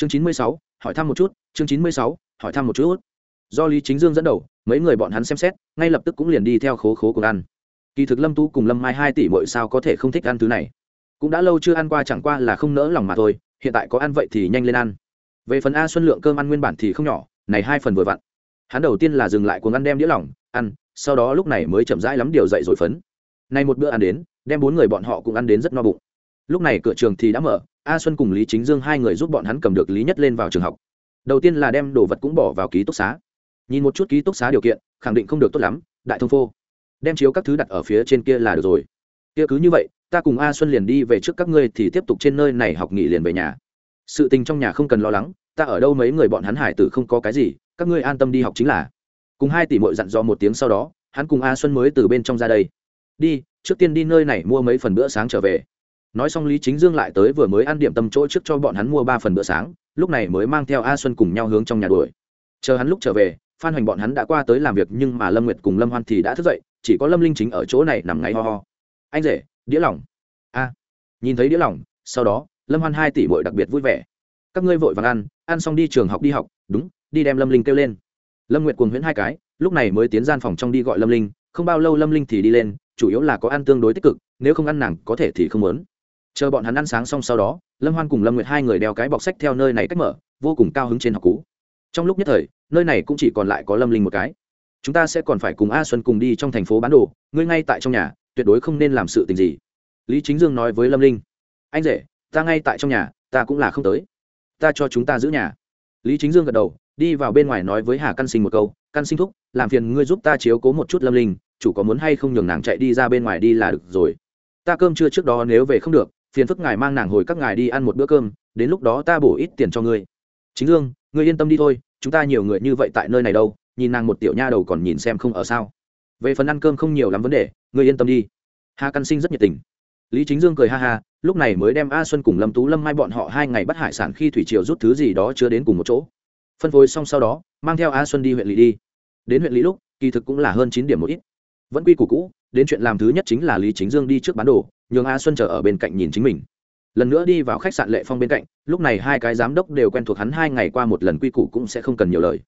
chương chín mươi sáu, hỏi thăm một chút, chương chín mươi sáu, hỏi thăm một chút. Do lý chính dương dẫn đầu, mấy người bọn hắn xem xét, ngay lập tức cũng liền đi theo khố khố cùng ăn. Kỳ thực lâm tu cùng lâm mai hai tỷ mỗi sao có thể không thích ăn thứ này? Cũng đã lâu chưa ăn qua chẳng qua là không nỡ lòng mà thôi, hiện tại có ăn vậy thì nhanh lên ăn. Về phần a xuân lượng cơm ăn nguyên bản thì không nhỏ, này hai phần vừa vặn. Hắn đầu tiên là dừng lại cuồng ăn đem đĩa lỏng, ăn, sau đó lúc này mới chậm rãi lắm điều dậy rồi phấn. Nay một bữa ăn đến, đem bốn người bọn họ cũng ăn đến rất no bụng. Lúc này cửa trường thì đã mở a xuân cùng lý chính dương hai người giúp bọn hắn cầm được lý nhất lên vào trường học. Đầu tiên là đem đồ vật cũng bỏ vào ký túc xá. Nhìn một chút ký túc xá điều kiện, khẳng định không được tốt lắm, đại thông phô. Đem chiếu các thứ đặt ở phía trên kia là được rồi. Kia cứ như vậy, ta cùng a xuân liền đi về trước các ngươi thì tiếp tục trên nơi này học nghỉ liền về nhà. Sự tình trong nhà không cần lo lắng, ta ở đâu mấy người bọn hắn hải tử không có cái gì, các ngươi an tâm đi học chính là. Cùng hai tỷ mội dặn dò một tiếng sau đó, hắn cùng a xuân mới từ bên trong ra đây. Đi, trước tiên đi nơi này mua mấy phần bữa sáng trở về nói xong lý chính dương lại tới vừa mới ăn điểm tâm chỗ trước cho bọn hắn mua ba phần bữa sáng, lúc này mới mang theo a xuân cùng nhau hướng trong nhà đuổi. Chờ hắn lúc trở về, phan hoành bọn hắn đã qua tới làm việc nhưng mà lâm nguyệt cùng lâm hoan thì đã thức dậy, chỉ có lâm linh chính ở chỗ này nằm ngáy ho ho. Anh rể, đĩa lỏng. A. Nhìn thấy đĩa lỏng, sau đó, lâm hoan hai tỷ bội đặc biệt vui vẻ. Các ngươi vội vàng ăn ăn xong đi trường học đi học. Đúng, đi đem lâm linh kêu lên. Lâm nguyệt cuồng huyễn hai cái, lúc này mới tiến gian phòng trong đi gọi lâm linh, không bao lâu lâm linh thì đi lên, chủ yếu là có ăn tương đối tích cực, nếu không ăn nàng có thể thì không muốn chờ bọn hắn ăn sáng xong sau đó, lâm hoan cùng lâm nguyệt hai người đeo cái bọc sách theo nơi này cách mở, vô cùng cao hứng trên học cũ trong lúc nhất thời, nơi này cũng chỉ còn lại có lâm linh một cái. Chúng ta sẽ còn phải cùng a xuân cùng đi trong thành phố bán đồ, ngươi ngay tại trong nhà, tuyệt đối không nên làm sự tình gì. Lý chính dương nói với lâm linh. Anh rể, ta ngay tại trong nhà, ta cũng là không tới. Ta cho chúng ta giữ nhà. Lý chính dương gật đầu, đi vào bên ngoài nói với hà căn sinh một câu, căn sinh thúc, làm phiền ngươi giúp ta chiếu cố một chút lâm linh, chủ có muốn hay không nhường nàng chạy đi ra bên ngoài đi là được rồi. Ta cơm trưa trước đó nếu về không được phiền phức ngài mang nàng hồi các ngài đi ăn một bữa cơm, đến lúc đó ta bổ ít tiền cho ngươi. Chính dương, ngươi yên tâm đi thôi, chúng ta nhiều người như vậy tại nơi này đâu, nhìn nàng một tiểu nha đầu còn nhìn xem không ở sao. Về phần ăn cơm không nhiều lắm vấn đề, ngươi yên tâm đi. Hà căn sinh rất nhiệt tình. Lý chính dương cười ha ha, lúc này mới đem a xuân cùng lâm tú lâm mai bọn họ hai ngày bắt hải sản khi thủy triều rút thứ gì đó chưa đến cùng một chỗ. Phân phối xong sau đó, mang theo a xuân đi huyện lý đi. Đến huyện lý lúc, kỳ thực cũng là hơn chín điểm một ít. Vẫn quy củ cũ, đến chuyện làm thứ nhất chính là lý chính dương đi trước bán đồ nhường a xuân chờ ở bên cạnh nhìn chính mình. Lần nữa đi vào khách sạn lệ phong bên cạnh, lúc này hai cái giám đốc đều quen thuộc hắn hai ngày qua một lần quy củ cũng sẽ không cần nhiều lời.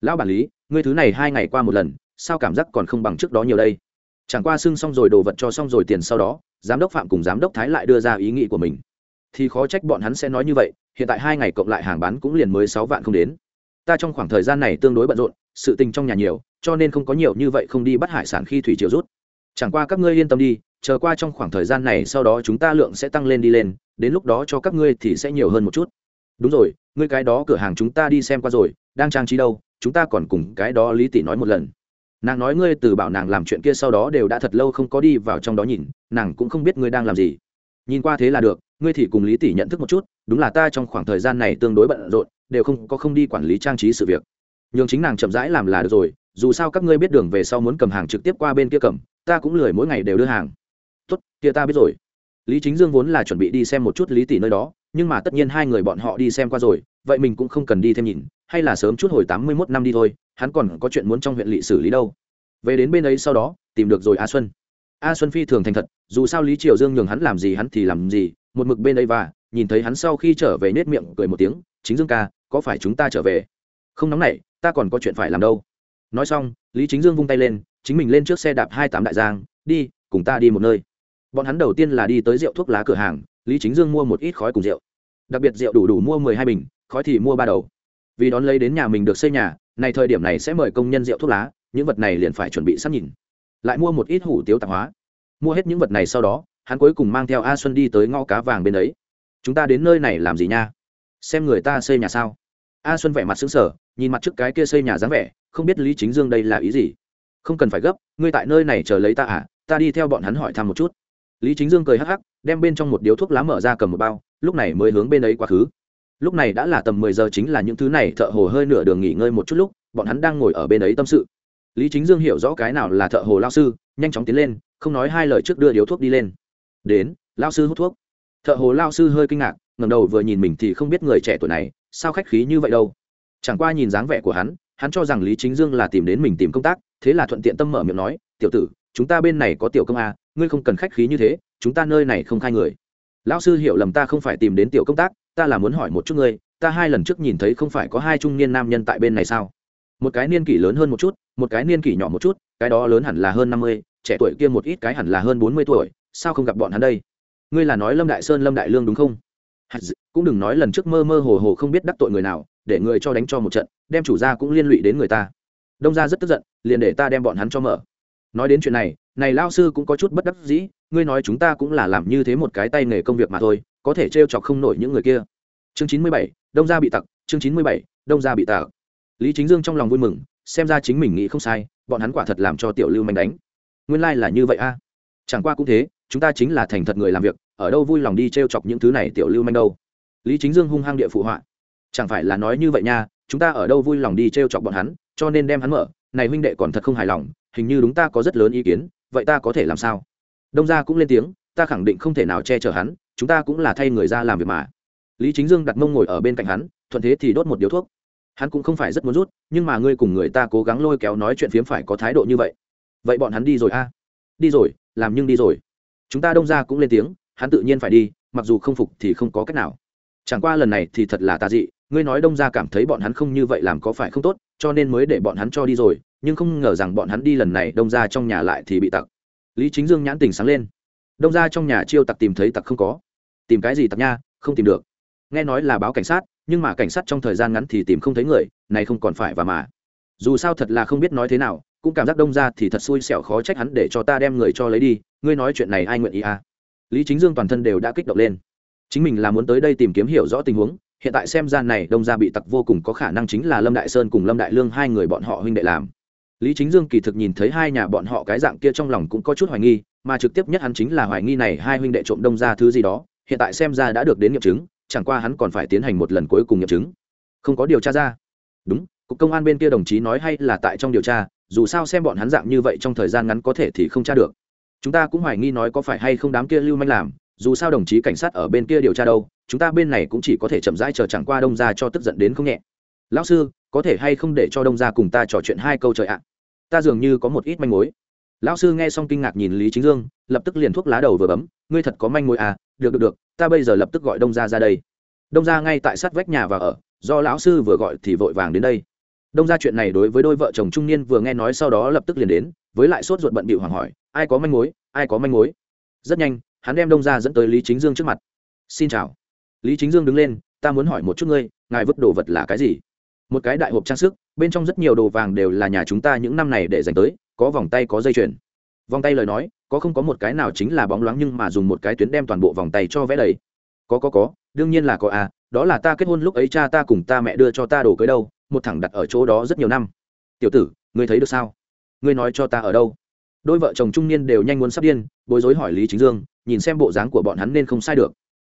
Lão bản lý, ngươi thứ này hai ngày qua một lần, sao cảm giác còn không bằng trước đó nhiều đây? Chẳng qua xưng xong rồi đồ vật cho xong rồi tiền sau đó, giám đốc phạm cùng giám đốc thái lại đưa ra ý nghĩ của mình. Thì khó trách bọn hắn sẽ nói như vậy, hiện tại hai ngày cộng lại hàng bán cũng liền mới sáu vạn không đến. Ta trong khoảng thời gian này tương đối bận rộn, sự tình trong nhà nhiều, cho nên không có nhiều như vậy không đi bắt hải sản khi thủy triều rút. Chẳng qua các ngươi yên tâm đi chờ qua trong khoảng thời gian này, sau đó chúng ta lượng sẽ tăng lên đi lên, đến lúc đó cho các ngươi thì sẽ nhiều hơn một chút. Đúng rồi, ngươi cái đó cửa hàng chúng ta đi xem qua rồi, đang trang trí đâu, chúng ta còn cùng cái đó lý tỷ nói một lần. Nàng nói ngươi từ bảo nàng làm chuyện kia sau đó đều đã thật lâu không có đi vào trong đó nhìn, nàng cũng không biết ngươi đang làm gì. Nhìn qua thế là được, ngươi thì cùng lý tỷ nhận thức một chút, đúng là ta trong khoảng thời gian này tương đối bận rộn, đều không có không đi quản lý trang trí sự việc. Nhường chính nàng chậm rãi làm là được rồi, dù sao các ngươi biết đường về sau muốn cầm hàng trực tiếp qua bên kia cầm, ta cũng lười mỗi ngày đều đưa hàng tốt, kia ta biết rồi. Lý chính dương vốn là chuẩn bị đi xem một chút lý tỷ nơi đó, nhưng mà tất nhiên hai người bọn họ đi xem qua rồi, vậy mình cũng không cần đi thêm nhìn, hay là sớm chút hồi tám mươi mốt năm đi thôi, hắn còn có chuyện muốn trong huyện lỵ xử lý đâu. Về đến bên ấy sau đó, tìm được rồi a xuân. A xuân phi thường thành thật, dù sao lý triều dương nhường hắn làm gì hắn thì làm gì, một mực bên ấy và, nhìn thấy hắn sau khi trở về nết miệng cười một tiếng, chính dương ca, có phải chúng ta trở về? Không nóng này ta còn có chuyện phải làm đâu. Nói xong, lý chính dương vung tay lên, chính mình lên trước xe đạp hai tám đại giang, đi, cùng ta đi một nơi bọn hắn đầu tiên là đi tới rượu thuốc lá cửa hàng, lý chính dương mua một ít khói cùng rượu. Đặc biệt rượu đủ đủ mua mười hai bình, khói thì mua ba đầu. Vì đón lấy đến nhà mình được xây nhà, này thời điểm này sẽ mời công nhân rượu thuốc lá, những vật này liền phải chuẩn bị sắp nhìn. Lại mua một ít hủ tiếu tạp hóa. Mua hết những vật này sau đó, hắn cuối cùng mang theo a xuân đi tới ngõ cá vàng bên ấy. Chúng ta đến nơi này làm gì nha? Xem người ta xây nhà sao. A xuân vẻ mặt xứng sở nhìn mặt trước cái kia xây nhà dáng vẻ, không biết lý chính dương đây là ý gì. Không cần phải gấp, ngươi tại nơi này chờ lấy ta à? Ta đi theo bọn hắn hỏi thăm một chút lý chính dương cười hắc hắc, đem bên trong một điếu thuốc lá mở ra cầm một bao, lúc này mới hướng bên ấy quá khứ. Lúc này đã là tầm mười giờ chính là những thứ này thợ hồ hơi nửa đường nghỉ ngơi một chút lúc, bọn hắn đang ngồi ở bên ấy tâm sự. Lý chính dương hiểu rõ cái nào là thợ hồ lao sư, nhanh chóng tiến lên, không nói hai lời trước đưa điếu thuốc đi lên. Đến, lao sư hút thuốc. Thợ hồ lao sư hơi kinh ngạc ngầm đầu vừa nhìn mình thì không biết người trẻ tuổi này, sao khách khí như vậy đâu. Chẳng qua nhìn dáng vẻ của hắn hắn cho rằng lý chính dương là tìm đến mình tìm công tác, thế là thuận tiện tâm mở miệng nói, tiểu tử, chúng ta bên này có tiểu công a ngươi không cần khách khí như thế, chúng ta nơi này không khai người. Lão sư hiểu lầm ta không phải tìm đến tiểu công tác, ta là muốn hỏi một chút ngươi, ta hai lần trước nhìn thấy không phải có hai trung niên nam nhân tại bên này sao? Một cái niên kỷ lớn hơn một chút, một cái niên kỷ nhỏ một chút, cái đó lớn hẳn là hơn năm mươi, trẻ tuổi kia một ít cái hẳn là hơn bốn mươi tuổi, sao không gặp bọn hắn đây? Ngươi là nói lâm đại sơn, lâm đại lương đúng không? Cũng đừng nói lần trước mơ mơ hồ hồ không biết đắc tội người nào, để người cho đánh cho một trận, đem chủ gia cũng liên lụy đến người ta. Đông gia rất tức giận, liền để ta đem bọn hắn cho mở. Nói đến chuyện này này lao sư cũng có chút bất đắc dĩ, ngươi nói chúng ta cũng là làm như thế một cái tay nghề công việc mà thôi, có thể t chọc không nổi những người kia. Chương chín mươi bảy, đông gia bị tặc, chương chín mươi bảy, đông gia bị tặc. Lý chính dương trong lòng vui mừng, xem ra chính mình nghĩ không sai, bọn hắn quả thật làm cho tiểu lưu manh đánh. Nguyên lai、like、là như vậy a. Chẳng qua cũng thế, chúng ta chính là thành thật người làm việc, ở đâu vui lòng đi t r e o chọc những thứ này tiểu lưu manh đâu. Lý chính dương hung hăng địa phụ họa. Chẳng phải là nói như vậy nha, chúng ta ở đâu vui lòng đi t r e o chọc bọn hắn, cho nên đem hắn mở, này huynh đệ còn thật không hài lòng, hình như đúng ta có rất lớn ý kiến vậy ta có thể làm sao? Đông gia cũng lên tiếng, ta khẳng định không thể nào che chở hắn, chúng ta cũng là thay người ra làm việc mà. Lý chính dương đặt mông ngồi ở bên cạnh hắn, thuận thế thì đốt một điếu thuốc. Hắn cũng không phải rất muốn rút, nhưng mà ngươi cùng người ta cố gắng lôi kéo nói chuyện phiếm phải có thái độ như vậy. Vậy bọn hắn đi rồi a? Đi rồi, làm nhưng đi rồi. Chúng ta đông ra cũng lên tiếng, hắn tự nhiên phải đi, mặc dù không phục thì không có cách nào. Chẳng qua lần này thì thật là tà dị, ngươi nói đông ra cảm thấy bọn hắn không như vậy làm có phải không tốt, cho nên mới để bọn hắn cho đi rồi nhưng không ngờ rằng bọn hắn đi lần này đông ra trong nhà lại thì bị tặc. Lý chính dương nhãn tình sáng lên. Đông ra trong nhà chiêu tặc tìm thấy tặc không có. Tìm cái gì tặc nha, không tìm được. Nghe nói là báo cảnh sát, nhưng mà cảnh sát trong thời gian ngắn thì tìm không thấy người, này không còn phải và mà. Dù sao thật là không biết nói thế nào, cũng cảm giác đông ra thì thật xui xẻo khó trách hắn để cho ta đem người cho lấy đi, ngươi nói chuyện này ai nguyện ý à? Lý chính dương toàn thân đều đã kích động lên. Chính mình là muốn tới đây tìm kiếm hiểu rõ tình huống, hiện tại xem ra này đông ra bị tặc vô cùng có khả năng chính là lâm đại sơn cùng lâm đại lương hai người bọn họ huynh đệ làm lý chính dương kỳ thực nhìn thấy hai nhà bọn họ cái dạng kia trong lòng cũng có chút hoài nghi, mà trực tiếp nhất hắn chính là hoài nghi này hai huynh đệ trộm đông ra thứ gì đó, hiện tại xem ra đã được đến nghiệm chứng, chẳng qua hắn còn phải tiến hành một lần cuối cùng nghiệm chứng. Không có điều tra ra. Đúng, cục công an bên kia đồng chí nói hay là tại trong điều tra, dù sao xem bọn hắn dạng như vậy trong thời gian ngắn có thể thì không tra được. Chúng ta cũng hoài nghi nói có phải hay không đám kia lưu manh làm, dù sao đồng chí cảnh sát ở bên kia điều tra đâu, chúng ta bên này cũng chỉ có thể chậm rãi chờ chẳng qua đông ra cho tức giận đến không nhẹ. Lão sư có thể hay không để cho đông ra cùng ta trò chuyện hai câu trời ạ? Ta dường như có một ít manh mối. Lão sư nghe xong kinh ngạc nhìn lý chính dương, lập tức liền thuốc lá đầu vừa bấm, ngươi thật có manh mối à? Được được được, ta bây giờ lập tức gọi đông ra ra đây. Đông ra ngay tại sát vách nhà và ở, do lão sư vừa gọi thì vội vàng đến đây. Đông ra chuyện này đối với đôi vợ chồng trung niên vừa nghe nói sau đó lập tức liền đến, với lại sốt ruột bận bịu hoàng hỏi, ai có manh mối? Ai có manh mối? Rất nhanh, hắn đem đông ra dẫn tới lý chính dương trước mặt. Xin chào. Lý chính dương đứng lên, ta muốn hỏi một chút ngươi, ngài vứt đồ vật là cái gì? Một cái đại hộp trang sức, bên trong rất nhiều đồ vàng đều là nhà chúng ta những năm này để dành tới, có vòng tay có dây chuyền. Vòng tay lời nói, có không có một cái nào chính là bóng loáng nhưng mà dùng một cái tuyến đem toàn bộ vòng tay cho vẽ đầy. Có có có, đương nhiên là có à đó là ta kết hôn lúc ấy cha ta cùng ta mẹ đưa cho ta đồ cưới đâu, một thằng đặt ở chỗ đó rất nhiều năm. Tiểu tử, ngươi thấy được sao? Ngươi nói cho ta ở đâu? Đôi vợ chồng trung niên đều nhanh muốn sắp điên, bối rối hỏi lý chính dương, nhìn xem bộ dáng của bọn hắn nên không sai được.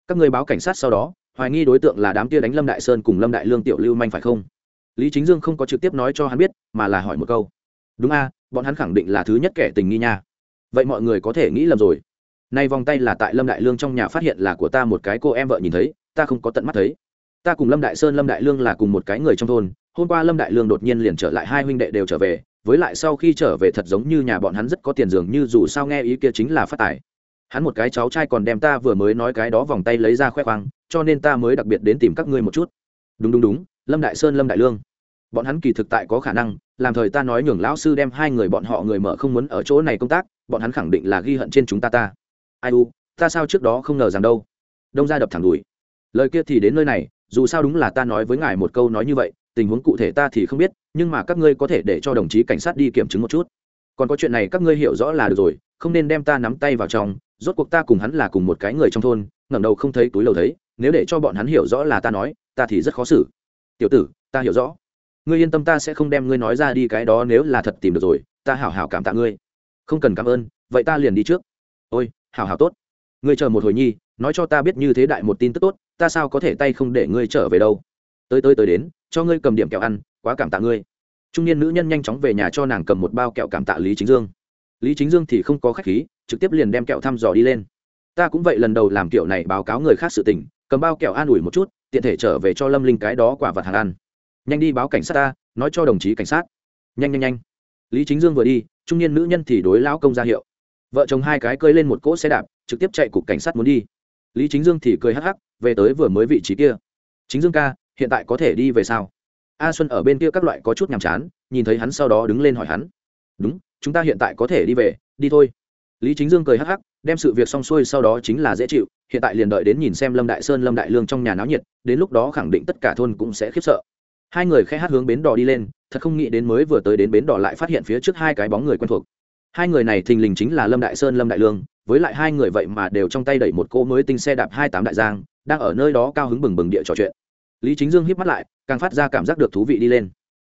Các người báo cảnh sát sau đó, hoài nghi đối tượng là đám kia đánh lâm đại sơn cùng lâm đại lương tiểu lưu manh phải không? Lý chính dương không có trực tiếp nói cho hắn biết, mà là hỏi một câu. Đúng a, bọn hắn khẳng định là thứ nhất kẻ tình nghi nha. Vậy mọi người có thể nghĩ lầm rồi. Nay vòng tay là tại lâm đại lương trong nhà phát hiện là của ta một cái cô em vợ nhìn thấy, ta không có tận mắt thấy. Ta cùng lâm đại sơn, lâm đại lương là cùng một cái người trong thôn, hôm qua lâm đại lương đột nhiên liền trở lại, hai huynh đệ đều trở về, với lại sau khi trở về thật giống như nhà bọn hắn rất có tiền dường như dù sao nghe ý kia chính là phát tài. Hắn một cái cháu trai còn đem ta vừa mới nói cái đó vòng tay lấy ra khoe khoang, cho nên ta mới đặc biệt đến tìm các ngươi một chút. Đúng đúng đúng lâm đại sơn, lâm đại lương. Bọn hắn kỳ thực tại có khả năng, làm thời ta nói nhường lão sư đem hai người bọn họ người mở không muốn ở chỗ này công tác, bọn hắn khẳng định là ghi hận trên chúng ta ta. Ai u, ta sao trước đó không ngờ rằng đâu. Đông ra đập thẳng đùi. Lời kia thì đến nơi này, dù sao đúng là ta nói với ngài một câu nói như vậy, tình huống cụ thể ta thì không biết, nhưng mà các ngươi có thể để cho đồng chí cảnh sát đi kiểm chứng một chút. Còn có chuyện này các ngươi hiểu rõ là được rồi, không nên đem ta nắm tay vào trong, rốt cuộc ta cùng hắn là cùng một cái người trong thôn, ngẩng đầu không thấy túi lầu thấy, nếu để cho bọn hắn hiểu rõ là ta nói, ta thì rất khó xử tiểu tử, ta hiểu rõ. Ngươi yên tâm ta sẽ không đem ngươi nói ra đi, cái đó nếu là thật tìm được rồi, ta hảo hảo cảm tạ ngươi. Không cần cảm ơn, vậy ta liền đi trước. Ôi, hảo hảo tốt. Ngươi chờ một hồi nhi, nói cho ta biết như thế đại một tin tức tốt, ta sao có thể tay không để ngươi trở về đâu. Tới tới tới đến, cho ngươi cầm điểm kẹo ăn, quá cảm tạ ngươi. Trung niên nữ nhân nhanh chóng về nhà cho nàng cầm một bao kẹo cảm tạ lý chính dương. Lý chính dương thì không có khách khí, trực tiếp liền đem kẹo thăm dò đi lên. Ta cũng vậy lần đầu làm kiểu này báo cáo người khác sự tình, cầm bao kẹo an ủi một chút tiện thể trở về cho lâm linh cái đó quả vật hàng ăn. Nhanh đi báo cảnh sát ta, nói cho đồng chí cảnh sát. Nhanh nhanh nhanh. Lý chính dương vừa đi, trung niên nữ nhân thì đối lão công ra hiệu. Vợ chồng hai cái cơi lên một cỗ xe đạp, trực tiếp chạy cục cảnh sát muốn đi. Lý chính dương thì cười hắc hắc, về tới vừa mới vị trí kia. Chính dương ca, hiện tại có thể đi về sao? A xuân ở bên kia các loại có chút nhàm chán, nhìn thấy hắn sau đó đứng lên hỏi hắn. Đúng, chúng ta hiện tại có thể đi về, đi thôi. Lý chính dương cười hắc hắc, đem sự việc xong xuôi sau đó chính là dễ chịu hiện tại liền đợi đến nhìn xem lâm đại sơn, lâm đại lương trong nhà náo nhiệt, đến lúc đó khẳng định tất cả thôn cũng sẽ khiếp sợ. Hai người khẽ hát hướng bến đò đi lên, thật không nghĩ đến mới vừa tới đến bến đò lại phát hiện phía trước hai cái bóng người quen thuộc. Hai người này thình lình chính là lâm đại sơn, lâm đại lương, với lại hai người vậy mà đều trong tay đẩy một cô mới tinh xe đạp hai tám đại giang, đang ở nơi đó cao hứng bừng bừng địa trò chuyện. Lý chính dương hiếp mắt lại, càng phát ra cảm giác được thú vị đi lên.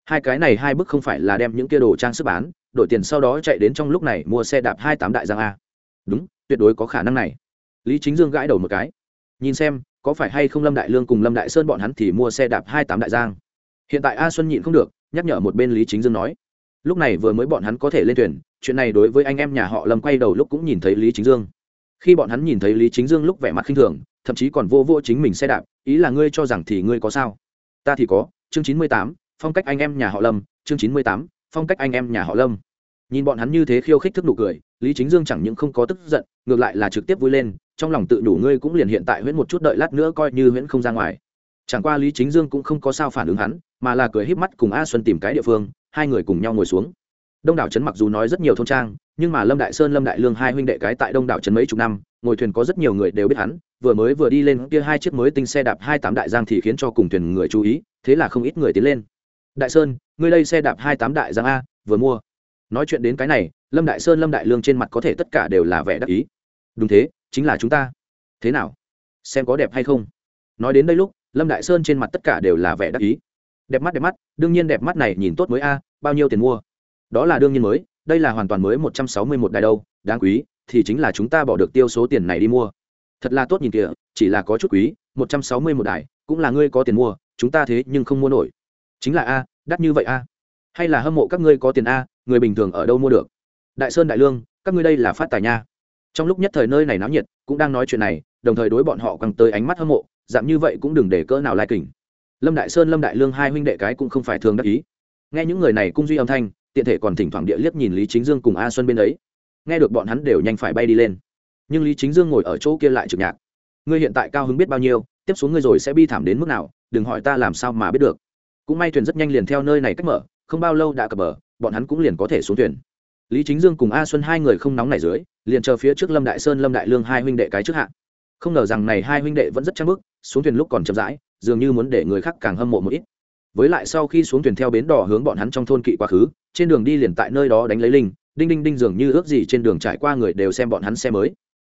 Hai cái này hai bức không phải là đem những kia đồ trang sức bán, đổi tiền sau đó chạy đến trong lúc này mua xe đạp hai tám đại giang a. Đúng, tuyệt đối có khả năng này lý chính dương gãi đầu một cái. Nhìn xem, có phải hay không lâm đại lương cùng lâm đại sơn bọn hắn thì mua xe đạp hai tám đại giang? Hiện tại a xuân nhịn không được, nhắc nhở một bên lý chính dương nói. Lúc này vừa mới bọn hắn có thể lên thuyền, chuyện này đối với anh em nhà họ lâm quay đầu lúc cũng nhìn thấy lý chính dương. Khi bọn hắn nhìn thấy lý chính dương lúc vẻ mặt khinh thường, thậm chí còn vô vô chính mình xe đạp, ý là ngươi cho rằng thì ngươi có sao? Ta thì có, chương chín mươi tám, phong cách anh em nhà họ lâm, chương chín mươi tám, phong cách anh em nhà họ lâm. Nhìn bọn hắn như thế khiêu khích thức nụ cười, lý chính dương chẳng những không có tức giận ngược lại là trực tiếp vui lên, trong lòng tự đủ ngươi cũng liền hiện tại huyễn một chút đợi lát nữa coi như huyễn không ra ngoài. Chẳng qua lý chính dương cũng không có sao phản ứng hắn, mà là cười híp mắt cùng a xuân tìm cái địa phương, hai người cùng nhau ngồi xuống. Đông đảo trấn mặc dù nói rất nhiều thôn trang, nhưng mà lâm đại sơn, lâm đại lương hai huynh đệ cái tại đông đảo trấn mấy chục năm, ngồi thuyền có rất nhiều người đều biết hắn, vừa mới vừa đi lên kia hai chiếc mới tinh xe đạp hai tám đại giang thì khiến cho cùng thuyền người chú ý, thế là không ít người tiến lên. Đại sơn, ngươi đây xe đạp hai tám đại giang a, vừa mua. Nói chuyện đến cái này lâm đại sơn, lâm đại lương trên mặt có thể tất cả đều là vẻ đắc ý. Đúng thế, chính là chúng ta. Thế nào? Xem có đẹp hay không? Nói đến đây lúc, lâm đại sơn trên mặt tất cả đều là vẻ đắc ý. Đẹp mắt đẹp mắt, đương nhiên đẹp mắt này nhìn tốt mới a, bao nhiêu tiền mua? Đó là đương nhiên mới, đây là hoàn toàn mới một trăm sáu mươi một đài đâu, đáng quý, thì chính là chúng ta bỏ được tiêu số tiền này đi mua. Thật là tốt nhìn kìa, chỉ là có chút quý, một trăm sáu mươi một đài, cũng là ngươi có tiền mua, chúng ta thế nhưng không mua nổi. Chính là a, đắt như vậy a. Hay là hâm mộ các ngươi có tiền a, người bình thường ở đâu mua được? Đại sơn đại lương, các ngươi đây là phát tài nha. Trong lúc nhất thời nơi này náo nhiệt, cũng đang nói chuyện này, đồng thời đối bọn họ càng tới ánh mắt hâm mộ giảm như vậy cũng đừng để cỡ nào lai kỉnh. Lâm đại sơn, lâm đại lương hai huynh đệ cái cũng không phải thường đắc ý. Nghe những người này cung duy âm thanh, tiện thể còn thỉnh thoảng địa liếc nhìn lý chính dương cùng a xuân bên ấy. Nghe được bọn hắn đều nhanh phải bay đi lên. Nhưng lý chính dương ngồi ở chỗ kia lại trực nhạc. Ngươi hiện tại cao hứng biết bao nhiêu, tiếp xuống ngươi rồi sẽ bi thảm đến mức nào, đừng hỏi ta làm sao mà biết được. Cũng may thuyền rất nhanh liền theo nơi này cách mở, không bao lâu đã cập bờ, bọn hắn cũng liền có thể xuống thuyền lý chính dương cùng a xuân hai người không nóng này dưới, liền chờ phía trước lâm đại sơn, lâm đại lương hai huynh đệ cái trước hạng. không ngờ rằng này hai huynh đệ vẫn rất trang bức xuống thuyền lúc còn chậm rãi, dường như muốn để người khác càng hâm mộ một ít. Với lại sau khi xuống thuyền theo bến đò hướng bọn hắn trong thôn kỵ quá khứ, trên đường đi liền tại nơi đó đánh lấy linh, đinh đinh đinh dường như ước gì trên đường trải qua người đều xem bọn hắn xe mới.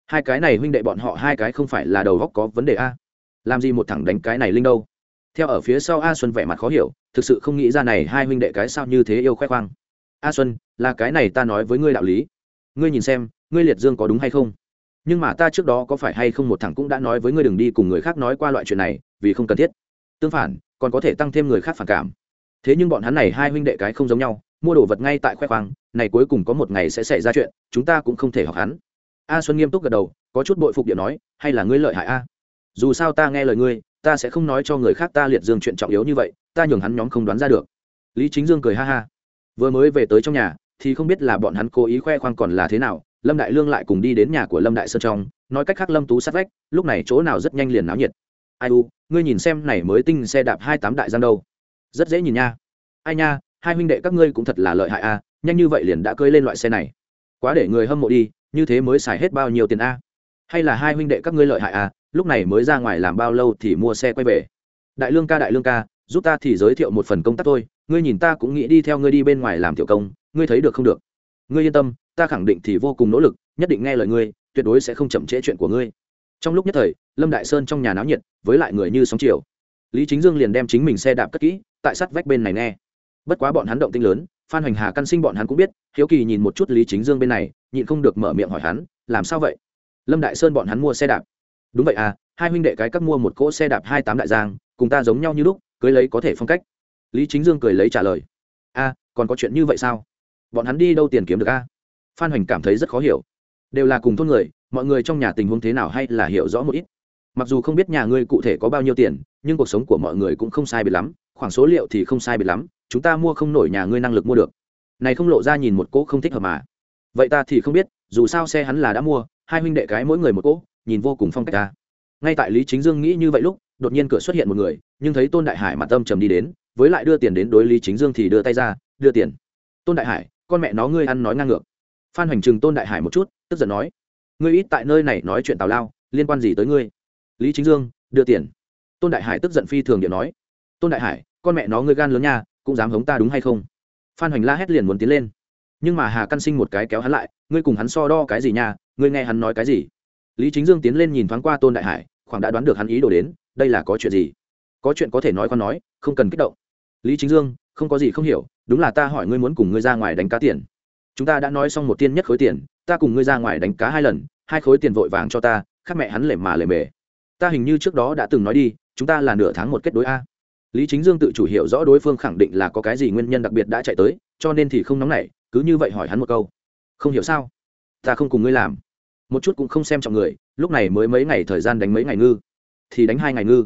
Hai cái này huynh đệ bọn họ hai cái không phải là đầu góc có vấn đề a. Làm gì một thằng đánh cái này linh đâu? Theo ở phía sau a xuân vẻ mặt khó hiểu, thực sự không nghĩ ra này hai huynh đệ cái sao như thế yêu khoe khoang a xuân, là cái này ta nói với ngươi đạo lý. Ngươi nhìn xem, ngươi liệt dương có đúng hay không? Nhưng mà ta trước đó có phải hay không một thằng cũng đã nói với ngươi đừng đi cùng người khác nói qua loại chuyện này, vì không cần thiết. Tương phản, còn có thể tăng thêm người khác phản cảm. Thế nhưng bọn hắn này hai huynh đệ cái không giống nhau, mua đồ vật ngay tại khoe khoang, này cuối cùng có một ngày sẽ xảy ra chuyện, chúng ta cũng không thể học hắn. A xuân nghiêm túc gật đầu, có chút bội phục điện nói, hay là ngươi lợi hại a? Dù sao ta nghe lời ngươi, ta sẽ không nói cho người khác ta liệt dương chuyện trọng yếu như vậy, ta nhường hắn nhóm không đoán ra được. Lý chính dương cười ha ha vừa mới về tới trong nhà, thì không biết là bọn hắn cố ý khoe khoang còn là thế nào, lâm đại lương lại cùng đi đến nhà của lâm đại sơn trong, nói cách khác lâm tú sát vách, lúc này chỗ nào rất nhanh liền náo nhiệt. Ai u, ngươi nhìn xem này mới tinh xe đạp hai tám đại giang đâu. Rất dễ nhìn nha. Ai nha, hai huynh đệ các ngươi cũng thật là lợi hại a, nhanh như vậy liền đã cơi lên loại xe này. Quá để người hâm mộ đi, như thế mới xài hết bao nhiêu tiền a? Hay là hai huynh đệ các ngươi lợi hại a, lúc này mới ra ngoài làm bao lâu thì mua xe quay về? Đại lương ca, đại lương ca, giúp ta thì giới thiệu một phần công tác thôi ngươi nhìn ta cũng nghĩ đi theo ngươi đi bên ngoài làm tiểu công, ngươi thấy được không được? Ngươi yên tâm, ta khẳng định thì vô cùng nỗ lực, nhất định nghe lời ngươi, tuyệt đối sẽ không chậm trễ chuyện của ngươi. Trong lúc nhất thời, lâm đại sơn trong nhà náo nhiệt, với lại người như sóng chiều. Lý chính dương liền đem chính mình xe đạp cất kỹ, tại sát vách bên này nghe. Bất quá bọn hắn động tinh lớn, phan hoành hà căn sinh bọn hắn cũng biết, hiếu kỳ nhìn một chút lý chính dương bên này, nhịn không được mở miệng hỏi hắn, làm sao vậy? Lâm đại sơn bọn hắn mua xe đạp. Đúng vậy à hai huynh đệ cái các mua một cỗ xe đạp hai tám đại giang, cùng ta giống nhau như lúc, cưới lấy có thể phong cách lý chính dương cười lấy trả lời. A, còn có chuyện như vậy sao? Bọn hắn đi đâu tiền kiếm được a? Phan hoành cảm thấy rất khó hiểu. Đều là cùng thôn người, mọi người trong nhà tình huống thế nào hay là hiểu rõ một ít. Mặc dù không biết nhà ngươi cụ thể có bao nhiêu tiền, nhưng cuộc sống của mọi người cũng không sai biệt lắm, khoảng số liệu thì không sai biệt lắm, chúng ta mua không nổi nhà ngươi năng lực mua được. Này không lộ ra nhìn một cỗ không thích hợp mà. Vậy ta thì không biết, dù sao xe hắn là đã mua, hai huynh đệ cái mỗi người một cỗ, nhìn vô cùng phong cách ta. Ngay tại lý chính dương nghĩ như vậy lúc, đột nhiên cửa xuất hiện một người, nhưng thấy tôn đại hải mặt tâm trầm đi đến với lại đưa tiền đến đối lý chính dương thì đưa tay ra, đưa tiền. Tôn đại hải, con mẹ nó ngươi ăn nói ngang ngược. Phan hoành trừng tôn đại hải một chút, tức giận nói, ngươi ít tại nơi này nói chuyện tào lao, liên quan gì tới ngươi? Lý chính dương, đưa tiền. Tôn đại hải tức giận phi thường điện nói, tôn đại hải, con mẹ nó ngươi gan lớn nha, cũng dám hống ta đúng hay không? Phan hoành la hét liền muốn tiến lên. Nhưng mà hà căn sinh một cái kéo hắn lại, ngươi cùng hắn so đo cái gì nha, ngươi nghe hắn nói cái gì? Lý chính dương tiến lên nhìn thoáng qua tôn đại hải, khoảng đã đoán được hắn ý đồ đến, đây là có chuyện gì? Có chuyện có thể nói con nói, không cần kích động lý chính dương, không có gì không hiểu, đúng là ta hỏi ngươi muốn cùng ngươi ra ngoài đánh cá tiền. Chúng ta đã nói xong một tiên nhất khối tiền, ta cùng ngươi ra ngoài đánh cá hai lần, hai khối tiền vội vàng cho ta, khác mẹ hắn lề mà lề mề. Ta hình như trước đó đã từng nói đi, chúng ta là nửa tháng một kết đối a. Lý chính dương tự chủ hiểu rõ đối phương khẳng định là có cái gì nguyên nhân đặc biệt đã chạy tới, cho nên thì không nóng nảy, cứ như vậy hỏi hắn một câu. Không hiểu sao? Ta không cùng ngươi làm. Một chút cũng không xem trọng người, lúc này mới mấy ngày thời gian đánh mấy ngày ngư. Thì đánh hai ngày ngư.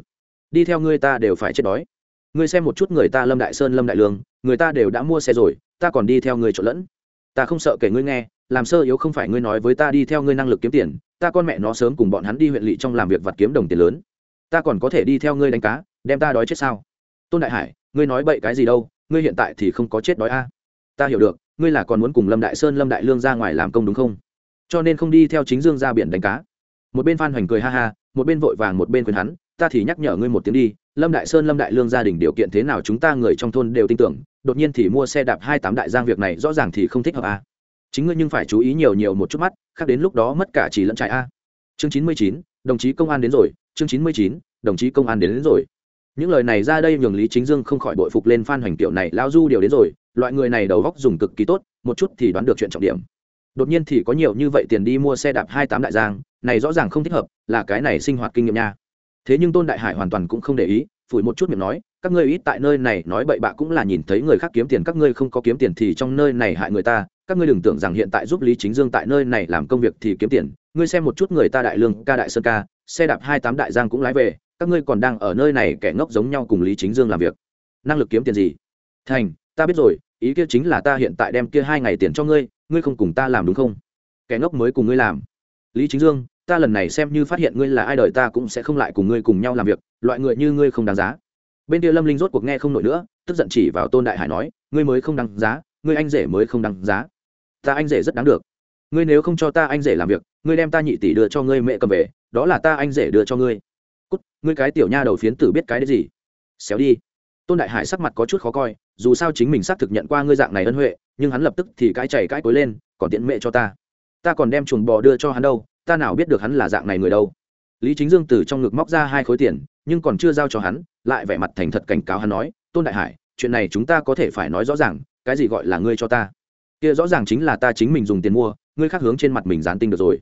Đi theo ngươi ta đều phải chết đói ngươi xem một chút người ta lâm đại sơn, lâm đại lương, người ta đều đã mua xe rồi, ta còn đi theo người trộn lẫn. Ta không sợ kể ngươi nghe, làm sơ yếu không phải ngươi nói với ta đi theo ngươi năng lực kiếm tiền, ta con mẹ nó sớm cùng bọn hắn đi huyện lỵ trong làm việc vặt kiếm đồng tiền lớn. Ta còn có thể đi theo ngươi đánh cá, đem ta đói chết sao? Tôn đại hải, ngươi nói bậy cái gì đâu, ngươi hiện tại thì không có chết đói a. Ta hiểu được, ngươi là còn muốn cùng lâm đại sơn, lâm đại lương ra ngoài làm công đúng không? Cho nên không đi theo chính dương ra biển đánh cá. Một bên phan hoành cười ha ha, một bên vội vàng một bên khuyên hắn ta thì nhắc nhở ngươi một tiếng đi lâm đại sơn lâm đại lương gia đình điều kiện thế nào chúng ta người trong thôn đều tin tưởng đột nhiên thì mua xe đạp hai tám đại giang việc này rõ ràng thì không thích hợp a chính ngươi nhưng phải chú ý nhiều nhiều một chút mắt khác đến lúc đó mất cả chỉ lẫn trại a. Chương chín mươi chín đồng chí công an đến rồi chương chín mươi chín đồng chí công an đến, đến rồi. Những lời này ra đây nhường lý chính dương không khỏi bội phục lên phan hoành tiểu này lao du điều đến rồi loại người này đầu góc dùng cực kỳ tốt một chút thì đoán được chuyện trọng điểm. Đột nhiên thì có nhiều như vậy tiền đi mua xe đạp hai tám đại giang này rõ ràng không thích hợp là cái này sinh hoạt kinh nghiệm nha thế nhưng tôn đại hải hoàn toàn cũng không để ý, phủi một chút miệng nói, các ngươi ít tại nơi này, nói bậy bạ cũng là nhìn thấy người khác kiếm tiền, các ngươi không có kiếm tiền thì trong nơi này hại người ta, các ngươi đừng tưởng rằng hiện tại giúp lý chính dương tại nơi này làm công việc thì kiếm tiền, ngươi xem một chút người ta đại lương, ca đại sơn ca, xe đạp hai tám đại giang cũng lái về, các ngươi còn đang ở nơi này kẻ ngốc giống nhau cùng lý chính dương làm việc. Năng lực kiếm tiền gì? Thành, ta biết rồi, ý kia chính là ta hiện tại đem kia hai ngày tiền cho ngươi ngươi không cùng ta làm đúng không? Kẻ ngốc mới cùng ngươi làm. Lý chính dương ta lần này xem như phát hiện ngươi là ai đời ta cũng sẽ không lại cùng ngươi cùng nhau làm việc, loại người như ngươi không đáng giá. Bên kia lâm linh rốt cuộc nghe không nổi nữa, tức giận chỉ vào tôn đại hải nói, ngươi mới không đáng giá, ngươi anh rể mới không đáng giá. Ta anh rể rất đáng được. Ngươi nếu không cho ta anh rể làm việc, ngươi đem ta nhị tỷ đưa cho ngươi mẹ cầm về, đó là ta anh rể đưa cho ngươi. Cút, ngươi cái tiểu nha đầu phiến tử biết cái đấy gì? Xéo đi. Tôn đại hải sắc mặt có chút khó coi, dù sao chính mình xác thực nhận qua ngươi dạng này ân huệ, nhưng hắn lập tức thì cãi chảy cãi cối lên, còn tiện mẹ cho ta. Ta còn đem chuồng bò đưa cho hắn đâu ta nào biết được hắn là dạng này người đâu. Lý chính dương từ trong ngực móc ra hai khối tiền, nhưng còn chưa giao cho hắn, lại vẻ mặt thành thật cảnh cáo hắn nói, tôn đại hải, chuyện này chúng ta có thể phải nói rõ ràng, cái gì gọi là ngươi cho ta? Kia rõ ràng chính là ta chính mình dùng tiền mua, ngươi khác hướng trên mặt mình dán tinh được rồi.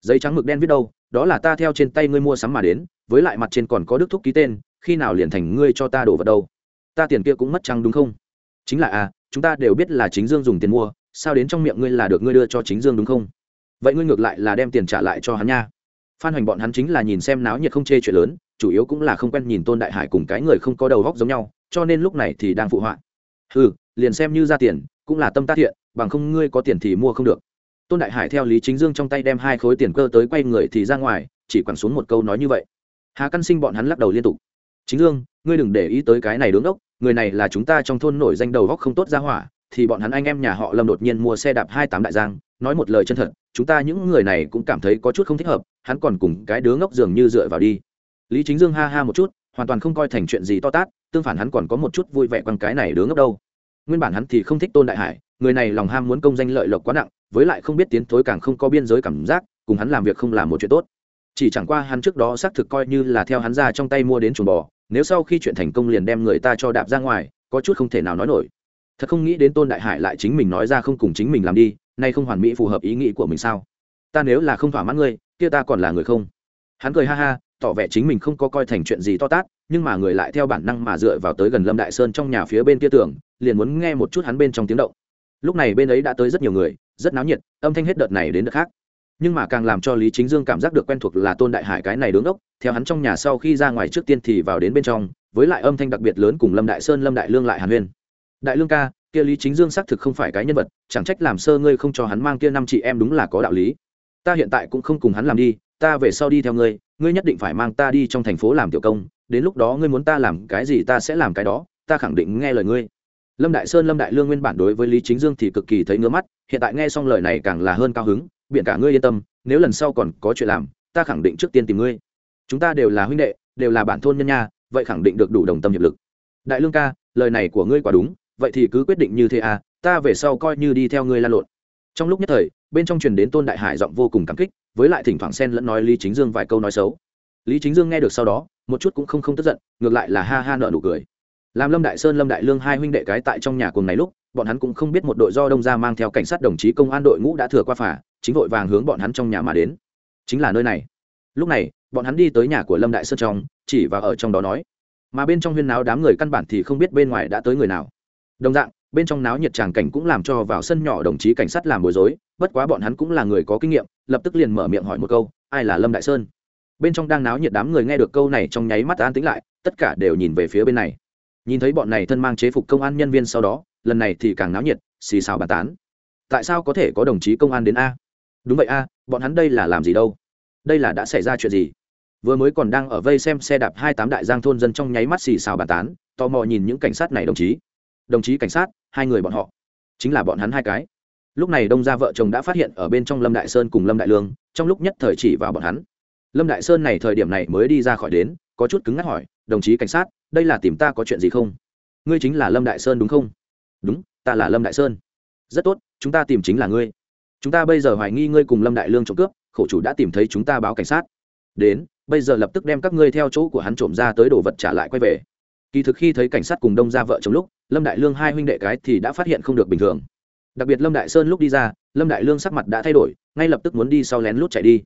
Giấy trắng mực đen viết đâu, đó là ta theo trên tay ngươi mua sắm mà đến, với lại mặt trên còn có đức thúc ký tên, khi nào liền thành ngươi cho ta đổ vào đâu? Ta tiền kia cũng mất trăng đúng không? Chính là à chúng ta đều biết là chính dương dùng tiền mua, sao đến trong miệng ngươi là được ngươi đưa cho chính dương đúng không? Vậy ngươi ngược lại là đem tiền trả lại cho hắn nha. Phan hoành bọn hắn chính là nhìn xem náo nhiệt không chê chuyện lớn, chủ yếu cũng là không quen nhìn tôn đại hải cùng cái người không có đầu góc giống nhau, cho nên lúc này thì đang phụ họa. Ừ liền xem như ra tiền, cũng là tâm tác thiện, bằng không ngươi có tiền thì mua không được. Tôn đại hải theo lý chính dương trong tay đem hai khối tiền cơ tới quay người thì ra ngoài, chỉ quẳng xuống một câu nói như vậy. Hà căn sinh bọn hắn lắc đầu liên tục. Chính dương, ngươi đừng để ý tới cái này đứng ốc người này là chúng ta trong thôn nổi danh đầu góc không tốt ra hỏa thì bọn hắn anh em nhà họ lâm đột nhiên mua xe đạp hai tám đại giang, nói một lời chân thật, chúng ta những người này cũng cảm thấy có chút không thích hợp, hắn còn cùng cái đứa ngốc dường như dựa vào đi. Lý chính dương ha ha một chút, hoàn toàn không coi thành chuyện gì to tát, tương phản hắn còn có một chút vui vẻ bằng cái này đứa ngốc đâu. Nguyên bản hắn thì không thích tôn đại hải, người này lòng ham muốn công danh lợi lộc quá nặng, với lại không biết tiến thối càng không có biên giới cảm giác, cùng hắn làm việc không làm một chuyện tốt. Chỉ chẳng qua hắn trước đó xác thực coi như là theo hắn ra trong tay mua đến chuồng bò, nếu sau khi chuyện thành công liền đem người ta cho đạp ra ngoài, có chút không thể nào nói nổi thật không nghĩ đến tôn đại hải lại chính mình nói ra không cùng chính mình làm đi, nay không hoàn mỹ phù hợp ý nghĩ của mình sao? Ta nếu là không thỏa mãn ngươi, kia ta còn là người không? Hắn cười ha ha, tỏ vẻ chính mình không có coi thành chuyện gì to tát, nhưng mà người lại theo bản năng mà dựa vào tới gần lâm đại sơn trong nhà phía bên kia tường, liền muốn nghe một chút hắn bên trong tiếng động. Lúc này bên ấy đã tới rất nhiều người, rất náo nhiệt, âm thanh hết đợt này đến đợt khác. Nhưng mà càng làm cho lý chính dương cảm giác được quen thuộc là tôn đại hải cái này đứng ốc theo hắn trong nhà sau khi ra ngoài trước tiên thì vào đến bên trong, với lại âm thanh đặc biệt lớn cùng lâm đại sơn, lâm đại lương lại hàn huyên đại lương ca, kia lý chính dương xác thực không phải cái nhân vật, chẳng trách làm sơ ngươi không cho hắn mang kia năm chị em đúng là có đạo lý. Ta hiện tại cũng không cùng hắn làm đi, ta về sau đi theo ngươi ngươi nhất định phải mang ta đi trong thành phố làm tiểu công, đến lúc đó ngươi muốn ta làm cái gì ta sẽ làm cái đó, ta khẳng định nghe lời ngươi. Lâm đại sơn, lâm đại lương nguyên bản đối với lý chính dương thì cực kỳ thấy ngứa mắt, hiện tại nghe xong lời này càng là hơn cao hứng, biện cả ngươi yên tâm, nếu lần sau còn có chuyện làm, ta khẳng định trước tiên tìm ngươi. Chúng ta đều là huynh đệ, đều là bản thôn nhân nha, vậy khẳng định được đủ đồng tâm hiệp lực. Đại lương ca, lời này của ngươi quả đúng vậy thì cứ quyết định như thế à ta về sau coi như đi theo ngươi la lộn. Trong lúc nhất thời, bên trong truyền đến tôn đại hải giọng vô cùng cảm kích, với lại thỉnh thoảng xen lẫn nói lý chính dương vài câu nói xấu. Lý chính dương nghe được sau đó, một chút cũng không không tức giận, ngược lại là ha ha nợ nụ cười. Làm lâm đại sơn, lâm đại lương hai huynh đệ cái tại trong nhà cùng này lúc, bọn hắn cũng không biết một đội do đông ra mang theo cảnh sát đồng chí công an đội ngũ đã thừa qua phả chính vội vàng hướng bọn hắn trong nhà mà đến. Chính là nơi này. Lúc này, bọn hắn đi tới nhà của lâm đại sơn trong, chỉ và ở trong đó nói. Mà bên trong huyên náo đám người căn bản thì không biết bên ngoài đã tới người nào đồng dạng, bên trong náo nhiệt tràng cảnh cũng làm cho vào sân nhỏ đồng chí cảnh sát làm bối rối, bất quá bọn hắn cũng là người có kinh nghiệm, lập tức liền mở miệng hỏi một câu, ai là lâm đại sơn? Bên trong đang náo nhiệt đám người nghe được câu này trong nháy mắt an tính lại, tất cả đều nhìn về phía bên này. Nhìn thấy bọn này thân mang chế phục công an nhân viên sau đó, lần này thì càng náo nhiệt, xì xào bàn tán. Tại sao có thể có đồng chí công an đến a? Đúng vậy a, bọn hắn đây là làm gì đâu? Đây là đã xảy ra chuyện gì? Vừa mới còn đang ở vây xem xe đạp hai tám đại giang thôn dân trong nháy mắt xì xào bàn tán, tò mò nhìn những cảnh sát này đồng chí đồng chí cảnh sát, hai người bọn họ. Chính là bọn hắn hai cái. Lúc này đông gia vợ chồng đã phát hiện ở bên trong lâm đại sơn cùng lâm đại lương, trong lúc nhất thời chỉ vào bọn hắn. Lâm đại sơn này thời điểm này mới đi ra khỏi đến, có chút cứng ngắc hỏi, đồng chí cảnh sát, đây là tìm ta có chuyện gì không? Ngươi chính là lâm đại sơn đúng không? Đúng, ta là lâm đại sơn. Rất tốt, chúng ta tìm chính là ngươi. Chúng ta bây giờ hoài nghi ngươi cùng lâm đại lương trộm cướp, khổ chủ đã tìm thấy chúng ta báo cảnh sát. Đến, bây giờ lập tức đem các ngươi theo chỗ của hắn trộm ra tới đồ vật trả lại quay về. Kỳ thực khi thấy cảnh sát cùng đông ra vợ chồng lúc lâm đại lương hai huynh đệ cái thì đã phát hiện không được bình thường. Đặc biệt lâm đại sơn lúc đi ra, lâm đại lương sắc mặt đã thay đổi, ngay lập tức muốn đi sau lén lút chạy đi.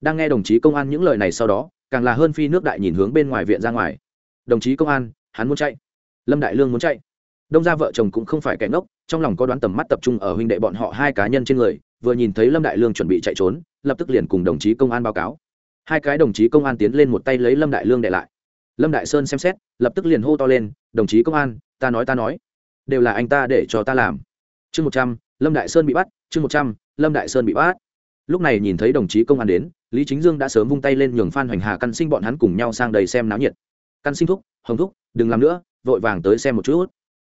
Đang nghe đồng chí công an những lời này sau đó, càng là hơn phi nước đại nhìn hướng bên ngoài viện ra ngoài. Đồng chí công an, hắn muốn chạy. Lâm đại lương muốn chạy. Đông ra vợ chồng cũng không phải kẻ ngốc, trong lòng có đoán tầm mắt tập trung ở huynh đệ bọn họ hai cá nhân trên người, vừa nhìn thấy lâm đại lương chuẩn bị chạy trốn, lập tức liền cùng đồng chí công an báo cáo. Hai cái đồng chí công an tiến lên một tay lấy lâm đại lương để lại. Lâm đại sơn xem xét, lập tức liền hô to lên, đồng chí công an ta nói ta nói. Đều là anh ta để cho ta làm. Chương một trăm lâm đại sơn bị bắt chương một trăm lâm đại sơn bị bắt. Lúc này nhìn thấy đồng chí công an đến lý chính dương đã sớm vung tay lên nhường phan hoành hà căn sinh bọn hắn cùng nhau sang đầy xem náo nhiệt. Căn sinh thúc hồng thúc đừng làm nữa vội vàng tới xem một chút.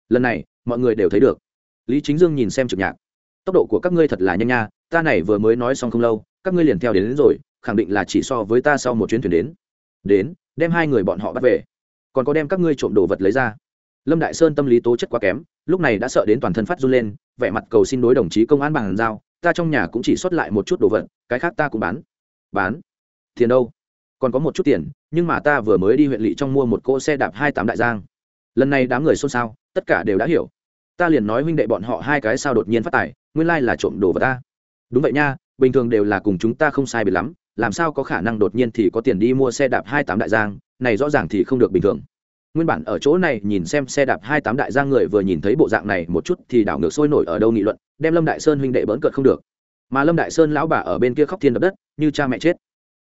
Lần này mọi người đều thấy được. Lý chính dương nhìn xem trực nhạc. Tốc độ của các ngươi thật là nhanh nha ta này vừa mới nói xong không lâu các ngươi liền theo đến, đến rồi khẳng định là chỉ so với ta sau một chuyến thuyền đến. Đến đem hai người bọn họ bắt về. Còn có đem các ngươi trộm đồ vật lấy ra lâm đại sơn tâm lý tố chất quá kém, lúc này đã sợ đến toàn thân phát run lên, vẻ mặt cầu xin đối đồng chí công an bằng giao, ta trong nhà cũng chỉ xuất lại một chút đồ vật, cái khác ta cũng bán. Bán? Tiền đâu? Còn có một chút tiền, nhưng mà ta vừa mới đi huyện lỵ trong mua một cỗ xe đạp hai tám đại giang. Lần này đám người xôn xao, tất cả đều đã hiểu. Ta liền nói huynh đệ bọn họ hai cái sao đột nhiên phát tài, nguyên lai là trộm đồ vật ta. Đúng vậy nha, bình thường đều là cùng chúng ta không sai biệt lắm, làm sao có khả năng đột nhiên thì có tiền đi mua xe đạp hai tám đại giang, này rõ ràng thì không được bình thường nguyên bản ở chỗ này nhìn xem xe đạp hai tám đại giang người vừa nhìn thấy bộ dạng này, một chút thì đảo ngược sôi nổi ở đâu nghị luận, đem lâm đại sơn huynh đệ bỡn cợt không được. Mà lâm đại sơn lão bà ở bên kia khóc thiên đập đất, như cha mẹ chết.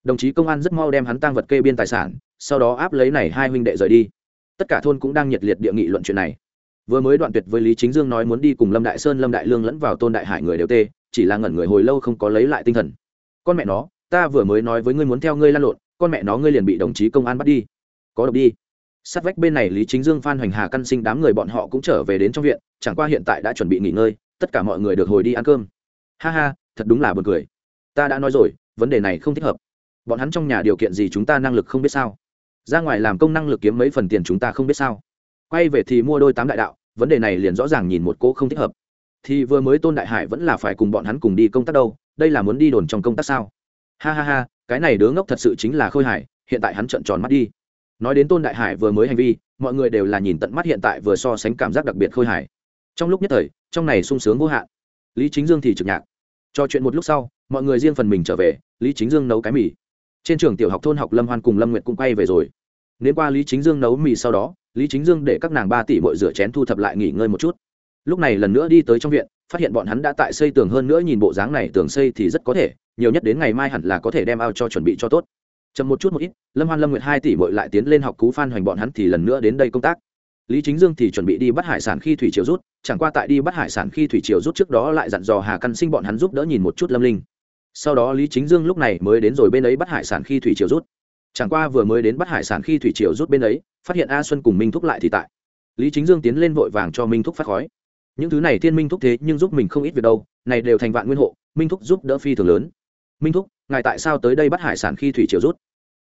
Đồng chí công an rất mau đem hắn tăng vật kê biên tài sản, sau đó áp lấy này hai huynh đệ rời đi. Tất cả thôn cũng đang nhiệt liệt địa nghị luận chuyện này. Vừa mới đoạn tuyệt với lý chính dương nói muốn đi cùng lâm đại sơn, lâm đại lương lẫn vào tôn đại hải người đều tê, chỉ là ngẩn người hồi lâu không có lấy lại tinh thần. Con mẹ nó, ta vừa mới nói với ngươi muốn theo ngươi lan lộn, con mẹ nó ngươi liền bị đồng chí công an bắt đi. Có độc đi sát vách bên này lý chính dương, phan hoành hà, căn sinh đám người bọn họ cũng trở về đến trong viện, chẳng qua hiện tại đã chuẩn bị nghỉ ngơi, tất cả mọi người được hồi đi ăn cơm. Ha ha, thật đúng là buồn cười. Ta đã nói rồi, vấn đề này không thích hợp. Bọn hắn trong nhà điều kiện gì chúng ta năng lực không biết sao? Ra ngoài làm công năng lực kiếm mấy phần tiền chúng ta không biết sao? Quay về thì mua đôi tám đại đạo, vấn đề này liền rõ ràng nhìn một cô không thích hợp. Thì vừa mới tôn đại hải vẫn là phải cùng bọn hắn cùng đi công tác đâu, đây là muốn đi đồn trong công tác sao? Ha ha ha, cái này đứa ngốc thật sự chính là khôi hải hiện tại hắn trợn tròn mắt đi nói đến tôn đại hải vừa mới hành vi, mọi người đều là nhìn tận mắt hiện tại vừa so sánh cảm giác đặc biệt khôi hải trong lúc nhất thời, trong này sung sướng vô hạn. Lý chính dương thì trực nhạc. Cho chuyện một lúc sau, mọi người riêng phần mình trở về, lý chính dương nấu cái mì. Trên trường tiểu học thôn học lâm hoan cùng lâm nguyệt cũng quay về rồi. Nếu qua lý chính dương nấu mì sau đó, lý chính dương để các nàng ba tỷ bội rửa chén thu thập lại nghỉ ngơi một chút. Lúc này lần nữa đi tới trong viện, phát hiện bọn hắn đã tại xây tường hơn nữa nhìn bộ dáng này tường xây thì rất có thể, nhiều nhất đến ngày mai hẳn là có thể đem ao cho chuẩn bị cho tốt chậm một chút một ít, lâm hoan lâm nguyệt hai tỷ bội lại tiến lên học cú phan hoành bọn hắn thì lần nữa đến đây công tác. Lý chính dương thì chuẩn bị đi bắt hải sản khi thủy triều rút, chẳng qua tại đi bắt hải sản khi thủy triều rút trước đó lại dặn dò hà căn sinh bọn hắn giúp đỡ nhìn một chút lâm linh. Sau đó lý chính dương lúc này mới đến rồi bên ấy bắt hải sản khi thủy triều rút. Chẳng qua vừa mới đến bắt hải sản khi thủy triều rút bên ấy, phát hiện a xuân cùng minh thúc lại thì tại. Lý chính dương tiến lên vội vàng cho minh thúc phát khói. Những thứ này thiên minh thúc thế nhưng giúp mình không ít việc đâu, này đều thành vạn nguyên hộ, minh thúc giúp đỡ phi thường lớn. Minh thúc, ngài tại sao tới đây bắt hải sản khi thủy triều rút?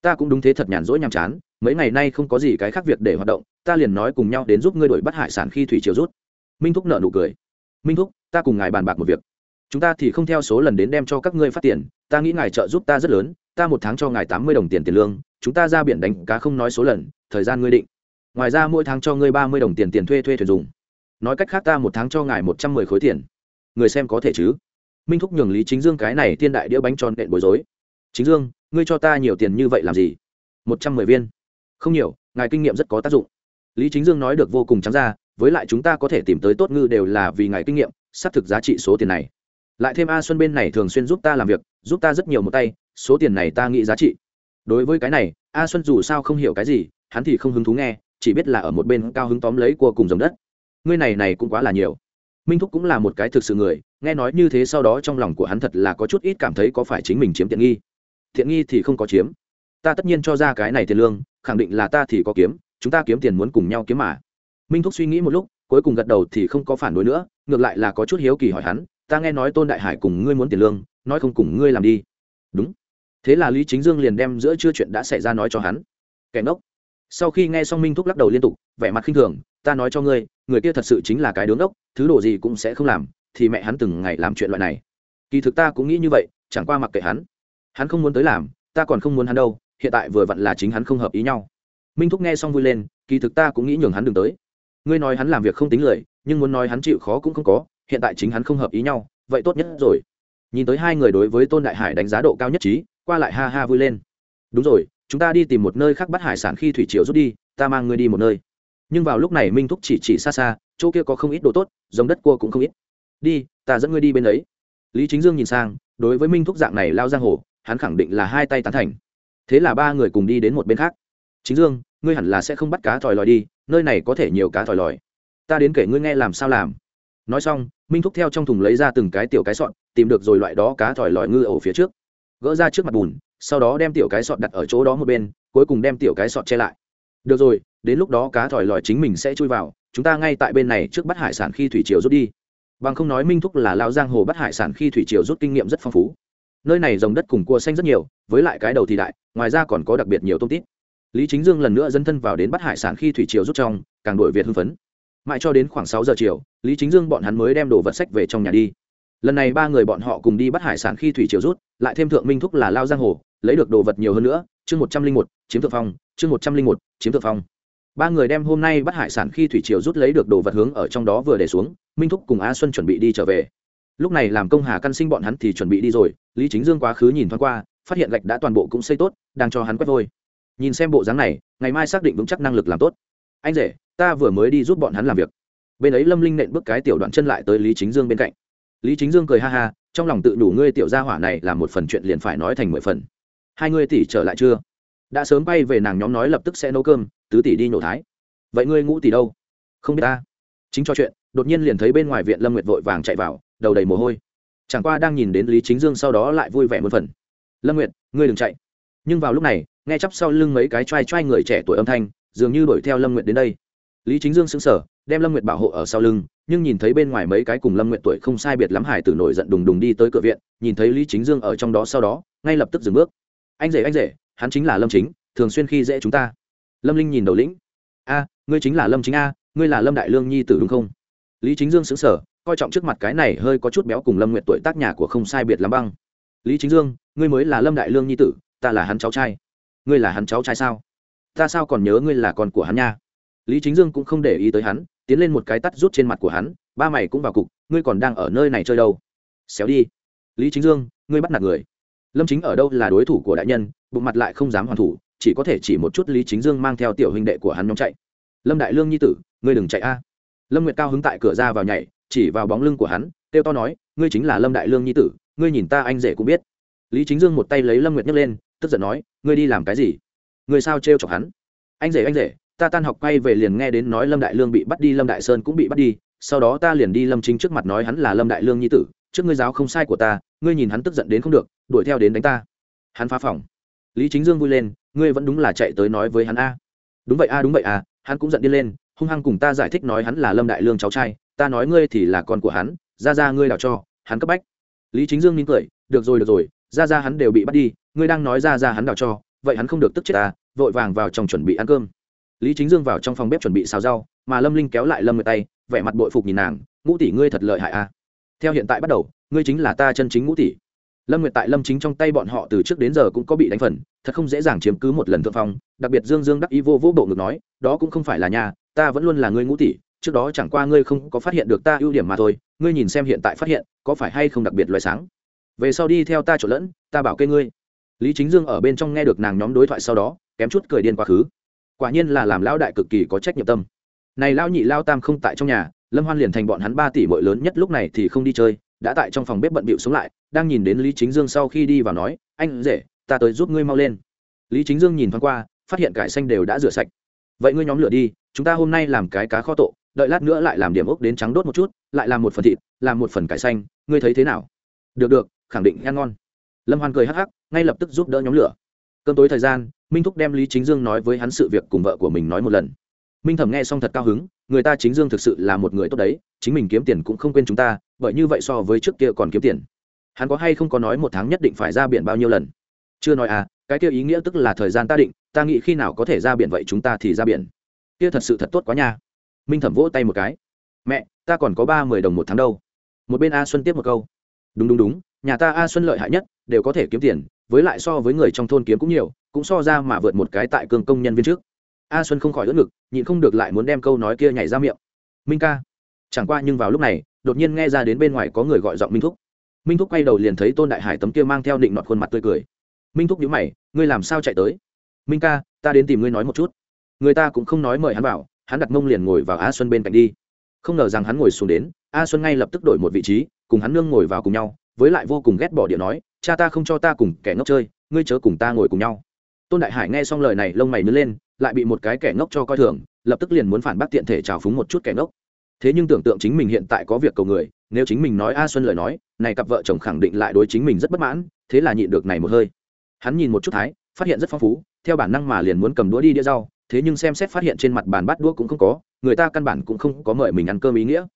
Ta cũng đúng thế thật nhàn rỗi nhàm chán, mấy ngày nay không có gì cái khác việc để hoạt động, ta liền nói cùng nhau đến giúp ngươi đổi bắt hải sản khi thủy triều rút. Minh thúc nợ nụ cười. Minh thúc, ta cùng ngài bàn bạc một việc. Chúng ta thì không theo số lần đến đem cho các ngươi phát tiền, ta nghĩ ngài trợ giúp ta rất lớn, ta một tháng cho ngài tám mươi đồng tiền tiền lương, chúng ta ra biển đánh cá không nói số lần, thời gian ngươi định. Ngoài ra mỗi tháng cho ngươi ba mươi đồng tiền tiền thuê thuê thuyền dùng. Nói cách khác ta một tháng cho ngài một trăm mười khối tiền. Người xem có thể chứ? Minh thúc nhường lý chính dương cái này thiên đại đĩa bánh tròn đện bối rối. Chính dương ngươi cho ta nhiều tiền như vậy làm gì? Một trăm mười viên. Không nhiều, ngài kinh nghiệm rất có tác dụng. Lý chính dương nói được vô cùng trắng ra, với lại chúng ta có thể tìm tới tốt ngư đều là vì ngài kinh nghiệm, xác thực giá trị số tiền này. Lại thêm a xuân bên này thường xuyên giúp ta làm việc, giúp ta rất nhiều một tay, số tiền này ta nghĩ giá trị. Đối với cái này, a xuân dù sao không hiểu cái gì, hắn thì không hứng thú nghe, chỉ biết là ở một bên cao hứng tóm lấy cua cùng dòng đất. Ngươi này này cũng quá là nhiều. Minh thúc cũng là một cái thực sự người, nghe nói như thế sau đó trong lòng của hắn thật là có chút ít cảm thấy có phải chính mình chiếm tiện nghi thiện nghi thì không có chiếm. Ta tất nhiên cho ra cái này tiền lương, khẳng định là ta thì có kiếm, chúng ta kiếm tiền muốn cùng nhau kiếm mà. Minh thúc suy nghĩ một lúc, cuối cùng gật đầu thì không có phản đối nữa, ngược lại là có chút hiếu kỳ hỏi hắn, ta nghe nói tôn đại hải cùng ngươi muốn tiền lương, nói không cùng ngươi làm đi. Đúng. Thế là lý chính dương liền đem giữa chưa chuyện đã xảy ra nói cho hắn. Kẻ ngốc. Sau khi nghe xong minh thúc lắc đầu liên tục, vẻ mặt khinh thường, ta nói cho ngươi, người kia thật sự chính là cái đứng ốc thứ đồ gì cũng sẽ không làm, thì mẹ hắn từng ngày làm chuyện loại này. Kỳ thực ta cũng nghĩ như vậy, chẳng qua mặc kệ hắn hắn không muốn tới làm, ta còn không muốn hắn đâu, hiện tại vừa vặn là chính hắn không hợp ý nhau. Minh thúc nghe xong vui lên, kỳ thực ta cũng nghĩ nhường hắn đừng tới. Ngươi nói hắn làm việc không tính lời, nhưng muốn nói hắn chịu khó cũng không có, hiện tại chính hắn không hợp ý nhau, vậy tốt nhất rồi. Nhìn tới hai người đối với tôn đại hải đánh giá độ cao nhất trí, qua lại ha ha vui lên. Đúng rồi, chúng ta đi tìm một nơi khác bắt hải sản khi thủy triều rút đi, ta mang ngươi đi một nơi. Nhưng vào lúc này minh thúc chỉ chỉ xa xa, chỗ kia có không ít đồ tốt, giống đất cua cũng không ít. Đi, ta dẫn ngươi đi bên ấy. Lý chính dương nhìn sang, đối với minh thúc dạng này lao giang hồ hắn khẳng định là hai tay tán thành. Thế là ba người cùng đi đến một bên khác. Chính dương, ngươi hẳn là sẽ không bắt cá thòi lòi đi, nơi này có thể nhiều cá thòi lòi. Ta đến kể ngươi nghe làm sao làm. Nói xong, minh thúc theo trong thùng lấy ra từng cái tiểu cái sọn tìm được rồi loại đó cá thòi lòi ngư ổ phía trước. Gỡ ra trước mặt bùn, sau đó đem tiểu cái sọt đặt ở chỗ đó một bên, cuối cùng đem tiểu cái sọt che lại. Được rồi, đến lúc đó cá thòi lòi chính mình sẽ chui vào, chúng ta ngay tại bên này trước bắt hải sản khi thủy triều rút đi. Bằng không nói minh thúc là lao giang hồ bắt hải sản khi thủy triều rút kinh nghiệm rất phong phú nơi này dòng đất cùng cua xanh rất nhiều, với lại cái đầu thì đại, ngoài ra còn có đặc biệt nhiều tôm tít. Lý chính dương lần nữa dấn thân vào đến bắt hải sản khi thủy triều rút trong, càng đổi việt hưng phấn. Mãi cho đến khoảng sáu giờ chiều, lý chính dương bọn hắn mới đem đồ vật sách về trong nhà đi. Lần này ba người bọn họ cùng đi bắt hải sản khi thủy triều rút, lại thêm thượng minh thúc là lao giang hồ, lấy được đồ vật nhiều hơn nữa, chương một trăm linh một, chiếm thượng phong, chương một trăm linh một, chiếm thượng phong. Ba người đem hôm nay bắt hải sản khi thủy triều rút lấy được đồ vật hướng ở trong đó vừa để xuống, minh thúc cùng a xuân chuẩn bị đi trở về lúc này làm công hà căn sinh bọn hắn thì chuẩn bị đi rồi, lý chính dương quá khứ nhìn thoáng qua, phát hiện gạch đã toàn bộ cũng xây tốt, đang cho hắn quét vôi. Nhìn xem bộ dáng này, ngày mai xác định vững chắc năng lực làm tốt. Anh rể, ta vừa mới đi giúp bọn hắn làm việc. Bên ấy lâm linh nện bước cái tiểu đoạn chân lại tới lý chính dương bên cạnh. Lý chính dương cười ha ha, trong lòng tự đủ ngươi tiểu gia hỏa này là một phần chuyện liền phải nói thành mười phần. Hai ngươi tỷ trở lại chưa? Đã sớm bay về nàng nhóm nói lập tức sẽ nấu cơm, tứ tỷ đi nhổ thái. Vậy ngươi ngũ tỷ đâu? Không biết ta. Chính cho chuyện, đột nhiên liền thấy bên ngoài viện lâm nguyệt vội vàng chạy vào đầu đầy mồ hôi. Chẳng qua đang nhìn đến lý chính dương sau đó lại vui vẻ một phần. Lâm nguyệt, ngươi đừng chạy. Nhưng vào lúc này, nghe chắp sau lưng mấy cái t r a i t r a i người trẻ tuổi âm thanh, dường như đuổi theo lâm nguyệt đến đây. Lý chính dương xứng sở đem lâm nguyệt bảo hộ ở sau lưng, nhưng nhìn thấy bên ngoài mấy cái cùng lâm nguyệt tuổi không sai biệt lắm hải tử nổi giận đùng đùng đi tới cửa viện, nhìn thấy lý chính dương ở trong đó sau đó, ngay lập tức dừng bước. Anh rể anh rể, hắn chính là lâm chính, thường xuyên khi dễ chúng ta. Lâm linh nhìn đầu lĩnh. A, ngươi chính là lâm chính a, ngươi là lâm đại lương nhi tử đúng không? Lý chính dương xứng sở coi trọng trước mặt cái này hơi có chút béo cùng lâm nguyện tuổi tác nhà của không sai biệt lắm băng. Lý chính dương, ngươi mới là lâm đại lương nhi tử, ta là hắn cháu trai. Ngươi là hắn cháu trai sao? Ta sao còn nhớ ngươi là con của hắn nha? Lý chính dương cũng không để ý tới hắn, tiến lên một cái tắt rút trên mặt của hắn, ba mày cũng vào cục, ngươi còn đang ở nơi này chơi đâu? Xéo đi. Lý chính dương, ngươi bắt nạt người. Lâm chính ở đâu là đối thủ của đại nhân, bụng mặt lại không dám hoàn thủ, chỉ có thể chỉ một chút lý chính dương mang theo tiểu huynh đệ của hắn nhóm chạy. Lâm đại lương nhi tử, ngươi đừng chạy a. Lâm nguyệt cao hứng tại cửa ra vào nhảy chỉ vào bóng lưng của hắn, kêu to nói, ngươi chính là lâm đại lương nhi tử, ngươi nhìn ta anh rể cũng biết. Lý chính dương một tay lấy lâm nguyệt nhấc lên, tức giận nói, ngươi đi làm cái gì? Ngươi sao trêu chọc hắn? Anh rể anh rể, ta tan học quay về liền nghe đến nói lâm đại lương bị bắt đi, lâm đại sơn cũng bị bắt đi, sau đó ta liền đi lâm chính trước mặt nói hắn là lâm đại lương nhi tử, trước ngươi giáo không sai của ta, ngươi nhìn hắn tức giận đến không được, đuổi theo đến đánh ta. Hắn phá phòng. Lý chính dương vui lên, ngươi vẫn đúng là chạy tới nói với hắn a. Đúng vậy a, đúng vậy a. Hắn cũng giận đi lên, hung hăng cùng ta giải thích nói hắn là lâm đại lương cháu trai ta nói ngươi thì là con của hắn ra ra ngươi đào cho, hắn cấp bách. Lý chính dương mỉm cười, được rồi được rồi ra ra hắn đều bị bắt đi, ngươi đang nói ra ra hắn đào cho, vậy hắn không được tức chết ta, vội vàng vào trong chuẩn bị ăn cơm. Lý chính dương vào trong phòng bếp chuẩn bị xào rau, mà lâm linh kéo lại lâm người tay, vẻ mặt bội phục nhìn nàng, ngũ tỷ ngươi thật lợi hại a. Theo hiện tại bắt đầu, ngươi chính là ta chân chính ngũ tỷ. Lâm nguyệt tại lâm chính trong tay bọn họ từ trước đến giờ cũng có bị đánh phần, thật không dễ dàng chiếm cứ một lần thượng phong, đặc biệt dương dương đắc ý vô vô bộ ngực nói, đó cũng không phải là nhà, ta vẫn luôn là ngươi ngũ tỷ trước đó chẳng qua ngươi không có phát hiện được ta ưu điểm mà thôi, ngươi nhìn xem hiện tại phát hiện, có phải hay không đặc biệt loài sáng? Về sau đi theo ta trộn lẫn, ta bảo kê ngươi. Lý chính dương ở bên trong nghe được nàng nhóm đối thoại sau đó, kém chút cười điên quá khứ. Quả nhiên là làm lão đại cực kỳ có trách nhiệm tâm. Này lão nhị lao tam không tại trong nhà, lâm hoan liền thành bọn hắn ba tỷ bội lớn nhất lúc này thì không đi chơi, đã tại trong phòng bếp bận bịu xuống lại, đang nhìn đến lý chính dương sau khi đi vào nói, anh rể, ta tới giúp ngươi mau lên. Lý chính dương nhìn thoáng qua, phát hiện cải xanh đều đã rửa sạch vậy ngươi nhóm lửa đi, chúng ta hôm nay làm cái cá kho tộ đợi lát nữa lại làm điểm ốc đến trắng đốt một chút, lại làm một phần thịt, làm một phần cải xanh, ngươi thấy thế nào? Được được, khẳng định ăn ngon. Lâm hoan cười hắc hắc, ngay lập tức giúp đỡ nhóm lửa. Cơn tối thời gian, minh thúc đem lý chính dương nói với hắn sự việc cùng vợ của mình nói một lần. Minh thẩm nghe xong thật cao hứng, người ta chính dương thực sự là một người tốt đấy, chính mình kiếm tiền cũng không quên chúng ta, bởi như vậy so với trước kia còn kiếm tiền. Hắn có hay không có nói một tháng nhất định phải ra biển bao nhiêu lần? Chưa nói à cái kia ý nghĩa tức là thời gian ta định ta nghĩ khi nào có thể ra biển vậy chúng ta thì ra biển. Kia thật sự thật tốt quá nha. Minh thẩm vỗ tay một cái. Mẹ, ta còn có ba mươi đồng một tháng đâu. Một bên a xuân tiếp một câu. Đúng đúng đúng, nhà ta a xuân lợi hại nhất, đều có thể kiếm tiền, với lại so với người trong thôn kiếm cũng nhiều, cũng so ra mà vượt một cái tại cường công nhân viên trước. A xuân không khỏi ớt ngực, nhịn không được lại muốn đem câu nói kia nhảy ra miệng. Minh ca. Chẳng qua nhưng vào lúc này, đột nhiên nghe ra đến bên ngoài có người gọi giọng minh thúc. Minh thúc quay đầu liền thấy tôn đại hải tấm kia mang theo định nọt khuôn mặt tươi cười. Minh thúc nhíu mày, ngươi làm sao chạy tới? Minh ca, ta đến tìm ngươi nói một chút. Người ta cũng không nói mời hắn vào, hắn đặt mông liền ngồi vào a xuân bên cạnh đi. Không ngờ rằng hắn ngồi xuống đến, a xuân ngay lập tức đổi một vị trí, cùng hắn nương ngồi vào cùng nhau, với lại vô cùng ghét bỏ điện nói, cha ta không cho ta cùng kẻ ngốc chơi, ngươi chớ cùng ta ngồi cùng nhau. Tôn đại hải nghe xong lời này lông mày nứt lên, lại bị một cái kẻ ngốc cho coi thường, lập tức liền muốn phản bác tiện thể trào phúng một chút kẻ ngốc. Thế nhưng tưởng tượng chính mình hiện tại có việc cầu người, nếu chính mình nói a xuân lời nói, này cặp vợ chồng khẳng định lại đối chính mình rất bất mãn, thế là nhịn được này một hơi. Hắn nhìn một chút thái phát hiện rất phong phú, theo bản năng mà liền muốn cầm đũa đi đĩa rau, thế nhưng xem xét phát hiện trên mặt bàn bát đũa cũng không có, người ta căn bản cũng không có mời mình ăn cơm ý nghĩa.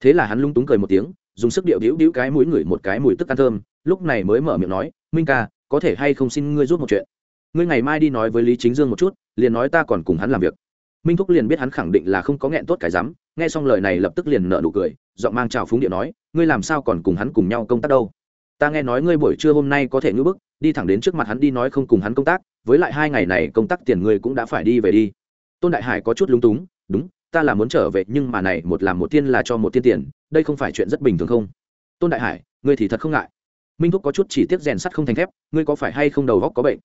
Thế là hắn lung túng cười một tiếng, dùng sức điệu đĩu đĩu cái mũi ngửi một cái mùi tức ăn thơm, lúc này mới mở miệng nói, minh ca, có thể hay không xin ngươi giúp một chuyện? Ngươi ngày mai đi nói với lý chính dương một chút, liền nói ta còn cùng hắn làm việc. Minh thúc liền biết hắn khẳng định là không có nghẹn tốt cái rắm, nghe xong lời này lập tức liền nợ nụ cười, giọng mang trào phúng điện nói, ngươi làm sao còn cùng hắn cùng nhau công tác đâu? Ta nghe nói ngươi buổi trưa hôm nay có thể ngưỡng bức đi thẳng đến trước mặt hắn đi nói không cùng hắn công tác, với lại hai ngày này công tác tiền người cũng đã phải đi về đi. Tôn đại hải có chút lúng túng, đúng, ta là muốn trở về, nhưng mà này một làm một tiên là cho một tiên tiền, đây không phải chuyện rất bình thường không? Tôn đại hải, ngươi thì thật không ngại. Minh thúc có chút chỉ tiết rèn sắt không thành thép, ngươi có phải hay không đầu góc có bệnh?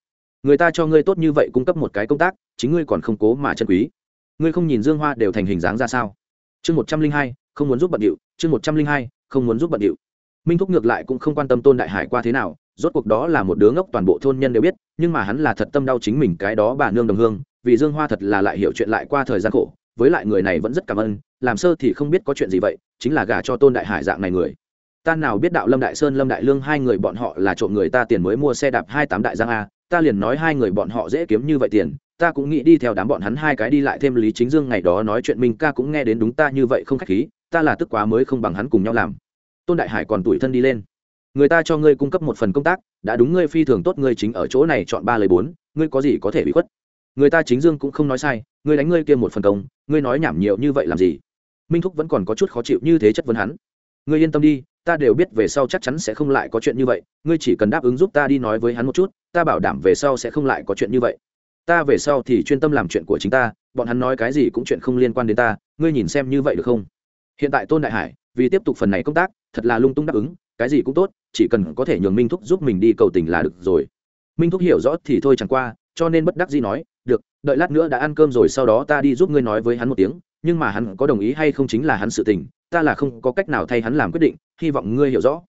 Người ta cho ngươi tốt như vậy cung cấp một cái công tác, chính ngươi còn không cố mà chân quý. Ngươi không nhìn dương hoa đều thành hình dáng ra sao? Chương một trăm linh hai, không muốn giúp bận điệu. Chương một trăm linh hai, không muốn giúp bận điệu. Minh thúc ngược lại cũng không quan tâm tôn đại hải qua thế nào rốt cuộc đó là một đứa ngốc toàn bộ thôn nhân đều biết, nhưng mà hắn là thật tâm đau chính mình cái đó bà nương đồng hương, vì dương hoa thật là lại hiểu chuyện lại qua thời gian khổ, với lại người này vẫn rất cảm ơn, làm sơ thì không biết có chuyện gì vậy, chính là gả cho tôn đại hải dạng này người. Ta nào biết đạo lâm đại sơn, lâm đại lương hai người bọn họ là trộm người ta tiền mới mua xe đạp hai tám đại giang a, ta liền nói hai người bọn họ dễ kiếm như vậy tiền, ta cũng nghĩ đi theo đám bọn hắn hai cái đi lại thêm lý chính dương ngày đó nói chuyện minh ca cũng nghe đến đúng ta như vậy không khách khí, ta là tức quá mới không bằng hắn cùng nhau làm. Tôn đại hải còn tuổi thân đi lên người ta cho ngươi cung cấp một phần công tác, đã đúng ngươi phi thường tốt, ngươi chính ở chỗ này chọn ba lời bốn, ngươi có gì có thể bị khuất? Người ta chính dương cũng không nói sai, ngươi đánh ngươi kia một phần công, ngươi nói nhảm nhiều như vậy làm gì? Minh thúc vẫn còn có chút khó chịu như thế chất vấn hắn. Ngươi yên tâm đi, ta đều biết về sau chắc chắn sẽ không lại có chuyện như vậy, ngươi chỉ cần đáp ứng giúp ta đi nói với hắn một chút, ta bảo đảm về sau sẽ không lại có chuyện như vậy. Ta về sau thì chuyên tâm làm chuyện của chính ta, bọn hắn nói cái gì cũng chuyện không liên quan đến ta, ngươi nhìn xem như vậy được không? Hiện tại tôn đại hải vì tiếp tục phần này công tác, thật là lung tung đáp ứng, cái gì cũng tốt, chỉ cần có thể nhường minh thúc giúp mình đi cầu tình là được rồi. Minh thúc hiểu rõ thì thôi chẳng qua, cho nên bất đắc dĩ nói, được, đợi lát nữa đã ăn cơm rồi sau đó ta đi giúp ngươi nói với hắn một tiếng, nhưng mà hắn có đồng ý hay không chính là hắn sự tình, ta là không có cách nào thay hắn làm quyết định, hy vọng ngươi hiểu rõ.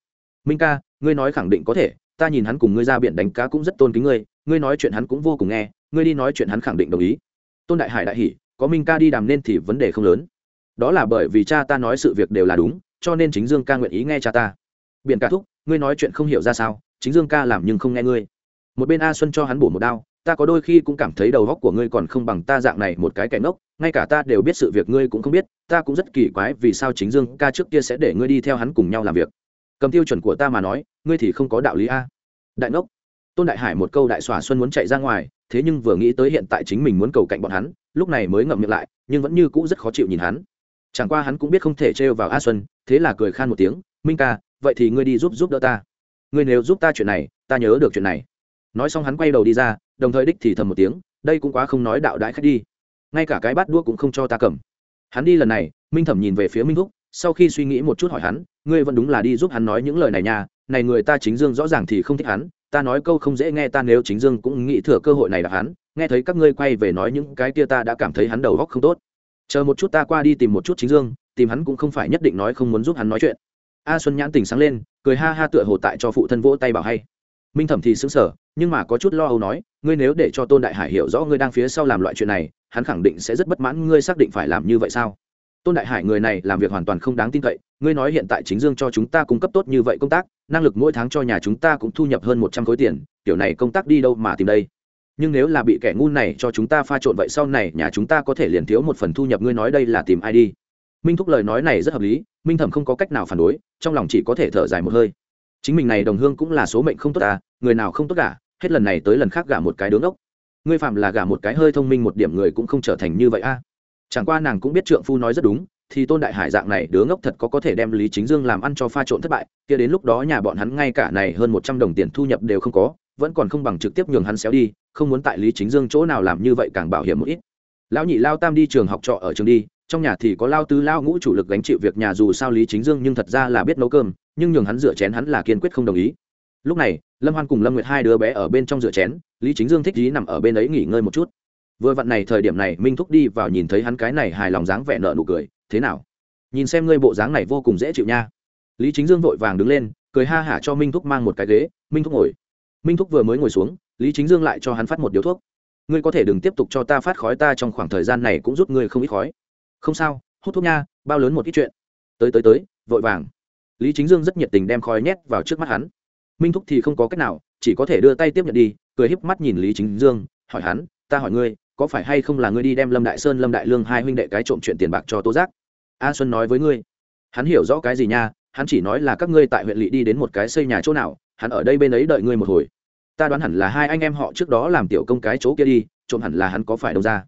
Minh ca, ngươi nói khẳng định có thể, ta nhìn hắn cùng ngươi ra biển đánh cá cũng rất tôn kính ngươi ngươi nói chuyện hắn cũng vô cùng nghe, ngươi đi nói chuyện hắn khẳng định đồng ý. Tôn đại hải đại hỉ, có minh ca đi đàm nên thì vấn đề không lớn đó là bởi vì cha ta nói sự việc đều là đúng, cho nên chính dương ca nguyện ý nghe cha ta. Biển cả thúc, ngươi nói chuyện không hiểu ra sao, chính dương ca làm nhưng không nghe ngươi. Một bên a xuân cho hắn bổ một đao, ta có đôi khi cũng cảm thấy đầu góc của ngươi còn không bằng ta dạng này một cái kẻ ngốc, ngay cả ta đều biết sự việc ngươi cũng không biết, ta cũng rất kỳ quái vì sao chính dương ca trước kia sẽ để ngươi đi theo hắn cùng nhau làm việc. Cầm tiêu chuẩn của ta mà nói, ngươi thì không có đạo lý a. Đại ngốc. Tôn đại hải một câu đại xòa xuân muốn chạy ra ngoài, thế nhưng vừa nghĩ tới hiện tại chính mình muốn cầu cạnh bọn hắn, lúc này mới ngậm miệng lại, nhưng vẫn như cũ rất khó chịu nhìn hắn chẳng qua hắn cũng biết không thể trêu vào a xuân, thế là cười khan một tiếng, minh ca, vậy thì ngươi đi giúp giúp đỡ ta. Ngươi nếu giúp ta chuyện này, ta nhớ được chuyện này. Nói xong hắn quay đầu đi ra, đồng thời đích thì thầm một tiếng, đây cũng quá không nói đạo đãi khách đi. Ngay cả cái bát đua cũng không cho ta cầm. Hắn đi lần này, minh thẩm nhìn về phía minh thúc, sau khi suy nghĩ một chút hỏi hắn, ngươi vẫn đúng là đi giúp hắn nói những lời này nha, này người ta chính dương rõ ràng thì không thích hắn, ta nói câu không dễ nghe, ta nếu chính dương cũng nghĩ thừa cơ hội này là hắn, nghe thấy các ngươi quay về nói những cái kia ta đã cảm thấy hắn đầu góc không tốt chờ một chút ta qua đi tìm một chút chính dương, tìm hắn cũng không phải nhất định nói không muốn giúp hắn nói chuyện. A xuân nhãn tình sáng lên, cười ha ha tựa hồ tại cho phụ thân vỗ tay bảo hay. Minh thẩm thì xứng sở nhưng mà có chút lo âu nói, ngươi nếu để cho tôn đại hải hiểu rõ ngươi đang phía sau làm loại chuyện này, hắn khẳng định sẽ rất bất mãn ngươi xác định phải làm như vậy sao? Tôn đại hải người này làm việc hoàn toàn không đáng tin cậy, ngươi nói hiện tại chính dương cho chúng ta cung cấp tốt như vậy công tác, năng lực mỗi tháng cho nhà chúng ta cũng thu nhập hơn một trăm khối tiền kiểu này công tác đi đâu mà tìm đây? Nhưng nếu là bị kẻ ngu này cho chúng ta pha trộn vậy sau này nhà chúng ta có thể liền thiếu một phần thu nhập ngươi nói đây là tìm ai đi. Minh thúc lời nói này rất hợp lý, minh thẩm không có cách nào phản đối, trong lòng chỉ có thể thở dài một hơi. Chính mình này đồng hương cũng là số mệnh không tốt à người nào không tốt cả, hết lần này tới lần khác gả một cái đứng ốc ngươi phạm là gả một cái hơi thông minh một điểm người cũng không trở thành như vậy a chẳng qua nàng cũng biết trượng phu nói rất đúng, thì tôn đại hải dạng này đứa ngốc thật có có thể đem lý chính dương làm ăn cho pha trộn thất bại, kia đến lúc đó nhà bọn hắn ngay cả này hơn một trăm đồng tiền thu nhập đều không có, vẫn còn không bằng trực tiếp nhường hắn xéo đi không muốn tại lý chính dương chỗ nào làm như vậy càng bảo hiểm một ít. Lão nhị lao tam đi trường học trọ ở trường đi, trong nhà thì có lao tứ lao ngũ chủ lực gánh chịu việc nhà dù sao lý chính dương nhưng thật ra là biết nấu cơm, nhưng nhường hắn rửa chén hắn là kiên quyết không đồng ý. Lúc này, lâm hoan cùng lâm nguyệt hai đứa bé ở bên trong rửa chén, lý chính dương thích dí nằm ở bên ấy nghỉ ngơi một chút. Vừa vặn này thời điểm này, minh thúc đi vào nhìn thấy hắn cái này hài lòng dáng vẻ nợ nụ cười, thế nào? Nhìn xem ngươi bộ dáng này vô cùng dễ chịu nha. Lý chính dương vội vàng đứng lên, cười ha hả cho minh thúc mang một cái ghế, minh thúc ngồi. Minh thúc vừa mới ngồi xuống lý chính dương lại cho hắn phát một điếu thuốc. Ngươi có thể đừng tiếp tục cho ta phát khói, ta trong khoảng thời gian này cũng rút ngươi không ít khói. Không sao, hút thuốc nha, bao lớn một ít chuyện. Tới tới tới, vội vàng. Lý chính dương rất nhiệt tình đem khói nhét vào trước mắt hắn. Minh thúc thì không có cách nào, chỉ có thể đưa tay tiếp nhận đi, cười híp mắt nhìn lý chính dương, hỏi hắn, ta hỏi ngươi, có phải hay không là ngươi đi đem lâm đại sơn, lâm đại lương hai huynh đệ cái trộm chuyện tiền bạc cho tố giác? A xuân nói với ngươi. Hắn hiểu rõ cái gì nha, hắn chỉ nói là các ngươi tại huyện lỵ đi đến một cái xây nhà chỗ nào, hắn ở đây bên ấy đợi ngươi một hồi ta đoán hẳn là hai anh em họ trước đó làm tiểu công cái chỗ kia đi, trộm hẳn là hắn có phải đâu ra.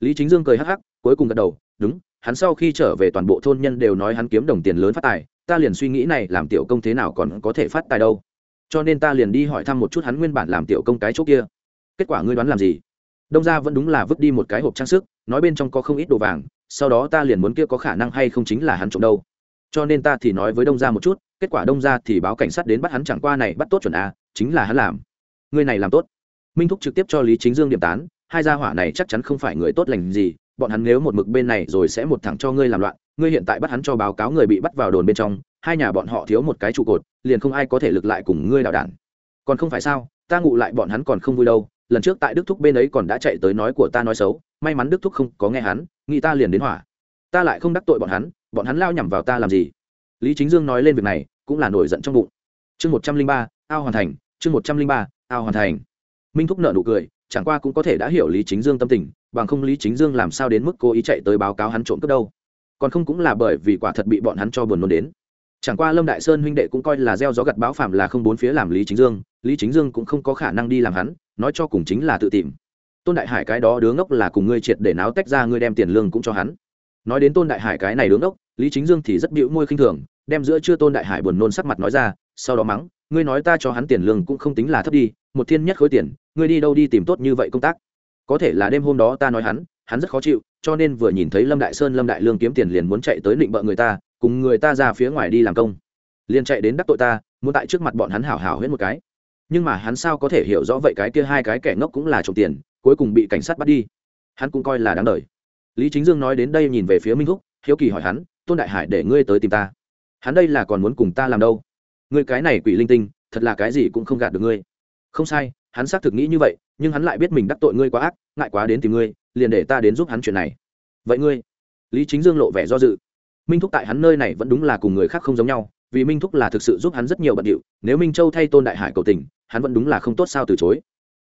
Lý chính dương cười hắc hắc, cuối cùng gật đầu, đúng, hắn sau khi trở về toàn bộ thôn nhân đều nói hắn kiếm đồng tiền lớn phát tài, ta liền suy nghĩ này làm tiểu công thế nào còn có thể phát tài đâu. Cho nên ta liền đi hỏi thăm một chút hắn nguyên bản làm tiểu công cái chỗ kia. Kết quả ngươi đoán làm gì? Đông gia vẫn đúng là vứt đi một cái hộp trang sức, nói bên trong có không ít đồ vàng, sau đó ta liền muốn kia có khả năng hay không chính là hắn trộm đâu. Cho nên ta thì nói với đông gia một chút, kết quả đông gia thì báo cảnh sát đến bắt hắn chẳng qua này bắt tốt chuẩn a chính là hắn làm. Ngươi này làm tốt. Minh thúc trực tiếp cho lý chính dương điểm tán, hai gia hỏa này chắc chắn không phải người tốt lành gì, bọn hắn nếu một mực bên này rồi sẽ một thẳng cho ngươi làm loạn, ngươi hiện tại bắt hắn cho báo cáo người bị bắt vào đồn bên trong, hai nhà bọn họ thiếu một cái trụ cột, liền không ai có thể lực lại cùng ngươi đạo đản còn không phải sao, ta ngụ lại bọn hắn còn không vui đâu, lần trước tại đức thúc bên ấy còn đã chạy tới nói của ta nói xấu, may mắn đức thúc không có nghe hắn, nghĩ ta liền đến hỏa. Ta lại không đắc tội bọn hắn bọn hắn lao nhằm vào ta làm gì? Lý chính dương nói lên việc này, cũng là nổi giận trong bụng. Chương một trăm linh ba, ao hoàn thành, chương một trăm linh ba ao hoàn thành. Minh thúc nợ nụ cười, chẳng qua cũng có thể đã hiểu lý chính dương tâm tình, bằng không lý chính dương làm sao đến mức cố ý chạy tới báo cáo hắn trộm cướp đâu. Còn không cũng là bởi vì quả thật bị bọn hắn cho buồn nôn đến. Chẳng qua lâm đại sơn huynh đệ cũng coi là gieo gió gặt báo phạm là không bốn phía làm lý chính dương, lý chính dương cũng không có khả năng đi làm hắn, nói cho cùng chính là tự tìm. Tôn đại hải cái đó đứa ngốc là cùng ngươi triệt để náo tách ra, ngươi đem tiền lương cũng cho hắn. Nói đến tôn đại hải cái này đứa ngốc, lý chính dương thì rất bịu môi khinh thường, đem giữa chưa tôn đại hải buồn nôn sắc mặt nói ra, sau đó mắng, ngươi nói ta cho hắn tiền lương cũng không tính là thấp đi một thiên nhất khối tiền, ngươi đi đâu đi tìm tốt như vậy công tác? Có thể là đêm hôm đó ta nói hắn hắn rất khó chịu, cho nên vừa nhìn thấy lâm đại sơn, lâm đại lương kiếm tiền liền muốn chạy tới định bợ người ta, cùng người ta ra phía ngoài đi làm công. Liền chạy đến đắc tội ta, muốn tại trước mặt bọn hắn hảo hảo hết một cái. Nhưng mà hắn sao có thể hiểu rõ vậy cái kia hai cái kẻ ngốc cũng là trộm tiền, cuối cùng bị cảnh sát bắt đi? Hắn cũng coi là đáng đời. Lý chính dương nói đến đây nhìn về phía minh thúc, hiếu kỳ hỏi hắn, tôn đại hải để ngươi tới tìm ta? Hắn đây là còn muốn cùng ta làm đâu? Ngươi cái này quỷ linh tinh, thật là cái gì cũng không gạt được ngươi không sai, hắn xác thực nghĩ như vậy, nhưng hắn lại biết mình đắc tội ngươi quá ác, ngại quá đến tìm ngươi, liền để ta đến giúp hắn chuyện này. Vậy ngươi? Lý chính dương lộ vẻ do dự. Minh thúc tại hắn nơi này vẫn đúng là cùng người khác không giống nhau, vì minh thúc là thực sự giúp hắn rất nhiều bận điệu, nếu minh châu thay tôn đại hải cầu tình, hắn vẫn đúng là không tốt sao từ chối.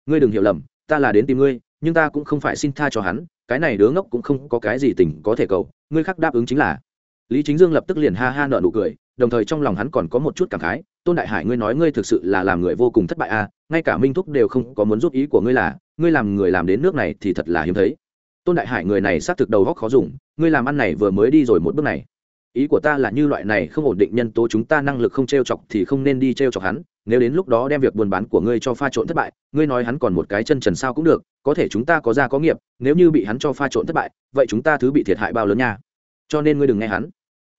Ngươi đừng hiểu lầm, ta là đến tìm ngươi, nhưng ta cũng không phải xin tha cho hắn, cái này đứa ngốc cũng không có cái gì tình có thể cầu, ngươi khác đáp ứng chính là. Lý chính dương lập tức liền ha ha nợ nụ cười đồng thời trong lòng hắn còn có một chút cảm khái, tôn đại hải, ngươi nói ngươi thực sự là làm người vô cùng thất bại à ngay cả minh thúc đều không có muốn giúp ý của ngươi là, ngươi làm người làm đến nước này thì thật là hiếm thấy. Tôn đại hải người này xác thực đầu góc khó dùng, ngươi làm ăn này vừa mới đi rồi một bước này. Ý của ta là như loại này không ổn định nhân tố chúng ta năng lực không t r e o chọc thì không nên đi t r e o chọc hắn, nếu đến lúc đó đem việc buôn bán của ngươi cho pha trộn thất bại, ngươi nói hắn còn một cái chân trần sao cũng được, có thể chúng ta có ra có nghiệp, nếu như bị hắn cho pha trộn thất bại, vậy chúng ta thứ bị thiệt hại bao lớn nha. Cho nên ngươi đừng nghe hắn.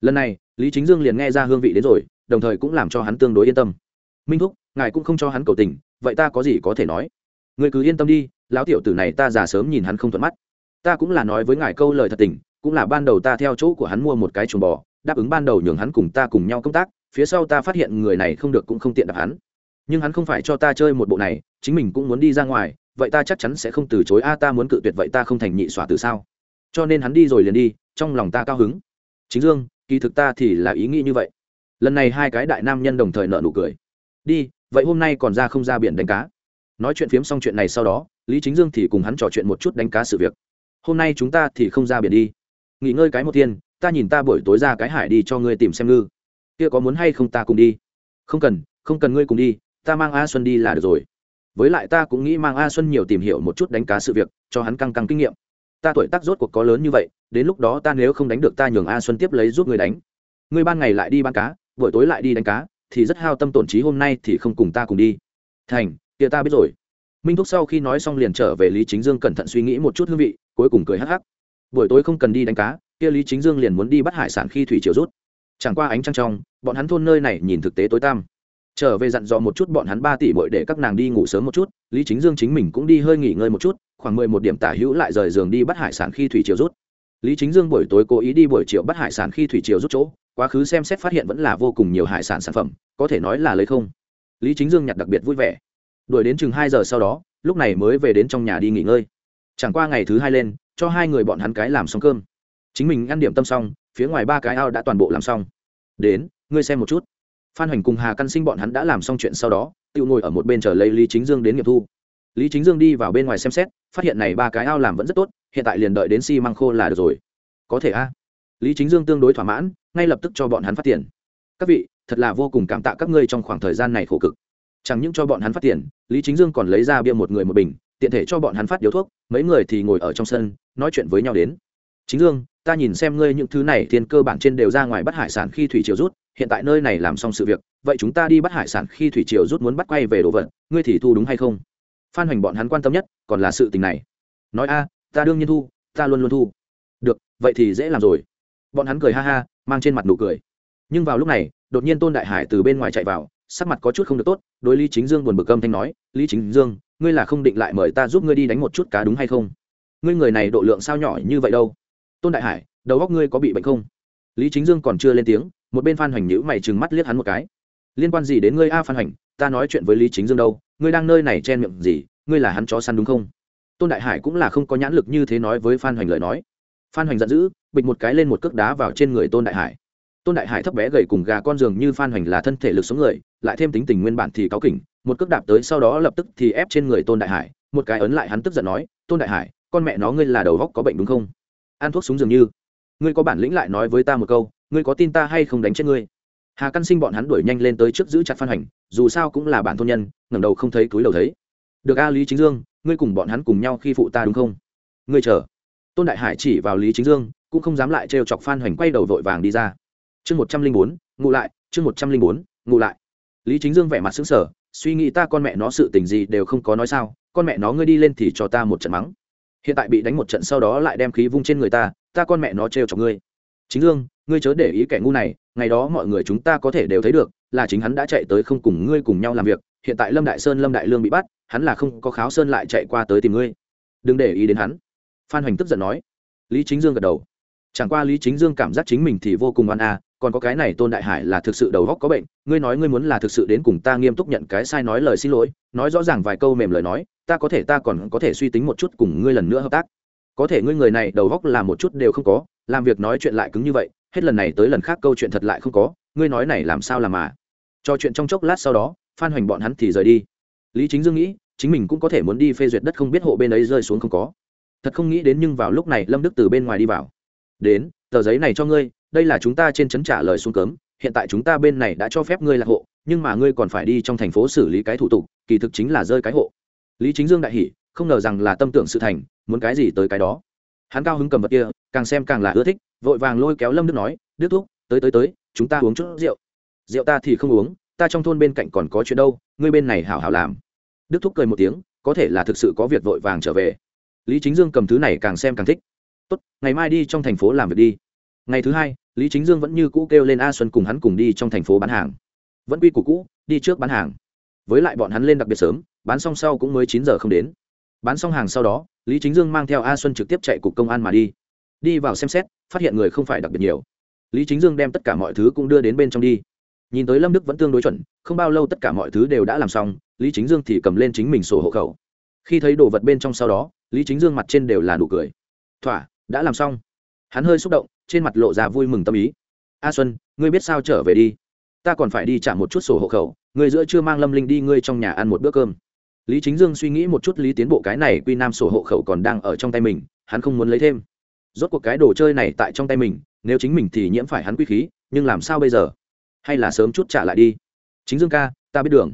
Lần này lý chính dương liền nghe ra hương vị đến rồi, đồng thời cũng làm cho hắn tương đối yên tâm. Minh thúc, ngài cũng không cho hắn cầu tình, vậy ta có gì có thể nói? Người cứ yên tâm đi, lão tiểu tử này ta già sớm nhìn hắn không thuận mắt. Ta cũng là nói với ngài câu lời thật tình, cũng là ban đầu ta theo chỗ của hắn mua một cái chuồng bò, đáp ứng ban đầu nhường hắn cùng ta cùng nhau công tác, phía sau ta phát hiện người này không được cũng không tiện đạp hắn. Nhưng hắn không phải cho ta chơi một bộ này, chính mình cũng muốn đi ra ngoài, vậy ta chắc chắn sẽ không từ chối. A, ta muốn cự tuyệt, vậy ta không thành nhị xỏa từ sao? Cho nên hắn đi rồi liền đi, trong lòng ta cao hứng. Chính dương kỳ thực ta thì là ý nghĩ như vậy. Lần này hai cái đại nam nhân đồng thời nợ nụ cười. Đi, vậy hôm nay còn ra không ra biển đánh cá. Nói chuyện phiếm xong chuyện này sau đó, lý chính dương thì cùng hắn trò chuyện một chút đánh cá sự việc. Hôm nay chúng ta thì không ra biển đi. Nghỉ ngơi cái một tiên ta nhìn ta buổi tối ra cái hải đi cho ngươi tìm xem ngư. Kia có muốn hay không ta cùng đi? Không cần không cần ngươi cùng đi, ta mang a xuân đi là được rồi. Với lại ta cũng nghĩ mang a xuân nhiều tìm hiểu một chút đánh cá sự việc, cho hắn căng căng kinh nghiệm ta tuổi tác rốt cuộc có lớn như vậy, đến lúc đó ta nếu không đánh được ta nhường a xuân tiếp lấy giúp người đánh. Ngươi ban ngày lại đi bán cá, buổi tối lại đi đánh cá, thì rất hao tâm tổn trí hôm nay thì không cùng ta cùng đi. Thành, kia ta biết rồi. Minh thúc sau khi nói xong liền trở về lý chính dương cẩn thận suy nghĩ một chút hương vị, cuối cùng cười hắc hắc. Buổi tối không cần đi đánh cá, kia lý chính dương liền muốn đi bắt hải sản khi thủy chiều rút. Chẳng qua ánh trăng trong, bọn hắn thôn nơi này nhìn thực tế tối tăm. Trở về dặn dò một chút bọn hắn ba tỷ bội để các nàng đi ngủ sớm một chút, lý chính dương chính mình cũng đi hơi nghỉ ngơi một chút khoảng mười một điểm tả hữu lại rời giường đi bắt hải sản khi thủy triều rút. Lý chính dương buổi tối cố ý đi buổi chiều bắt hải sản khi thủy triều rút chỗ, quá khứ xem xét phát hiện vẫn là vô cùng nhiều hải sản sản phẩm, có thể nói là lấy không. Lý chính dương nhặt đặc biệt vui vẻ. Đuổi đến chừng hai giờ sau đó, lúc này mới về đến trong nhà đi nghỉ ngơi. Chẳng qua ngày thứ hai lên, cho hai người bọn hắn cái làm xong cơm. Chính mình ăn điểm tâm xong, phía ngoài ba cái ao đã toàn bộ làm xong. Đến, ngươi xem một chút. Phan hoành cùng hà căn sinh bọn hắn đã làm xong chuyện sau đó tự ngồi ở một bên chờ lấy lý chính dương đến nghiệp thu lý chính dương đi vào bên ngoài xem xét, phát hiện này ba cái ao làm vẫn rất tốt, hiện tại liền đợi đến xi、si、măng khô là được rồi. Có thể a. Lý chính dương tương đối thỏa mãn, ngay lập tức cho bọn hắn phát tiền. Các vị, thật là vô cùng cảm tạ các ngươi trong khoảng thời gian này khổ cực. Chẳng những cho bọn hắn phát tiền, lý chính dương còn lấy ra bia một người một bình, tiện thể cho bọn hắn phát điếu thuốc, mấy người thì ngồi ở trong sân, nói chuyện với nhau đến. Chính dương, ta nhìn xem ngươi những thứ này thiên cơ bản trên đều ra ngoài bắt hải sản khi thủy triều rút, hiện tại nơi này làm xong sự việc, vậy chúng ta đi bắt hải sản khi thủy triều rút muốn bắt quay về đồ vật, ngươi thì thu đúng hay không? Phan hoành bọn hắn quan tâm nhất còn là sự tình này. Nói, a, ta đương nhiên thu, ta luôn luôn thu. Được, vậy thì dễ làm rồi. Bọn hắn cười ha ha, mang trên mặt nụ cười. Nhưng vào lúc này, đột nhiên tôn đại hải từ bên ngoài chạy vào, sắc mặt có chút không được tốt, đối lý chính dương buồn bực âm thanh nói, lý chính dương, ngươi là không định lại mời ta giúp ngươi đi đánh một chút cá đúng hay không? Ngươi người này độ lượng sao nhỏ như vậy đâu? Tôn đại hải, đầu góc ngươi có bị bệnh không? Lý chính dương còn chưa lên tiếng, một bên phan hoành nhữ mày trừng mắt liếc hắn một cái. Liên quan gì đến ngươi a phan hoành, ta nói chuyện với lý chính dương đâu ngươi đang nơi này chen miệng gì, ngươi là hắn chó săn đúng không? Tôn đại hải cũng là không có nhãn lực như thế nói với phan hoành lời nói. Phan hoành giận dữ, bịch một cái lên một cước đá vào trên người tôn đại hải. Tôn đại hải thấp bé gầy cùng gà con giường như phan hoành là thân thể lực sống người, lại thêm tính tình nguyên bản thì cáu kỉnh, một cước đạp tới sau đó lập tức thì ép trên người tôn đại hải, một cái ấn lại hắn tức giận nói, tôn đại hải, con mẹ nó ngươi là đầu góc có bệnh đúng không? Ăn thuốc súng dường như. Ngươi có bản lĩnh lại nói với ta một câu, ngươi có tin ta hay không đánh chết ngươi? Hà căn sinh bọn hắn đuổi nhanh lên tới trước giữ chặt phan Hành, dù sao cũng là bản thôn nhân ngẩng đầu không thấy túi đầu thấy được a lý chính dương ngươi cùng bọn hắn cùng nhau khi phụ ta đúng không ngươi chờ tôn đại hải chỉ vào lý chính dương cũng không dám lại trêu chọc phan hoành quay đầu vội vàng đi ra chương một trăm linh bốn ngụ lại chương một trăm linh bốn ngụ lại lý chính dương vẻ mặt xứng sở suy nghĩ ta con mẹ nó sự tình gì đều không có nói sao con mẹ nó ngươi đi lên thì cho ta một trận mắng hiện tại bị đánh một trận sau đó lại đem khí vung trên người ta ta con mẹ nó trêu chọc ngươi chính dương, ngươi chớ để ý kẻ ngu này, ngày đó mọi người chúng ta có thể đều thấy được, là chính hắn đã chạy tới không cùng ngươi cùng nhau làm việc, hiện tại lâm đại sơn, lâm đại lương bị bắt, hắn là không có kháo sơn lại chạy qua tới tìm ngươi. Đừng để ý đến hắn. Phan hoành tức giận nói. Lý chính dương gật đầu. Chẳng qua lý chính dương cảm giác chính mình thì vô cùng oan a, còn có cái này tôn đại hải là thực sự đầu góc có bệnh, ngươi nói ngươi muốn là thực sự đến cùng ta nghiêm túc nhận cái sai nói lời xin lỗi, nói rõ ràng vài câu mềm lời nói, ta có thể ta còn có thể suy tính một chút cùng ngươi lần nữa hợp tác. Có thể ngươi người này đầu góc là một chút đều không có làm việc nói chuyện lại cứng như vậy, hết lần này tới lần khác câu chuyện thật lại không có, ngươi nói này làm sao làm mà. Cho chuyện trong chốc lát sau đó, phan hoành bọn hắn thì rời đi. Lý chính dương nghĩ, chính mình cũng có thể muốn đi phê duyệt đất không biết hộ bên ấy rơi xuống không có. Thật không nghĩ đến nhưng vào lúc này lâm đức từ bên ngoài đi vào. Đến, tờ giấy này cho ngươi, đây là chúng ta trên trấn trả lời xuống cấm, hiện tại chúng ta bên này đã cho phép ngươi là hộ, nhưng mà ngươi còn phải đi trong thành phố xử lý cái thủ tục, kỳ thực chính là rơi cái hộ. Lý chính dương đại hỷ không ngờ rằng là tâm tưởng sự thành, muốn cái gì tới cái đó hắn cao hứng cầm vật kia, càng xem càng là ưa thích, vội vàng lôi kéo lâm đức nói, đức thúc, tới tới tới, chúng ta uống chút rượu. Rượu ta thì không uống, ta trong thôn bên cạnh còn có chuyện đâu, ngươi bên này hảo hảo làm. Đức thúc cười một tiếng, có thể là thực sự có việc vội vàng trở về. Lý chính dương cầm thứ này càng xem càng thích. Tốt, ngày mai đi trong thành phố làm việc đi. Ngày thứ hai, lý chính dương vẫn như cũ kêu lên a xuân cùng hắn cùng đi trong thành phố bán hàng. Vẫn quy củ cũ, đi trước bán hàng. Với lại bọn hắn lên đặc biệt sớm, bán xong sau cũng mới chín giờ không đến bán xong hàng sau đó, lý chính dương mang theo a xuân trực tiếp chạy cục công an mà đi. Đi vào xem xét, phát hiện người không phải đặc biệt nhiều. Lý chính dương đem tất cả mọi thứ cũng đưa đến bên trong đi. Nhìn tới lâm đức vẫn tương đối chuẩn, không bao lâu tất cả mọi thứ đều đã làm xong, lý chính dương thì cầm lên chính mình sổ hộ khẩu. Khi thấy đồ vật bên trong sau đó, lý chính dương mặt trên đều là nụ cười. Thỏa, đã làm xong. Hắn hơi xúc động, trên mặt lộ ra vui mừng tâm ý. A xuân, ngươi biết sao trở về đi? Ta còn phải đi trả một chút sổ hộ khẩu người giữa chưa mang lâm linh đi, ngươi trong nhà ăn một bữa cơm lý chính dương suy nghĩ một chút lý tiến bộ cái này quy nam sổ hộ khẩu còn đang ở trong tay mình, hắn không muốn lấy thêm. Rốt cuộc cái đồ chơi này tại trong tay mình, nếu chính mình thì nhiễm phải hắn quy khí, nhưng làm sao bây giờ? Hay là sớm chút trả lại đi? Chính dương ca, ta biết đường.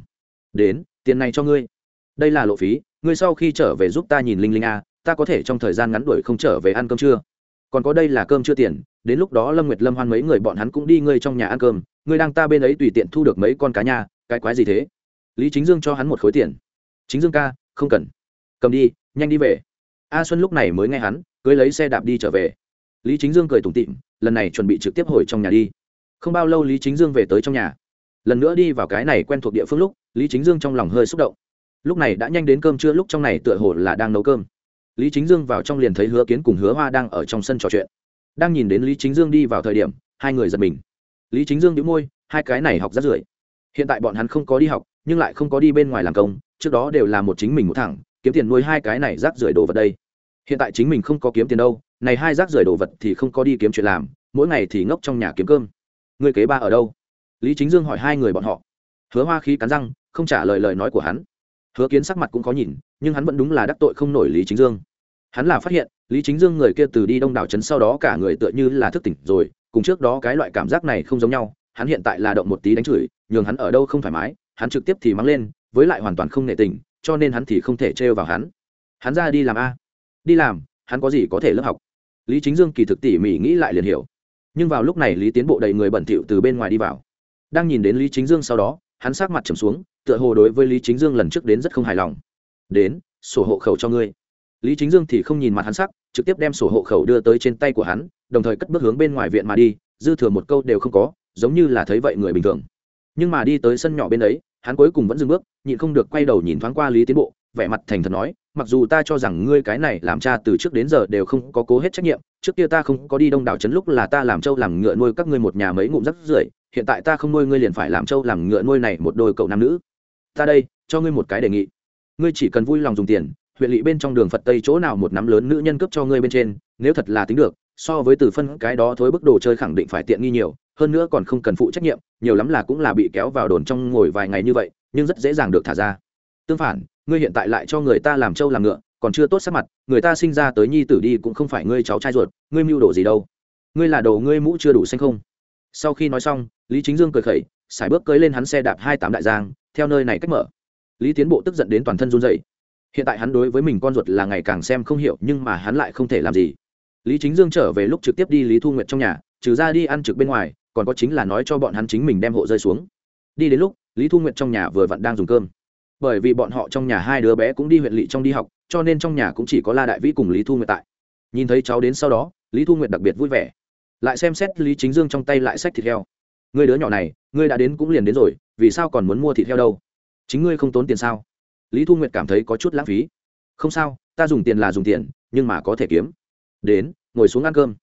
Đến, tiền này cho ngươi. Đây là lộ phí, ngươi sau khi trở về giúp ta nhìn linh linh a, ta có thể trong thời gian ngắn đuổi không trở về ăn cơm trưa còn có đây là cơm chưa tiền, đến lúc đó lâm nguyệt lâm hoan mấy người bọn hắn cũng đi ngươi trong nhà ăn cơm, ngươi đang ta bên ấy tùy tiện thu được mấy con cá nhà cái quái gì thế? Lý chính dương cho hắn một khối tiền chính dương ca, không cần. Cầm đi, nhanh đi về. A xuân lúc này mới nghe hắn, cưới lấy xe đạp đi trở về. Lý chính dương cười tủm tịm lần này chuẩn bị trực tiếp hồi trong nhà đi. Không bao lâu lý chính dương về tới trong nhà. Lần nữa đi vào cái này quen thuộc địa phương lúc, lý chính dương trong lòng hơi xúc động. Lúc này đã nhanh đến cơm trưa, lúc trong này tựa hồ là đang nấu cơm. Lý chính dương vào trong liền thấy hứa kiến cùng hứa hoa đang ở trong sân trò chuyện. Đang nhìn đến lý chính dương đi vào thời điểm, hai người giật mình. Lý chính dương đĩu môi, hai cái này học rất rưởi hiện tại bọn hắn không có đi học, nhưng lại không có đi bên ngoài làm công trước đó đều là một chính mình một thẳng, kiếm tiền nuôi hai cái này rác rưởi đồ vật đây. Hiện tại chính mình không có kiếm tiền đâu, này hai rác rưởi đồ vật thì không có đi kiếm chuyện làm, mỗi ngày thì ngốc trong nhà kiếm cơm. Người kế ba ở đâu? Lý chính dương hỏi hai người bọn họ. Hứa hoa khí cắn răng, không trả lời lời nói của hắn. Hứa kiến sắc mặt cũng có nhìn, nhưng hắn vẫn đúng là đắc tội không nổi lý chính dương. Hắn là phát hiện, lý chính dương người kia từ đi đông đảo trấn sau đó cả người tựa như là thức tỉnh rồi, cùng trước đó cái loại cảm giác này không giống nhau, hắn hiện tại là động một tí đánh chửi, nhường hắn ở đâu không thoải mái, hắn trực tiếp thì mắng lên với lại hoàn toàn không nệ tình, cho nên hắn thì không thể trêu vào hắn. Hắn ra đi làm a? Đi làm, hắn có gì có thể lớp học? Lý chính dương kỳ thực tỉ mỉ nghĩ lại liền hiểu. Nhưng vào lúc này lý tiến bộ đầy người bẩn thỉu từ bên ngoài đi vào. Đang nhìn đến lý chính dương sau đó, hắn sát mặt trầm xuống, tựa hồ đối với lý chính dương lần trước đến rất không hài lòng. Đến, sổ hộ khẩu cho ngươi. Lý chính dương thì không nhìn mặt hắn sắc, trực tiếp đem sổ hộ khẩu đưa tới trên tay của hắn, đồng thời cất bước hướng bên ngoài viện mà đi, dư thừa một câu đều không có, giống như là thấy vậy người bình thường. Nhưng mà đi tới sân nhỏ bên ấy hắn cuối cùng vẫn dừng bước, nhịn không được quay đầu nhìn thoáng qua lý tiến bộ, vẻ mặt thành thật nói, mặc dù ta cho rằng ngươi cái này làm cha từ trước đến giờ đều không có cố hết trách nhiệm, trước kia ta không có đi đông đảo trấn lúc là ta làm trâu làm ngựa nuôi các ngươi một nhà mấy ngụm rắc rưởi, hiện tại ta không nuôi ngươi liền phải làm trâu làm ngựa nuôi này một đôi cậu nam nữ. Ta đây, cho ngươi một cái đề nghị. Ngươi chỉ cần vui lòng dùng tiền, huyện lỵ bên trong đường phật tây chỗ nào một nắm lớn nữ nhân cướp cho ngươi bên trên, nếu thật là tính được so với từ phân cái đó thối bức đồ chơi khẳng định phải tiện nghi nhiều, hơn nữa còn không cần phụ trách nhiệm, nhiều lắm là cũng là bị kéo vào đồn trong ngồi vài ngày như vậy, nhưng rất dễ dàng được thả ra. Tương phản, ngươi hiện tại lại cho người ta làm trâu làm ngựa, còn chưa tốt sắc mặt, người ta sinh ra tới nhi tử đi cũng không phải ngươi cháu trai ruột, ngươi mưu đồ gì đâu. Ngươi là đồ ngươi mũ chưa đủ xanh không? Sau khi nói xong, lý chính dương cười khẩy xài bước cưới lên hắn xe đạp hai tám đại giang, theo nơi này cách mở. Lý tiến bộ tức giận đến toàn thân run dậy hiện tại hắn đối với mình con ruột là ngày càng xem không hiểu, nhưng mà hắn lại không thể làm gì lý chính dương trở về lúc trực tiếp đi lý thu nguyệt trong nhà, trừ ra đi ăn trực bên ngoài, còn có chính là nói cho bọn hắn chính mình đem hộ rơi xuống. Đi đến lúc, lý thu nguyệt trong nhà vừa vặn đang dùng cơm. Bởi vì bọn họ trong nhà hai đứa bé cũng đi huyện lỵ trong đi học, cho nên trong nhà cũng chỉ có la đại vĩ cùng lý thu nguyệt tại. Nhìn thấy cháu đến sau đó, lý thu nguyệt đặc biệt vui vẻ. Lại xem xét lý chính dương trong tay lại sách thịt heo. Người đứa nhỏ này, ngươi đã đến cũng liền đến rồi, vì sao còn muốn mua thịt heo đâu? Chính ngươi không tốn tiền sao? Lý thu nguyệt cảm thấy có chút lãng phí. Không sao, ta dùng tiền là dùng tiền, nhưng mà có thể kiếm đến, ngồi xuống ăn cơm.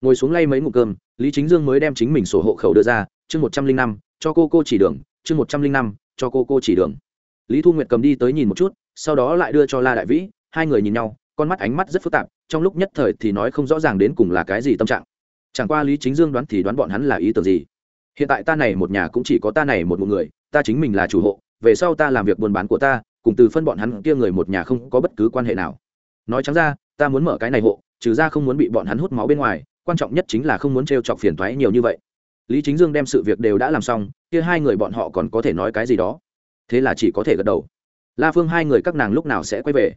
Ngồi xuống lay mấy ngụm cơm, lý chính dương mới đem chính mình sổ hộ khẩu đưa ra, chương một trăm linh năm, cho cô cô chỉ đường, chương một trăm linh năm, cho cô cô chỉ đường. Lý thu nguyệt cầm đi tới nhìn một chút, sau đó lại đưa cho la đại vĩ, hai người nhìn nhau, con mắt ánh mắt rất phức tạp, trong lúc nhất thời thì nói không rõ ràng đến cùng là cái gì tâm trạng. Chẳng qua lý chính dương đoán thì đoán bọn hắn là ý tưởng gì. Hiện tại ta này một nhà cũng chỉ có ta này một một người, ta chính mình là chủ hộ, về sau ta làm việc buôn bán của ta, cùng từ phân bọn hắn kia người một nhà không có bất cứ quan hệ nào. Nói trắng ra, ta muốn mở cái này hộ trừ ra không muốn bị bọn hắn hút máu bên ngoài, quan trọng nhất chính là không muốn t chọc phiền toái nhiều như vậy. Lý chính dương đem sự việc đều đã làm xong, kia hai người bọn họ còn có thể nói cái gì đó? Thế là chỉ có thể gật đầu. La phương hai người các nàng lúc nào sẽ quay về?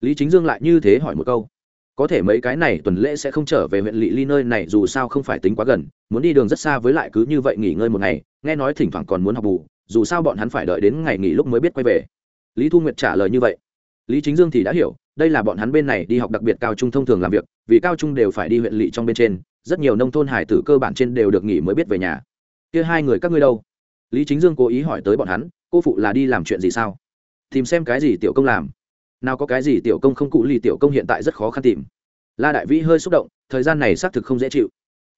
Lý chính dương lại như thế hỏi một câu. Có thể mấy cái này tuần lễ sẽ không trở về huyện lỵ ly nơi này dù sao không phải tính quá gần, muốn đi đường rất xa với lại cứ như vậy nghỉ ngơi một ngày, nghe nói thỉnh thoảng còn muốn học bù, dù sao bọn hắn phải đợi đến ngày nghỉ lúc mới biết quay về. Lý thu nguyệt trả lời như vậy lý chính dương thì đã hiểu, đây là bọn hắn bên này đi học đặc biệt cao trung thông thường làm việc, vì cao trung đều phải đi huyện lỵ trong bên trên, rất nhiều nông thôn hải tử cơ bản trên đều được nghỉ mới biết về nhà. Kia hai người các ngươi đâu? Lý chính dương cố ý hỏi tới bọn hắn, cô phụ là đi làm chuyện gì sao? Tìm xem cái gì tiểu công làm. Nào có cái gì tiểu công không cụ lì tiểu công hiện tại rất khó khăn tìm. La đại vĩ hơi xúc động, thời gian này xác thực không dễ chịu.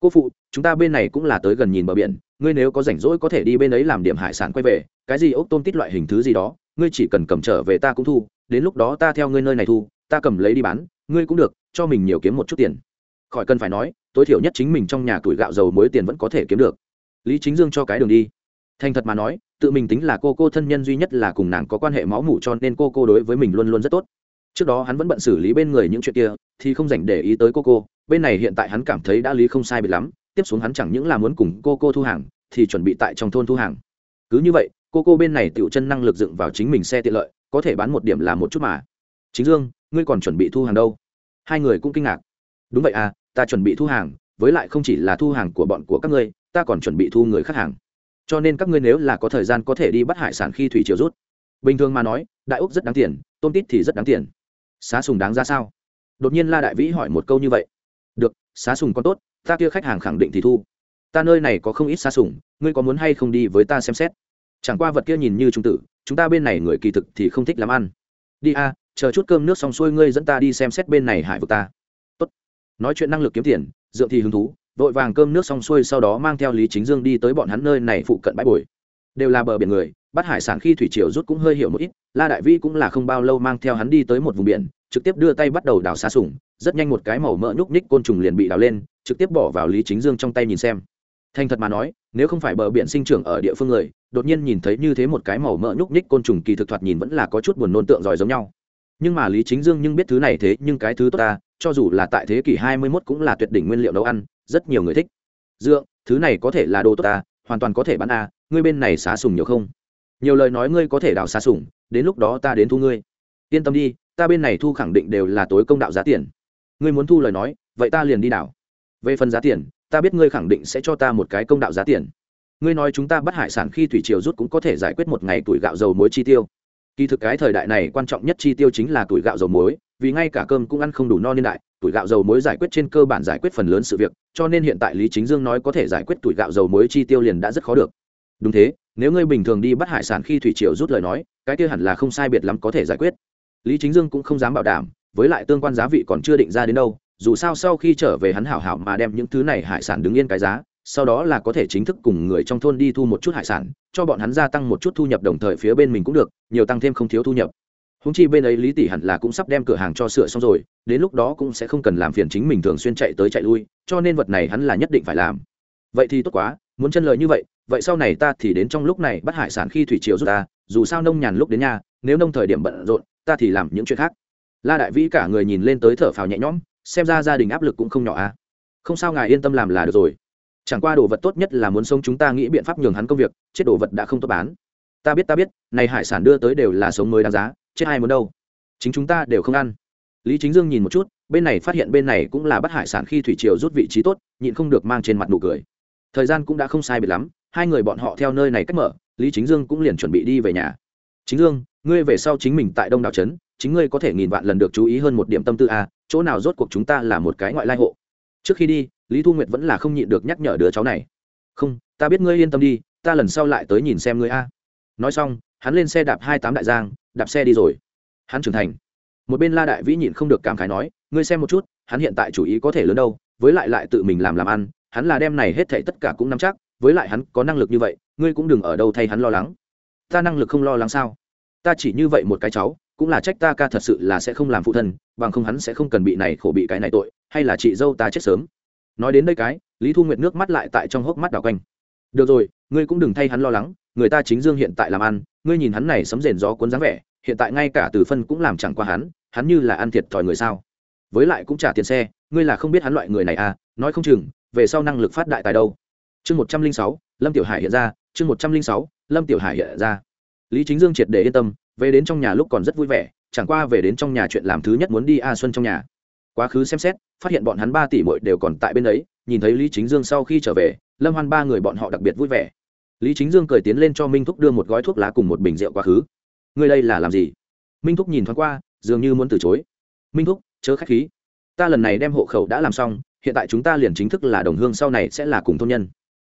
Cô phụ, chúng ta bên này cũng là tới gần nhìn bờ biển, ngươi nếu có rảnh rỗi có thể đi bên ấy làm điểm hải sản quay về, cái gì ốc tôm tít loại hình thứ gì đó, ngươi chỉ cần cầm trở về ta cũng thu đến lúc đó ta theo ngươi nơi này thu, ta cầm lấy đi bán, ngươi cũng được, cho mình nhiều kiếm một chút tiền. Khỏi cần phải nói, tối thiểu nhất chính mình trong nhà tuổi gạo dầu mới tiền vẫn có thể kiếm được. Lý chính dương cho cái đường đi. Thành thật mà nói, tự mình tính là cô cô thân nhân duy nhất là cùng nàng có quan hệ máu mủ cho nên cô cô đối với mình luôn luôn rất tốt. Trước đó hắn vẫn bận xử lý bên người những chuyện kia, thì không dành để ý tới cô cô. Bên này hiện tại hắn cảm thấy đã lý không sai biệt lắm, tiếp xuống hắn chẳng những là muốn cùng cô cô thu hàng, thì chuẩn bị tại trong thôn thu hàng. Cứ như vậy, cô cô bên này tựu chân năng lực dựng vào chính mình xe tiện lợi có thể bán một điểm là một chút mà. Chính dương, ngươi còn chuẩn bị thu hàng đâu? Hai người cũng kinh ngạc. Đúng vậy à ta chuẩn bị thu hàng, với lại không chỉ là thu hàng của bọn của các ngươi, ta còn chuẩn bị thu người khách hàng. Cho nên các ngươi nếu là có thời gian có thể đi bắt hải sản khi thủy triều rút. Bình thường mà nói, đại úc rất đáng tiền, tôm tít thì rất đáng tiền. Xá sùng đáng ra sao? Đột nhiên la đại vĩ hỏi một câu như vậy. Được, xá sùng còn tốt, ta kia khách hàng khẳng định thì thu. Ta nơi này có không ít xá sùng, ngươi có muốn hay không đi với ta xem xét? Chẳng qua vật kia nhìn như trung tử chúng ta bên này người kỳ thực thì không thích làm ăn. Đi a, chờ chút cơm nước xong xuôi ngươi dẫn ta đi xem xét bên này hải vực ta. Tốt. nói chuyện năng lực kiếm tiền, dượng thì hứng thú, vội vàng cơm nước xong xuôi sau đó mang theo lý chính dương đi tới bọn hắn nơi này phụ cận bãi bồi. Đều là bờ biển người, bắt hải sản khi thủy triều rút cũng hơi hiểu một ít, la đại vi cũng là không bao lâu mang theo hắn đi tới một vùng biển, trực tiếp đưa tay bắt đầu đào xa sủng rất nhanh một cái màu mỡ nhúc ních côn trùng liền bị đào lên, trực tiếp bỏ vào lý chính dương trong tay nhìn xem. Thành thật mà nói, nếu không phải bờ biển sinh trưởng ở địa phương người đột nhiên nhìn thấy như thế một cái màu mỡ nhúc nhích côn trùng kỳ thực thoạt nhìn vẫn là có chút buồn nôn tượng giỏi giống nhau. Nhưng mà lý chính dương nhưng biết thứ này thế, nhưng cái thứ tốt ta, cho dù là tại thế kỷ hai mươi 21 cũng là tuyệt đỉnh nguyên liệu nấu ăn, rất nhiều người thích. Dượng, thứ này có thể là đồ tốt ta, hoàn toàn có thể bán a ngươi bên này xá sùng nhiều không? Nhiều lời nói ngươi có thể đào xá sùng, đến lúc đó ta đến thu ngươi. Yên tâm đi, ta bên này thu khẳng định đều là tối công đạo giá tiền. Ngươi muốn thu lời nói, vậy ta liền đi đảo về phần giá tiền, ta biết ngươi khẳng định sẽ cho ta một cái công đạo giá tiền ngươi nói chúng ta bắt hải sản khi thủy triều rút cũng có thể giải quyết một ngày tuổi gạo dầu muối chi tiêu. Kỳ thực cái thời đại này quan trọng nhất chi tiêu chính là tuổi gạo dầu muối, vì ngay cả cơm cũng ăn không đủ no niên đại, tuổi gạo dầu muối giải quyết trên cơ bản giải quyết phần lớn sự việc, cho nên hiện tại lý chính dương nói có thể giải quyết tuổi gạo dầu muối chi tiêu liền đã rất khó được. Đúng thế, nếu ngươi bình thường đi bắt hải sản khi thủy triều rút lời nói, cái kia hẳn là không sai biệt lắm có thể giải quyết. Lý chính dương cũng không dám bảo đảm, với lại tương quan giá vị còn chưa định ra đến đâu, dù sao sau khi trở về hắn hảo hảo mà đem những thứ này hải sản đứng yên cái giá sau đó là có thể chính thức cùng người trong thôn đi thu một chút hải sản, cho bọn hắn gia tăng một chút thu nhập đồng thời phía bên mình cũng được, nhiều tăng thêm không thiếu thu nhập. Húng chi bên ấy lý tỷ hẳn là cũng sắp đem cửa hàng cho sửa xong rồi, đến lúc đó cũng sẽ không cần làm phiền chính mình thường xuyên chạy tới chạy lui, cho nên vật này hắn là nhất định phải làm. Vậy thì tốt quá, muốn chân lời như vậy vậy sau này ta thì đến trong lúc này bắt hải sản khi thủy triều rút ta, dù sao nông nhàn lúc đến nhà, nếu nông thời điểm bận rộn, ta thì làm những chuyện khác. La đại vĩ cả người nhìn lên tới thở phào nhẹ nhõm, xem ra gia đình áp lực cũng không nhỏ à. Không sao ngài yên tâm làm là được rồi chẳng qua đồ vật tốt nhất là muốn sống chúng ta nghĩ biện pháp nhường hắn công việc, chết đồ vật đã không tốt bán. Ta biết ta biết, này hải sản đưa tới đều là sống mới đáng giá, chết ai muốn đâu. Chính chúng ta đều không ăn. Lý chính dương nhìn một chút, bên này phát hiện bên này cũng là bắt hải sản khi thủy triều rút vị trí tốt, nhịn không được mang trên mặt nụ cười. Thời gian cũng đã không sai biệt lắm, hai người bọn họ theo nơi này cách mở, lý chính dương cũng liền chuẩn bị đi về nhà. Chính dương, ngươi về sau chính mình tại đông đảo trấn, chính ngươi có thể nghìn vạn lần được chú ý hơn một điểm tâm tư a chỗ nào rốt cuộc chúng ta là một cái ngoại lai hộ. Trước khi đi lý thu nguyệt vẫn là không nhịn được nhắc nhở đứa cháu này. Không, ta biết ngươi yên tâm đi, ta lần sau lại tới nhìn xem ngươi a. Nói xong, hắn lên xe đạp hai tám đại giang, đạp xe đi rồi. Hắn trưởng thành. Một bên la đại vĩ nhịn không được cảm khái nói, ngươi xem một chút, hắn hiện tại chủ ý có thể lớn đâu, với lại lại tự mình làm làm ăn, hắn là đem này hết thảy tất cả cũng nắm chắc, với lại hắn có năng lực như vậy, ngươi cũng đừng ở đâu thay hắn lo lắng. Ta năng lực không lo lắng sao? Ta chỉ như vậy một cái cháu, cũng là trách ta ca thật sự là sẽ không làm phụ thân, bằng không hắn sẽ không cần bị này khổ bị cái này tội, hay là chị dâu ta chết sớm nói đến đây cái, lý thu nguyệt nước mắt lại tại trong hốc mắt đảo quanh. Được rồi, ngươi cũng đừng thay hắn lo lắng, người ta chính dương hiện tại làm ăn, ngươi nhìn hắn này sấm rền gió cuốn dáng vẻ, hiện tại ngay cả từ phân cũng làm chẳng qua hắn hắn như là ăn thiệt thòi người sao? Với lại cũng trả tiền xe, ngươi là không biết hắn loại người này à nói không chừng, về sau năng lực phát đại tài đâu. Chương một trăm linh sáu, lâm tiểu hải hiện ra, chương một trăm linh sáu, lâm tiểu hải hiện ra. Lý chính dương triệt để yên tâm, về đến trong nhà lúc còn rất vui vẻ, chẳng qua về đến trong nhà chuyện làm thứ nhất muốn đi a xuân trong nhà quá khứ xem xét, phát hiện bọn hắn ba tỷ mội đều còn tại bên ấy, nhìn thấy lý chính dương sau khi trở về, lâm hoan ba người bọn họ đặc biệt vui vẻ. Lý chính dương cười tiến lên cho minh thúc đưa một gói thuốc lá cùng một bình rượu quá khứ. Ngươi đây là làm gì? Minh thúc nhìn thoáng qua, dường như muốn từ chối. Minh thúc, chớ k h á c h khí. Ta lần này đem hộ khẩu đã làm xong, hiện tại chúng ta liền chính thức là đồng hương sau này sẽ là cùng thôn nhân.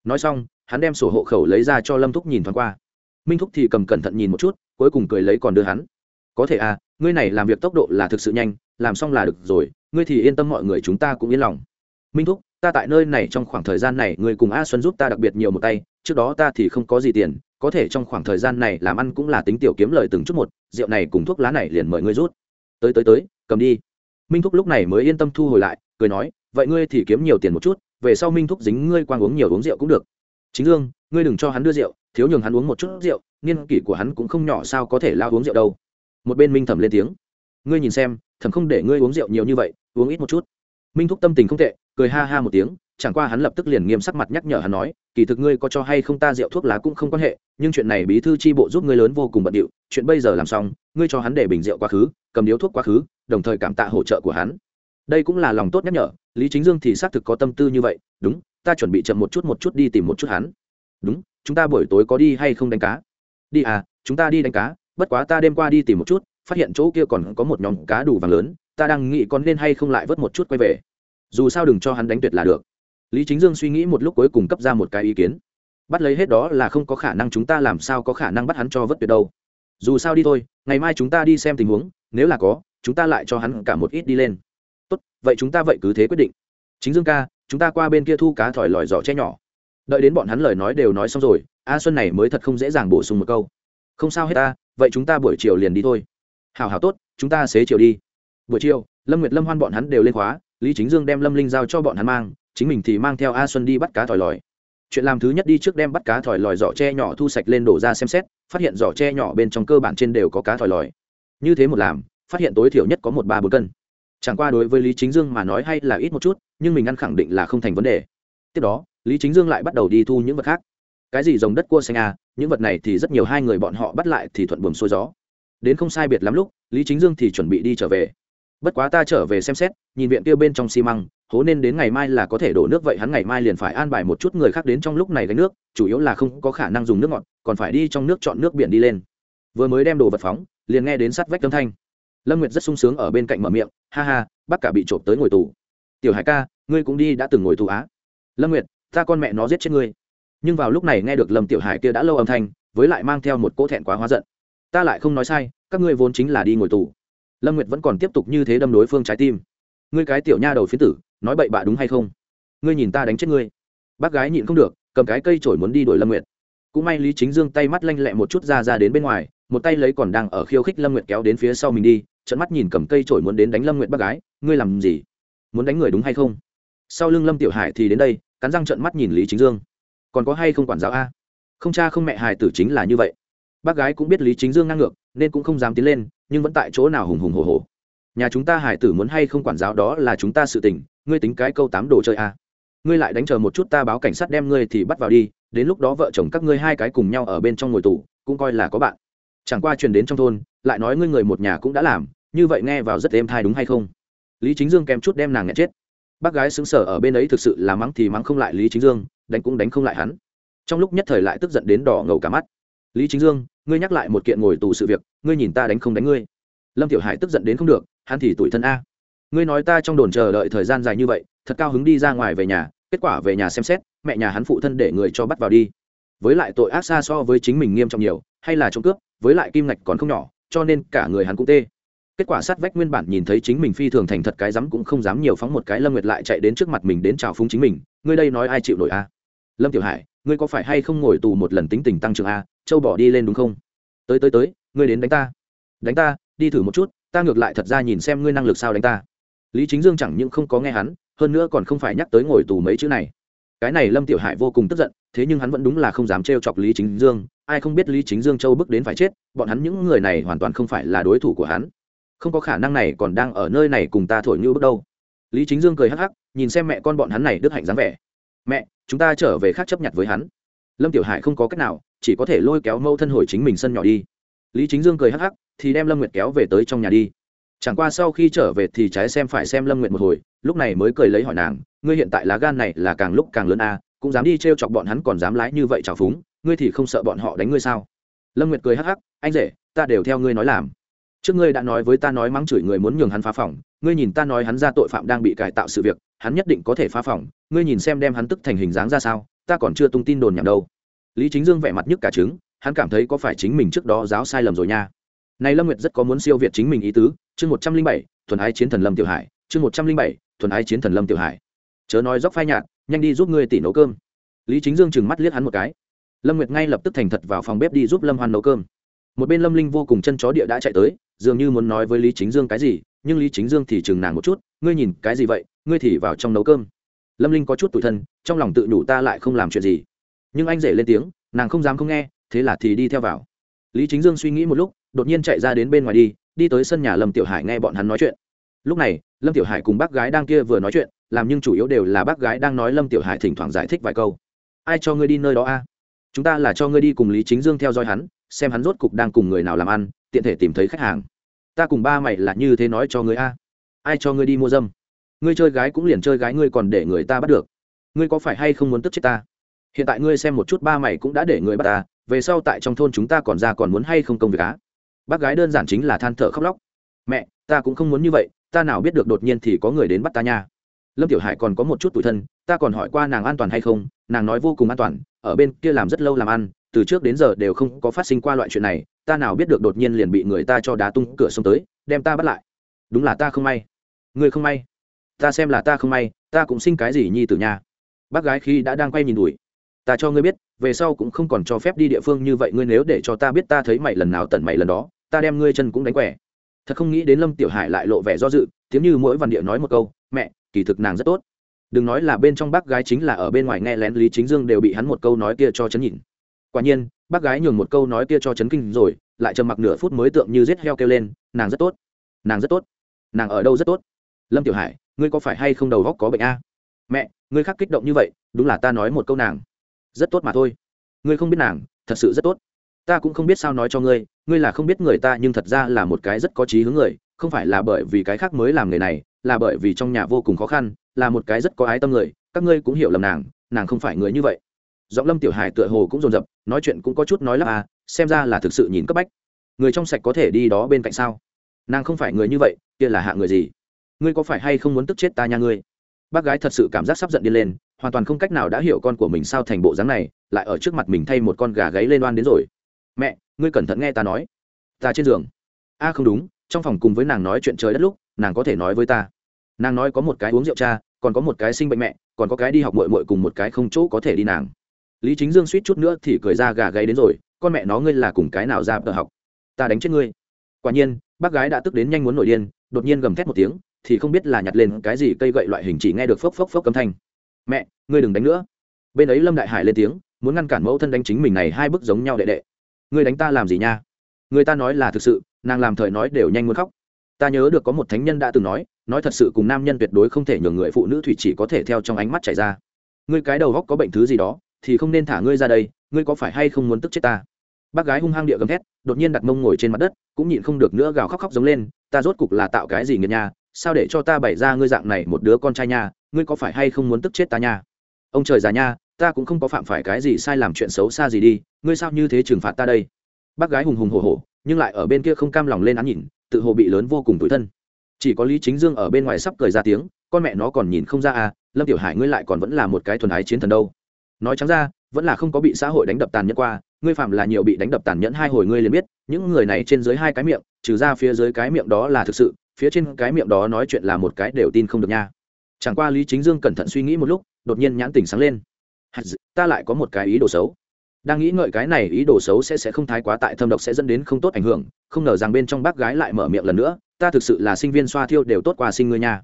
Nói xong, hắn đem sổ hộ khẩu lấy ra cho lâm thúc nhìn thoáng qua. Minh thúc thì cầm cẩn thận nhìn một chút, cuối cùng cười lấy còn đưa hắn. Có thể à ngươi này làm việc tốc độ là thực sự nhanh làm xong là được rồi, ngươi thì yên tâm mọi người chúng ta cũng yên lòng. Minh thúc, ta tại nơi này trong khoảng thời gian này, ngươi cùng a xuân giúp ta đặc biệt nhiều một tay, trước đó ta thì không có gì tiền, có thể trong khoảng thời gian này làm ăn cũng là tính tiểu kiếm lời từng chút một, rượu này cùng thuốc lá này liền mời ngươi rút. Tới tới tới, cầm đi. Minh thúc lúc này mới yên tâm thu hồi lại, cười nói, vậy ngươi thì kiếm nhiều tiền một chút, về sau minh thúc dính ngươi quang uống nhiều uống rượu cũng được. Chính dương, ngươi đừng cho hắn đưa rượu, thiếu nhường hắn uống một chút rượu, niên kỷ của hắn cũng không nhỏ sao có thể lao uống rượu đâu. Một bên minh thẩm lên tiếng ngươi nhìn xem, thầm không để ngươi uống rượu nhiều như vậy, uống ít một chút. Minh thúc tâm tình không tệ, cười ha ha một tiếng, chẳng qua hắn lập tức liền nghiêm sắc mặt nhắc nhở hắn nói, kỳ thực ngươi có cho hay không ta rượu thuốc lá cũng không quan hệ, nhưng chuyện này bí thư tri bộ giúp ngươi lớn vô cùng bận điệu, chuyện bây giờ làm xong, ngươi cho hắn để bình rượu quá khứ, cầm điếu thuốc quá khứ, đồng thời cảm tạ hỗ trợ của hắn. Đây cũng là lòng tốt nhắc nhở, lý chính dương thì xác thực có tâm tư như vậy, đúng, ta chuẩn bị chậm một chút một chút đi tìm một chút hắn. Đúng, chúng ta buổi tối có đi hay không đánh cá? Đi à chúng ta đi đánh cá, bất quá ta đêm qua đi tìm một chút phát hiện chỗ kia còn có một nhóm cá đủ vàng lớn, ta đang nghĩ con nên hay không lại vớt một chút quay về. Dù sao đừng cho hắn đánh tuyệt là được. Lý chính dương suy nghĩ một lúc cuối cùng cấp ra một cái ý kiến. Bắt lấy hết đó là không có khả năng chúng ta làm sao có khả năng bắt hắn cho vớt tuyệt đâu. Dù sao đi thôi, ngày mai chúng ta đi xem tình huống, nếu là có, chúng ta lại cho hắn cả một ít đi lên. Tốt, vậy chúng ta vậy cứ thế quyết định. Chính dương ca, chúng ta qua bên kia thu cá thỏi lòi giỏ che nhỏ. Đợi đến bọn hắn lời nói đều nói xong rồi, a xuân này mới thật không dễ dàng bổ sung một câu. Không sao hết ta, vậy chúng ta buổi chiều liền đi thôi hào hào tốt, chúng ta xế chiều đi. Buổi chiều, lâm nguyệt lâm hoan bọn hắn đều lên khóa, lý chính dương đem lâm linh giao cho bọn hắn mang, chính mình thì mang theo a xuân đi bắt cá thỏi lòi. Chuyện làm thứ nhất đi trước đem bắt cá thỏi lòi giỏ tre nhỏ thu sạch lên đổ ra xem xét, phát hiện giỏ tre nhỏ bên trong cơ bản trên đều có cá thỏi lòi. Như thế một làm, phát hiện tối thiểu nhất có một ba bốn cân. Chẳng qua đối với lý chính dương mà nói hay là ít một chút, nhưng mình ăn khẳng định là không thành vấn đề. Tiếp đó, lý chính dương lại bắt đầu đi thu những vật khác. Cái gì dòng đất cua xanh à những vật này thì rất nhiều hai người bọn họ bắt lại thì thuận buồm xuôi gió đến không sai biệt lắm lúc, lý chính dương thì chuẩn bị đi trở về. Bất quá ta trở về xem xét, nhìn viện kia bên trong xi măng, hố nên đến ngày mai là có thể đổ nước vậy hắn ngày mai liền phải an bài một chút người khác đến trong lúc này gánh nước, chủ yếu là không có khả năng dùng nước ngọt, còn phải đi trong nước chọn nước biển đi lên. Vừa mới đem đồ vật phóng, liền nghe đến sát vách âm thanh. Lâm nguyệt rất sung sướng ở bên cạnh mở miệng, ha ha, bác cả bị trộm tới ngồi tù. Tiểu hải ca, ngươi cũng đi đã từng ngồi tù á? Lâm nguyệt, ta con mẹ nó giết chết ngươi. Nhưng vào lúc này nghe được lâm tiểu hải kia đã lâu âm thanh, với lại mang theo một cỗ thẹn quá hóa giận ta lại không nói sai, các ngươi vốn chính là đi ngồi tù. Lâm nguyệt vẫn còn tiếp tục như thế đâm đối phương trái tim. Ngươi cái tiểu nha đầu phiến tử, nói bậy bạ đúng hay không? Ngươi nhìn ta đánh chết ngươi. Bác gái nhịn không được, cầm cái cây chổi muốn đi đuổi lâm nguyệt. Cũng may lý chính dương tay mắt lanh lẹ một chút ra ra đến bên ngoài, một tay lấy còn đang ở khiêu khích lâm nguyệt kéo đến phía sau mình đi trận mắt nhìn cầm cây chổi muốn đến đánh lâm nguyệt bác gái, ngươi làm gì? Muốn đánh người đúng hay không? Sau lưng lâm tiểu hải thì đến đây, cắn răng trận mắt nhìn lý chính dương. Còn có hay không quản giáo a? Không cha không mẹ hài tử chính là như vậy bác gái cũng biết lý chính dương ngang ngược, nên cũng không dám tiến lên, nhưng vẫn tại chỗ nào hùng hùng hồ hồ nhà chúng ta hải tử muốn hay không quản giáo đó là chúng ta sự tình, ngươi tính cái câu tám đồ chơi à. Ngươi lại đánh chờ một chút ta báo cảnh sát đem ngươi thì bắt vào đi, đến lúc đó vợ chồng các ngươi hai cái cùng nhau ở bên trong ngồi tù, cũng coi là có bạn. Chẳng qua truyền đến trong thôn, lại nói ngươi người một nhà cũng đã làm, như vậy nghe vào rất êm thai đúng hay không? Lý chính dương kèm chút đem nàng nghẹn chết. Bác gái xứng sở ở bên ấy thực sự là mắng thì mắng không lại lý chính dương, đánh cũng đánh không lại hắn. Trong lúc nhất thời lại tức giận đến đỏ ngầu cả mắt lý chính dương, ngươi nhắc lại một kiện ngồi tù sự việc, ngươi nhìn ta đánh không đánh ngươi. Lâm tiểu hải tức giận đến không được, hắn thì tuổi thân a. Ngươi nói ta trong đồn chờ đợi thời gian dài như vậy, thật cao hứng đi ra ngoài về nhà, kết quả về nhà xem xét, mẹ nhà hắn phụ thân để người cho bắt vào đi. Với lại tội ác xa so với chính mình nghiêm trọng nhiều, hay là trộm cướp, với lại kim ngạch còn không nhỏ, cho nên cả người hắn cũng tê. Kết quả sát vách nguyên bản nhìn thấy chính mình phi thường thành thật cái dám cũng không dám nhiều phóng một cái lâm nguyệt lại chạy đến trước mặt mình đến chào phúng chính mình, ngươi đây nói ai chịu nổi a. Lâm tiểu hải, ngươi có phải hay không ngồi tù một lần tính tình tăng trưởng a châu bỏ đi lên đúng không? Tới tới tới, ngươi đến đánh ta. Đánh ta, đi thử một chút, ta ngược lại thật ra nhìn xem ngươi năng lực sao đánh ta. Lý chính dương chẳng những không có nghe hắn, hơn nữa còn không phải nhắc tới ngồi tù mấy chữ này. Cái này lâm tiểu hải vô cùng tức giận, thế nhưng hắn vẫn đúng là không dám trêu chọc lý chính dương, ai không biết lý chính dương châu bước đến phải chết, bọn hắn những người này hoàn toàn không phải là đối thủ của hắn. Không có khả năng này còn đang ở nơi này cùng ta thổi như bước đâu. Lý chính dương cười hắc hắc, nhìn xem mẹ con bọn hắn này đức hạnh dáng vẻ. Mẹ, chúng ta trở về khác chấp nhận với hắn. Lâm tiểu hải không có cách nào chỉ có thể lôi kéo mâu thân hồi chính mình sân nhỏ đi. Lý chính dương cười hắc hắc thì đem lâm nguyệt kéo về tới trong nhà đi. Chẳng qua sau khi trở về thì trái xem phải xem lâm nguyệt một hồi lúc này mới cười lấy hỏi nàng ngươi hiện tại lá gan này là càng lúc càng lớn a à, cũng dám đi t r e o chọc bọn hắn còn dám lái như vậy trào phúng ngươi thì không sợ bọn họ đánh ngươi sao? Lâm nguyệt cười hắc hắc anh rể ta đều theo ngươi nói làm. Trước ngươi đã nói với ta nói mắng chửi người muốn nhường hắn phá phòng ngươi nhìn ta nói hắn ra tội phạm đang bị cải tạo sự việc hắn nhất định có thể phá phòng ngươi nhìn xem đem hắn tức thành hình dáng ra sao ta còn chưa tung tin đồn nhầm đâu lý chính dương vẻ mặt nhức cả trứng, hắn cảm thấy có phải chính mình trước đó giáo sai lầm rồi nha. Này lâm nguyệt rất có muốn siêu việt chính mình ý tứ, chương một trăm linh bảy, thuần ái chiến thần lâm tiểu hải, chương một trăm linh bảy, thuần ái chiến thần lâm tiểu hải. Chớ nói dốc phai nhạt, nhanh đi giúp ngươi tỉ nấu cơm. Lý chính dương chừng mắt liếc hắn một cái. Lâm nguyệt ngay lập tức thành thật vào phòng bếp đi giúp lâm hoan nấu cơm. Một bên lâm linh vô cùng chân chó địa đã chạy tới, dường như muốn nói với lý chính dương cái gì, nhưng lý chính dương thì chừng nàng một chút, ngươi nhìn cái gì vậy? Ngươi thì vào trong nấu cơm. Lâm linh có chút tủi thân, trong lòng tự nhủ ta lại không làm chuyện gì nhưng anh rể lên tiếng, nàng không dám không nghe, thế là thì đi theo vào. Lý chính dương suy nghĩ một lúc, đột nhiên chạy ra đến bên ngoài đi đi tới sân nhà lâm tiểu hải nghe bọn hắn nói chuyện. Lúc này, lâm tiểu hải cùng bác gái đang kia vừa nói chuyện, làm nhưng chủ yếu đều là bác gái đang nói lâm tiểu hải thỉnh thoảng giải thích vài câu. Ai cho ngươi đi nơi đó a? Chúng ta là cho ngươi đi cùng lý chính dương theo dõi hắn, xem hắn rốt cục đang cùng người nào làm ăn, tiện thể tìm thấy khách hàng. Ta cùng ba mày là như thế nói cho ngươi a? Ai cho ngươi đi mua dâm? Ngươi chơi gái cũng liền chơi gái ngươi còn để người ta bắt được. Ngươi có phải hay không muốn tức chết ta? Hiện tại ngươi xem một chút ba mày cũng đã để người bắt ta, về sau tại trong thôn chúng ta còn ra còn muốn hay không công việc á? Bác gái đơn giản chính là than thở khóc lóc. Mẹ, ta cũng không muốn như vậy, ta nào biết được đột nhiên thì có người đến bắt ta nha. Lâm tiểu hải còn có một chút tủi thân, ta còn hỏi qua nàng an toàn hay không, nàng nói vô cùng an toàn, ở bên kia làm rất lâu làm ăn, từ trước đến giờ đều không có phát sinh qua loại chuyện này, ta nào biết được đột nhiên liền bị người ta cho đá tung cửa sông tới, đem ta bắt lại. Đúng là ta không may. Người không may. Ta xem là ta không may, ta cũng sinh cái gì nhi tử nha. Bác gái khi đã đang quay nhìn đuổi ta cho ngươi biết, về sau cũng không còn cho phép đi địa phương như vậy, ngươi nếu để cho ta biết, ta thấy mày lần nào tận mày lần đó, ta đem ngươi chân cũng đánh quẻ. Thật không nghĩ đến lâm tiểu hải lại lộ vẻ do dự, tiếng như mỗi văn địa nói một câu, mẹ, kỳ thực nàng rất tốt. Đừng nói là bên trong bác gái chính là ở bên ngoài nghe lén lý chính dương đều bị hắn một câu nói kia cho chấn nhìn quả nhiên, bác gái nhường một câu nói kia cho chấn kinh rồi, lại trầm mặc nửa phút mới tượng như giết heo kêu lên, nàng rất tốt. Nàng rất tốt. Nàng ở đâu rất tốt? Lâm tiểu hải, ngươi có phải hay không đầu góc có bệnh a? Mẹ, ngươi khác kích động như vậy, đúng là ta nói một câu nàng rất tốt mà thôi. Ngươi không biết nàng, thật sự rất tốt. Ta cũng không biết sao nói cho ngươi ngươi là không biết người ta nhưng thật ra là một cái rất có trí hướng người, không phải là bởi vì cái khác mới làm người này, là bởi vì trong nhà vô cùng khó khăn, là một cái rất có ái tâm người, các ngươi cũng hiểu lầm nàng nàng không phải người như vậy. Giọng lâm tiểu hải tựa hồ cũng dồn dập, nói chuyện cũng có chút nói lắp à xem ra là thực sự nhìn cấp bách. Người trong sạch có thể đi đó bên cạnh sao? Nàng không phải người như vậy, kia là hạ người gì? Ngươi có phải hay không muốn tức chết ta nha ngươi? Bác gái thật sự cảm giác sắp giận đi lên hoàn toàn không cách nào đã hiểu con của mình sao thành bộ dáng này, lại ở trước mặt mình thay một con gà gáy lên oan đến rồi. Mẹ, ngươi cẩn thận nghe ta nói. Ta trên giường. A, không đúng, trong phòng cùng với nàng nói chuyện trời đất lúc, nàng có thể nói với ta. Nàng nói có một cái uống rượu cha, còn có một cái sinh bệnh mẹ, còn có cái đi học mội mội cùng một cái không chỗ có thể đi nàng. Lý chính dương suýt chút nữa thì cười ra gà gáy đến rồi, con mẹ nó ngươi là cùng cái nào ra tờ học? Ta đánh chết ngươi. Quả nhiên, bác gái đã tức đến nhanh muốn nổi điên, đột nhiên gầm thét một tiếng, thì không biết là nhặt lên cái gì cây gậy loại hình chỉ nghe được phốc phốc phốc âm thanh mẹ, ngươi đừng đánh nữa. Bên ấy lâm đại hải lên tiếng, muốn ngăn cản mẫu thân đánh chính mình này hai bức giống nhau đệ đệ. Ngươi đánh ta làm gì nha? Người ta nói là thực sự, nàng làm thời nói đều nhanh muốn khóc. Ta nhớ được có một thánh nhân đã từng nói nói thật sự cùng nam nhân tuyệt đối không thể nhường người phụ nữ thủy chỉ có thể theo trong ánh mắt chảy ra. Ngươi cái đầu góc có bệnh thứ gì đó, thì không nên thả ngươi ra đây, ngươi có phải hay không muốn tức chết ta? Bác gái hung hăng địa gầm thét, đột nhiên đặt mông ngồi trên mặt đất, cũng nhịn không được nữa gào khóc khóc giống lên, ta rốt cục là tạo cái gì nghiệt nha, sao để cho ta bày ra ngươi dạng này một đứa con trai nha ngươi có phải hay không muốn tức chết ta nha? Ông trời già nha, ta cũng không có phạm phải cái gì sai làm chuyện xấu xa gì đi, ngươi sao như thế trừng phạt ta đây? Bác gái hùng hùng hổ hổ, nhưng lại ở bên kia không cam lòng lên án nhìn, tự hồ bị lớn vô cùng tủi thân. Chỉ có lý chính dương ở bên ngoài sắp cười ra tiếng, con mẹ nó còn nhìn không ra à lâm tiểu hải ngươi lại còn vẫn là một cái thuần ái chiến thần đâu. Nói trắng ra, vẫn là không có bị xã hội đánh đập tàn nhẫn qua, ngươi phạm là nhiều bị đánh đập tàn nhẫn hai hồi ngươi liền biết, những người này trên dưới hai cái miệng, trừ ra phía dưới cái miệng đó là thực sự, phía trên cái miệng đó nói chuyện là một cái đều tin không được nha chẳng qua lý chính dương cẩn thận suy nghĩ một lúc đột nhiên nhãn tình sáng lên. Ta lại có một cái ý đồ xấu. Đang nghĩ ngợi cái này ý đồ xấu sẽ sẽ không thái quá tại thâm độc sẽ dẫn đến không tốt ảnh hưởng không ngờ rằng bên trong bác gái lại mở miệng lần nữa ta thực sự là sinh viên xoa thiêu đều tốt qua sinh ngươi nha.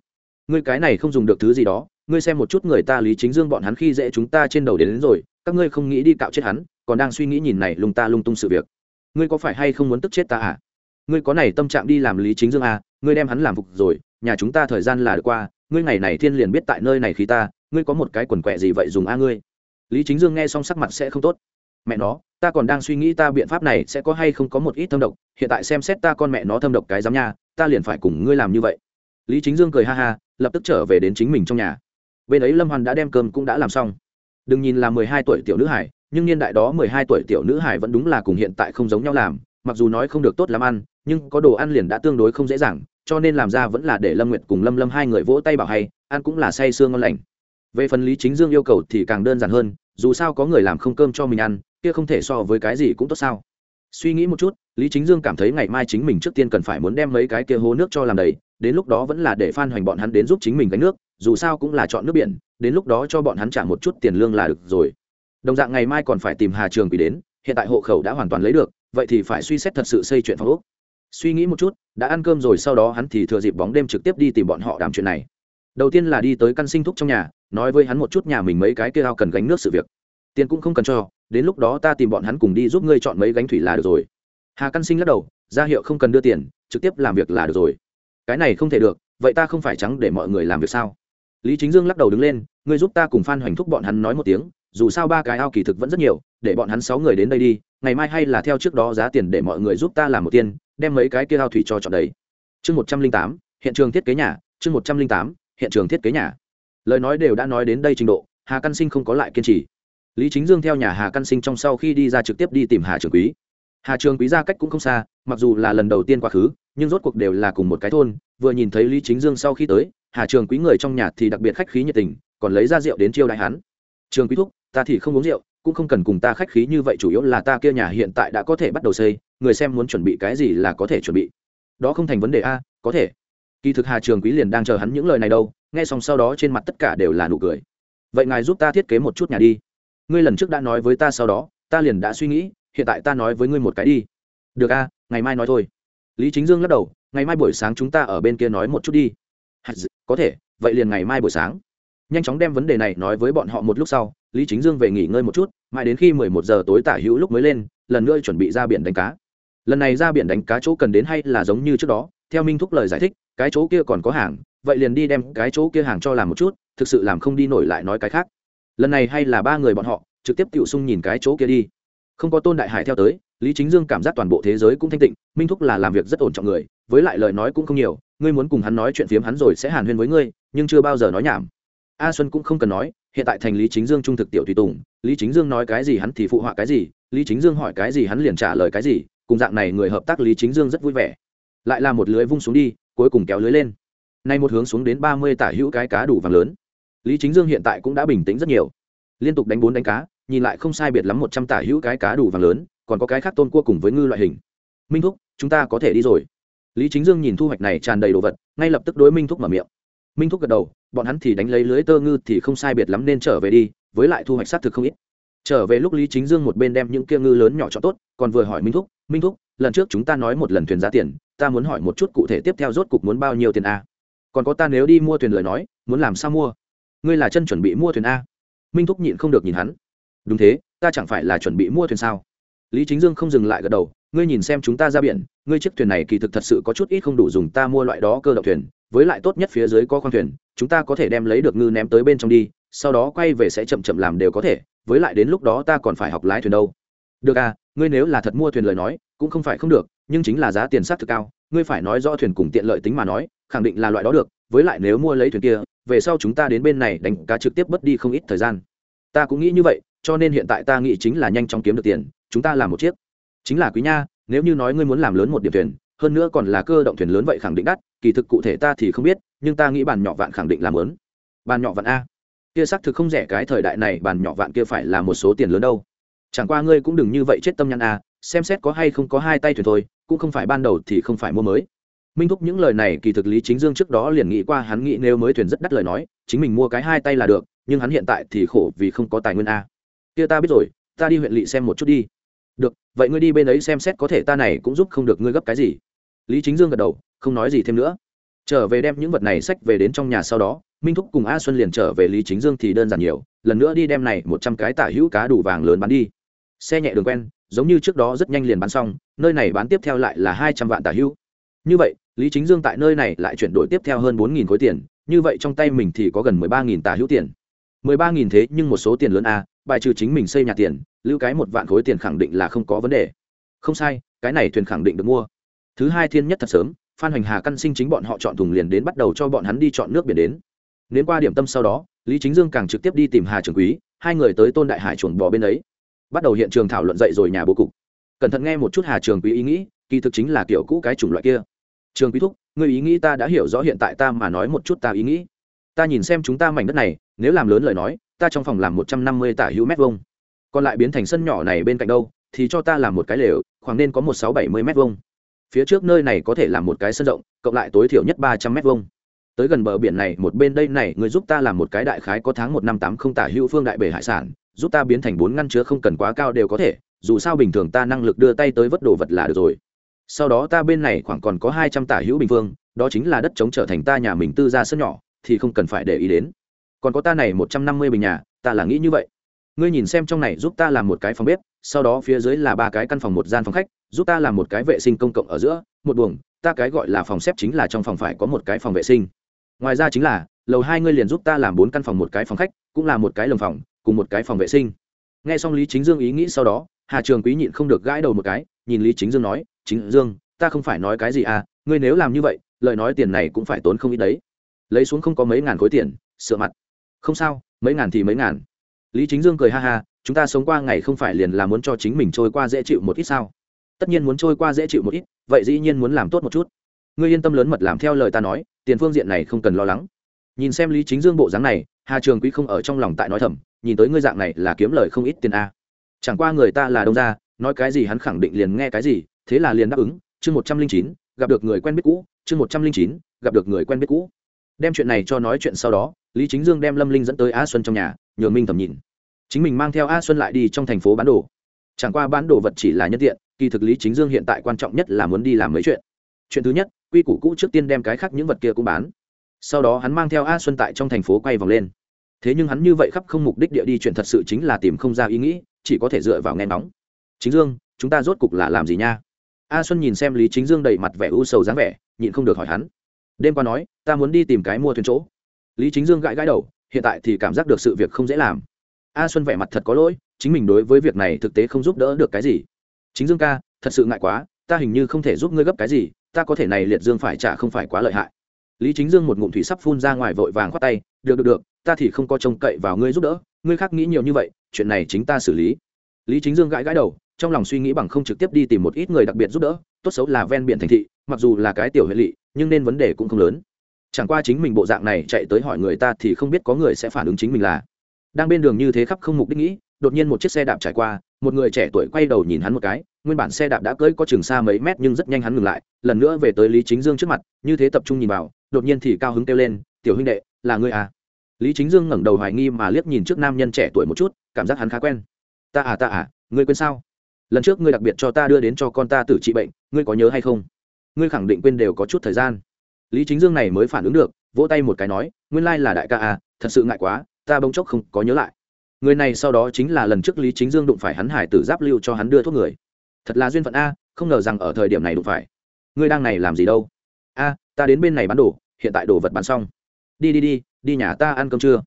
Ngươi cái này không dùng được thứ gì đó ngươi xem một chút người ta lý chính dương bọn hắn khi dễ chúng ta trên đầu đến, đến rồi các ngươi không nghĩ đi cạo chết hắn còn đang suy nghĩ nhìn này lung ta lung tung sự việc. Ngươi có phải hay không muốn tức chết ta à? Ngươi có này tâm trạng đi làm lý chính dương à? Ngươi đem hắn làm phục rồi nhà chúng ta thời gian là được qua ngươi ngày này thiên liền biết tại nơi này khi ta, ngươi có một cái quần quẹ gì vậy dùng a ngươi? Lý chính dương nghe xong sắc mặt sẽ không tốt. Mẹ nó, ta còn đang suy nghĩ ta biện pháp này sẽ có hay không có một ít thâm độc, hiện tại xem xét ta con mẹ nó thâm độc cái giám nha, ta liền phải cùng ngươi làm như vậy. Lý chính dương cười ha ha, lập tức trở về đến chính mình trong nhà. Bên ấy lâm Hoàn đã đem cơm cũng đã làm xong. Đừng nhìn là mười hai tuổi tiểu nữ hải, nhưng niên đại đó mười hai tuổi tiểu nữ hải vẫn đúng là cùng hiện tại không giống nhau làm, mặc dù nói không được tốt làm ăn, nhưng có đồ ăn liền đã tương đối không dễ dàng cho nên làm ra vẫn là để lâm nguyệt cùng lâm lâm hai người vỗ tay bảo hay, ăn cũng là say sương ngon lành. Về phần lý chính dương yêu cầu thì càng đơn giản hơn, dù sao có người làm không cơm cho mình ăn, kia không thể so với cái gì cũng tốt sao. Suy nghĩ một chút, lý chính dương cảm thấy ngày mai chính mình trước tiên cần phải muốn đem mấy cái kia hố nước cho làm đầy, đến lúc đó vẫn là để phan hoành bọn hắn đến giúp chính mình gánh nước, dù sao cũng là chọn nước biển, đến lúc đó cho bọn hắn trả một chút tiền lương là được rồi. Đồng dạng ngày mai còn phải tìm hà trường quỷ đến, hiện tại hộ khẩu đã hoàn toàn lấy được, vậy thì phải suy xét thật sự xây chuyện phòng úc suy nghĩ một chút, đã ăn cơm rồi, sau đó hắn thì thừa dịp bóng đêm trực tiếp đi tìm bọn họ đàm chuyện này. Đầu tiên là đi tới căn sinh thúc trong nhà, nói với hắn một chút nhà mình mấy cái kia ao cần gánh nước sự việc. Tiền cũng không cần cho, đến lúc đó ta tìm bọn hắn cùng đi giúp ngươi chọn mấy gánh thủy là được rồi. Hà căn sinh lắc đầu, ra hiệu không cần đưa tiền, trực tiếp làm việc là được rồi. Cái này không thể được, vậy ta không phải trắng để mọi người làm việc sao? Lý chính dương lắc đầu đứng lên, ngươi giúp ta cùng phan hoành thúc bọn hắn nói một tiếng, dù sao ba cái ao kỳ thực vẫn rất nhiều, để bọn hắn sáu người đến đây đi, ngày mai hay là theo trước đó giá tiền để mọi người giúp ta làm một tiền đem mấy cái kia ao thủy cho chọn đấy. Chương một trăm linh tám, hiện trường thiết kế nhà, chương một trăm linh tám, hiện trường thiết kế nhà. Lời nói đều đã nói đến đây trình độ, hà căn sinh không có lại kiên trì. Lý chính dương theo nhà hà căn sinh trong sau khi đi ra trực tiếp đi tìm hà trường quý. Hà trường quý ra cách cũng không xa, mặc dù là lần đầu tiên quá khứ, nhưng rốt cuộc đều là cùng một cái thôn, vừa nhìn thấy lý chính dương sau khi tới, hà trường quý người trong nhà thì đặc biệt khách khí nhiệt tình, còn lấy ra rượu đến chiêu đại hắn. Trường quý thúc, ta thì không uống rượu, cũng không cần cùng ta khách khí như vậy, chủ yếu là ta kia nhà hiện tại đã có thể bắt đầu xây người xem muốn chuẩn bị cái gì là có thể chuẩn bị. Đó không thành vấn đề a, có thể. Kỳ thực hà trường quý liền đang chờ hắn những lời này đâu, nghe xong sau đó trên mặt tất cả đều là nụ cười. Vậy ngài giúp ta thiết kế một chút nhà đi. Ngươi lần trước đã nói với ta sau đó, ta liền đã suy nghĩ, hiện tại ta nói với ngươi một cái đi. Được a, ngày mai nói thôi. Lý chính dương lắc đầu, ngày mai buổi sáng chúng ta ở bên kia nói một chút đi. Có thể, vậy liền ngày mai buổi sáng. Nhanh chóng đem vấn đề này nói với bọn họ một lúc sau, lý chính dương về nghỉ ngơi một chút, mãi đến khi mười một giờ tối tả hữu lúc mới lên, lần nữa chuẩn bị ra biển đánh cá lần này ra biển đánh cá chỗ cần đến hay là giống như trước đó, theo minh thúc lời giải thích, cái chỗ kia còn có hàng, vậy liền đi đem cái chỗ kia hàng cho làm một chút, thực sự làm không đi nổi lại nói cái khác. Lần này hay là ba người bọn họ, trực tiếp tự sung nhìn cái chỗ kia đi. Không có tôn đại hải theo tới, lý chính dương cảm giác toàn bộ thế giới cũng thanh tịnh, minh thúc là làm việc rất ổn trọng người, với lại lời nói cũng không nhiều, ngươi muốn cùng hắn nói chuyện phiếm hắn rồi sẽ hàn huyên với ngươi, nhưng chưa bao giờ nói nhảm. A xuân cũng không cần nói, hiện tại thành lý chính dương trung thực tiểu tùy tùng, lý chính dương nói cái gì hắn thì phụ họa cái gì, lý chính dương hỏi cái gì hắn liền trả lời cái gì cùng dạng này người hợp tác lý chính dương rất vui vẻ. Lại là một lưới vung xuống đi, cuối cùng kéo lưới lên. Nay một hướng xuống đến ba mươi tả hữu cái cá đủ vàng lớn. Lý chính dương hiện tại cũng đã bình tĩnh rất nhiều. Liên tục đánh bốn đánh cá, nhìn lại không sai biệt lắm một trăm tả hữu cái cá đủ vàng lớn, còn có cái khác tôn cua cùng với ngư loại hình. Minh thúc, chúng ta có thể đi rồi. Lý chính dương nhìn thu hoạch này tràn đầy đồ vật, ngay lập tức đối minh thúc mở miệng. Minh thúc gật đầu, bọn hắn thì đánh lấy lưới tơ ngư thì không sai biệt lắm nên trở về đi, với lại thu hoạch xác thực không ít trở về lúc lý chính dương một bên đem những kia ngư lớn nhỏ cho tốt, còn vừa hỏi minh thúc minh thúc, lần trước chúng ta nói một lần thuyền giá tiền, ta muốn hỏi một chút cụ thể tiếp theo rốt cục muốn bao nhiêu tiền a? Còn có ta nếu đi mua thuyền lời nói, muốn làm sao mua? Ngươi là chân chuẩn bị mua thuyền a? Minh thúc nhịn không được nhìn hắn. Đúng thế, ta chẳng phải là chuẩn bị mua thuyền sao? Lý chính dương không dừng lại gật đầu, ngươi nhìn xem chúng ta ra biển, ngươi chiếc thuyền này kỳ thực thật sự có chút ít không đủ dùng ta mua loại đó cơ động thuyền, với lại tốt nhất phía dưới có khoang thuyền, chúng ta có thể đem lấy được ngư ném tới bên trong đi, sau đó quay về sẽ chậm chậm làm đều có thể với lại đến lúc đó ta còn phải học lái thuyền đâu. Được à ngươi nếu là thật mua thuyền lời nói, cũng không phải không được, nhưng chính là giá tiền sát thực cao, ngươi phải nói rõ thuyền cùng tiện lợi tính mà nói, khẳng định là loại đó được, với lại nếu mua lấy thuyền kia, về sau chúng ta đến bên này đánh cá trực tiếp mất đi không ít thời gian. Ta cũng nghĩ như vậy, cho nên hiện tại ta nghĩ chính là nhanh chóng kiếm được tiền, chúng ta làm một chiếc. Chính là quý nha, nếu như nói ngươi muốn làm lớn một điểm thuyền, hơn nữa còn là cơ động thuyền lớn vậy khẳng định đắt, kỳ thực cụ thể ta thì không biết, nhưng ta nghĩ bàn nhỏ vạn khẳng định là lớn bàn nhỏ vạn a kia xác thực không rẻ cái thời đại này, bàn nhỏ vạn kia phải là một số tiền lớn đâu. Chẳng qua ngươi cũng đừng như vậy chết tâm nhăn à? xem xét có hay không có hai tay thuyền thôi, cũng không phải ban đầu thì không phải mua mới. Minh thúc những lời này kỳ thực lý chính dương trước đó liền nghĩ qua, hắn nghĩ nếu mới thuyền rất đắt lời nói, chính mình mua cái hai tay là được, nhưng hắn hiện tại thì khổ vì không có tài nguyên a. Kia ta biết rồi, ta đi huyện lỵ xem một chút đi. Được, vậy ngươi đi bên ấy xem xét có thể ta này cũng giúp không được ngươi gấp cái gì. Lý chính dương gật đầu, không nói gì thêm nữa trở về đem những vật này sách về đến trong nhà sau đó, minh thúc cùng a xuân liền trở về lý chính dương thì đơn giản nhiều, lần nữa đi đem này một trăm cái tả hữu cá đủ vàng lớn bán đi. Xe nhẹ đường quen, giống như trước đó rất nhanh liền bán xong, nơi này bán tiếp theo lại là hai trăm vạn tả hữu. Như vậy, lý chính dương tại nơi này lại chuyển đổi tiếp theo hơn bốn nghìn khối tiền, như vậy trong tay mình thì có gần mười ba nghìn tả hữu tiền. Mười ba nghìn thế nhưng một số tiền lớn a, bài trừ chính mình xây nhà tiền, lưu cái một vạn khối tiền khẳng định là không có vấn đề. Không sai, cái này thuyền khẳng định được mua. Thứ hai thiên nhất thật sớm phan hoành hà căn sinh chính bọn họ chọn thùng liền đến bắt đầu cho bọn hắn đi chọn nước biển đến. Nến qua điểm tâm sau đó, lý chính dương càng trực tiếp đi tìm hà trường quý, hai người tới tôn đại hải chuồng bò bên ấy. Bắt đầu hiện trường thảo luận dậy rồi nhà bố cục. Cẩn thận nghe một chút hà trường quý ý nghĩ, kỳ thực chính là kiểu cũ cái chủng loại kia. Trường quý thúc người ý nghĩ ta đã hiểu rõ hiện tại ta mà nói một chút ta ý nghĩ. Ta nhìn xem chúng ta mảnh đất này, nếu làm lớn lời nói, ta trong phòng làm một trăm năm mươi tả hữu mét vuông. Còn lại biến thành sân nhỏ này bên cạnh đâu, thì cho ta làm một cái lều, khoảng nên có một sáu bảy mươi mét vuông phía trước nơi này có thể làm một cái sân rộng, cộng lại tối thiểu nhất ba trăm mét vuông. Tới gần bờ biển này, một bên đây này, người giúp ta làm một cái đại khái có tháng một năm tám không tả hữu phương đại bể hải sản, giúp ta biến thành bốn ngăn chứa không cần quá cao đều có thể, dù sao bình thường ta năng lực đưa tay tới vớt đồ vật là được rồi. Sau đó ta bên này khoảng còn có hai trăm tả hữu bình phương, đó chính là đất chống trở thành ta nhà mình tư ra sân nhỏ, thì không cần phải để ý đến. Còn có ta này một trăm năm mươi bình nhà, ta là nghĩ như vậy. Ngươi nhìn xem trong này giúp ta làm một cái phòng bếp, sau đó phía dưới là ba cái căn phòng một gian phòng khách giúp ta làm một cái vệ sinh công cộng ở giữa, một buồng, ta cái gọi là phòng xếp chính là trong phòng phải có một cái phòng vệ sinh. Ngoài ra chính là, lầu hai ngươi liền giúp ta làm bốn căn phòng, một cái phòng khách, cũng là một cái lồng phòng, cùng một cái phòng vệ sinh. Nghe xong lý chính dương ý nghĩ sau đó, hà trường quý nhịn không được gãi đầu một cái, nhìn lý chính dương nói, chính dương, ta không phải nói cái gì à ngươi nếu làm như vậy, lời nói tiền này cũng phải tốn không ít đấy. Lấy xuống không có mấy ngàn khối tiền, sửa mặt. Không sao, mấy ngàn thì mấy ngàn. Lý chính dương cười ha ha, chúng ta sống qua ngày không phải liền là muốn cho chính mình trôi qua dễ chịu một ít sao? Tất nhiên muốn trôi qua dễ chịu một ít, vậy dĩ nhiên muốn làm tốt một chút. Ngươi yên tâm lớn mật làm theo lời ta nói, tiền phương diện này không cần lo lắng. Nhìn xem lý chính dương bộ dáng này, hà trường quý không ở trong lòng tại nói thầm, nhìn tới ngươi dạng này là kiếm lời không ít tiền a. Chẳng qua người ta là đông ra nói cái gì hắn khẳng định liền nghe cái gì, thế là liền đáp ứng, chương một trăm linh chín, gặp được người quen biết cũ, chương một trăm linh chín, gặp được người quen biết cũ. Đem chuyện này cho nói chuyện sau đó, lý chính dương đem lâm linh dẫn tới a xuân trong nhà, nhường minh thầm nhìn. Chính mình mang theo a xuân lại đi trong thành phố bán đồ. Chẳng qua bán đồ vật chỉ là nhân tiện kỳ thực lý chính dương hiện tại quan trọng nhất là muốn đi làm mấy chuyện. Chuyện thứ nhất, quy củ cũ trước tiên đem cái khác những vật kia cũng bán. Sau đó hắn mang theo a xuân tại trong thành phố quay vòng lên. Thế nhưng hắn như vậy khắp không mục đích địa đi chuyện thật sự chính là tìm không ra ý nghĩ, chỉ có thể dựa vào nghe nóng chính dương, chúng ta rốt cục là làm gì nha? A xuân nhìn xem lý chính dương đầy mặt vẻ u sầu dáng vẻ, nhịn không được hỏi hắn. Đêm qua nói, ta muốn đi tìm cái mua thuyền chỗ. Lý chính dương gãi gãi đầu, hiện tại thì cảm giác được sự việc không dễ làm. A xuân vẻ mặt thật có lỗi, chính mình đối với việc này thực tế không giúp đỡ được cái gì chính dương ca thật sự ngại quá ta hình như không thể giúp ngươi gấp cái gì ta có thể này liệt dương phải trả không phải quá lợi hại. Lý chính dương một ngụm thủy sắp phun ra ngoài vội vàng khoát tay được được được ta thì không có trông cậy vào ngươi giúp đỡ ngươi khác nghĩ nhiều như vậy chuyện này chính ta xử lý. Lý chính dương gãi gãi đầu trong lòng suy nghĩ bằng không trực tiếp đi tìm một ít người đặc biệt giúp đỡ tốt xấu là ven biển thành thị mặc dù là cái tiểu huyện lỵ, nhưng nên vấn đề cũng không lớn. Chẳng qua chính mình bộ dạng này chạy tới hỏi người ta thì không biết có người sẽ phản ứng chính mình là. Đang bên đường như thế khắp không mục đích nghĩ đột nhiên một chiếc xe đạp trải qua một người trẻ tuổi quay đầu nhìn hắn một cái, nguyên bản xe đạp đã cưỡi có chừng xa mấy mét nhưng rất nhanh hắn ngừng lại, lần nữa về tới lý chính dương trước mặt, như thế tập trung nhìn vào, đột nhiên thì cao hứng kêu lên, tiểu huynh đệ, là ngươi à? Lý chính dương ngẩng đầu hoài nghi mà liếc nhìn trước nam nhân trẻ tuổi một chút, cảm giác hắn khá quen. Ta à ta à ngươi quên sao? Lần trước ngươi đặc biệt cho ta đưa đến cho con ta tử trị bệnh, ngươi có nhớ hay không? Ngươi khẳng định quên đều có chút thời gian. Lý chính dương này mới phản ứng được, vỗ tay một cái nói, nguyên lai là đại ca à thật sự ngại quá, ta bỗng chốc không có nhớ lại người này sau đó chính là lần trước lý chính dương đụng phải hắn hải tử giáp lưu cho hắn đưa thuốc người. Thật là duyên phận a không ngờ rằng ở thời điểm này đụng phải. Ngươi đang này làm gì đâu? A ta đến bên này bán đồ hiện tại đồ vật bán xong. Đi đi đi đi nhà ta ăn cơm trưa.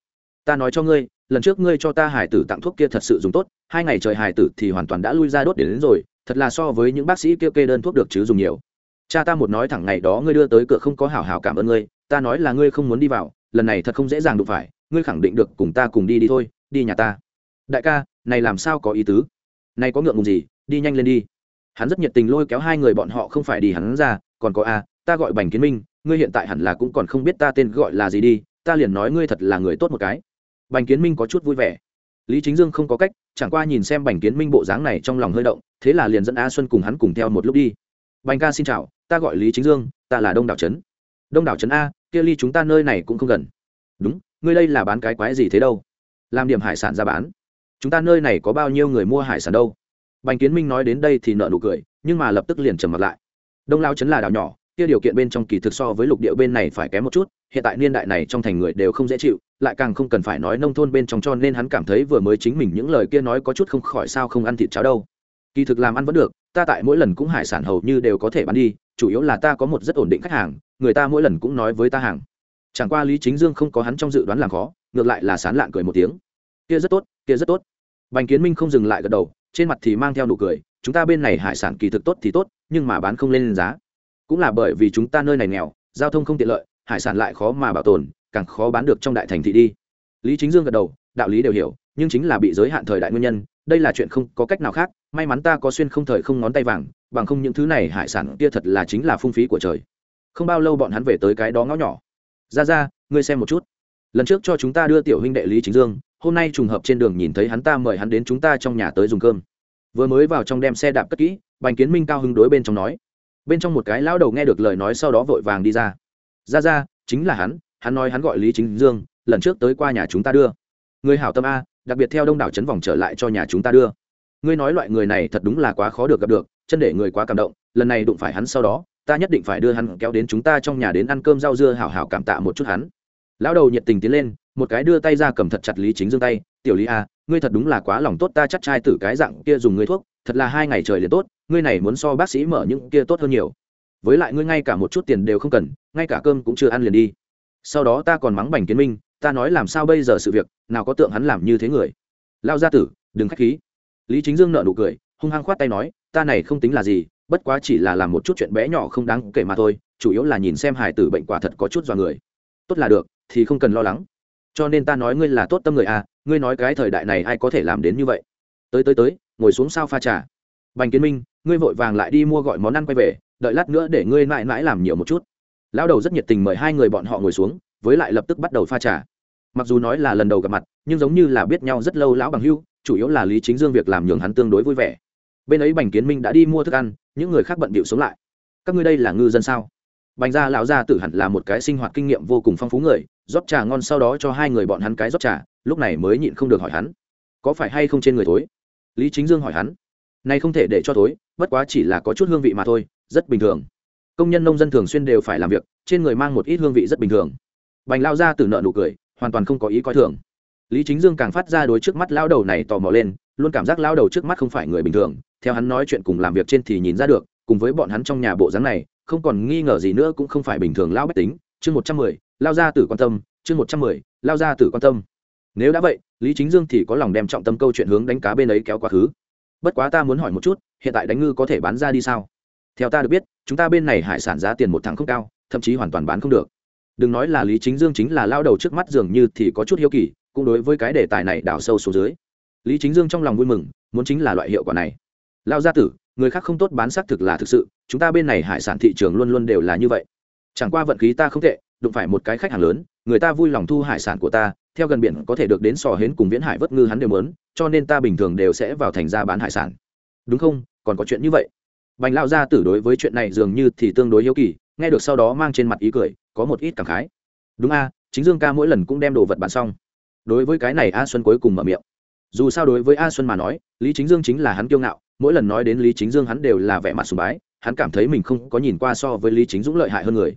Ta nói cho ngươi lần trước ngươi cho ta hải tử tặng thuốc kia thật sự dùng tốt hai ngày trời hải tử thì hoàn toàn đã lui ra đốt đến, đến rồi thật là so với những bác sĩ kia kê đơn thuốc được chứ dùng nhiều. Cha ta một nói thẳng ngày đó ngươi đưa tới cửa không có hảo hảo cảm ơn ngươi ta nói là ngươi không muốn đi vào lần này thật không dễ dàng đụng phải ngươi khẳng định được cùng ta cùng đi đi thôi đi nhà ta. Đại ca, này làm sao có ý tứ? Này có ngượng ngùng gì? Đi nhanh lên đi. Hắn rất nhiệt tình lôi kéo hai người bọn họ không phải đi hắn ra, còn có a, ta gọi bành kiến minh, ngươi hiện tại hẳn là cũng còn không biết ta tên gọi là gì đi, ta liền nói ngươi thật là người tốt một cái. Bành kiến minh có chút vui vẻ. Lý chính dương không có cách, chẳng qua nhìn xem bành kiến minh bộ dáng này trong lòng hơi động, thế là liền dẫn a xuân cùng hắn cùng theo một lúc đi. Bành ca xin chào, ta gọi lý chính dương, ta là đông đảo trấn. Đông đảo trấn a, kia ly chúng ta nơi này cũng không gần. Đúng, ngươi đây là bán cái quái gì thế đâu? Làm điểm hải sản ra bán. Chúng ta nơi này có bao nhiêu người mua hải sản đâu? Bành kiến minh nói đến đây thì nợ nụ cười, nhưng mà lập tức liền trầm mặt lại. Đông lao chấn là đảo nhỏ, kia điều kiện bên trong kỳ thực so với lục địa bên này phải kém một chút, hiện tại niên đại này trong thành người đều không dễ chịu, lại càng không cần phải nói nông thôn bên trong cho nên hắn cảm thấy vừa mới chính mình những lời kia nói có chút không khỏi sao không ăn thịt cháo đâu. Kỳ thực làm ăn vẫn được, ta tại mỗi lần cũng hải sản hầu như đều có thể bán đi, chủ yếu là ta có một rất ổn định khách hàng, người ta mỗi lần cũng nói với ta hàng. Chẳng qua lý chính dương không có hắn trong dự đoán làm khó ngược lại là sán lạn cười một tiếng. Kia rất tốt, kia rất tốt. Bành kiến minh không dừng lại gật đầu, trên mặt thì mang theo nụ cười, chúng ta bên này hải sản kỳ thực tốt thì tốt, nhưng mà bán không lên giá. Cũng là bởi vì chúng ta nơi này nghèo, giao thông không tiện lợi, hải sản lại khó mà bảo tồn, càng khó bán được trong đại thành thị đi. Lý chính dương gật đầu, đạo lý đều hiểu, nhưng chính là bị giới hạn thời đại nguyên nhân, đây là chuyện không có cách nào khác, may mắn ta có xuyên không thời không ngón tay vàng, bằng không những thứ này hải sản kia thật là chính là phung phí của trời. Không bao lâu bọn hắn về tới cái đó ngõ nhỏ. Ra ra, ngươi xem một chút lần trước cho chúng ta đưa tiểu huynh đệ lý chính dương, hôm nay trùng hợp trên đường nhìn thấy hắn ta mời hắn đến chúng ta trong nhà tới dùng cơm. Vừa mới vào trong đem xe đạp cất kỹ, bành kiến minh cao hứng đối bên trong nói. Bên trong một cái lão đầu nghe được lời nói sau đó vội vàng đi ra. Ra ra, chính là hắn hắn nói hắn gọi lý chính dương, lần trước tới qua nhà chúng ta đưa. Người hảo tâm a, đặc biệt theo đông đảo trấn vòng trở lại cho nhà chúng ta đưa. Ngươi nói loại người này thật đúng là quá khó được gặp được, chân để người quá cảm động, lần này đụng phải hắn sau đó, ta nhất định phải đưa hắn kéo đến chúng ta trong nhà đến ăn cơm rau dưa hảo hảo cảm tạ một chút hắn lão đầu nhiệt tình tiến lên, một cái đưa tay ra cầm thật chặt lý chính dương tay. Tiểu lý a ngươi thật đúng là quá lòng tốt, ta chắc trai tử cái dạng kia dùng ngươi thuốc, thật là hai ngày trời liền tốt, ngươi này muốn so bác sĩ mở những kia tốt hơn nhiều. Với lại ngươi ngay cả một chút tiền đều không cần, ngay cả cơm cũng chưa ăn liền đi. Sau đó ta còn mắng bành kiến minh, ta nói làm sao bây giờ sự việc, nào có tượng hắn làm như thế người. Lao gia tử, đừng k h á c h khí. Lý chính dương nợ nụ cười, hung hăng khoát tay nói, ta này không tính là gì, bất quá chỉ là làm một chút chuyện bé nhỏ không đáng kể mà thôi, chủ yếu là nhìn xem hải tử bệnh quả thật có chút dọa người. Tốt là được thì không cần lo lắng. Cho nên ta nói ngươi là tốt tâm người à ngươi nói cái thời đại này ai có thể làm đến như vậy? Tới tới tới, ngồi xuống sao pha trà. Bành kiến minh, ngươi vội vàng lại đi mua gọi món ăn quay về, đợi lát nữa để ngươi mãi mãi làm nhiều một chút. Lão đầu rất nhiệt tình mời hai người bọn họ ngồi xuống, với lại lập tức bắt đầu pha trà. Mặc dù nói là lần đầu gặp mặt, nhưng giống như là biết nhau rất lâu lão bằng hưu, chủ yếu là lý chính dương việc làm nhường hắn tương đối vui vẻ. Bên ấy bành kiến minh đã đi mua thức ăn, những người khác bận bịu sống lại. Các ngươi đây là ngư dân sao? Bành gia lão gia tử hẳn là một cái sinh hoạt kinh nghiệm vô cùng phong phú người rót trà ngon sau đó cho hai người bọn hắn cái rót trà, lúc này mới nhịn không được hỏi hắn, có phải hay không trên người thối? Lý chính dương hỏi hắn nay không thể để cho thối, bất quá chỉ là có chút hương vị mà thôi, rất bình thường. Công nhân nông dân thường xuyên đều phải làm việc, trên người mang một ít hương vị rất bình thường. Bành lao ra từ nợ nụ cười, hoàn toàn không có ý coi thường. Lý chính dương càng phát ra đối trước mắt lao đầu này tò mò lên, luôn cảm giác lao đầu trước mắt không phải người bình thường, theo hắn nói chuyện cùng làm việc trên thì nhìn ra được, cùng với bọn hắn trong nhà bộ dáng này, không còn nghi ngờ gì nữa cũng không phải bình thường lao bách tính. Chương một trăm mười lao ra tử quan tâm, chương một trăm mười, lao ra tử quan tâm. Nếu đã vậy, lý chính dương thì có lòng đem trọng tâm câu chuyện hướng đánh cá bên ấy kéo quá khứ. Bất quá ta muốn hỏi một chút, hiện tại đánh ngư có thể bán ra đi sao? Theo ta được biết, chúng ta bên này hải sản giá tiền một tháng không cao, thậm chí hoàn toàn bán không được. Đừng nói là lý chính dương chính là lao đầu trước mắt dường như thì có chút hiếu kỳ, cũng đối với cái đề tài này đào sâu xuống dưới. Lý chính dương trong lòng vui mừng, muốn chính là loại hiệu quả này. Lao gia tử, người khác không tốt bán xác thực là thực sự, chúng ta bên này hải sản thị trường luôn luôn đều là như vậy. Chẳng qua vận khí ta không tệ đụng phải một cái khách hàng lớn, người ta vui lòng thu hải sản của ta, theo gần biển có thể được đến sò hến cùng viễn hải vớt ngư hắn đều mớn cho nên ta bình thường đều sẽ vào thành ra bán hải sản. Đúng không? Còn có chuyện như vậy. Bành lao gia tử đối với chuyện này dường như thì tương đối hiếu kỳ, nghe được sau đó mang trên mặt ý cười, có một ít cảm khái. Đúng a, chính dương ca mỗi lần cũng đem đồ vật bán xong. Đối với cái này a xuân cuối cùng mở miệng. Dù sao đối với a xuân mà nói, lý chính dương chính là hắn kiêu ngạo, mỗi lần nói đến lý chính dương hắn đều là vẻ mặt sùng bái, hắn cảm thấy mình không có nhìn qua so với lý chính dũng lợi hại hơn người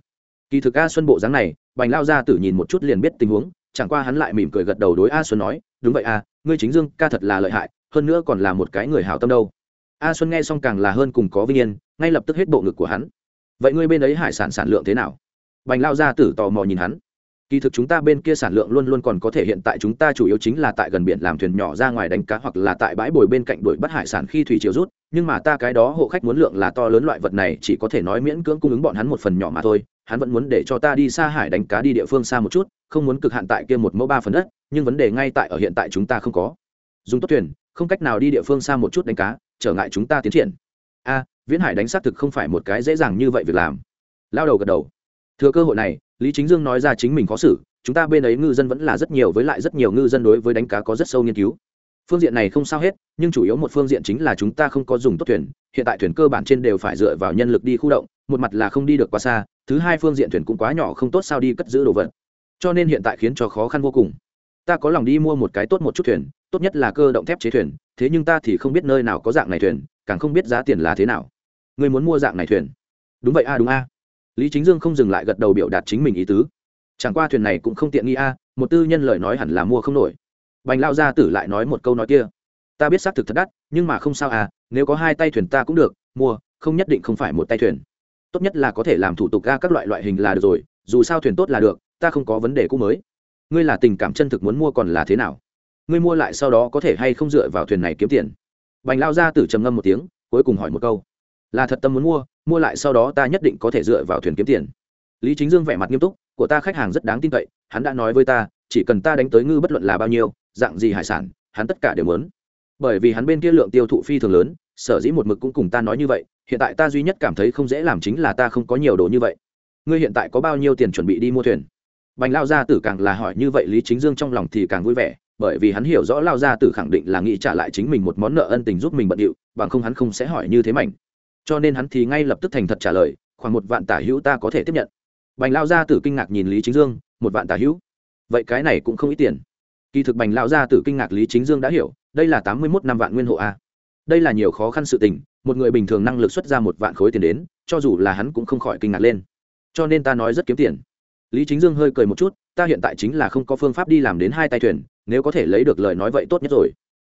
kỳ thực a xuân bộ dáng này, bành lao gia tử nhìn một chút liền biết tình huống, chẳng qua hắn lại mỉm cười gật đầu đối a xuân nói, đúng vậy a ngươi chính dương ca thật là lợi hại, hơn nữa còn là một cái người hảo tâm đâu. A xuân nghe xong càng là hơn cùng có vinh yên, ngay lập tức hết bộ ngực của hắn. Vậy ngươi bên ấy hải sản sản lượng thế nào? Bành lao gia tử tò mò nhìn hắn. Kỳ thực chúng ta bên kia sản lượng luôn luôn còn có thể hiện tại chúng ta chủ yếu chính là tại gần biển làm thuyền nhỏ ra ngoài đánh cá hoặc là tại bãi bồi bên cạnh đuổi bắt hải sản khi thủy chiều rút, nhưng mà ta cái đó hộ khách muốn lượng là to lớn loại vật này chỉ có thể nói miễn cưỡng cung ứng bọn hắn một phần nhỏ mà thôi hắn vẫn muốn để cho ta đi xa hải đánh cá đi địa phương xa một chút, không muốn cực hạn tại kia một mẫu ba phần đất, nhưng vấn đề ngay tại ở hiện tại chúng ta không có. Dùng tốt thuyền, không cách nào đi địa phương xa một chút đánh cá, trở ngại chúng ta tiến triển. A, viễn hải đánh xác thực không phải một cái dễ dàng như vậy việc làm. Lao đầu gật đầu. Thừa cơ hội này, lý chính dương nói ra chính mình khó xử, chúng ta bên ấy ngư dân vẫn là rất nhiều với lại rất nhiều ngư dân đối với đánh cá có rất sâu nghiên cứu. Phương diện này không sao hết, nhưng chủ yếu một phương diện chính là chúng ta không có dùng tốt thuyền, hiện tại thuyền cơ bản trên đều phải dựa vào nhân lực đi khu động một mặt là không đi được quá xa, thứ hai phương diện thuyền cũng quá nhỏ không tốt sao đi cất giữ đồ vật. Cho nên hiện tại khiến cho khó khăn vô cùng. Ta có lòng đi mua một cái tốt một chút thuyền, tốt nhất là cơ động thép chế thuyền, thế nhưng ta thì không biết nơi nào có dạng này thuyền, càng không biết giá tiền là thế nào. Người muốn mua dạng này thuyền? Đúng vậy a, đúng a. Lý chính dương không dừng lại gật đầu biểu đạt chính mình ý tứ. Chẳng qua thuyền này cũng không tiện nghi a, một tư nhân lời nói hẳn là mua không nổi. Bành lao gia tử lại nói một câu nói kia. Ta biết xác thực thật đắt, nhưng mà không sao à nếu có hai tay thuyền ta cũng được, mua, không nhất định không phải một tay thuyền tốt nhất là có thể làm thủ tục ga các loại loại hình là được rồi, dù sao thuyền tốt là được, ta không có vấn đề cũ mới. Ngươi là tình cảm chân thực muốn mua còn là thế nào? Ngươi mua lại sau đó có thể hay không dựa vào thuyền này kiếm tiền? Bành lao gia tử trầm ngâm một tiếng, cuối cùng hỏi một câu. Là thật tâm muốn mua mua lại sau đó ta nhất định có thể dựa vào thuyền kiếm tiền. Lý chính dương vẻ mặt nghiêm túc, của ta khách hàng rất đáng tin cậy, hắn đã nói với ta, chỉ cần ta đánh tới ngư bất luận là bao nhiêu, dạng gì hải sản, hắn tất cả đều muốn. Bởi vì hắn bên kia lượng tiêu thụ phi thường lớn, sở dĩ một mực cũng cùng ta nói như vậy hiện tại ta duy nhất cảm thấy không dễ làm chính là ta không có nhiều đồ như vậy. Ngươi hiện tại có bao nhiêu tiền chuẩn bị đi mua thuyền? Bành lao gia tử càng là hỏi như vậy lý chính dương trong lòng thì càng vui vẻ, bởi vì hắn hiểu rõ lao gia tử khẳng định là nghĩ trả lại chính mình một món nợ ân tình giúp mình bận điệu, bằng không hắn không sẽ hỏi như thế mạnh cho nên hắn thì ngay lập tức thành thật trả lời, khoảng một vạn tả hữu ta có thể tiếp nhận. Bành lao gia tử kinh ngạc nhìn lý chính dương, một vạn tả hữu? Vậy cái này cũng không ít tiền. Kỳ thực bành lao gia tử kinh ngạc lý chính dương đã hiểu, đây là tám mươi một năm vạn nguyên hộ a đây là nhiều khó khăn sự tình, một người bình thường năng lực xuất ra một vạn khối tiền đến, cho dù là hắn cũng không khỏi kinh ngạc lên. Cho nên ta nói rất kiếm tiền. Lý chính dương hơi cười một chút, ta hiện tại chính là không có phương pháp đi làm đến hai tay thuyền, nếu có thể lấy được lời nói vậy tốt nhất rồi.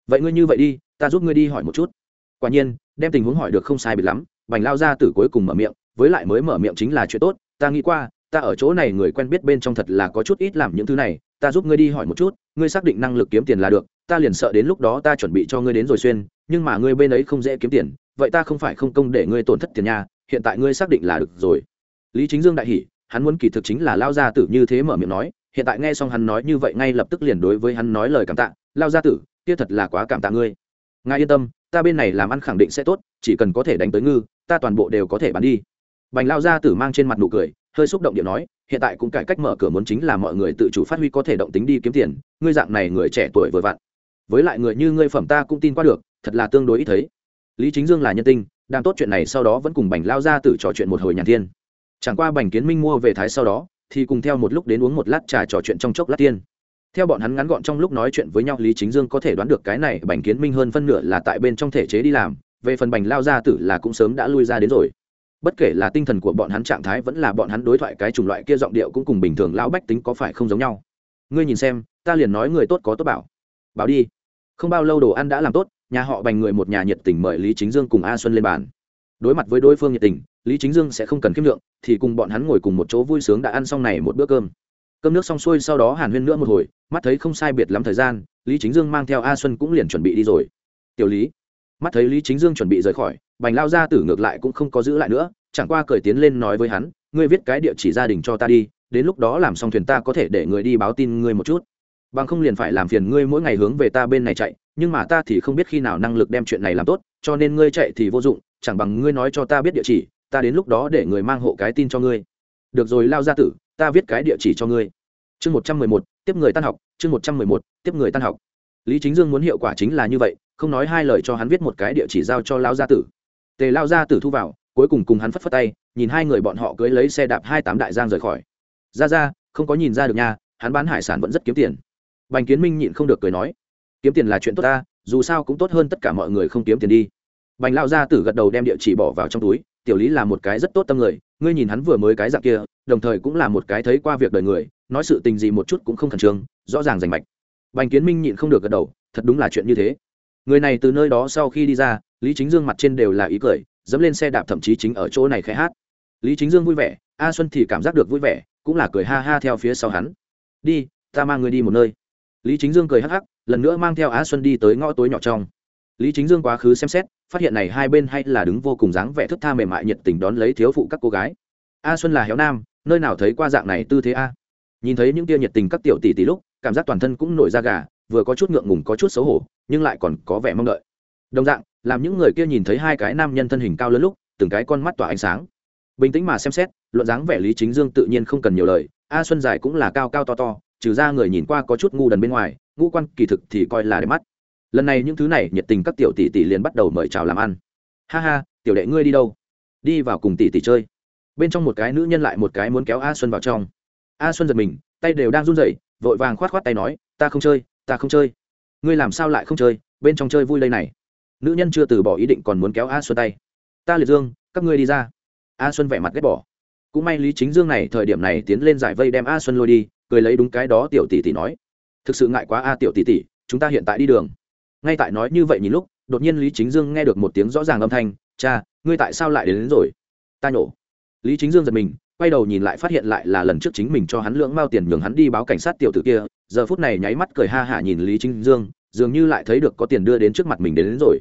Vậy ngươi như vậy đi, ta giúp ngươi đi hỏi một chút. Quả nhiên, đem tình huống hỏi được không sai biệt lắm, bành lao ra từ cuối cùng mở miệng, với lại mới mở miệng chính là chuyện tốt, ta nghĩ qua, ta ở chỗ này người quen biết bên trong thật là có chút ít làm những thứ này, ta giúp ngươi đi hỏi một chút, ngươi xác định năng lực kiếm tiền là được, ta liền sợ đến lúc đó ta chuẩn bị cho ngươi đến rồi xuyên nhưng mà ngươi bên ấy không dễ kiếm tiền, vậy ta không phải không công để ngươi tổn thất tiền nhà, hiện tại ngươi xác định là được rồi. Lý chính dương đại hỉ, hắn muốn kỳ thực chính là lao gia tử như thế mở miệng nói, hiện tại nghe xong hắn nói như vậy ngay lập tức liền đối với hắn nói lời cảm tạ, lao gia tử, kia thật là quá cảm tạ ngươi. Ngài yên tâm, ta bên này làm ăn khẳng định sẽ tốt, chỉ cần có thể đánh tới ngư, ta toàn bộ đều có thể bán đi. Bành lao gia tử mang trên mặt nụ cười, hơi xúc động điện nói, hiện tại cũng cải cách mở cửa muốn chính là mọi người tự chủ phát huy có thể động tính đi kiếm tiền, ngươi dạng này người trẻ tuổi vừa vặn. Với lại người như ngươi phẩm ta cũng tin qua được thật là tương đối ít thấy. Lý chính dương là nhân tinh đang tốt chuyện này sau đó vẫn cùng bành lao gia tử trò chuyện một hồi nhàn thiên. Chẳng qua bành kiến minh mua về thái sau đó, thì cùng theo một lúc đến uống một lát trà trò chuyện trong chốc lát tiên. Theo bọn hắn ngắn gọn trong lúc nói chuyện với nhau, lý chính dương có thể đoán được cái này bành kiến minh hơn phân nửa là tại bên trong thể chế đi làm, về phần bành lao gia tử là cũng sớm đã lui ra đến rồi. Bất kể là tinh thần của bọn hắn trạng thái vẫn là bọn hắn đối thoại cái chủng loại kia giọng điệu cũng cùng bình thường lão bách tính có phải không giống nhau. Ngươi nhìn xem, ta liền nói người tốt có tốt bảo. Bảo đi. Không bao lâu đồ ăn đã làm tốt nhà họ bành người một nhà nhiệt tình mời lý chính dương cùng a xuân lên bàn. Đối mặt với đối phương nhiệt tình, lý chính dương sẽ không cần khiêm lượng, thì cùng bọn hắn ngồi cùng một chỗ vui sướng đã ăn xong này một bữa cơm. Cơm nước xong xuôi sau đó hàn huyên nữa một hồi, mắt thấy không sai biệt lắm thời gian, lý chính dương mang theo a xuân cũng liền chuẩn bị đi rồi. Tiểu lý. Mắt thấy lý chính dương chuẩn bị rời khỏi, bành lao ra tử ngược lại cũng không có giữ lại nữa, chẳng qua cởi tiến lên nói với hắn, ngươi viết cái địa chỉ gia đình cho ta đi, đến lúc đó làm xong thuyền ta có thể để người đi báo tin ngươi một chút. Bằng không liền phải làm phiền ngươi mỗi ngày hướng về ta bên này chạy nhưng mà ta thì không biết khi nào năng lực đem chuyện này làm tốt, cho nên ngươi chạy thì vô dụng, chẳng bằng ngươi nói cho ta biết địa chỉ, ta đến lúc đó để người mang hộ cái tin cho ngươi. Được rồi, lao ra tử, ta viết cái địa chỉ cho ngươi. Chương một trăm mười một, tiếp người tan học, chương một trăm mười một, tiếp người tan học. Lý chính dương muốn hiệu quả chính là như vậy, không nói hai lời cho hắn viết một cái địa chỉ giao cho lao gia tử. Tề lao gia tử thu vào, cuối cùng cùng hắn phất phất tay, nhìn hai người bọn họ cưới lấy xe đạp hai tám đại giang rời khỏi. Ra ra, không có nhìn ra được nha, hắn bán hải sản vẫn rất kiếm tiền. Bành kiến minh nhịn không được cười nói kiếm tiền là chuyện tốt ta, dù sao cũng tốt hơn tất cả mọi người không kiếm tiền đi. Bành lao gia tử gật đầu đem địa chỉ bỏ vào trong túi, tiểu lý là một cái rất tốt tâm người, ngươi nhìn hắn vừa mới cái dạng kia, đồng thời cũng là một cái thấy qua việc đời người, nói sự tình gì một chút cũng không khẩn trương, rõ ràng rành mạch. Bành kiến minh nhịn không được gật đầu, thật đúng là chuyện như thế. Người này từ nơi đó sau khi đi ra, lý chính dương mặt trên đều là ý cười, dẫm lên xe đạp thậm chí chính ở chỗ này khẽ hát. Lý chính dương vui vẻ, a xuân thì cảm giác được vui vẻ, cũng là cười ha ha theo phía sau hắn. Đi, ta mang người đi một nơi. Lý chính dương cười hắc hắc lần nữa mang theo Á xuân đi tới ngõ tối nhỏ trong. Lý chính dương quá khứ xem xét, phát hiện này hai bên hay là đứng vô cùng dáng vẻ thức tha mềm mại nhiệt tình đón lấy thiếu phụ các cô gái. A xuân là héo nam, nơi nào thấy qua dạng này tư thế a? Nhìn thấy những tia nhiệt tình các tiểu tỷ tỷ lúc, cảm giác toàn thân cũng nổi da gà, vừa có chút ngượng ngùng có chút xấu hổ, nhưng lại còn có vẻ mong đợi. Đồng dạng, làm những người kia nhìn thấy hai cái nam nhân thân hình cao lớn lúc, từng cái con mắt tỏa ánh sáng. Bình tĩnh mà xem xét, luận dáng vẻ lý chính dương tự nhiên không cần nhiều lời a xuân dài cũng là cao cao to to, trừ ra người nhìn qua có chút ngu đần bên ngoài ngũ quan kỳ thực thì coi là đẹp mắt. Lần này những thứ này, nhiệt tình các tiểu tỷ tỷ liền bắt đầu mời chào làm ăn. Ha ha, tiểu đệ ngươi đi đâu? Đi vào cùng tỷ tỷ chơi. Bên trong một cái nữ nhân lại một cái muốn kéo a xuân vào trong. A xuân giật mình, tay đều đang run rẩy, vội vàng khoát khoát tay nói, ta không chơi, ta không chơi. Ngươi làm sao lại không chơi? Bên trong chơi vui lây này. Nữ nhân chưa từ bỏ ý định còn muốn kéo a xuân tay. Ta liệt dương, các ngươi đi ra. A xuân vẻ mặt ghét bỏ. Cũng may lý chính dương này thời điểm này tiến lên giải vây đem a xuân lôi đi, cười lấy đúng cái đó tiểu tỷ tỷ nói thực sự ngại quá a tiểu tỷ tỷ chúng ta hiện tại đi đường. Ngay tại nói như vậy nhìn lúc đột nhiên lý chính dương nghe được một tiếng rõ ràng âm thanh cha ngươi tại sao lại đến, đến rồi? Ta nhổ. Lý chính dương giật mình quay đầu nhìn lại phát hiện lại là lần trước chính mình cho hắn lưỡng mao tiền nhường hắn đi báo cảnh sát tiểu tử kia giờ phút này nháy mắt cười ha hả nhìn lý chính dương dường như lại thấy được có tiền đưa đến trước mặt mình đến, đến rồi.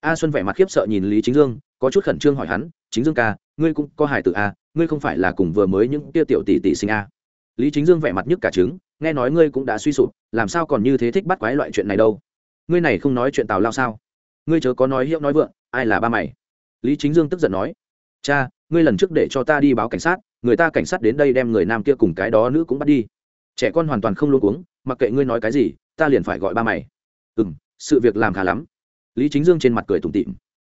A xuân vẻ mặt khiếp sợ nhìn lý chính dương có chút khẩn trương hỏi hắn chính dương ca ngươi cũng có hài tử a ngươi không phải là cùng vừa mới những kia tiểu tỷ tỷ sinh a lý chính dương vẻ mặt nhức cả trứng nghe nói ngươi cũng đã suy sụp, làm sao còn như thế thích bắt quái loại chuyện này đâu? Ngươi này không nói chuyện tào lao sao? Ngươi chớ có nói hiệu nói vượng, ai là ba mày? Lý chính dương tức giận nói, cha, ngươi lần trước để cho ta đi báo cảnh sát, người ta cảnh sát đến đây đem người nam kia cùng cái đó nữ cũng bắt đi. Trẻ con hoàn toàn không luôn uống mặc kệ ngươi nói cái gì, ta liền phải gọi ba mày. Ừ m sự việc làm khá lắm. Lý chính dương trên mặt cười tủm tịm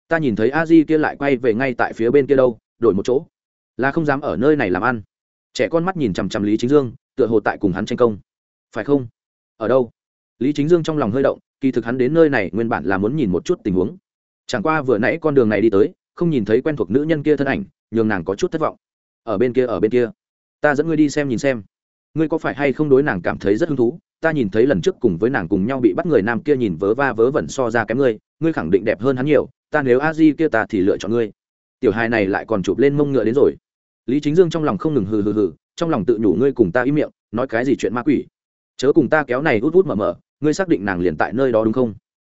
ta nhìn thấy a di kia lại quay về ngay tại phía bên kia đâu, đổi một chỗ. Là không dám ở nơi này làm ăn. Trẻ con mắt nhìn chằm chằm lý chính dương tựa hồ tại cùng hắn tranh công. Phải không? Ở đâu? Lý chính dương trong lòng hơi động, kỳ thực hắn đến nơi này nguyên bản là muốn nhìn một chút tình huống. Chẳng qua vừa nãy con đường này đi tới, không nhìn thấy quen thuộc nữ nhân kia thân ảnh, nhường nàng có chút thất vọng. Ở bên kia, ở bên kia. Ta dẫn ngươi đi xem nhìn xem. Ngươi có phải hay không đối nàng cảm thấy rất hứng thú? Ta nhìn thấy lần trước cùng với nàng cùng nhau bị bắt người nam kia nhìn vớ va vớ vẩn so ra kém ngươi ngươi khẳng định đẹp hơn hắn nhiều, ta nếu a di kia ta thì lựa chọn ngươi. Tiểu hài này lại còn chụp lên mông ngựa đến rồi. Lý chính dương trong lòng không ngừng hừ hừ hừ trong lòng tự nhủ ngươi cùng ta im miệng, nói cái gì chuyện ma quỷ. Chớ cùng ta kéo này út út mở mở, ngươi xác định nàng liền tại nơi đó đúng không?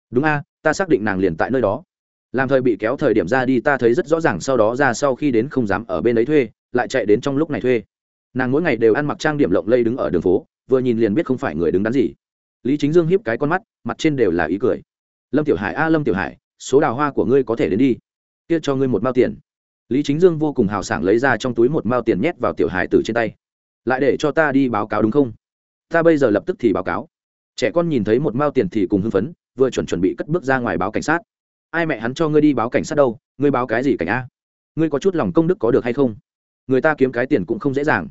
Đúng a, ta xác định nàng liền tại nơi đó. Làm thời bị kéo thời điểm ra đi ta thấy rất rõ ràng sau đó ra sau khi đến không dám ở bên ấy thuê, lại chạy đến trong lúc này thuê. Nàng mỗi ngày đều ăn mặc trang điểm lộng lây đứng ở đường phố, vừa nhìn liền biết không phải người đứng đắn gì. Lý chính dương hiếp cái con mắt, mặt trên đều là ý cười. Lâm tiểu hải, a lâm tiểu hải, số đào hoa của ngươi có thể đến đi. Kia cho ngươi một bao tiền lý chính dương vô cùng hào sảng lấy ra trong túi một mao tiền nhét vào tiểu hải tử trên tay. Lại để cho ta đi báo cáo đúng không? Ta bây giờ lập tức thì báo cáo. Trẻ con nhìn thấy một mao tiền thì cùng hưng phấn, vừa chuẩn chuẩn bị cất bước ra ngoài báo cảnh sát. Ai mẹ hắn cho ngươi đi báo cảnh sát đâu? Ngươi báo cái gì cảnh a? Ngươi có chút lòng công đức có được hay không? Người ta kiếm cái tiền cũng không dễ dàng.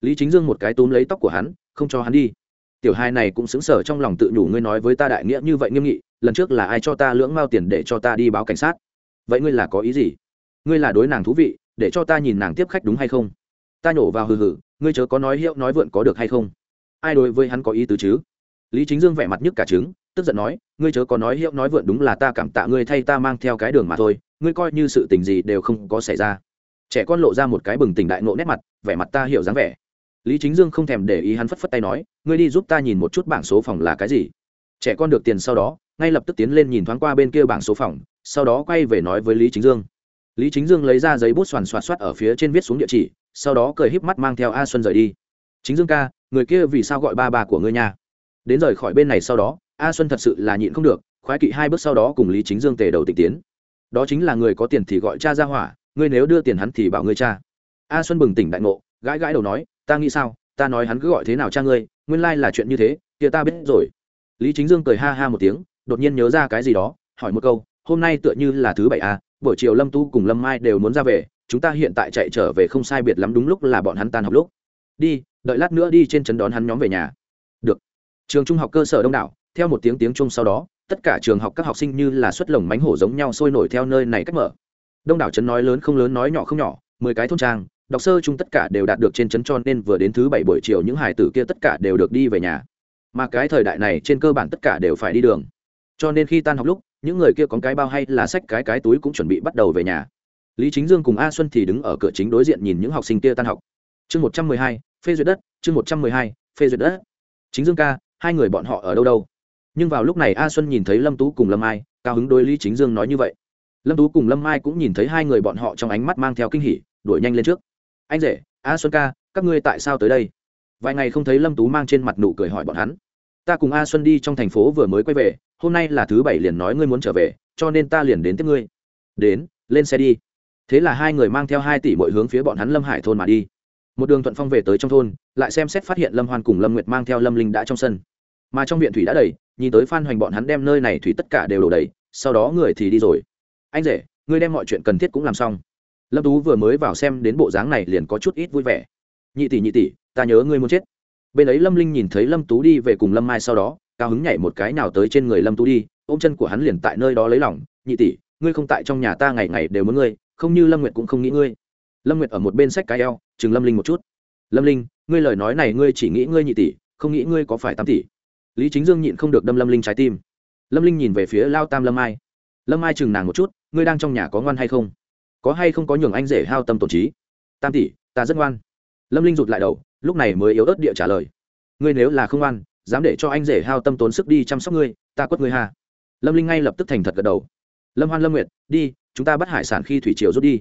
Lý chính dương một cái túm lấy tóc của hắn, không cho hắn đi. Tiểu hai này cũng xứng sở trong lòng tự nhủ ngươi nói với ta đại nghĩa như vậy nghiêm nghị, lần trước là ai cho ta lưỡng mao tiền để cho ta đi báo cảnh sát? Vậy ngươi là có ý gì? Ngươi là đối nàng thú vị, để cho ta nhìn nàng tiếp khách đúng hay không? Ta nhổ vào hừ hừ, ngươi chớ có nói hiệu nói vượn có được hay không? Ai đối với hắn có ý tứ chứ? Lý chính dương vẻ mặt nhức cả trứng, tức giận nói, ngươi chớ có nói hiệu nói vượn đúng là ta cảm tạ ngươi thay ta mang theo cái đường mà thôi, ngươi coi như sự tình gì đều không có xảy ra. Trẻ con lộ ra một cái bừng tỉnh đại nộ nét mặt, vẻ mặt ta hiểu dáng vẻ. Lý chính dương không thèm để ý hắn phất phất tay nói, ngươi đi giúp ta nhìn một chút bảng số phòng là cái gì? Trẻ con được tiền sau đó, ngay lập tức tiến lên nhìn thoáng qua bên kia bảng số phòng, sau đó quay về nói với lý chính dương lý chính dương lấy ra giấy bút xoàn xoạt soát ở phía trên viết xuống địa chỉ, sau đó cười híp mắt mang theo a xuân rời đi. Chính dương ca, người kia vì sao gọi ba bà của ngươi nha? Đến rời khỏi bên này sau đó, a xuân thật sự là nhịn không được, khoái kỵ hai bước sau đó cùng lý chính dương tề đầu tịch tiến. Đó chính là người có tiền thì gọi cha ra hỏa, ngươi nếu đưa tiền hắn thì bảo ngươi cha. A xuân bừng tỉnh đại ngộ, gãi gãi đầu nói, ta nghĩ sao, ta nói hắn cứ gọi thế nào cha ngươi, nguyên lai là chuyện như thế, kia ta biết rồi. Lý chính dương cười ha ha một tiếng, đột nhiên nhớ ra cái gì đó, hỏi một câu, hôm nay tựa như là thứ bảy a buổi chiều lâm tu cùng lâm mai đều muốn ra về, chúng ta hiện tại chạy trở về không sai biệt lắm đúng lúc là bọn hắn tan học lúc. Đi, đợi lát nữa đi trên trấn đón hắn nhóm về nhà. Được. Trường trung học cơ sở đông đảo, theo một tiếng tiếng chung sau đó, tất cả trường học các học sinh như là xuất lồng mánh hổ giống nhau sôi nổi theo nơi này cách mở. Đông đảo trấn nói lớn không lớn nói nhỏ không nhỏ, mười cái thôn trang, đọc sơ chung tất cả đều đạt được trên trấn cho nên vừa đến thứ bảy buổi chiều những hải tử kia tất cả đều được đi về nhà. Mà cái thời đại này trên cơ bản tất cả đều phải đi đường. Cho nên khi tan học lúc những người kia có cái bao hay là sách cái cái túi cũng chuẩn bị bắt đầu về nhà. Lý chính dương cùng a xuân thì đứng ở cửa chính đối diện nhìn những học sinh kia tan học. Chương một trăm mười hai, phê duyệt đất, chương một trăm mười hai, phê duyệt đất. Chính dương ca, hai người bọn họ ở đâu đâu? Nhưng vào lúc này a xuân nhìn thấy lâm tú cùng lâm ai cao hứng đôi lý chính dương nói như vậy. Lâm tú cùng lâm ai cũng nhìn thấy hai người bọn họ trong ánh mắt mang theo kinh hỉ, đuổi nhanh lên trước. Anh rể, a xuân ca, các ngươi tại sao tới đây? Vài ngày không thấy lâm tú mang trên mặt nụ cười hỏi bọn hắn. Ta cùng a xuân đi trong thành phố vừa mới quay về hôm nay là thứ bảy liền nói ngươi muốn trở về, cho nên ta liền đến tiếp ngươi. Đến, lên xe đi. Thế là hai người mang theo hai tỷ mọi hướng phía bọn hắn lâm hải thôn mà đi. Một đường thuận phong về tới trong thôn, lại xem xét phát hiện lâm hoan cùng lâm nguyệt mang theo lâm linh đã trong sân. Mà trong viện thủy đã đầy, nhìn tới phan hoành bọn hắn đem nơi này thủy tất cả đều đổ đầy, sau đó người thì đi rồi. Anh rể, ngươi đem mọi chuyện cần thiết cũng làm xong. Lâm tú vừa mới vào xem đến bộ dáng này liền có chút ít vui vẻ. Nhị tỷ nhị tỷ, ta nhớ ngươi muốn chết. Bên ấy lâm linh nhìn thấy lâm tú đi về cùng lâm mai sau đó cao hứng nhảy một cái nào tới trên người lâm tú đi, ôm chân của hắn liền tại nơi đó lấy lòng, nhị tỷ, ngươi không tại trong nhà ta ngày ngày đều muốn ngươi, không như lâm nguyệt cũng không nghĩ ngươi. Lâm nguyệt ở một bên sách cái eo, chừng lâm linh một chút. Lâm linh, ngươi lời nói này ngươi chỉ nghĩ ngươi nhị tỷ, không nghĩ ngươi có phải tám tỷ. Lý chính dương nhịn không được đâm lâm linh trái tim. Lâm linh nhìn về phía lao tam lâm ai. Lâm ai chừng nàng một chút, ngươi đang trong nhà có ngoan hay không? Có hay không có nhường anh rể hao tâm tổn trí? Tam tỷ, ta rất ngoan. Lâm linh rụt lại đầu, lúc này mới yếu ớt địa trả lời. Ngươi nếu là không ngoan dám để cho anh rể hao tâm tốn sức đi chăm sóc ngươi, ta quất ngươi hà lâm linh ngay lập tức thành thật gật đầu. Lâm hoan lâm nguyệt, đi, chúng ta bắt hải sản khi thủy triều rút đi.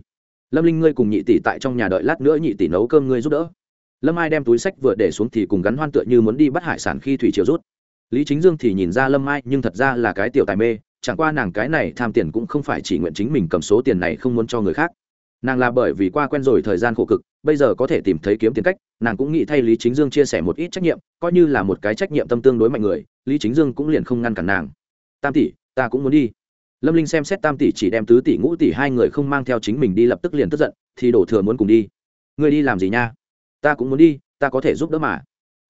Lâm linh ngươi cùng nhị tỷ tại trong nhà đợi lát nữa nhị tỷ nấu cơm ngươi giúp đỡ. Lâm ai đem túi sách vừa để xuống thì cùng gắn hoan tựa như muốn đi bắt hải sản khi thủy triều rút. Lý chính dương thì nhìn ra lâm ai nhưng thật ra là cái tiểu tài mê, chẳng qua nàng cái này tham tiền cũng không phải chỉ nguyện chính mình cầm số tiền này không muốn cho người khác nàng là bởi vì qua quen rồi thời gian khổ cực, bây giờ có thể tìm thấy kiếm tiền cách, nàng cũng nghĩ thay lý chính dương chia sẻ một ít trách nhiệm, coi như là một cái trách nhiệm tâm tương đối mạnh người, lý chính dương cũng liền không ngăn cản nàng. Tam tỷ, ta cũng muốn đi. Lâm linh xem xét tam tỷ chỉ đem tứ tỷ, ngũ tỷ hai người không mang theo chính mình đi lập tức liền tức giận, thì đổ thừa muốn cùng đi. Ngươi đi làm gì nha? Ta cũng muốn đi, ta có thể giúp đỡ mà.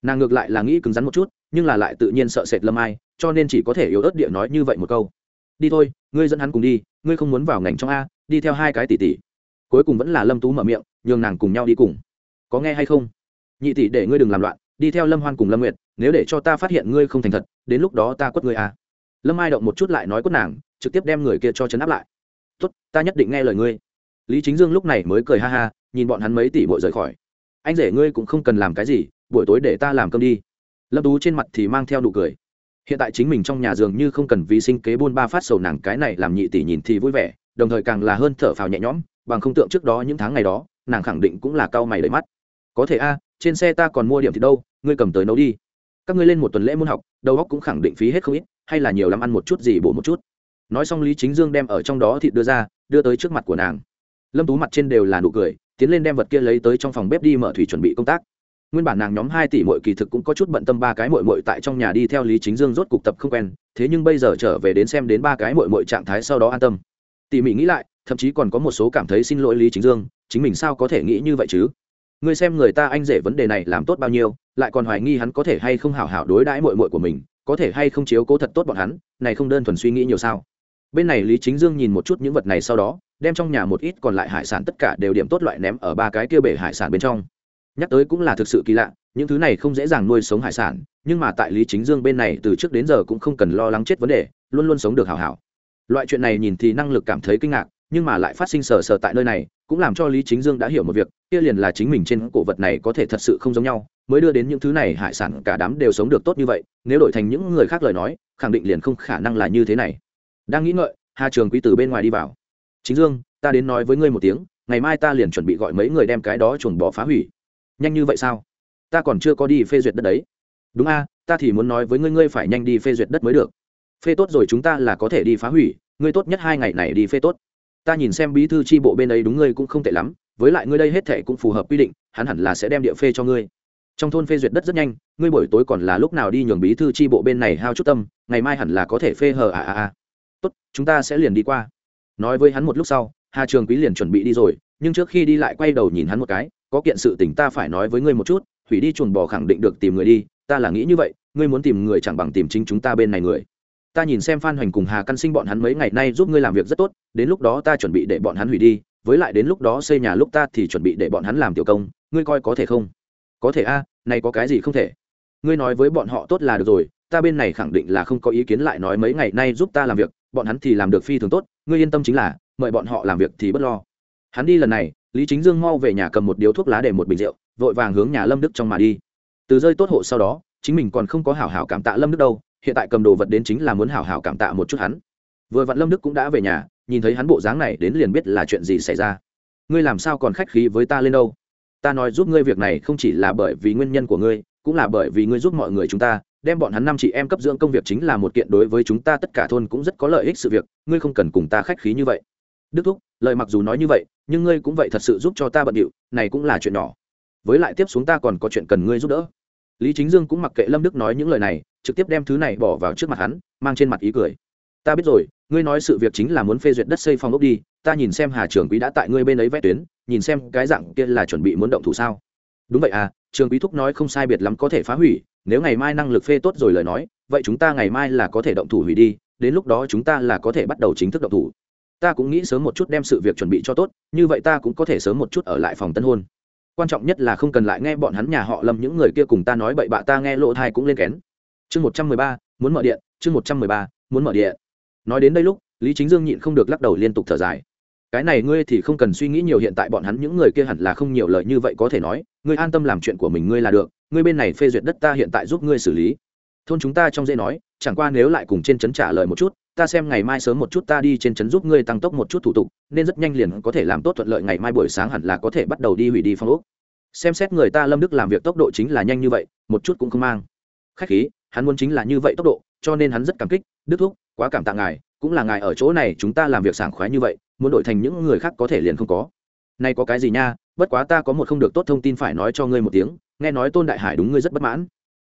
Nàng ngược lại là nghĩ cứng rắn một chút, nhưng là lại tự nhiên sợ sệt lâm ai, cho nên chỉ có thể yếu ớt địa nói như vậy một câu. Đi thôi, ngươi dẫn hắn cùng đi, ngươi không muốn vào ngành trong a, đi theo hai cái tỷ tỷ cuối cùng vẫn là lâm tú mở miệng, nhường nàng cùng nhau đi cùng. Có nghe hay không? Nhị tỷ để ngươi đừng làm loạn, đi theo lâm hoan cùng lâm nguyệt, nếu để cho ta phát hiện ngươi không thành thật, đến lúc đó ta quất ngươi à? lâm ai động một chút lại nói quất nàng, trực tiếp đem người kia cho chấn áp lại. Tốt, ta nhất định nghe lời ngươi. Lý chính dương lúc này mới cười ha ha, nhìn bọn hắn mấy tỷ bội rời khỏi. Anh rể ngươi cũng không cần làm cái gì, buổi tối để ta làm cơm đi. Lâm tú trên mặt thì mang theo nụ cười. Hiện tại chính mình trong nhà dường như không cần vì sinh kế buôn ba phát sầu nàng cái này làm nhị tỷ nhìn thì vui vẻ, đồng thời càng là hơn thở phào nhẹ nhõm bằng không tượng trước đó những tháng ngày đó, nàng khẳng định cũng là cao mày đầy mắt. Có thể a, trên xe ta còn mua điểm thì đâu, ngươi cầm tới nấu đi. Các ngươi lên một tuần lễ môn học, đầu óc cũng khẳng định phí hết không ít, hay là nhiều lắm ăn một chút gì bổ một chút. Nói xong lý chính dương đem ở trong đó thịt đưa ra, đưa tới trước mặt của nàng. Lâm tú mặt trên đều là nụ cười, tiến lên đem vật kia lấy tới trong phòng bếp đi mở thủy chuẩn bị công tác. Nguyên bản nàng nhóm hai tỷ mội kỳ thực cũng có chút bận tâm ba cái mội mội tại trong nhà đi theo lý chính dương rốt cục tập không quen, thế nhưng bây giờ trở về đến xem đến ba cái mội mội trạng thái sau đó an tâm. Tỉ mỉ nghĩ lại thậm chí còn có một số cảm thấy xin lỗi lý chính dương, chính mình sao có thể nghĩ như vậy chứ? Ngươi xem người ta anh rể vấn đề này làm tốt bao nhiêu, lại còn hoài nghi hắn có thể hay không hảo hảo đối đãi mội mội của mình, có thể hay không chiếu cố thật tốt bọn hắn, này không đơn thuần suy nghĩ nhiều sao? Bên này lý chính dương nhìn một chút những vật này sau đó, đem trong nhà một ít còn lại hải sản tất cả đều điểm tốt loại ném ở ba cái kia bể hải sản bên trong. Nhắc tới cũng là thực sự kỳ lạ, những thứ này không dễ dàng nuôi sống hải sản, nhưng mà tại lý chính dương bên này từ trước đến giờ cũng không cần lo lắng chết vấn đề, luôn luôn sống được hảo hảo. Loại chuyện này nhìn thì năng lực cảm thấy kinh ngạc nhưng mà lại phát sinh sờ sờ tại nơi này, cũng làm cho lý chính dương đã hiểu một việc, kia liền là chính mình trên cổ vật này có thể thật sự không giống nhau, mới đưa đến những thứ này hải sản cả đám đều sống được tốt như vậy, nếu đổi thành những người khác lời nói, khẳng định liền không khả năng là như thế này. Đang nghĩ ngợi, hà trường quý từ bên ngoài đi vào. Chính dương, ta đến nói với ngươi một tiếng, ngày mai ta liền chuẩn bị gọi mấy người đem cái đó chuồng bỏ phá hủy. Nhanh như vậy sao? Ta còn chưa có đi phê duyệt đất đấy. Đúng a, ta thì muốn nói với ngươi ngươi phải nhanh đi phê duyệt đất mới được. Phê tốt rồi chúng ta là có thể đi phá hủy, ngươi tốt nhất hai ngày này đi phê tốt ta nhìn xem bí thư tri bộ bên ấy đúng ngươi cũng không tệ lắm, với lại ngươi đây hết thệ cũng phù hợp quy định, hắn hẳn là sẽ đem địa phê cho ngươi. Trong thôn phê duyệt đất rất nhanh, ngươi buổi tối còn là lúc nào đi nhường bí thư tri bộ bên này hao chút tâm, ngày mai hẳn là có thể phê hờ à à à. Tốt, chúng ta sẽ liền đi qua. Nói với hắn một lúc sau, hà trường quý liền chuẩn bị đi rồi, nhưng trước khi đi lại quay đầu nhìn hắn một cái, có kiện sự tình ta phải nói với ngươi một chút, hủy đi chuồn bò khẳng định được tìm người đi, ta là nghĩ như vậy, ngươi muốn tìm người chẳng bằng tìm chính chúng ta bên này người ta nhìn xem phan hoành cùng hà căn sinh bọn hắn mấy ngày nay giúp ngươi làm việc rất tốt đến lúc đó ta chuẩn bị để bọn hắn hủy đi với lại đến lúc đó xây nhà lúc ta thì chuẩn bị để bọn hắn làm tiểu công ngươi coi có thể không? Có thể a à, này có cái gì không thể? Ngươi nói với bọn họ tốt là được rồi ta bên này khẳng định là không có ý kiến lại nói mấy ngày nay giúp ta làm việc bọn hắn thì làm được phi thường tốt ngươi yên tâm chính là mời bọn họ làm việc thì bất lo. Hắn đi lần này lý chính dương mau về nhà cầm một điếu thuốc lá để một bình rượu vội vàng hướng nhà lâm đức trong mà đi. Từ rơi tốt hộ sau đó chính mình còn không có hảo hảo cảm tạ lâm đức đâu hiện tại cầm đồ vật đến chính là muốn hảo hảo cảm tạ một chút hắn. Vừa vặn lâm đức cũng đã về nhà, nhìn thấy hắn bộ dáng này đến liền biết là chuyện gì xảy ra. Ngươi làm sao còn khách khí với ta lên đâu? Ta nói giúp ngươi việc này không chỉ là bởi vì nguyên nhân của ngươi, cũng là bởi vì ngươi giúp mọi người chúng ta, đem bọn hắn năm chị em cấp dưỡng công việc chính là một kiện đối với chúng ta tất cả thôn cũng rất có lợi ích sự việc, ngươi không cần cùng ta khách khí như vậy. Đức thúc, lời mặc dù nói như vậy, nhưng ngươi cũng vậy thật sự giúp cho ta bận điệu, này cũng là chuyện nhỏ. Với lại tiếp xuống ta còn có chuyện cần ngươi giúp đỡ. Lý chính dương cũng mặc kệ lâm đức nói những lời này trực tiếp đem thứ này bỏ vào trước mặt hắn, mang trên mặt ý cười. Ta biết rồi, ngươi nói sự việc chính là muốn phê duyệt đất xây phòng ốc đi, ta nhìn xem hà trường quý đã tại ngươi bên ấy vẽ tuyến, nhìn xem cái dạng kia là chuẩn bị muốn động thủ sao? Đúng vậy à trường quý thúc nói không sai biệt lắm có thể phá hủy, nếu ngày mai năng lực phê tốt rồi lời nói, vậy chúng ta ngày mai là có thể động thủ hủy đi, đến lúc đó chúng ta là có thể bắt đầu chính thức động thủ. Ta cũng nghĩ sớm một chút đem sự việc chuẩn bị cho tốt, như vậy ta cũng có thể sớm một chút ở lại phòng tân hôn. Quan trọng nhất là không cần lại nghe bọn hắn nhà họ lâm những người kia cùng ta nói bậy bạ, ta nghe lộ thai cũng lên kén chương một trăm mười ba, muốn mở điện, chương một trăm mười ba, muốn mở điện. Nói đến đây lúc, lý chính dương nhịn không được lắc đầu liên tục thở dài. Cái này ngươi thì không cần suy nghĩ nhiều, hiện tại bọn hắn những người kia hẳn là không nhiều lời như vậy có thể nói. Ngươi an tâm làm chuyện của mình ngươi là được, ngươi bên này phê duyệt đất ta hiện tại giúp ngươi xử lý. Thôn chúng ta trong dễ nói, chẳng qua nếu lại cùng trên trấn trả lời một chút, ta xem ngày mai sớm một chút ta đi trên trấn giúp ngươi tăng tốc một chút thủ tục, nên rất nhanh liền có thể làm tốt thuận lợi ngày mai buổi sáng hẳn là có thể bắt đầu đi hủy đi phong ốc. Xem xét người ta lâm đức làm việc tốc độ chính là nhanh như vậy, một chút cũng không mang khách khí hắn muốn chính là như vậy tốc độ, cho nên hắn rất cảm kích, đức thúc, quá cảm tạ ngài, cũng là ngài ở chỗ này chúng ta làm việc sảng khoái như vậy, muốn đổi thành những người khác có thể liền không có. Nay có cái gì nha, bất quá ta có một không được tốt thông tin phải nói cho ngươi một tiếng, nghe nói tôn đại hải đúng ngươi rất bất mãn.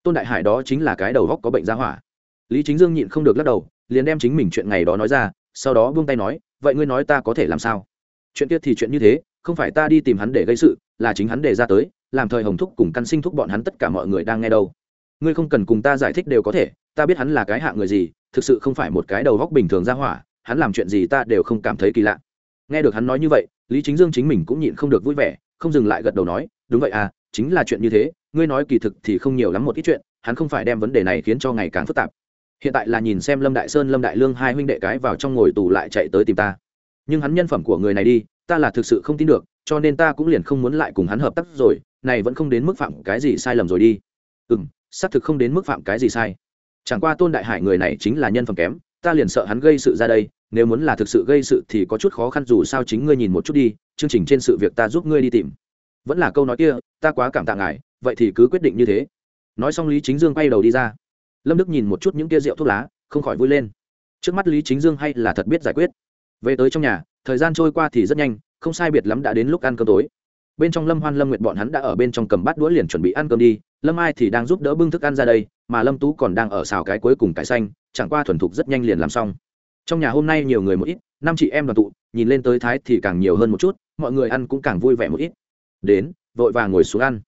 Tôn đại hải đó chính là cái đầu góc có bệnh ra hỏa. Lý chính dương nhịn không được lắc đầu, liền đem chính mình chuyện ngày đó nói ra, sau đó buông tay nói, vậy ngươi nói ta có thể làm sao? Chuyện kia thì chuyện như thế, không phải ta đi tìm hắn để gây sự, là chính hắn để ra tới, làm thời hồng thúc cùng căn sinh thúc bọn hắn tất cả mọi người đang nghe đâu ngươi không cần cùng ta giải thích đều có thể, ta biết hắn là cái hạ người gì, thực sự không phải một cái đầu góc bình thường ra hỏa, hắn làm chuyện gì ta đều không cảm thấy kỳ lạ. Nghe được hắn nói như vậy, lý chính dương chính mình cũng nhịn không được vui vẻ, không dừng lại gật đầu nói, đúng vậy à chính là chuyện như thế, ngươi nói kỳ thực thì không nhiều lắm một ít chuyện, hắn không phải đem vấn đề này khiến cho ngày càng phức tạp. Hiện tại là nhìn xem lâm đại sơn, lâm đại lương hai huynh đệ cái vào trong ngồi tù lại chạy tới tìm ta. Nhưng hắn nhân phẩm của người này đi, ta là thực sự không tin được, cho nên ta cũng liền không muốn lại cùng hắn hợp tác rồi, này vẫn không đến mức phạm cái gì sai lầm rồi đi. Ừ m xác thực không đến mức phạm cái gì sai. Chẳng qua tôn đại hải người này chính là nhân phẩm kém, ta liền sợ hắn gây sự ra đây, nếu muốn là thực sự gây sự thì có chút khó khăn dù sao chính ngươi nhìn một chút đi, chương trình trên sự việc ta giúp ngươi đi tìm. Vẫn là câu nói kia, ta quá cảm tạ ngài, vậy thì cứ quyết định như thế. Nói xong lý chính dương quay đầu đi ra. Lâm đức nhìn một chút những kia rượu thuốc lá, không khỏi vui lên. Trước mắt lý chính dương hay là thật biết giải quyết. Về tới trong nhà, thời gian trôi qua thì rất nhanh, không sai biệt lắm đã đến lúc ăn cơm tối bên trong lâm hoan lâm nguyệt bọn hắn đã ở bên trong cầm bát đũa liền chuẩn bị ăn cơm đi, lâm ai thì đang giúp đỡ bưng thức ăn ra đây, mà lâm tú còn đang ở xào cái cuối cùng cái xanh, chẳng qua thuần thục rất nhanh liền làm xong. Trong nhà hôm nay nhiều người một ít, năm chị em đoàn tụ, nhìn lên tới thái thì càng nhiều hơn một chút, mọi người ăn cũng càng vui vẻ một ít. Đến, vội vàng ngồi xuống ăn.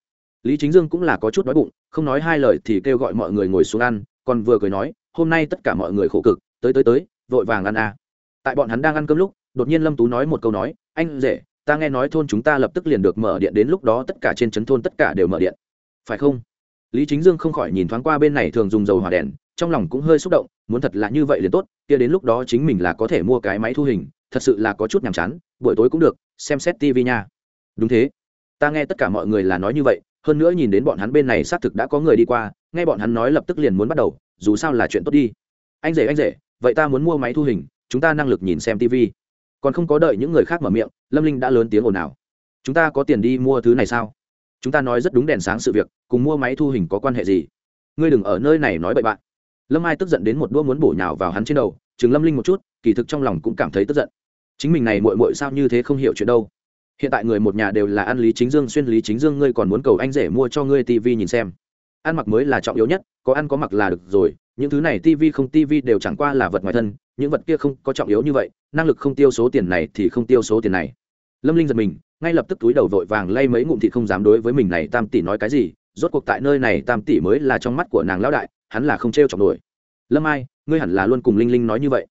Lý chính dương cũng là có chút đói bụng, không nói hai lời thì kêu gọi mọi người ngồi xuống ăn, còn vừa cười nói, hôm nay tất cả mọi người khổ cực, tới tới tới, vội vàng ăn à. tại bọn hắn đang ăn cơm lúc, đột nhiên lâm tú nói một câu nói, anh rể ta nghe nói thôn chúng ta lập tức liền được mở điện đến lúc đó tất cả trên trấn thôn tất cả đều mở điện. Phải không? Lý chính dương không khỏi nhìn thoáng qua bên này thường dùng dầu hỏa đèn, trong lòng cũng hơi xúc động, muốn thật là như vậy liền tốt, kia đến lúc đó chính mình là có thể mua cái máy thu hình, thật sự là có chút nhàm chán, buổi tối cũng được, xem xét tv nha. Đúng thế. Ta nghe tất cả mọi người là nói như vậy, hơn nữa nhìn đến bọn hắn bên này xác thực đã có người đi qua, nghe bọn hắn nói lập tức liền muốn bắt đầu, dù sao là chuyện tốt đi. Anh rể anh rể, vậy ta muốn mua máy thu hình, chúng ta năng lực nhìn xem tv còn không có đợi những người khác mở miệng, lâm linh đã lớn tiếng ồn ào. Chúng ta có tiền đi mua thứ này sao? Chúng ta nói rất đúng đèn sáng sự việc, cùng mua máy thu hình có quan hệ gì? Ngươi đừng ở nơi này nói bậy bạn. Lâm ai tức giận đến một đũa muốn bổ nhào vào hắn trên đầu, chừng lâm linh một chút, kỳ thực trong lòng cũng cảm thấy tức giận. Chính mình này mội mội sao như thế không hiểu chuyện đâu. Hiện tại người một nhà đều là ăn lý chính dương xuyên lý chính dương, ngươi còn muốn cầu anh rể mua cho ngươi tv nhìn xem ăn mặc mới là trọng yếu nhất, có ăn có mặc là được rồi, những thứ này tv không tv đều chẳng qua là vật ngoài thân, những vật kia không có trọng yếu như vậy, năng lực không tiêu số tiền này thì không tiêu số tiền này. Lâm linh giật mình, ngay lập tức túi đầu vội vàng lay mấy ngụm thị không dám đối với mình này, tam tỷ nói cái gì, rốt cuộc tại nơi này tam tỷ mới là trong mắt của nàng lão đại, hắn là không t r e o chọc nổi. Lâm ai ngươi hẳn là luôn cùng linh linh nói như vậy.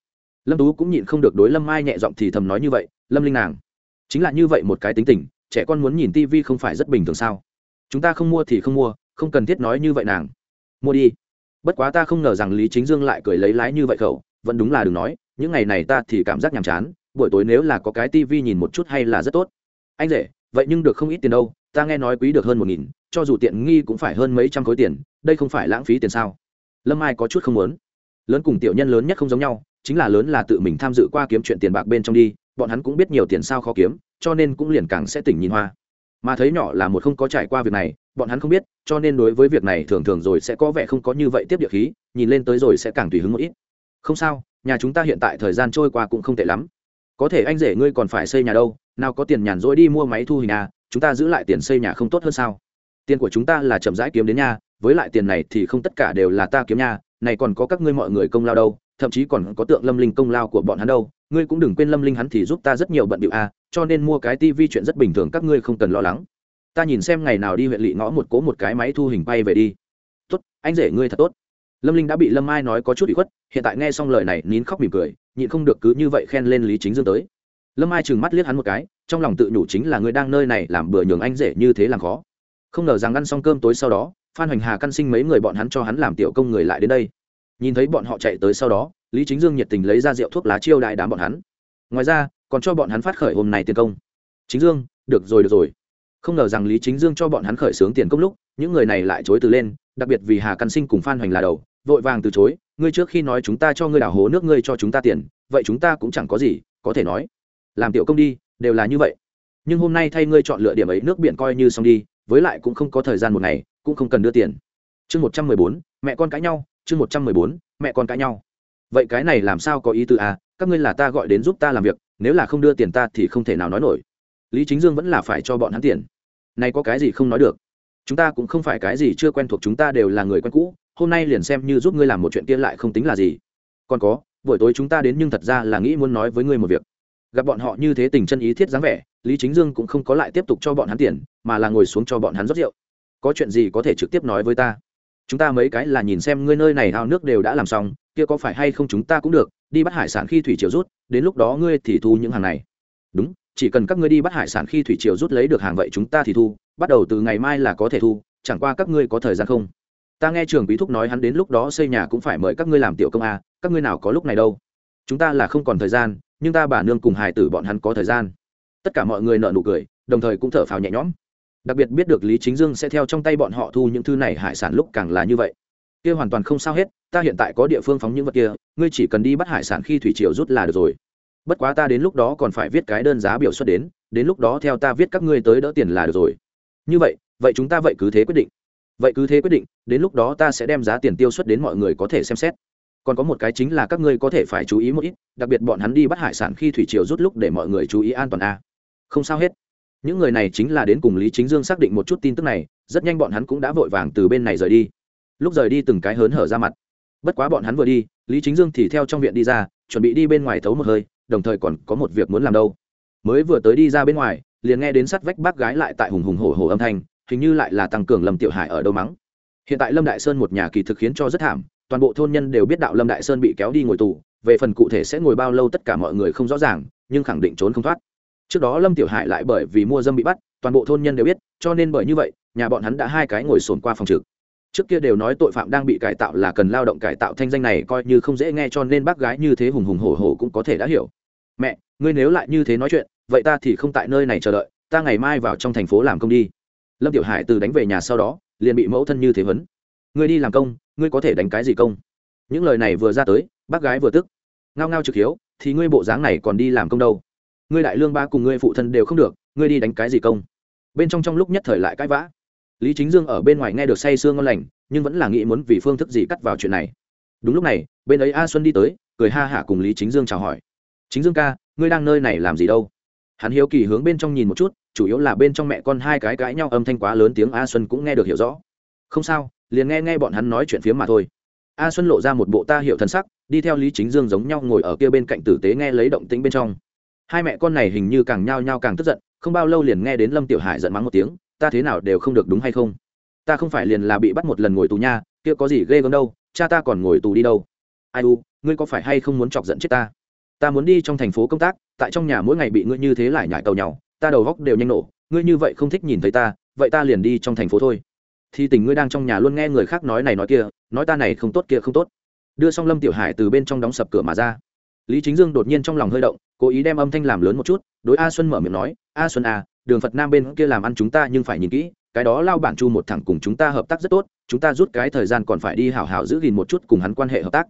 Lâm tú cũng nhịn không được đối lâm ai nhẹ giọng thì thầm nói như vậy, lâm linh nàng, chính là như vậy một cái tính tình, trẻ con muốn nhìn tivi không phải rất bình thường sao? Chúng ta không mua thì không mua không cần thiết nói như vậy nàng. Mua đi. Bất quá ta không ngờ rằng lý chính dương lại cười lấy lái như vậy khẩu, vẫn đúng là đừng nói, những ngày này ta thì cảm giác nhàm chán, buổi tối nếu là có cái tivi nhìn một chút hay là rất tốt. Anh rể, vậy nhưng được không ít tiền đâu, ta nghe nói quý được hơn một nghìn, cho dù tiện nghi cũng phải hơn mấy trăm khối tiền, đây không phải lãng phí tiền sao? Lâm ai có chút không muốn. Lớn cùng tiểu nhân lớn nhất không giống nhau, chính là lớn là tự mình tham dự qua kiếm chuyện tiền bạc bên trong đi, bọn hắn cũng biết nhiều tiền sao khó kiếm, cho nên cũng liền càng sẽ tỉnh nhìn hoa mà thấy nhỏ là một không có trải qua việc này, bọn hắn không biết, cho nên đối với việc này thường thường rồi sẽ có vẻ không có như vậy tiếp địa khí, nhìn lên tới rồi sẽ càng tùy hứng một ít. Không sao, nhà chúng ta hiện tại thời gian trôi qua cũng không tệ lắm. Có thể anh rể ngươi còn phải xây nhà đâu, nào có tiền nhàn rỗi đi mua máy thu hình à chúng ta giữ lại tiền xây nhà không tốt hơn sao? Tiền của chúng ta là chậm rãi kiếm đến nha, với lại tiền này thì không tất cả đều là ta kiếm nha này còn có các ngươi mọi người công lao đâu, thậm chí còn có tượng lâm linh công lao của bọn hắn đâu. Ngươi cũng đừng quên lâm linh hắn thì giúp ta rất nhiều bận điệu à cho nên mua cái tivi chuyện rất bình thường các ngươi không cần lo lắng. Ta nhìn xem ngày nào đi huyện lỵ ngõ một cố một cái máy thu hình bay về đi. Tốt, anh rể ngươi thật tốt. Lâm linh đã bị lâm ai nói có chút bị khuất, hiện tại nghe xong lời này nín khóc mỉm cười, nhịn không được cứ như vậy khen lên lý chính dương tới. Lâm ai chừng mắt liếc hắn một cái, trong lòng tự nhủ chính là ngươi đang nơi này làm bừa nhường anh rể như thế làm khó. Không ngờ rằng ăn xong cơm tối sau đó phan hoành hà căn sinh mấy người bọn hắn cho hắn làm tiểu công người lại đến đây. Nhìn thấy bọn họ chạy tới sau đó, lý chính dương nhiệt tình lấy ra rượu thuốc lá chiêu đại đám bọn hắn. Ngoài ra, còn cho bọn hắn phát khởi hôm nay tiền công. Chính dương, được rồi được rồi. Không ngờ rằng lý chính dương cho bọn hắn khởi xướng tiền công lúc, những người này lại chối từ lên, đặc biệt vì hà căn sinh cùng phan hoành là đầu, vội vàng từ chối, ngươi trước khi nói chúng ta cho ngươi đảo hố nước, ngươi cho chúng ta tiền, vậy chúng ta cũng chẳng có gì, có thể nói, làm tiểu công đi, đều là như vậy. Nhưng hôm nay thay ngươi chọn lựa điểm ấy, nước biển coi như xong đi, với lại cũng không có thời gian một ngày cũng không cần đưa tiền. Chương một trăm mười bốn, mẹ con cãi nhau, chương một trăm mười bốn, mẹ con cãi nhau. Vậy cái này làm sao có ý tư à? Các ngươi là ta gọi đến giúp ta làm việc, nếu là không đưa tiền ta thì không thể nào nói nổi. Lý chính dương vẫn là phải cho bọn hắn tiền. Này có cái gì không nói được? Chúng ta cũng không phải cái gì chưa quen thuộc, chúng ta đều là người quen cũ, hôm nay liền xem như giúp ngươi làm một chuyện kia lại không tính là gì. Còn có, buổi tối chúng ta đến nhưng thật ra là nghĩ muốn nói với ngươi một việc. Gặp bọn họ như thế tình chân ý thiết dáng vẻ, lý chính dương cũng không có lại tiếp tục cho bọn hắn tiền, mà là ngồi xuống cho bọn hắn rót rượu có chuyện gì có thể trực tiếp nói với ta? Chúng ta mấy cái là nhìn xem ngươi nơi này ao nước đều đã làm xong, kia có phải hay không chúng ta cũng được, đi bắt hải sản khi thủy triều rút, đến lúc đó ngươi thì thu những hàng này. Đúng, chỉ cần các ngươi đi bắt hải sản khi thủy triều rút lấy được hàng vậy chúng ta thì thu, bắt đầu từ ngày mai là có thể thu, chẳng qua các ngươi có thời gian không? Ta nghe trường quý thúc nói hắn đến lúc đó xây nhà cũng phải mời các ngươi làm tiểu công a, các ngươi nào có lúc này đâu? Chúng ta là không còn thời gian, nhưng ta bà nương cùng hải tử bọn hắn có thời gian. Tất cả mọi người nợ nụ cười, đồng thời cũng thở phào nhẹ nhõm đặc biệt biết được lý chính dương sẽ theo trong tay bọn họ thu những thư này hải sản lúc càng là như vậy. Kia hoàn toàn không sao hết, ta hiện tại có địa phương phóng những vật kia, ngươi chỉ cần đi bắt hải sản khi thủy triều rút là được rồi. Bất quá ta đến lúc đó còn phải viết cái đơn giá biểu xuất đến đến lúc đó theo ta viết các ngươi tới đỡ tiền là được rồi. Như vậy vậy chúng ta vậy cứ thế quyết định. Vậy cứ thế quyết định, đến lúc đó ta sẽ đem giá tiền tiêu xuất đến mọi người có thể xem xét. Còn có một cái chính là các ngươi có thể phải chú ý một ít, đặc biệt bọn hắn đi bắt hải sản khi thủy triều rút lúc để mọi người chú ý an toàn a. Không sao hết những người này chính là đến cùng lý chính dương xác định một chút tin tức này, rất nhanh bọn hắn cũng đã vội vàng từ bên này rời đi. Lúc rời đi từng cái hớn hở ra mặt. Bất quá bọn hắn vừa đi, lý chính dương thì theo trong viện đi ra, chuẩn bị đi bên ngoài thấu một hơi, đồng thời còn có một việc muốn làm đâu. Mới vừa tới đi ra bên ngoài, liền nghe đến sắt vách bác gái lại tại hùng hùng hổ hổ âm thanh, hình như lại là tăng cường lâm tiểu hải ở đâu mắng. Hiện tại lâm đại sơn một nhà kỳ thực khiến cho rất thảm, toàn bộ thôn nhân đều biết đạo lâm đại sơn bị kéo đi ngồi tù, về phần cụ thể sẽ ngồi bao lâu tất cả mọi người không rõ ràng, nhưng khẳng định trốn không thoát trước đó lâm tiểu hải lại bởi vì mua dâm bị bắt, toàn bộ thôn nhân đều biết, cho nên bởi như vậy, nhà bọn hắn đã hai cái ngồi sồn qua phòng trực. Trước kia đều nói tội phạm đang bị cải tạo là cần lao động cải tạo thanh danh này coi như không dễ nghe cho nên bác gái như thế hùng hùng hổ hổ cũng có thể đã hiểu. Mẹ, ngươi nếu lại như thế nói chuyện, vậy ta thì không tại nơi này chờ đợi, ta ngày mai vào trong thành phố làm công đi. Lâm tiểu hải từ đánh về nhà sau đó, liền bị mẫu thân như thế vấn ngươi đi làm công, ngươi có thể đánh cái gì công? Những lời này vừa ra tới, bác gái vừa tức. Ngao ngao trực hiếu, thì ngươi bộ dáng này còn đi làm công đâu? Ngươi đại lương ba cùng ngươi phụ thân đều không được, ngươi đi đánh cái gì công? Bên trong trong lúc nhất thời lại cãi vã. Lý chính dương ở bên ngoài nghe được say sương ngon lành, nhưng vẫn là nghĩ muốn vì phương thức gì cắt vào chuyện này. Đúng lúc này, bên ấy a xuân đi tới, cười ha hả cùng lý chính dương chào hỏi. Chính dương ca, ngươi đang nơi này làm gì đâu? Hắn hiếu kỳ hướng bên trong nhìn một chút, chủ yếu là bên trong mẹ con hai cái cãi nhau âm thanh quá lớn tiếng a xuân cũng nghe được hiểu rõ. Không sao, liền nghe nghe bọn hắn nói chuyện phía mà thôi. A xuân lộ ra một bộ ta hiệu thân sắc, đi theo lý chính dương giống nhau ngồi ở kia bên cạnh tử tế nghe lấy động tĩnh bên trong hai mẹ con này hình như càng nhao nhao càng tức giận, không bao lâu liền nghe đến lâm tiểu hải giận mắng một tiếng, ta thế nào đều không được đúng hay không? Ta không phải liền là bị bắt một lần ngồi tù nha, kia có gì ghê gớm đâu, cha ta còn ngồi tù đi đâu? Ai u, ngươi có phải hay không muốn chọc giận chết ta? Ta muốn đi trong thành phố công tác, tại trong nhà mỗi ngày bị ngươi như thế lại nhải tàu nhau, ta đầu góc đều nhanh nổ, ngươi như vậy không thích nhìn thấy ta, vậy ta liền đi trong thành phố thôi. Thì tình ngươi đang trong nhà luôn nghe người khác nói này nói kia, nói ta này không tốt kia không tốt. Đưa xong lâm tiểu hải từ bên trong đóng sập cửa mà ra. Lý chính dương đột nhiên trong lòng hơi động cố ý đem âm thanh làm lớn một chút, đối a xuân mở miệng nói, a xuân à đường phật nam bên kia làm ăn chúng ta nhưng phải nhìn kỹ, cái đó lao bản chu một thẳng cùng chúng ta hợp tác rất tốt, chúng ta rút cái thời gian còn phải đi hảo hảo giữ gìn một chút cùng hắn quan hệ hợp tác.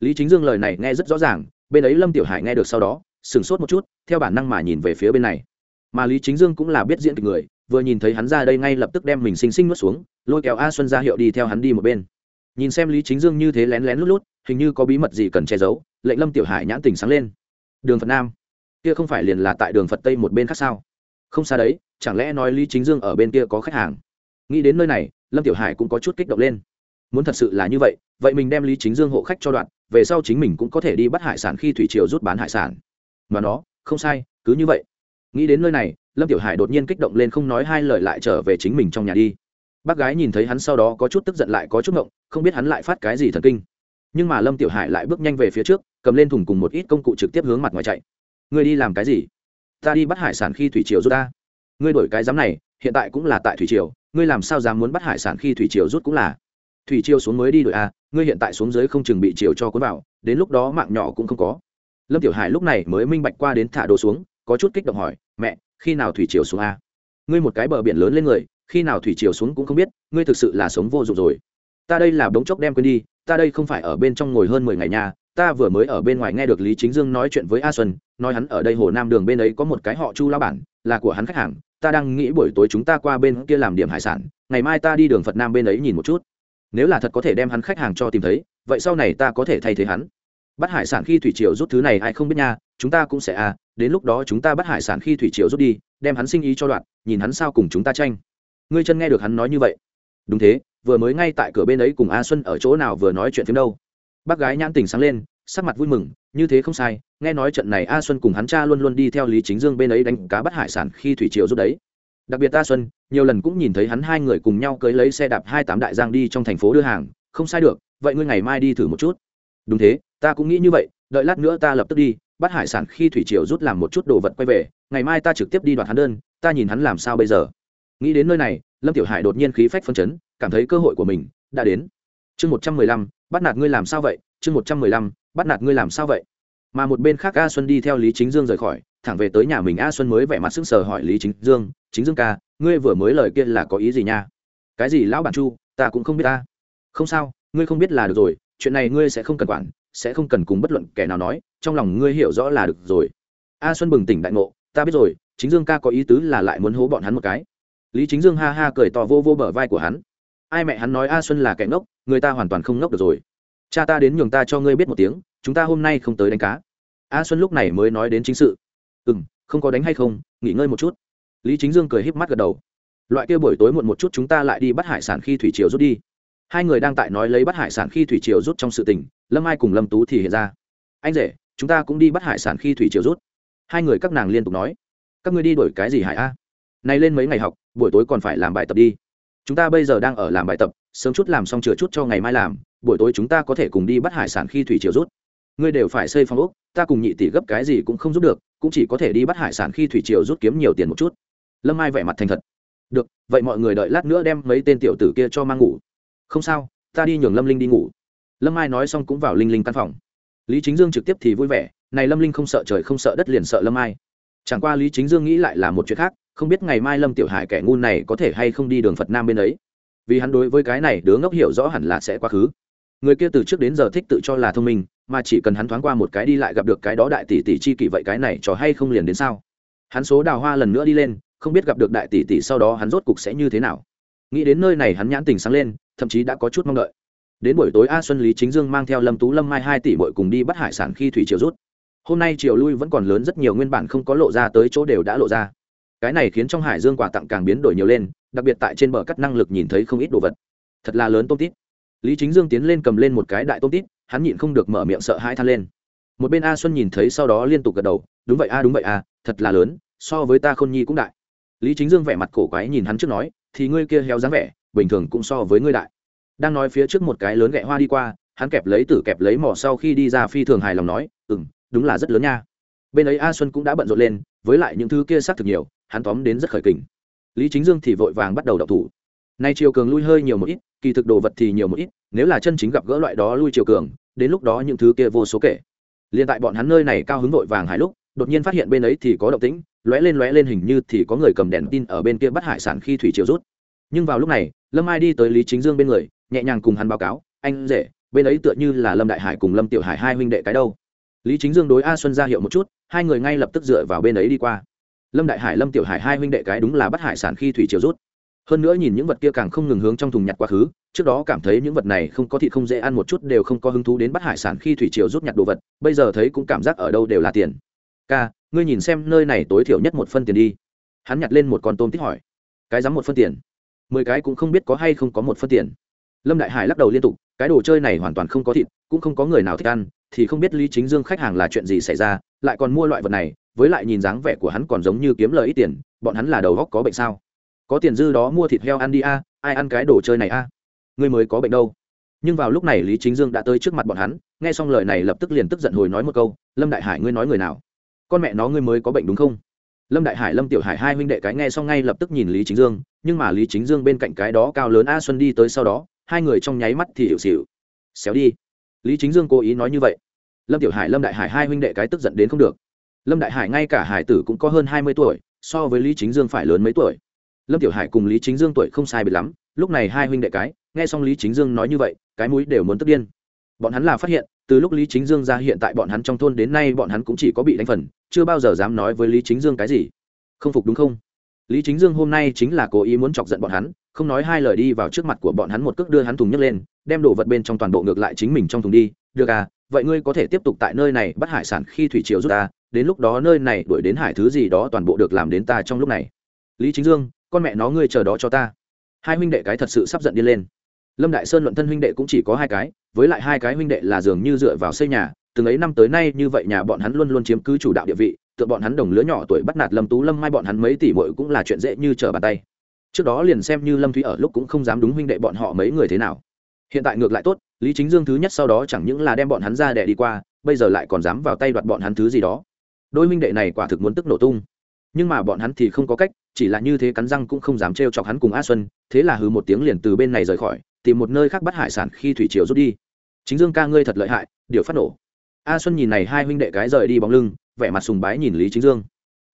Lý chính dương lời này nghe rất rõ ràng, bên ấy lâm tiểu hải nghe được sau đó, sửng sốt một chút, theo bản năng mà nhìn về phía bên này. Mà lý chính dương cũng là biết diễn kịch người, vừa nhìn thấy hắn ra đây ngay lập tức đem mình xinh xinh nuốt xuống, lôi kéo a xuân ra hiệu đi theo hắn đi một bên. Nhìn xem lý chính dương như thế lén lén lút lút, hình như có bí mật gì cần che giấu, lệnh lâm tiểu hải nhãn tình sáng lên đường phật nam. Kia không phải liền là tại đường phật tây một bên khác sao? Không xa đấy, chẳng lẽ nói lý chính dương ở bên kia có khách hàng? Nghĩ đến nơi này, lâm tiểu hải cũng có chút kích động lên. Muốn thật sự là như vậy vậy mình đem lý chính dương hộ khách cho đoạn, về sau chính mình cũng có thể đi bắt hải sản khi thủy triều rút bán hải sản. Mà nó, không sai, cứ như vậy. Nghĩ đến nơi này, lâm tiểu hải đột nhiên kích động lên không nói hai lời lại trở về chính mình trong nhà đi. Bác gái nhìn thấy hắn sau đó có chút tức giận lại có chút ngộng, không biết hắn lại phát cái gì thần kinh. Nhưng mà lâm tiểu hải lại bước nhanh về phía trước cầm lên thùng cùng một ít công cụ trực tiếp hướng mặt ngoài chạy. Người đi làm cái gì? Ta đi bắt hải sản khi thủy triều rút ta. Ngươi đổi cái giám này, hiện tại cũng là tại thủy triều, ngươi làm sao dám muốn bắt hải sản khi thủy triều rút cũng là. Thủy triều xuống mới đi đổi a ngươi hiện tại xuống dưới không chừng bị triều cho cuốn vào, đến lúc đó mạng nhỏ cũng không có. Lâm tiểu hải lúc này mới minh bạch qua đến thả đồ xuống, có chút kích động hỏi, mẹ, khi nào thủy triều xuống a ngươi một cái bờ biển lớn lên người, khi nào thủy triều xuống cũng không biết, ngươi thực sự là sống vô dụng rồi. Ta đây là bóng chốc đem quên đi, ta đây không phải ở bên trong ngồi hơn mười ngày nhà ta vừa mới ở bên ngoài nghe được lý chính dương nói chuyện với a xuân, nói hắn ở đây hồ nam đường bên ấy có một cái họ chu lao bản, là của hắn khách hàng, ta đang nghĩ buổi tối chúng ta qua bên kia làm điểm hải sản, ngày mai ta đi đường phật nam bên ấy nhìn một chút. Nếu là thật có thể đem hắn khách hàng cho tìm thấy, vậy sau này ta có thể thay thế hắn. Bắt hải sản khi thủy triều rút thứ này ai không biết nha, chúng ta cũng sẽ à đến lúc đó chúng ta bắt hải sản khi thủy triều rút đi, đem hắn sinh ý cho đoạn, nhìn hắn sao cùng chúng ta tranh. Ngươi chân nghe được hắn nói như vậy. Đúng thế, vừa mới ngay tại cửa bên ấy cùng a xuân ở chỗ nào vừa nói chuyện phim đâu. Bác gái nhãn tình sáng lên sắc mặt vui mừng, như thế không sai, nghe nói trận này a xuân cùng hắn cha luôn luôn đi theo lý chính dương bên ấy đánh cá bắt hải sản khi thủy triều rút đấy. Đặc biệt a xuân, nhiều lần cũng nhìn thấy hắn hai người cùng nhau cưới lấy xe đạp hai tám đại giang đi trong thành phố đưa hàng, không sai được, vậy ngươi ngày mai đi thử một chút. Đúng thế, ta cũng nghĩ như vậy, đợi lát nữa ta lập tức đi, bắt hải sản khi thủy triều rút làm một chút đồ vật quay về, ngày mai ta trực tiếp đi đoạt hắn đơn, ta nhìn hắn làm sao bây giờ. Nghĩ đến nơi này, lâm tiểu hải đột nhiên khí phách phân chấn, cảm thấy cơ hội của mình đã đến. Chương một trăm mười lăm, bắt nạt ngươi làm sao vậy? Chương một trăm mười lăm bắt nạt ngươi làm sao vậy? Mà một bên khác a xuân đi theo lý chính dương rời khỏi, thẳng về tới nhà mình. A xuân mới vẻ mặt sững sờ hỏi lý chính dương chính dương ca, ngươi vừa mới lời kia là có ý gì nha? Cái gì, lão bản chu, ta cũng không biết ta. Không sao, ngươi không biết là được rồi, chuyện này ngươi sẽ không cần quản, sẽ không cần cùng bất luận kẻ nào nói, trong lòng ngươi hiểu rõ là được rồi. A xuân bừng tỉnh đại ngộ, ta biết rồi, chính dương ca có ý tứ là lại muốn hố bọn hắn một cái. Lý chính dương ha ha cười to vô vô bờ vai của hắn. Ai mẹ hắn nói a xuân là kẻ ngốc, người ta hoàn toàn không ngốc được rồi cha ta đến nhường ta cho ngươi biết một tiếng, chúng ta hôm nay không tới đánh cá. A xuân lúc này mới nói đến chính sự. Ừ m không có đánh hay không, nghỉ ngơi một chút. Lý chính dương cười híp mắt gật đầu. Loại kia buổi tối muộn một chút chúng ta lại đi bắt hải sản khi thủy triều rút đi. Hai người đang tại nói lấy bắt hải sản khi thủy triều rút trong sự tình, lâm ai cùng lâm tú thì hiện ra. Anh rể, chúng ta cũng đi bắt hải sản khi thủy triều rút. Hai người các nàng liên tục nói. Các ngươi đi đổi cái gì hải a? Này lên mấy ngày học, buổi tối còn phải làm bài tập đi. Chúng ta bây giờ đang ở làm bài tập, sớm chút làm xong chừa chút cho ngày mai làm buổi tối chúng ta có thể cùng đi bắt hải sản khi thủy triều rút. Ngươi đều phải xây phòng ốc, ta cùng nhị tỷ gấp cái gì cũng không giúp được, cũng chỉ có thể đi bắt hải sản khi thủy triều rút kiếm nhiều tiền một chút. Lâm ai vẻ mặt thành thật. Được, vậy mọi người đợi lát nữa đem mấy tên tiểu tử kia cho mang ngủ. Không sao, ta đi nhường lâm linh đi ngủ. Lâm ai nói xong cũng vào linh linh căn phòng. Lý chính dương trực tiếp thì vui vẻ, này lâm linh không sợ trời không sợ đất liền sợ lâm ai chẳng qua lý chính dương nghĩ lại là một chuyện khác, không biết ngày mai lâm tiểu hải kẻ ngu này có thể hay không đi đường phật nam bên ấy. Vì hắn đối với cái này đứa ngốc hiểu rõ hẳn là sẽ quá khứ người kia từ trước đến giờ thích tự cho là thông minh, mà chỉ cần hắn thoáng qua một cái đi lại gặp được cái đó đại tỷ tỷ chi kỷ vậy cái này trò hay không liền đến sao? Hắn số đào hoa lần nữa đi lên, không biết gặp được đại tỷ tỷ sau đó hắn rốt cục sẽ như thế nào. Nghĩ đến nơi này hắn nhãn tình sáng lên, thậm chí đã có chút mong đợi. Đến buổi tối a xuân lý chính dương mang theo lâm tú lâm mai hai tỷ bội cùng đi bắt hải sản khi thủy triều rút. Hôm nay triều lui vẫn còn lớn, rất nhiều nguyên bản không có lộ ra tới chỗ đều đã lộ ra. Cái này khiến trong hải dương quà tặng càng biến đổi nhiều lên, đặc biệt tại trên bờ cắt năng lực nhìn thấy không ít đồ vật. Thật là lớn tôm tít lý chính dương tiến lên cầm lên một cái đại tôm tít, hắn nhịn không được mở miệng sợ hai than lên. Một bên a xuân nhìn thấy sau đó liên tục gật đầu, đúng vậy a, đúng vậy a, thật là lớn, so với ta khôn nhi cũng đại. Lý chính dương vẻ mặt cổ quái nhìn hắn trước nói, thì ngươi kia héo dáng vẻ, bình thường cũng so với ngươi đại. Đang nói phía trước một cái lớn gậy hoa đi qua, hắn kẹp lấy tử kẹp lấy mỏ sau khi đi ra phi thường hài lòng nói ừ m đúng là rất lớn nha. Bên ấy a xuân cũng đã bận rộn lên, với lại những thứ kia xác thực nhiều, hắn tóm đến rất khởi kình. Lý chính dương thì vội vàng bắt đầu đọc thủ. Nay chiều cường lui hơi nhiều một ít kỳ thực đồ vật thì nhiều một ít, nếu là chân chính gặp gỡ loại đó lui chiều cường, đến lúc đó những thứ kia vô số kể. Liền tại bọn hắn nơi này cao hứng vội vàng hải lúc, đột nhiên phát hiện bên ấy thì có động tĩnh, lóe lên lóe lên hình như thì có người cầm đèn tin ở bên kia bắt hải sản khi thủy chiều rút. Nhưng vào lúc này, lâm ai đi tới lý chính dương bên người, nhẹ nhàng cùng hắn báo cáo, anh rể, bên ấy tựa như là lâm đại hải cùng lâm tiểu hải hai huynh đệ cái đâu. Lý chính dương đối a xuân ra hiệu một chút, hai người ngay lập tức dựa vào bên ấy đi qua. Lâm đại hải, lâm tiểu hải hai huynh đệ cái đúng là bắt hải sản khi thủy chiều rút hơn nữa nhìn những vật kia càng không ngừng hướng trong thùng nhặt quá khứ, trước đó cảm thấy những vật này không có thịt không dễ ăn một chút đều không có hứng thú đến bắt hải sản khi thủy triều rút nhặt đồ vật, bây giờ thấy cũng cảm giác ở đâu đều là tiền. Ca, ngươi nhìn xem nơi này tối thiểu nhất một phân tiền đi. Hắn nhặt lên một con tôm tích hỏi. Cái dám một phân tiền? Mười cái cũng không biết có hay không có một phân tiền. Lâm đại hải lắc đầu liên tục, cái đồ chơi này hoàn toàn không có thịt, cũng không có người nào thích ăn, thì không biết lý chính dương khách hàng là chuyện gì xảy ra, lại còn mua loại vật này, với lại nhìn dáng vẻ của hắn còn giống như kiếm lời ít tiền, bọn hắn là đầu góc có bệnh sao? Có tiền dư đó mua thịt heo ăn đi a, ai ăn cái đồ chơi này a? À? ngươi mới có bệnh đâu. Nhưng vào lúc này lý chính dương đã tới trước mặt bọn hắn, nghe xong lời này lập tức liền tức giận hồi nói một câu, lâm đại hải, ngươi nói người nào? Con mẹ nó ngươi mới có bệnh đúng không? Lâm đại hải, lâm tiểu hải, hai huynh đệ cái nghe xong ngay lập tức nhìn lý chính dương, nhưng mà lý chính dương bên cạnh cái đó cao lớn a xuân đi tới sau đó, hai người trong nháy mắt thì hiệu xỉu. Xéo đi. Lý chính dương cố ý nói như vậy. Lâm tiểu hải, lâm đại hải, hai huynh đệ cái tức giận đến không được. Lâm đại hải, ngay cả hải tử cũng có hơn hai mươi tuổi, so với lý chính dương phải lớn mấy tuổi lâm tiểu hải cùng lý chính dương tuổi không sai biệt lắm, lúc này hai huynh đệ cái, nghe xong lý chính dương nói như vậy, cái mũi đều muốn tức điên. Bọn hắn là phát hiện, từ lúc lý chính dương ra hiện tại bọn hắn trong thôn đến nay bọn hắn cũng chỉ có bị đánh phần, chưa bao giờ dám nói với lý chính dương cái gì. Không phục đúng không? Lý chính dương hôm nay chính là cố ý muốn chọc giận bọn hắn, không nói hai lời đi vào trước mặt của bọn hắn một cước đưa hắn thùng nhấc lên, đem đồ vật bên trong toàn bộ ngược lại chính mình trong thùng đi. Được à vậy ngươi có thể tiếp tục tại nơi này bắt hải sản khi thủy triều rút ta, đến lúc đó nơi này đuổi đến hải thứ gì đó toàn bộ được làm đến ta trong lúc này. Lý chính dương con mẹ nó ngươi chờ đó cho ta. Hai huynh đệ cái thật sự sắp giận đi lên. Lâm đại sơn luận thân huynh đệ cũng chỉ có hai cái, với lại hai cái huynh đệ là dường như dựa vào xây nhà, từng ấy năm tới nay như vậy nhà bọn hắn luôn luôn chiếm cứ chủ đạo địa vị, tựa bọn hắn đồng lứa nhỏ tuổi bắt nạt lâm tú lâm mai bọn hắn mấy tỷ bội cũng là chuyện dễ như trở bàn tay. Trước đó liền xem như lâm thúy ở lúc cũng không dám đúng huynh đệ bọn họ mấy người thế nào. Hiện tại ngược lại tốt, lý chính dương thứ nhất sau đó chẳng những là đem bọn hắn ra đẻ đi qua, bây giờ lại còn dám vào tay đoạt bọn hắn thứ gì đó. Đôi huynh đệ này quả thực muốn tức nổ tung nhưng mà bọn hắn thì không có cách, chỉ là như thế cắn răng cũng không dám trêu chọc hắn cùng a xuân, thế là hừ một tiếng liền từ bên này rời khỏi, tìm một nơi khác bắt hải sản khi thủy triều rút đi. Chính dương ca ngươi thật lợi hại, điều phát nổ. A xuân nhìn này hai huynh đệ cái rời đi bóng lưng, vẻ mặt sùng bái nhìn lý chính dương.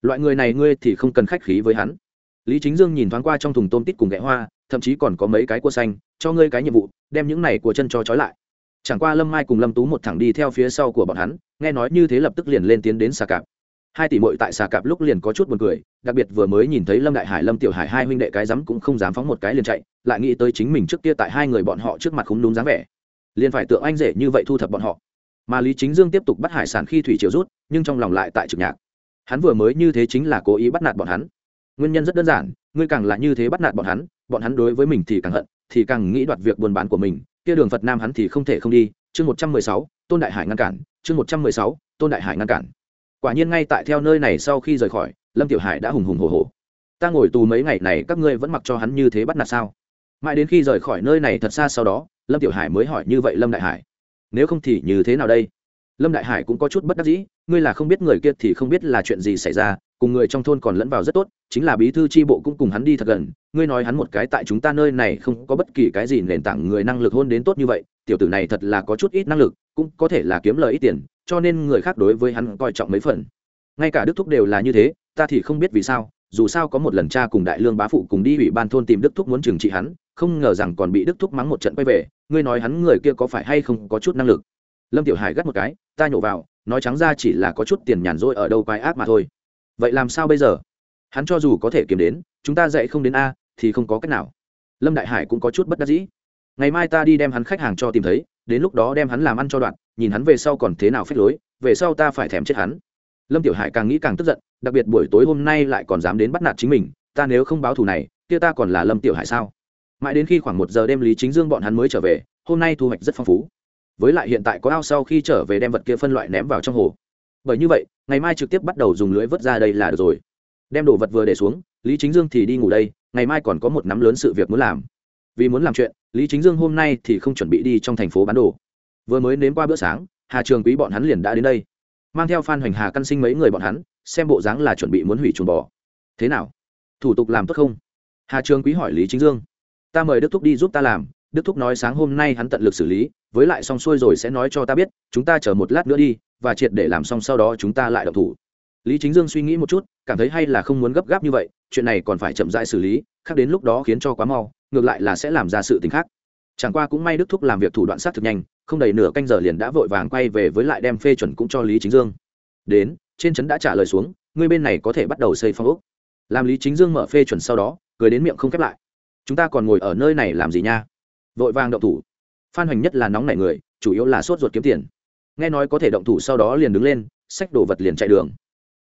Loại người này ngươi thì không cần khách khí với hắn. Lý chính dương nhìn thoáng qua trong thùng tôm tít cùng ghẹ hoa, thậm chí còn có mấy cái cua xanh, cho ngươi cái nhiệm vụ, đem những này của chân cho trói lại. Chẳng qua lâm mai cùng lâm tú một thẳng đi theo phía sau của bọn hắn, nghe nói như thế lập tức liền lên tiến đến xà cạp hai tỷ mội tại xà cạp lúc liền có chút buồn cười, đặc biệt vừa mới nhìn thấy lâm đại hải, lâm tiểu hải hai huynh đệ cái rắm cũng không dám phóng một cái liền chạy, lại nghĩ tới chính mình trước kia tại hai người bọn họ trước mặt không đúng dáng vẻ. Liền phải tượng anh rể như vậy thu thập bọn họ. Mà lý chính dương tiếp tục bắt hải sản khi thủy triều rút, nhưng trong lòng lại tại trực nhạc. Hắn vừa mới như thế chính là cố ý bắt nạt bọn hắn. Nguyên nhân rất đơn giản, ngươi càng là như thế bắt nạt bọn hắn bọn hắn đối với mình thì càng hận, thì càng nghĩ đoạt việc buôn bán của mình, kia đường phật nam hắn thì không thể không đi. Chương một trăm mười sáu, tôn đại hải ngăn cản, chương một trăm mười sáu, tôn đại hải ngăn cản quả nhiên ngay tại theo nơi này sau khi rời khỏi, lâm tiểu hải đã hùng hùng hồ hồ ta ngồi tù mấy ngày này, các ngươi vẫn mặc cho hắn như thế bắt nạt sao? Mãi đến khi rời khỏi nơi này thật xa sau đó, lâm tiểu hải mới hỏi như vậy lâm đại hải. Nếu không thì như thế nào đây? Lâm đại hải cũng có chút bất đắc dĩ, ngươi là không biết người kia thì không biết là chuyện gì xảy ra, cùng người trong thôn còn lẫn vào rất tốt, chính là bí thư tri bộ cũng cùng hắn đi thật gần, ngươi nói hắn một cái tại chúng ta nơi này không có bất kỳ cái gì nền tảng người năng lực hôn đến tốt như vậy, tiểu tử này thật là có chút ít năng lực, cũng có thể là kiếm lời ít tiền cho nên người khác đối với hắn coi trọng mấy phần. Ngay cả đức thúc đều là như thế, ta thì không biết vì sao, dù sao có một lần cha cùng đại lương bá phụ cùng đi ủy ban thôn tìm đức thúc muốn trừng trị hắn, không ngờ rằng còn bị đức thúc mắng một trận quay về, ngươi nói hắn người kia có phải hay không có chút năng lực? Lâm tiểu hải gắt một cái, ta nhổ vào, nói trắng ra chỉ là có chút tiền nhàn rỗi ở đâu quái ác mà thôi. Vậy làm sao bây giờ? Hắn cho dù có thể kiếm đến, chúng ta dạy không đến a, thì không có cách nào. Lâm đại hải cũng có chút bất đắc dĩ. Ngày mai ta đi đem hắn khách hàng cho tìm thấy, đến lúc đó đem hắn làm ăn cho đoạn nhìn hắn về sau còn thế nào phép lối, về sau ta phải thèm chết hắn. Lâm tiểu hải càng nghĩ càng tức giận, đặc biệt buổi tối hôm nay lại còn dám đến bắt nạt chính mình, ta nếu không báo thù này, kia ta còn là lâm tiểu hải sao? Mãi đến khi khoảng một giờ đêm lý chính dương bọn hắn mới trở về, hôm nay thu hoạch rất phong phú. Với lại hiện tại có ao sau khi trở về đem vật kia phân loại ném vào trong hồ. Bởi như vậy, ngày mai trực tiếp bắt đầu dùng lưới vớt ra đây là được rồi. Đem đồ vật vừa để xuống, lý chính dương thì đi ngủ đây, ngày mai còn có một nắm lớn sự việc muốn làm. Vì muốn làm chuyện, lý chính dương hôm nay thì không chuẩn bị đi trong thành phố bán đồ vừa mới nếm qua bữa sáng, hà trường quý bọn hắn liền đã đến đây. Mang theo phan hoành hà căn sinh mấy người bọn hắn, xem bộ dáng là chuẩn bị muốn hủy chuồng bò. Thế nào? Thủ tục làm tốt không? Hà trường quý hỏi lý chính dương. Ta mời đức thúc đi giúp ta làm, đức thúc nói sáng hôm nay hắn tận lực xử lý, với lại xong xuôi rồi sẽ nói cho ta biết, chúng ta chờ một lát nữa đi, và triệt để làm xong sau đó chúng ta lại đậu thủ. Lý chính dương suy nghĩ một chút, cảm thấy hay là không muốn gấp gáp như vậy, chuyện này còn phải chậm rãi xử lý, khác đến lúc đó khiến cho quá mau, ngược lại là sẽ làm ra sự t khác chẳng qua cũng may đức thúc làm việc thủ đoạn sát thực nhanh, không đầy nửa canh giờ liền đã vội vàng quay về với lại đem phê chuẩn cũng cho lý chính dương. Đến, trên trấn đã trả lời xuống, ngươi bên này có thể bắt đầu xây phong ốc. Làm lý chính dương mở phê chuẩn sau đó, cười đến miệng không khép lại. Chúng ta còn ngồi ở nơi này làm gì nha? Vội vàng động thủ. Phan hoành nhất là nóng nảy người, chủ yếu là sốt ruột kiếm tiền. Nghe nói có thể động thủ sau đó liền đứng lên, xách đồ vật liền chạy đường.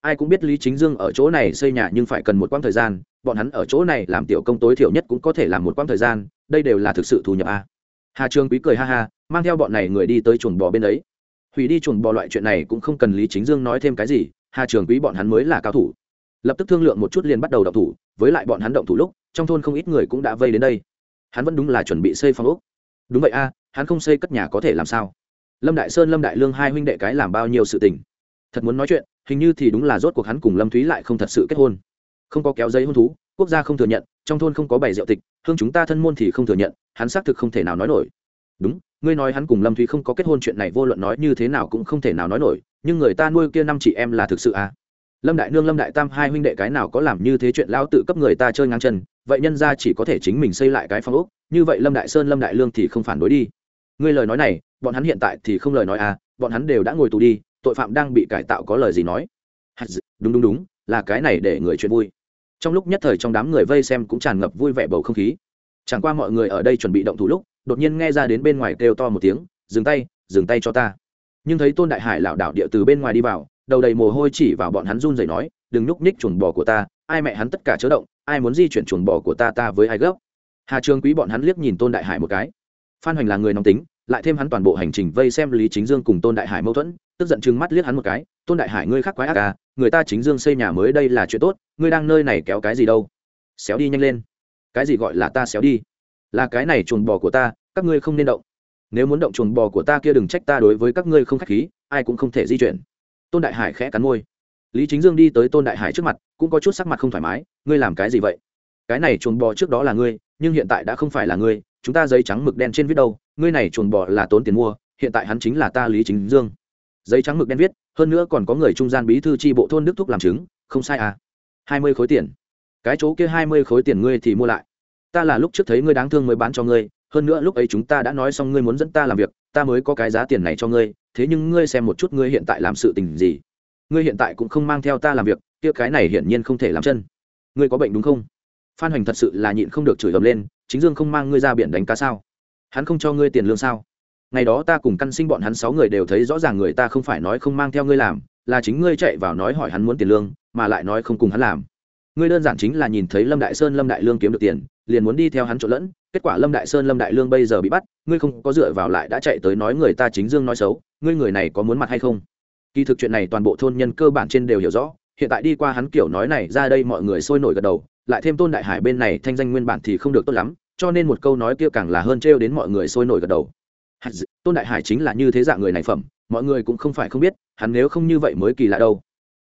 Ai cũng biết lý chính dương ở chỗ này xây nhà nhưng phải cần một quãng thời gian, bọn hắn ở chỗ này làm tiểu công tối thiểu nhất cũng có thể làm một quãng thời gian đây đều là thực sự thu nhập a. Hà trường quý cười ha ha, mang theo bọn này người đi tới chuồng bò bên ấy. Hủy đi chuồng bò loại chuyện này cũng không cần lý chính dương nói thêm cái gì, hà trường quý bọn hắn mới là cao thủ. Lập tức thương lượng một chút liền bắt đầu động thủ, với lại bọn hắn động thủ lúc, trong thôn không ít người cũng đã vây đến đây. Hắn vẫn đúng là chuẩn bị xây phòng ốc. Đúng vậy a, hắn không xây cất nhà có thể làm sao? Lâm đại sơn, lâm đại lương hai huynh đệ cái làm bao nhiêu sự tình? Thật muốn nói chuyện, hình như thì đúng là rốt cuộc hắn cùng lâm thúy lại không thật sự kết hôn. Không có kéo giấy hôn thú, quốc gia không thừa nhận trong thôn không có bày rượu tịch, hương chúng ta thân môn thì không thừa nhận, hắn xác thực không thể nào nói nổi. Đúng, ngươi nói hắn cùng lâm thúy không có kết hôn chuyện này vô luận nói như thế nào cũng không thể nào nói nổi, nhưng người ta nuôi kia năm chị em là thực sự à? Lâm đại nương, lâm đại tam, hai huynh đệ cái nào có làm như thế chuyện lao tự cấp người ta chơi ngang chân, vậy nhân ra chỉ có thể chính mình xây lại cái phong ốc, như vậy lâm đại sơn, lâm đại lương thì không phản đối đi. Ngươi lời nói này, bọn hắn hiện tại thì không lời nói à bọn hắn đều đã ngồi tù đi, tội phạm đang bị cải tạo có lời gì nói? Đúng đúng đúng, là cái này để người chuyện vui trong lúc nhất thời trong đám người vây xem cũng tràn ngập vui vẻ bầu không khí. Chẳng qua mọi người ở đây chuẩn bị động thủ lúc, đột nhiên nghe ra đến bên ngoài kêu to một tiếng, dừng tay dừng tay cho ta. Nhưng thấy tôn đại hải lảo đảo địa từ bên ngoài đi vào, đầu đầy mồ hôi chỉ vào bọn hắn run rẩy nói, đừng nhúc nhích chuồn bò của ta, ai mẹ hắn tất cả chớ động, ai muốn di chuyển chuồn bò của ta ta với ai gấp. Hà trường quý bọn hắn liếc nhìn tôn đại hải một cái. Phan hoành là người nóng tính, lại thêm hắn toàn bộ hành trình vây xem lý chính dương cùng tôn đại hải mâu thuẫn tức giận chừng mắt liếc hắn một cái, tôn đại hải ngươi khác quái ác à người ta chính dương xây nhà mới đây là chuyện tốt, ngươi đang nơi này kéo cái gì đâu? Xéo đi nhanh lên. Cái gì gọi là ta xéo đi? Là cái này chuồng bò của ta, các ngươi không nên động. Nếu muốn động chuồng bò của ta kia đừng trách ta đối với các ngươi không khách khí, ai cũng không thể di chuyển. Tôn đại hải khẽ cắn môi. Lý chính dương đi tới tôn đại hải trước mặt, cũng có chút sắc mặt không thoải mái, ngươi làm cái gì vậy? Cái này chuồng bò trước đó là ngươi, nhưng hiện tại đã không phải là ngươi, chúng ta giấy trắng mực đen trên viết đâu, ngươi này chuồng bò là tốn tiền mua, hiện tại hắn chính là ta lý chính dương giấy trắng mực đen viết, hơn nữa còn có người trung gian bí thư tri bộ thôn đức thúc làm chứng, không sai à. Hai mươi khối tiền. Cái chỗ kia hai mươi khối tiền ngươi thì mua lại. Ta là lúc trước thấy ngươi đáng thương mới bán cho ngươi, hơn nữa lúc ấy chúng ta đã nói xong ngươi muốn dẫn ta làm việc, ta mới có cái giá tiền này cho ngươi, thế nhưng ngươi xem một chút ngươi hiện tại làm sự tình gì. Ngươi hiện tại cũng không mang theo ta làm việc, kia cái này hiển nhiên không thể làm chân. Ngươi có bệnh đúng không? Phan hoành thật sự là nhịn không được chửi ầm lên, chính dương không mang ngươi ra biển đánh cá sao? Hắn không cho ngươi tiền lương sao? Ngày đó ta cùng căn sinh bọn hắn sáu người đều thấy rõ ràng người ta không phải nói không mang theo ngươi làm, là chính ngươi chạy vào nói hỏi hắn muốn tiền lương, mà lại nói không cùng hắn làm. Ngươi đơn giản chính là nhìn thấy lâm đại sơn lâm đại lương kiếm được tiền, liền muốn đi theo hắn trộn lẫn, kết quả lâm đại sơn lâm đại lương bây giờ bị bắt, ngươi không có dựa vào lại đã chạy tới nói người ta chính dương nói xấu, ngươi người này có muốn mặt hay không? Kỳ thực chuyện này toàn bộ thôn nhân cơ bản trên đều hiểu rõ, hiện tại đi qua hắn kiểu nói này ra đây mọi người sôi nổi gật đầu, lại thêm tôn đại hải bên này thanh danh nguyên bản thì không được tốt lắm, cho nên một câu nói kia càng là hơn trêu đến mọi người sôi nổi gật đầu tôn đại hải chính là như thế dạng người này phẩm, mọi người cũng không phải không biết, hắn nếu không như vậy mới kỳ lạ đâu.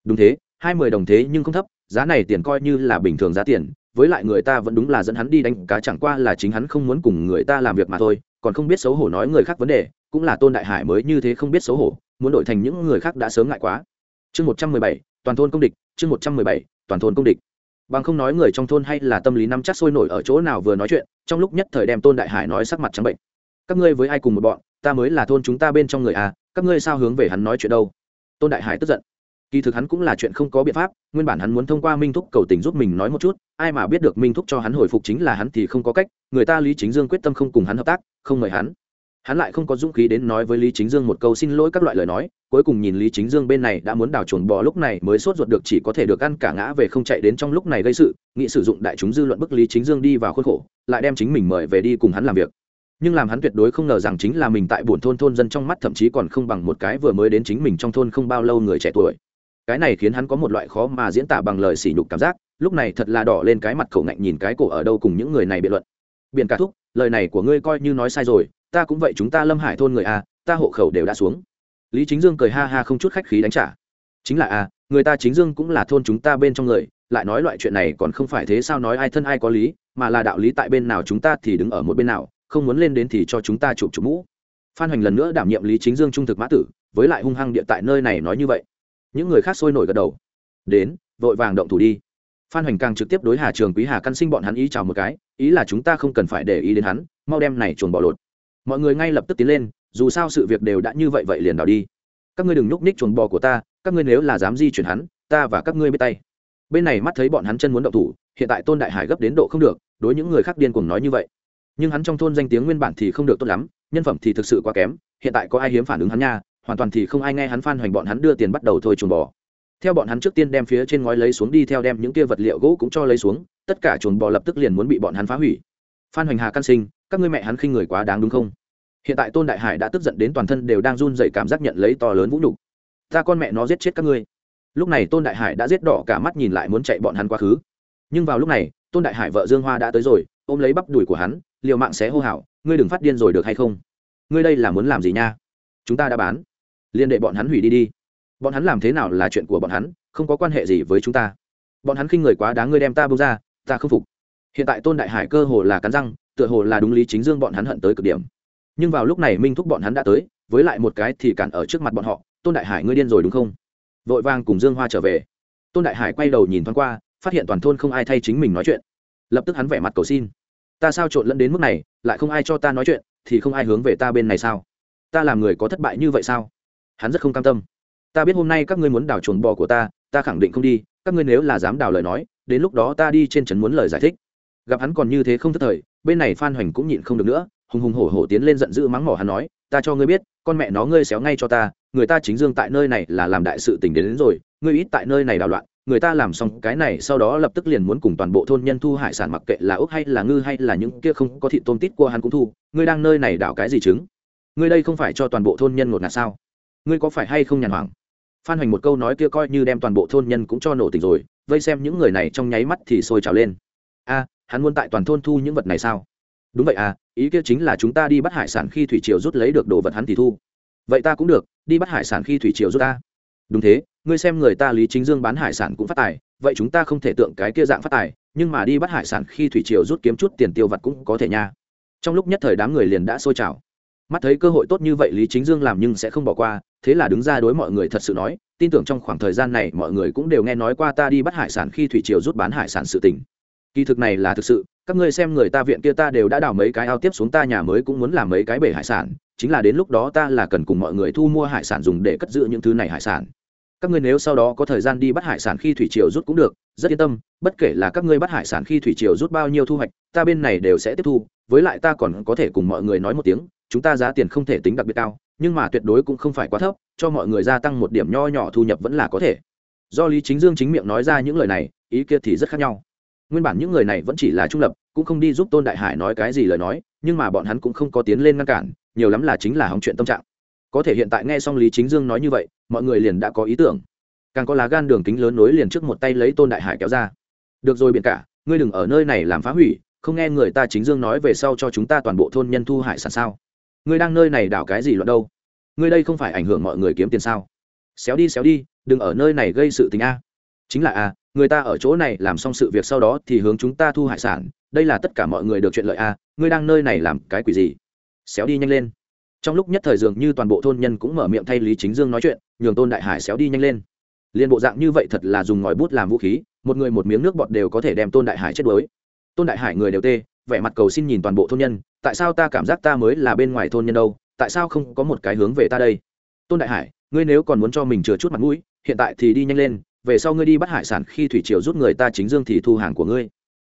Đúng thế, hai mươi đồng thế nhưng không thấp, giá này tiền coi như là bình thường giá tiền, với lại người ta vẫn đúng là dẫn hắn đi đánh cá chẳng qua là chính hắn không muốn cùng người ta làm việc mà thôi, còn không biết xấu hổ nói người khác vấn đề, cũng là tôn đại hải mới như thế không biết xấu hổ, muốn đổi thành những người khác đã sớm ngại quá. Chương một trăm mười bảy, toàn thôn công địch, chương một trăm mười bảy, toàn thôn công địch. Bằng không nói người trong thôn hay là tâm lý nắm chắc sôi nổi ở chỗ nào vừa nói chuyện, trong lúc nhất thời đem tôn đại hải nói sắc mặt trắng bệnh các ngươi với ai cùng một bọn, ta mới là thôn chúng ta bên trong người à các ngươi sao hướng về hắn nói chuyện đâu? Tôn đại hải tức giận. Kỳ thực hắn cũng là chuyện không có biện pháp, nguyên bản hắn muốn thông qua minh thúc cầu tình giúp mình nói một chút, ai mà biết được minh thúc cho hắn hồi phục chính là hắn thì không có cách, người ta lý chính dương quyết tâm không cùng hắn hợp tác, không mời hắn. Hắn lại không có dũng khí đến nói với lý chính dương một câu xin lỗi các loại lời nói, cuối cùng nhìn lý chính dương bên này đã muốn đào chuồn bò lúc này mới sốt ruột được chỉ có thể được ăn cả ngã về không chạy đến trong lúc này gây sự nghị sử dụng đại chúng dư luận bức lý chính dương đi vào khuôn khổ, lại đem chính mình mời về đi cùng hắn làm việc nhưng làm hắn tuyệt đối không ngờ rằng chính là mình tại buồn thôn thôn dân trong mắt thậm chí còn không bằng một cái vừa mới đến chính mình trong thôn không bao lâu người trẻ tuổi. Cái này khiến hắn có một loại khó mà diễn tả bằng lời sỉ nhục cảm giác, lúc này thật là đỏ lên cái mặt khẩu ngạnh nhìn cái cổ ở đâu cùng những người này biện luận. Biện cả thúc, lời này của ngươi coi như nói sai rồi, ta cũng vậy chúng ta lâm hải thôn người a ta hộ khẩu đều đã xuống. Lý chính dương cười ha ha không chút khách khí đánh trả. Chính là a người ta chính dương cũng là thôn chúng ta bên trong người, lại nói loại chuyện này còn không phải thế sao nói ai thân ai có lý, mà là đạo lý tại bên nào chúng ta thì đứng ở một bên nào không muốn lên đến thì cho chúng ta chụp chụp mũ. Phan hoành lần nữa đảm nhiệm lý chính dương trung thực mã tử, với lại hung hăng địa tại nơi này nói như vậy. Những người khác sôi nổi gật đầu. Đến, vội vàng động thủ đi. Phan hoành càng trực tiếp đối hà trường quý hà căn sinh bọn hắn ý chào một cái, ý là chúng ta không cần phải để ý đến hắn, mau đem này chuồn bỏ lột. Mọi người ngay lập tức tiến lên, dù sao sự việc đều đã như vậy vậy liền đào đi. Các ngươi đừng nhúc ních chuồn bò của ta, các ngươi nếu là dám di chuyển hắn, ta và các ngươi biết tay. Bên này mắt thấy bọn hắn chân muốn động thủ, hiện tại tôn đại hải gấp đến độ không được, đối những người khác điên cuồng nói như vậy nhưng hắn trong thôn danh tiếng nguyên bản thì không được tốt lắm, nhân phẩm thì thực sự quá kém, hiện tại có ai hiếm phản ứng hắn nha, hoàn toàn thì không ai nghe hắn phan hoành bọn hắn đưa tiền bắt đầu thôi chuồn bò. Theo bọn hắn trước tiên đem phía trên ngói lấy xuống đi, theo đem những kia vật liệu gỗ cũng cho lấy xuống, tất cả chuồn bò lập tức liền muốn bị bọn hắn phá hủy. Phan hoành hà căn sinh, các ngươi mẹ hắn khinh người quá đáng đúng không? Hiện tại tôn đại hải đã tức giận đến toàn thân đều đang run dậy cảm giác nhận lấy to lớn vũ nhục. Ta con mẹ nó giết chết các ngươi. Lúc này tôn đại hải đã giết đỏ cả mắt nhìn lại muốn chạy bọn hắn quá khứ. Nhưng vào lúc này, tôn đại hải vợ dương hoa đã tới rồi, ôm lấy bắp đùi của hắn liều mạng sẽ hô hào, ngươi đừng phát điên rồi được hay không? Ngươi đây là muốn làm gì nha? Chúng ta đã bán. Liên đệ bọn hắn hủy đi đi. Bọn hắn làm thế nào là chuyện của bọn hắn, không có quan hệ gì với chúng ta. Bọn hắn khinh người quá đáng ngươi đem ta bông ra, ta không phục. Hiện tại tôn đại hải cơ hồ là cắn răng, tựa hồ là đúng lý chính dương bọn hắn hận tới cực điểm. Nhưng vào lúc này minh thúc bọn hắn đã tới, với lại một cái thì cản ở trước mặt bọn họ, tôn đại hải ngươi điên rồi đúng không? Vội vàng cùng dương hoa trở về. Tôn đại hải quay đầu nhìn thoáng qua, phát hiện toàn thôn không ai thay chính mình nói chuyện. Lập tức hắn vẻ mặt cầu xin ta sao trộn lẫn đến mức này lại không ai cho ta nói chuyện thì không ai hướng về ta bên này sao? Ta làm người có thất bại như vậy sao? Hắn rất không cam tâm. Ta biết hôm nay các ngươi muốn đào chuồng bò của ta ta khẳng định không đi các ngươi nếu là dám đào lời nói đến lúc đó ta đi trên trấn muốn lời giải thích. Gặp hắn còn như thế không thất thời bên này phan hoành cũng nhịn không được nữa hùng hùng hổ hổ tiến lên giận dữ mắng mỏ hắn nói ta cho ngươi biết con mẹ nó ngươi xéo ngay cho ta người ta chính dương tại nơi này là làm đại sự tình đến, đến rồi ngươi ít tại nơi này đào loạn người ta làm xong cái này, sau đó lập tức liền muốn cùng toàn bộ thôn nhân thu hải sản mặc kệ là ốc hay là ngư hay là những kia không có thị tôm tít của hắn cũng thu. Ngươi đang nơi này đảo cái gì chứng ngươi đây không phải cho toàn bộ thôn nhân ngột ngạt sao? Ngươi có phải hay không nhàn hoảng? Phan hoành một câu nói kia coi như đem toàn bộ thôn nhân cũng cho nổ tỉnh rồi, vây xem những người này trong nháy mắt thì sôi trào lên. A, hắn muốn tại toàn thôn thu những vật này sao? Đúng vậy à ý kia chính là chúng ta đi bắt hải sản khi thủy triều rút lấy được đồ vật hắn thì thu. Vậy ta cũng được, đi bắt hải sản khi thủy triều rút ta. Đúng thế ngươi xem người ta lý chính dương bán hải sản cũng phát tài, vậy chúng ta không thể tượng cái kia dạng phát tài, nhưng mà đi bắt hải sản khi thủy triều rút kiếm chút tiền tiêu vặt cũng có thể nha. Trong lúc nhất thời đám người liền đã sôi trào. Mắt thấy cơ hội tốt như vậy lý chính dương làm nhưng sẽ không bỏ qua, thế là đứng ra đối mọi người thật sự nói, tin tưởng trong khoảng thời gian này mọi người cũng đều nghe nói qua ta đi bắt hải sản khi thủy triều rút bán hải sản sự tình. Kỳ thực này là thực sự, các ngươi xem người ta viện kia ta đều đã đào mấy cái ao tiếp xuống ta nhà mới cũng muốn làm mấy cái bể hải sản, chính là đến lúc đó ta là cần cùng mọi người thu mua hải sản dùng để cất giữ những thứ này hải sản các ngươi nếu sau đó có thời gian đi bắt hải sản khi thủy triều rút cũng được, rất yên tâm, bất kể là các ngươi bắt hải sản khi thủy triều rút bao nhiêu thu hoạch, ta bên này đều sẽ tiếp thu, với lại ta còn có thể cùng mọi người nói một tiếng, chúng ta giá tiền không thể tính đặc biệt cao, nhưng mà tuyệt đối cũng không phải quá thấp, cho mọi người gia tăng một điểm nho nhỏ thu nhập vẫn là có thể. Do lý chính dương chính miệng nói ra những lời này, ý kia thì rất khác nhau. Nguyên bản những người này vẫn chỉ là trung lập, cũng không đi giúp tôn đại hải nói cái gì lời nói, nhưng mà bọn hắn cũng không có tiến lên ngăn cản, nhiều lắm là chính là hỏng chuyện tâm trạng có thể hiện tại nghe xong lý chính dương nói như vậy, mọi người liền đã có ý tưởng. Càng có lá gan đường kính lớn nối liền trước một tay lấy tôn đại hải kéo ra. Được rồi biển cả, ngươi đừng ở nơi này làm phá hủy, không nghe người ta chính dương nói về sau cho chúng ta toàn bộ thôn nhân thu hải sản sao? Ngươi đang nơi này đảo cái gì loạn đâu? Ngươi đây không phải ảnh hưởng mọi người kiếm tiền sao? Xéo đi xéo đi, đừng ở nơi này gây sự tình a. Chính là a, người ta ở chỗ này làm xong sự việc sau đó thì hướng chúng ta thu hải sản, đây là tất cả mọi người được chuyện lợi a, ngươi đang nơi này làm cái quỷ gì? Xéo đi nhanh lên trong lúc nhất thời dường như toàn bộ thôn nhân cũng mở miệng thay lý chính dương nói chuyện, nhường tôn đại hải xéo đi nhanh lên. Liên bộ dạng như vậy thật là dùng ngòi bút làm vũ khí, một người một miếng nước bọt đều có thể đem tôn đại hải chết đuối. Tôn đại hải người đều tê, vẻ mặt cầu xin nhìn toàn bộ thôn nhân, tại sao ta cảm giác ta mới là bên ngoài thôn nhân đâu, tại sao không có một cái hướng về ta đây? Tôn đại hải, ngươi nếu còn muốn cho mình chừa chút mặt mũi, hiện tại thì đi nhanh lên, về sau ngươi đi bắt hải sản khi thủy triều rút người ta chính dương thì thu hàng của ngươi.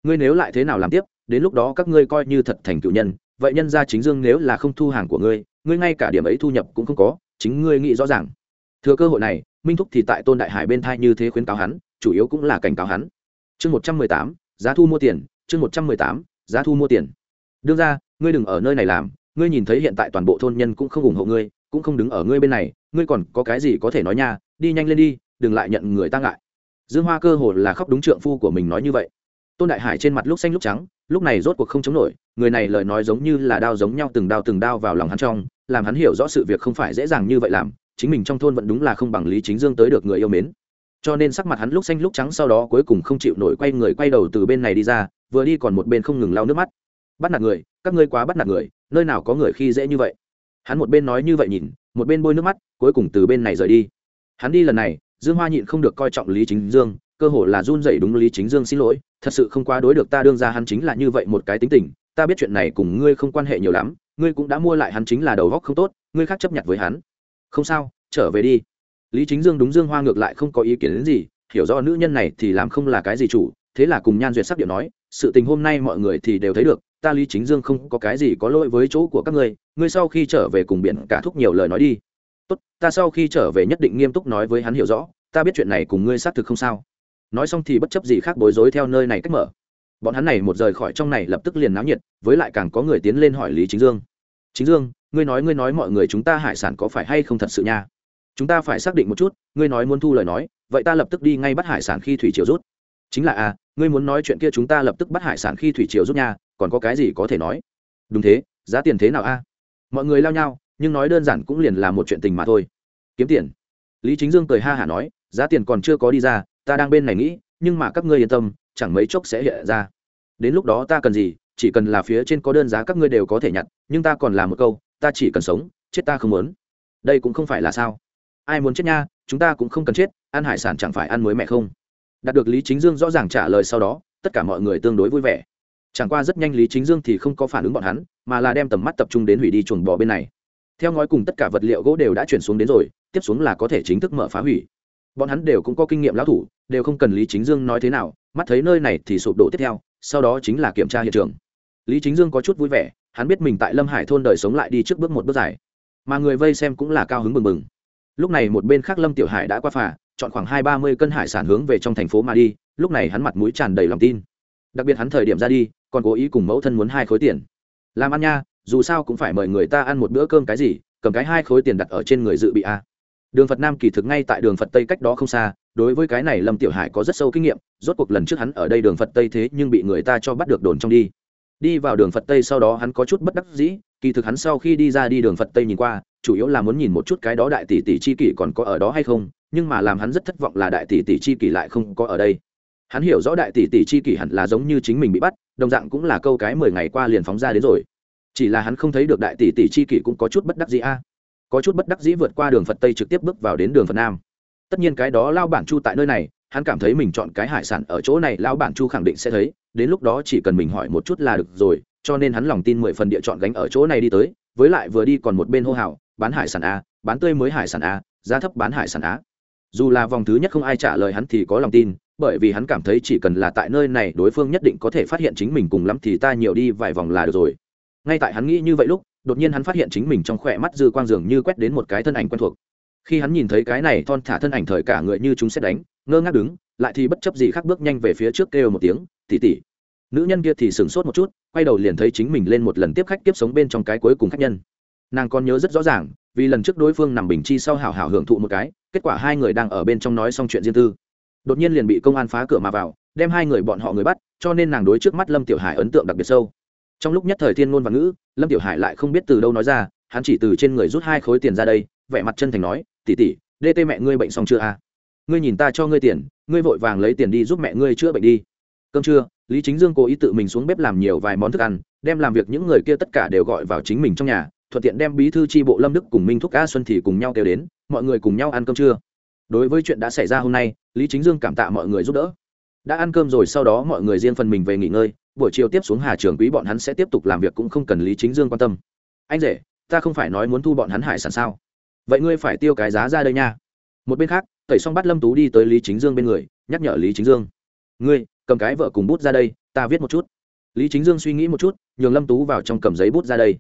Ngươi nếu lại thế nào làm tiếp, đến lúc đó các ngươi coi như thật thành cựu nhân vậy nhân ra chính dương nếu là không thu hàng của ngươi ngươi ngay cả điểm ấy thu nhập cũng không có, chính ngươi nghĩ rõ ràng. Thừa cơ hội này, minh thúc thì tại tôn đại hải bên thai như thế khuyến cáo hắn, chủ yếu cũng là cảnh cáo hắn. Chương một trăm mười tám, giá thu mua tiền, chương một trăm mười tám, giá thu mua tiền. Đương ra ngươi đừng ở nơi này làm, ngươi nhìn thấy hiện tại toàn bộ thôn nhân cũng không ủng hộ ngươi, cũng không đứng ở ngươi bên này, ngươi còn có cái gì có thể nói nha, đi nhanh lên đi, đừng lại nhận người ta ngại. Dương hoa cơ hồ là khóc đúng trượng phu của mình nói như vậy tôn đại hải trên mặt lúc xanh lúc trắng, lúc này rốt cuộc không chống nổi, người này lời nói giống như là đao giống nhau từng đao từng đao vào lòng hắn trong, làm hắn hiểu rõ sự việc không phải dễ dàng như vậy làm, chính mình trong thôn vẫn đúng là không bằng lý chính dương tới được người yêu mến. Cho nên sắc mặt hắn lúc xanh lúc trắng sau đó cuối cùng không chịu nổi quay người quay đầu từ bên này đi ra, vừa đi còn một bên không ngừng lau nước mắt. Bắt nạt người, các ngươi quá bắt nạt người, nơi nào có người khi dễ như vậy. Hắn một bên nói như vậy nhìn, một bên bôi nước mắt, cuối cùng từ bên này rời đi. Hắn đi lần này, dương hoa nhịn không được coi trọng lý chính dương cơ hồ là run dậy đúng lý chính dương xin lỗi, thật sự không quá đối được ta, đương ra hắn chính là như vậy một cái tính tình, ta biết chuyện này cùng ngươi không quan hệ nhiều lắm, ngươi cũng đã mua lại hắn chính là đầu góc không tốt, ngươi khác chấp nhận với hắn. Không sao, trở về đi. Lý chính dương đúng dương hoa ngược lại không có ý kiến đến gì, hiểu do nữ nhân này thì làm không là cái gì chủ, thế là cùng nhan duyệt sắc điệu nói, sự tình hôm nay mọi người thì đều thấy được, ta lý chính dương không có cái gì có lỗi với chỗ của các ngươi ngươi sau khi trở về cùng biển cả thúc nhiều lời nói đi. Tốt, ta sau khi trở về nhất định nghiêm túc nói với hắn hiểu rõ, ta biết chuyện này cùng ngươi xác thực không sao nói xong thì bất chấp gì khác bối rối theo nơi này cách mở. Bọn hắn này một rời khỏi trong này lập tức liền náo nhiệt, với lại càng có người tiến lên hỏi lý chính dương. Chính dương, ngươi nói ngươi nói mọi người chúng ta hải sản có phải hay không thật sự nha? Chúng ta phải xác định một chút, ngươi nói muốn thu lời nói, vậy ta lập tức đi ngay bắt hải sản khi thủy triều rút. Chính là à ngươi muốn nói chuyện kia chúng ta lập tức bắt hải sản khi thủy triều rút nha, còn có cái gì có thể nói? Đúng thế, giá tiền thế nào a? Mọi người lao nhau, nhưng nói đơn giản cũng liền là một chuyện tình mà thôi. Kiếm tiền. Lý chính dương cười ha hả nói, giá tiền còn chưa có đi ra ta đang bên này nghĩ, nhưng mà các ngươi yên tâm, chẳng mấy chốc sẽ hiện ra. Đến lúc đó ta cần gì, chỉ cần là phía trên có đơn giá các ngươi đều có thể nhặt, nhưng ta còn làm một câu, ta chỉ cần sống, chết ta không muốn. Đây cũng không phải là sao. Ai muốn chết nha, chúng ta cũng không cần chết, ăn hải sản chẳng phải ăn mới mẹ không? Đạt được lý chính dương rõ ràng trả lời sau đó, tất cả mọi người tương đối vui vẻ. Chẳng qua rất nhanh lý chính dương thì không có phản ứng bọn hắn, mà là đem tầm mắt tập trung đến hủy đi chuồng bò bên này. Theo ngói cùng tất cả vật liệu gỗ đều đã chuyển xuống đến rồi, tiếp xuống là có thể chính thức mở phá hủy. Bọn hắn đều cũng có kinh nghiệm lão thủ đều không cần lý chính dương nói thế nào, mắt thấy nơi này thì sụp đổ tiếp theo, sau đó chính là kiểm tra hiện trường. Lý chính dương có chút vui vẻ, hắn biết mình tại lâm hải thôn đời sống lại đi trước bước một bước dài, mà người vây xem cũng là cao hứng mừng mừng lúc này một bên khác lâm tiểu hải đã qua phà, chọn khoảng hai ba mươi cân hải sản hướng về trong thành phố mà đi, lúc này hắn mặt mũi tràn đầy lòng tin. Đặc biệt hắn thời điểm ra đi, còn cố ý cùng mẫu thân muốn hai khối tiền. Làm ăn nha, dù sao cũng phải mời người ta ăn một bữa cơm cái gì, cầm cái hai khối tiền đặt ở trên người dự bị a đường phật nam kỳ thực ngay tại đường phật tây cách đó không xa, đối với cái này lâm tiểu hải có rất sâu kinh nghiệm, rốt cuộc lần trước hắn ở đây đường phật tây thế nhưng bị người ta cho bắt được đồn trong đi. Đi vào đường phật tây sau đó hắn có chút bất đắc dĩ, kỳ thực hắn sau khi đi ra đi đường phật tây nhìn qua, chủ yếu là muốn nhìn một chút cái đó đại tỷ tỷ chi kỷ còn có ở đó hay không, nhưng mà làm hắn rất thất vọng là đại tỷ tỷ chi kỷ lại không có ở đây. Hắn hiểu rõ đại tỷ tỷ chi kỷ hẳn là giống như chính mình bị bắt, đồng dạng cũng là câu cái mười ngày qua liền phóng ra đến rồi. Chỉ là hắn không thấy được đại tỷ tỷ chi kỷ cũng có chút bất đắc dĩ a có chút bất đắc dĩ vượt qua đường phật tây trực tiếp bước vào đến đường phật nam. Tất nhiên cái đó lao bản chu tại nơi này, hắn cảm thấy mình chọn cái hải sản ở chỗ này, lao bản chu khẳng định sẽ thấy, đến lúc đó chỉ cần mình hỏi một chút là được rồi, cho nên hắn lòng tin mười phần địa chọn gánh ở chỗ này đi tới, với lại vừa đi còn một bên hô hào, bán hải sản a bán tươi mới hải sản a giá thấp bán hải sản á dù là vòng thứ nhất không ai trả lời hắn thì có lòng tin, bởi vì hắn cảm thấy chỉ cần là tại nơi này, đối phương nhất định có thể phát hiện chính mình cùng lắm thì ta nhiều đi vài vòng là được rồi. Ngay tại hắn nghĩ như vậy lúc đột nhiên hắn phát hiện chính mình trong khỏe mắt dư quang dường như quét đến một cái thân ảnh quen thuộc. Khi hắn nhìn thấy cái này thon thả thân ảnh thời cả người như chúng sẽ đánh, ngơ ngác đứng, lại thì bất chấp gì khác bước nhanh về phía trước kêu một tiếng tỉ tỉ nữ nhân kia thì sửng sốt một chút, quay đầu liền thấy chính mình lên một lần tiếp khách tiếp sống bên trong cái cuối cùng khách nhân. Nàng còn nhớ rất rõ ràng, vì lần trước đối phương nằm bình chi sau hào hào hưởng thụ một cái, kết quả hai người đang ở bên trong nói xong chuyện riêng tư. Đột nhiên liền bị công an phá cửa mà vào, đem hai người bọn họ người bắt, cho nên nàng đối trước mắt lâm tiểu hải ấn tượng đặc biệt sâu trong lúc nhất thời thiên ngôn và ngữ, lâm tiểu hải lại không biết từ đâu nói ra, hắn chỉ từ trên người rút hai khối tiền ra đây, vẻ mặt chân thành nói tỉ tỉ đê tê mẹ ngươi bệnh xong chưa a à? ngươi nhìn ta cho ngươi tiền, ngươi vội vàng lấy tiền đi giúp mẹ ngươi chữa bệnh đi. Cơm trưa, lý chính dương cố ý tự mình xuống bếp làm nhiều vài món thức ăn, đem làm việc những người kia tất cả đều gọi vào chính mình trong nhà, thuận tiện đem bí thư tri bộ lâm đức cùng minh thúc a xuân thì cùng nhau kêu đến, mọi người cùng nhau ăn cơm trưa. Đối với chuyện đã xảy ra hôm nay, lý chính dương cảm tạ mọi người giúp đỡ. Đã ăn cơm rồi sau đó mọi người riêng phần mình về nghỉ ngơi buổi chiều tiếp xuống hà trường quý bọn hắn sẽ tiếp tục làm việc cũng không cần lý chính dương quan tâm. Anh rể, ta không phải nói muốn thu bọn hắn hải sản sao? Vậy ngươi phải tiêu cái giá ra đây nha. Một bên khác, tẩy Song bắt lâm tú đi tới lý chính dương bên người, nhắc nhở lý chính dương. Ngươi, cầm cái vợ cùng bút ra đây, ta viết một chút. Lý chính dương suy nghĩ một chút, nhường lâm tú vào trong cầm giấy bút ra đây.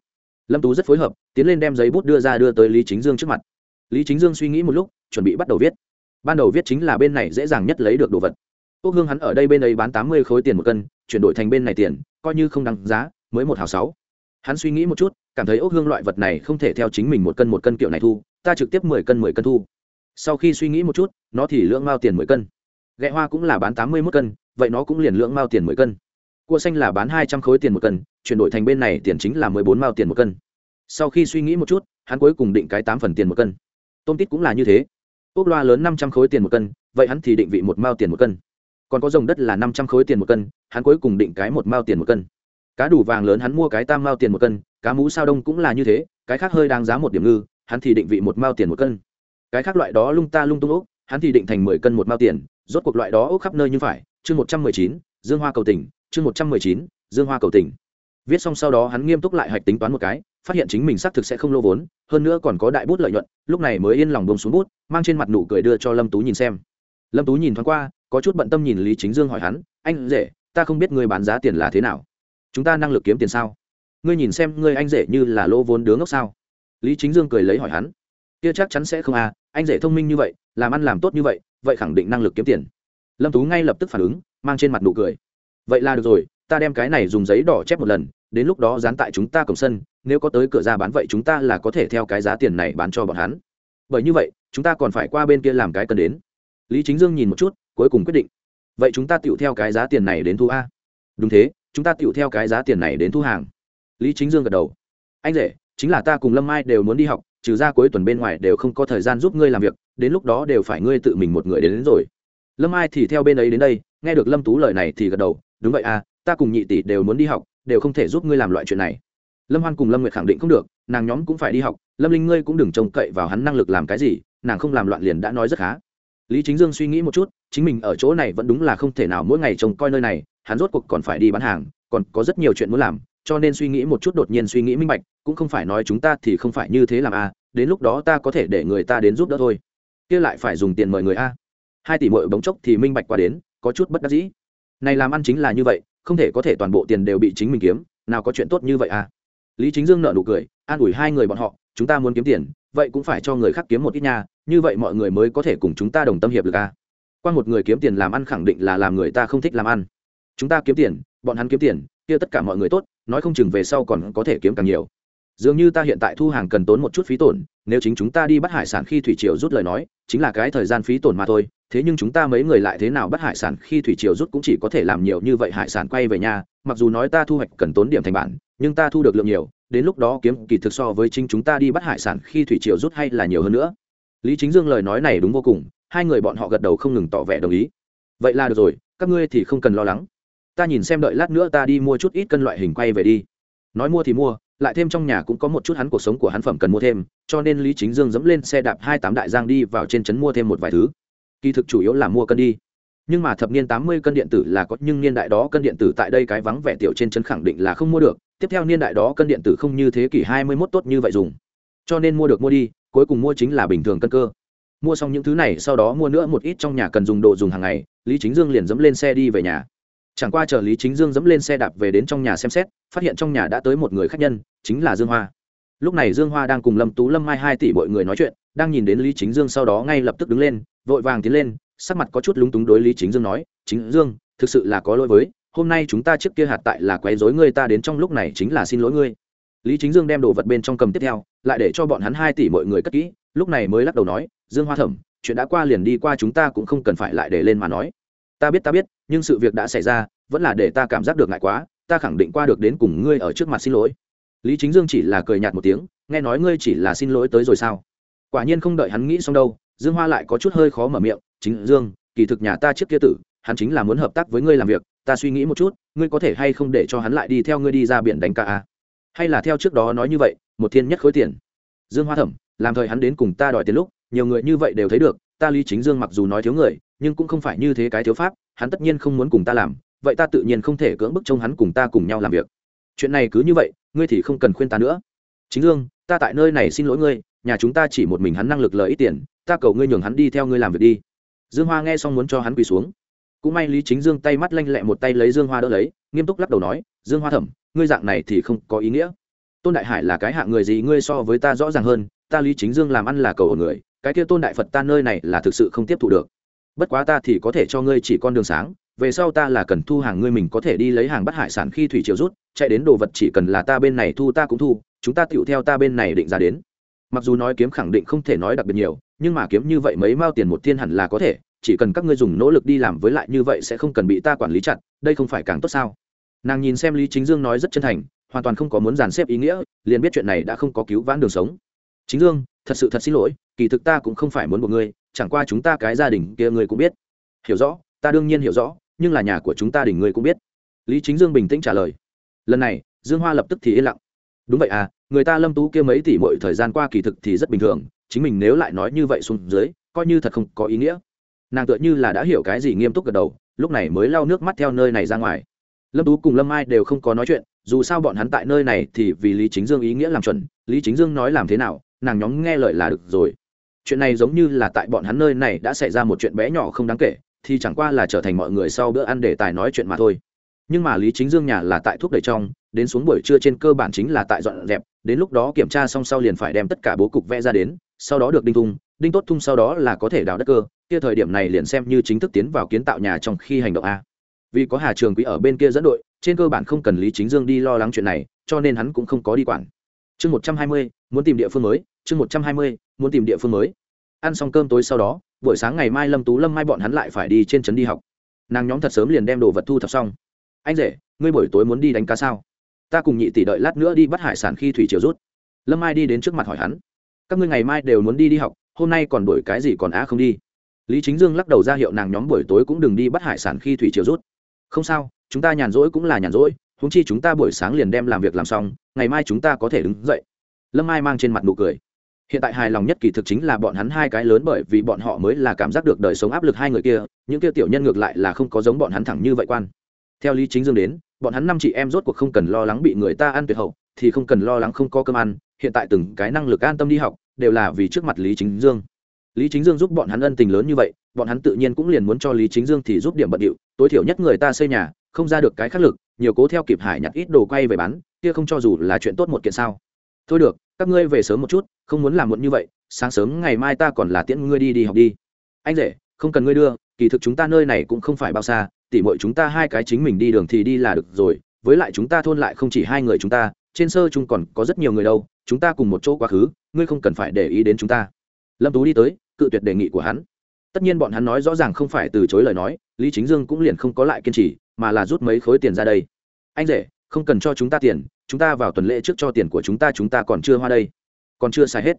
Lâm tú rất phối hợp, tiến lên đem giấy bút đưa ra đưa tới lý chính dương trước mặt. Lý chính dương suy nghĩ một lúc, chuẩn bị bắt đầu viết. Ban đầu viết chính là bên này dễ dàng nhất lấy được đồ vật. Quốc hương hắn ở đây bên ấy bán tám mươi khối tiền một cân chuyển đổi thành bên này tiền, coi như không đăng giá, mới một hào sáu. Hắn suy nghĩ một chút, cảm thấy ốc hương loại vật này không thể theo chính mình một cân một cân kiểu này thu, ta trực tiếp mười cân mười cân thu. Sau khi suy nghĩ một chút, nó thì lưỡng mao tiền mười cân. Ghẹ hoa cũng là bán tám mươi mốt cân, vậy nó cũng liền lưỡng mao tiền mười cân. Cua xanh là bán hai trăm khối tiền một cân, chuyển đổi thành bên này tiền chính là mười bốn mao tiền một cân. Sau khi suy nghĩ một chút, hắn cuối cùng định cái tám phần tiền một cân. Tôm tít cũng là như thế. Ốc loa lớn năm trăm khối tiền một cân, vậy hắn thì định vị một mao tiền một cân còn có dòng đất là năm trăm khối tiền một cân, hắn cuối cùng định cái một mao tiền một cân. Cá đủ vàng lớn hắn mua cái tam mao tiền một cân, cá mú sao đông cũng là như thế, cái khác hơi đáng giá một điểm ngư, hắn thì định vị một mao tiền một cân. Cái khác loại đó lung ta lung tung ốc, hắn thì định thành mười cân một mao tiền, rốt cuộc loại đó ốc khắp nơi như phải, chương một trăm mười chín, dương hoa cầu tỉnh chương một trăm mười chín, dương hoa cầu tỉnh viết xong sau đó hắn nghiêm túc lại hạch tính toán một cái, phát hiện chính mình xác thực sẽ không lô vốn, hơn nữa còn có đại bút lợi nhuận, lúc này mới yên lòng bông xuống bút, mang trên mặt nụ cười đưa cho lâm tú nhìn xem. Lâm tú nhìn thoáng qua có chút bận tâm nhìn lý chính dương hỏi hắn, anh rể, ta không biết ngươi bán giá tiền là thế nào? Chúng ta năng lực kiếm tiền sao? Ngươi nhìn xem ngươi anh rể như là lô vốn đứa ngốc sao? Lý chính dương cười lấy hỏi hắn, kia chắc chắn sẽ không à anh rể thông minh như vậy, làm ăn làm tốt như vậy vậy khẳng định năng lực kiếm tiền. Lâm tú ngay lập tức phản ứng, mang trên mặt nụ cười, vậy là được rồi, ta đem cái này dùng giấy đỏ chép một lần, đến lúc đó dán tại chúng ta cổng sân, nếu có tới cửa ra bán vậy chúng ta là có thể theo cái giá tiền này bán cho bọn hắn. Bởi như vậy, chúng ta còn phải qua bên kia làm cái cần đến. Lý chính dương nhìn một chút cuối cùng quyết định. Vậy chúng ta tựu theo cái giá tiền này đến thu a. Đúng thế chúng ta tựu theo cái giá tiền này đến thu hàng. Lý chính dương gật đầu. Anh rể chính là ta cùng lâm mai đều muốn đi học trừ ra cuối tuần bên ngoài đều không có thời gian giúp ngươi làm việc đến lúc đó đều phải ngươi tự mình một người đến, đến rồi. Lâm ai thì theo bên ấy đến đây nghe được lâm tú lời này thì gật đầu. Đúng vậy à ta cùng nhị tỷ đều muốn đi học đều không thể giúp ngươi làm loại chuyện này. Lâm hoan cùng lâm nguyệt khẳng định không được nàng nhóm cũng phải đi học lâm linh ngươi cũng đừng trông cậy vào hắn năng lực làm cái gì nàng không làm loạn liền đã nói rất khá lý chính dương suy nghĩ một chút, chính mình ở chỗ này vẫn đúng là không thể nào mỗi ngày trông coi nơi này, hắn rốt cuộc còn phải đi bán hàng, còn có rất nhiều chuyện muốn làm, cho nên suy nghĩ một chút đột nhiên suy nghĩ minh bạch, cũng không phải nói chúng ta thì không phải như thế làm a à, đến lúc đó ta có thể để người ta đến giúp đỡ thôi. Kia lại phải dùng tiền mời người a. Hai tỷ mội bóng chốc thì minh bạch qua đến, có chút bất đắc dĩ. Này làm ăn chính là như vậy, không thể có thể toàn bộ tiền đều bị chính mình kiếm, nào có chuyện tốt như vậy à lý chính dương nợ nụ cười, an ủi hai người bọn họ chúng ta muốn kiếm tiền, vậy cũng phải cho người khác kiếm một ít nha, như vậy mọi người mới có thể cùng chúng ta đồng tâm hiệp lực à. qua một người kiếm tiền làm ăn khẳng định là làm người ta không thích làm ăn chúng ta kiếm tiền, bọn hắn kiếm tiền, kia tất cả mọi người tốt, nói không chừng về sau còn có thể kiếm càng nhiều dường như ta hiện tại thu hàng cần tốn một chút phí tổn, nếu chính chúng ta đi bắt hải sản khi thủy triều rút lời nói, chính là cái thời gian phí tổn mà thôi, thế nhưng chúng ta mấy người lại thế nào bắt hải sản khi thủy triều rút cũng chỉ có thể làm nhiều như vậy hải sản quay về nhà mặc dù nói ta thu hoạch cần tốn điểm thành bản, nhưng ta thu được lượng nhiều đến lúc đó kiếm kỳ thực so với chính chúng ta đi bắt hải sản khi thủy triều rút hay là nhiều hơn nữa. Lý chính dương lời nói này đúng vô cùng, hai người bọn họ gật đầu không ngừng tỏ vẻ đồng ý. Vậy là được rồi, các ngươi thì không cần lo lắng. Ta nhìn xem đợi lát nữa ta đi mua chút ít cân loại hình quay về đi. Nói mua thì mua, lại thêm trong nhà cũng có một chút hắn cuộc sống của hắn phẩm cần mua thêm, cho nên lý chính dương dẫm lên xe đạp hai tám đại giang đi vào trên trấn mua thêm một vài thứ. Kỳ thực chủ yếu là mua cân đi. Nhưng mà thập niên tám mươi cân điện tử là có, nhưng niên đại đó cân điện tử tại đây cái vắng vẻ tiểu trên trấn khẳng định là không mua được tiếp theo niên đại đó cân điện tử không như thế kỷ 21 tốt như vậy dùng. Cho nên mua được mua đi, cuối cùng mua chính là bình thường cân cơ. Mua xong những thứ này, sau đó mua nữa một ít trong nhà cần dùng đồ dùng hàng ngày, lý chính dương liền dẫm lên xe đi về nhà. Chẳng qua chờ lý chính dương dẫm lên xe đạp về đến trong nhà xem xét, phát hiện trong nhà đã tới một người khách nhân, chính là dương hoa. Lúc này dương hoa đang cùng lâm tú lâm mai hai tỷ mọi người nói chuyện, đang nhìn đến lý chính dương sau đó ngay lập tức đứng lên, vội vàng tiến lên, sắc mặt có chút lúng túng đối lý chính dương nói, chính dương, thực sự là có lỗi với hôm nay chúng ta trước kia hạt tại là quấy rối ngươi ta đến trong lúc này chính là xin lỗi ngươi. Lý chính dương đem đồ vật bên trong cầm tiếp theo, lại để cho bọn hắn hai tỷ mọi người cất kỹ, lúc này mới lắc đầu nói, dương hoa thẩm, chuyện đã qua liền đi qua chúng ta cũng không cần phải lại để lên mà nói. Ta biết ta biết, nhưng sự việc đã xảy ra, vẫn là để ta cảm giác được ngại quá, ta khẳng định qua được đến cùng ngươi ở trước mặt xin lỗi. Lý chính dương chỉ là cười nhạt một tiếng, nghe nói ngươi chỉ là xin lỗi tới rồi sao? Quả nhiên không đợi hắn nghĩ xong đâu, dương hoa lại có chút hơi khó mở miệng, chính dương, kỳ thực nhà ta trước kia tử hắn chính là muốn hợp tác với ngươi làm việc, ta suy nghĩ một chút, ngươi có thể hay không để cho hắn lại đi theo ngươi đi ra biển đánh cả à? hay là theo trước đó nói như vậy, một thiên nhất khối tiền. Dương hoa thẩm, làm thời hắn đến cùng ta đòi tiền lúc, nhiều người như vậy đều thấy được, ta lý chính dương mặc dù nói thiếu người, nhưng cũng không phải như thế cái thiếu pháp, hắn tất nhiên không muốn cùng ta làm, vậy ta tự nhiên không thể cưỡng bức trông hắn cùng ta cùng nhau làm việc. Chuyện này cứ như vậy, ngươi thì không cần khuyên ta nữa. Chính dương, ta tại nơi này xin lỗi ngươi, nhà chúng ta chỉ một mình hắn năng lực lợi ít tiền, ta cầu ngươi nhường hắn đi theo ngươi làm việc đi. Dương hoa nghe xong muốn cho hắn quỳ xuống cũng may lý chính dương tay mắt lanh lẹ một tay lấy dương hoa đỡ lấy, nghiêm túc lắc đầu nói, dương hoa thẩm, ngươi dạng này thì không có ý nghĩa. Tôn đại hải là cái hạng người gì ngươi so với ta rõ ràng hơn, ta lý chính dương làm ăn là cầu ở người, cái kia tôn đại phật ta nơi này là thực sự không tiếp thu được. Bất quá ta thì có thể cho ngươi chỉ con đường sáng, về sau ta là cần thu hàng ngươi mình có thể đi lấy hàng bắt hải sản khi thủy triều rút, chạy đến đồ vật chỉ cần là ta bên này thu ta cũng thu, chúng ta tựu theo ta bên này định ra đến. Mặc dù nói kiếm khẳng định không thể nói đặc biệt nhiều, nhưng mà kiếm như vậy mấy mao tiền một thiên hẳn là có thể chỉ cần các ngươi dùng nỗ lực đi làm với lại như vậy sẽ không cần bị ta quản lý chặt, đây không phải càng tốt sao? Nàng nhìn xem lý chính dương nói rất chân thành, hoàn toàn không có muốn dàn xếp ý nghĩa, liền biết chuyện này đã không có cứu vãn đường sống. Chính dương, thật sự thật xin lỗi, kỳ thực ta cũng không phải muốn một ngươi, chẳng qua chúng ta cái gia đình kia ngươi cũng biết. Hiểu rõ, ta đương nhiên hiểu rõ, nhưng là nhà của chúng ta đình ngươi cũng biết. Lý chính dương bình tĩnh trả lời. Lần này, dương hoa lập tức thì yên lặng. Đúng vậy à người ta lâm tú kia mấy tỷ mọi thời gian qua kỳ thực thì rất bình thường, chính mình nếu lại nói như vậy xuống dưới, coi như thật không có ý nghĩa nàng tựa như là đã hiểu cái gì nghiêm túc gật đầu, lúc này mới lau nước mắt theo nơi này ra ngoài. Lâm tú cùng lâm mai đều không có nói chuyện, dù sao bọn hắn tại nơi này thì vì lý chính dương ý nghĩa làm chuẩn, lý chính dương nói làm thế nào, nàng nhóm nghe lời là được rồi. Chuyện này giống như là tại bọn hắn nơi này đã xảy ra một chuyện bé nhỏ không đáng kể, thì chẳng qua là trở thành mọi người sau bữa ăn để tài nói chuyện mà thôi. Nhưng mà lý chính dương nhà là tại thuốc đầy trong, đến xuống buổi trưa trên cơ bản chính là tại dọn dẹp, đến lúc đó kiểm tra xong sau liền phải đem tất cả bố cục vẽ ra đến, sau đó được đinh thung, đinh tốt thung sau đó là có thể đào đất cơ kia thời điểm này liền xem như chính thức tiến vào kiến tạo nhà trong khi hành động a. Vì có hà trường quý ở bên kia dẫn đội, trên cơ bản không cần lý chính dương đi lo lắng chuyện này, cho nên hắn cũng không có đi quản. Chương một trăm hai mươi, muốn tìm địa phương mới, chương một trăm hai mươi, muốn tìm địa phương mới. Ăn xong cơm tối sau đó, buổi sáng ngày mai lâm tú lâm mai bọn hắn lại phải đi trên trấn đi học. Nàng nhóm thật sớm liền đem đồ vật thu thập xong. Anh rể, ngươi buổi tối muốn đi đánh cá sao? Ta cùng nhị tỷ đợi lát nữa đi bắt hải sản khi thủy chiều rút. Lâm mai đi đến trước mặt hỏi hắn. Các ngươi ngày mai đều muốn đi đi học, hôm nay còn đổi cái gì còn á không đi? Lý chính dương lắc đầu ra hiệu nàng nhóm buổi tối cũng đừng đi bắt hải sản khi thủy chiều rút. Không sao, chúng ta nhàn rỗi cũng là nhàn rỗi húng chi chúng ta buổi sáng liền đem làm việc làm xong, ngày mai chúng ta có thể đứng dậy. Lâm ai mang trên mặt nụ cười. Hiện tại hài lòng nhất kỳ thực chính là bọn hắn hai cái lớn bởi vì bọn họ mới là cảm giác được đời sống áp lực hai người kia, những kia tiểu nhân ngược lại là không có giống bọn hắn thẳng như vậy quan. Theo lý chính dương đến, bọn hắn năm chị em rốt cuộc không cần lo lắng bị người ta ăn tuyệt hậu, thì không cần lo lắng không có cơm ăn, hiện tại từng cái năng lực an tâm đi học, đều là vì trước mặt lý chính dương lý chính dương giúp bọn hắn ân tình lớn như vậy, bọn hắn tự nhiên cũng liền muốn cho lý chính dương thì giúp điểm bận điệu, tối thiểu nhất người ta xây nhà, không ra được cái khắc lực, nhiều cố theo kịp hải nhặt ít đồ quay về bán, kia không cho dù là chuyện tốt một kiện sao. Thôi được, các ngươi về sớm một chút, không muốn làm muộn như vậy, sáng sớm ngày mai ta còn là tiễn ngươi đi đi học đi. Anh rể, không cần ngươi đưa, kỳ thực chúng ta nơi này cũng không phải bao xa, tỉ mọi chúng ta hai cái chính mình đi đường thì đi là được rồi, với lại chúng ta thôn lại không chỉ hai người chúng ta, trên sơ chung còn có rất nhiều người đâu, chúng ta cùng một chỗ quá khứ, ngươi không cần phải để ý đến chúng ta lâm tú đi tới, cự tuyệt đề nghị của hắn. Tất nhiên bọn hắn nói rõ ràng không phải từ chối lời nói, lý chính dương cũng liền không có lại kiên trì, mà là rút mấy khối tiền ra đây. Anh rể, không cần cho chúng ta tiền, chúng ta vào tuần lễ trước cho tiền của chúng ta chúng ta còn chưa hoa đây. Còn chưa xài hết.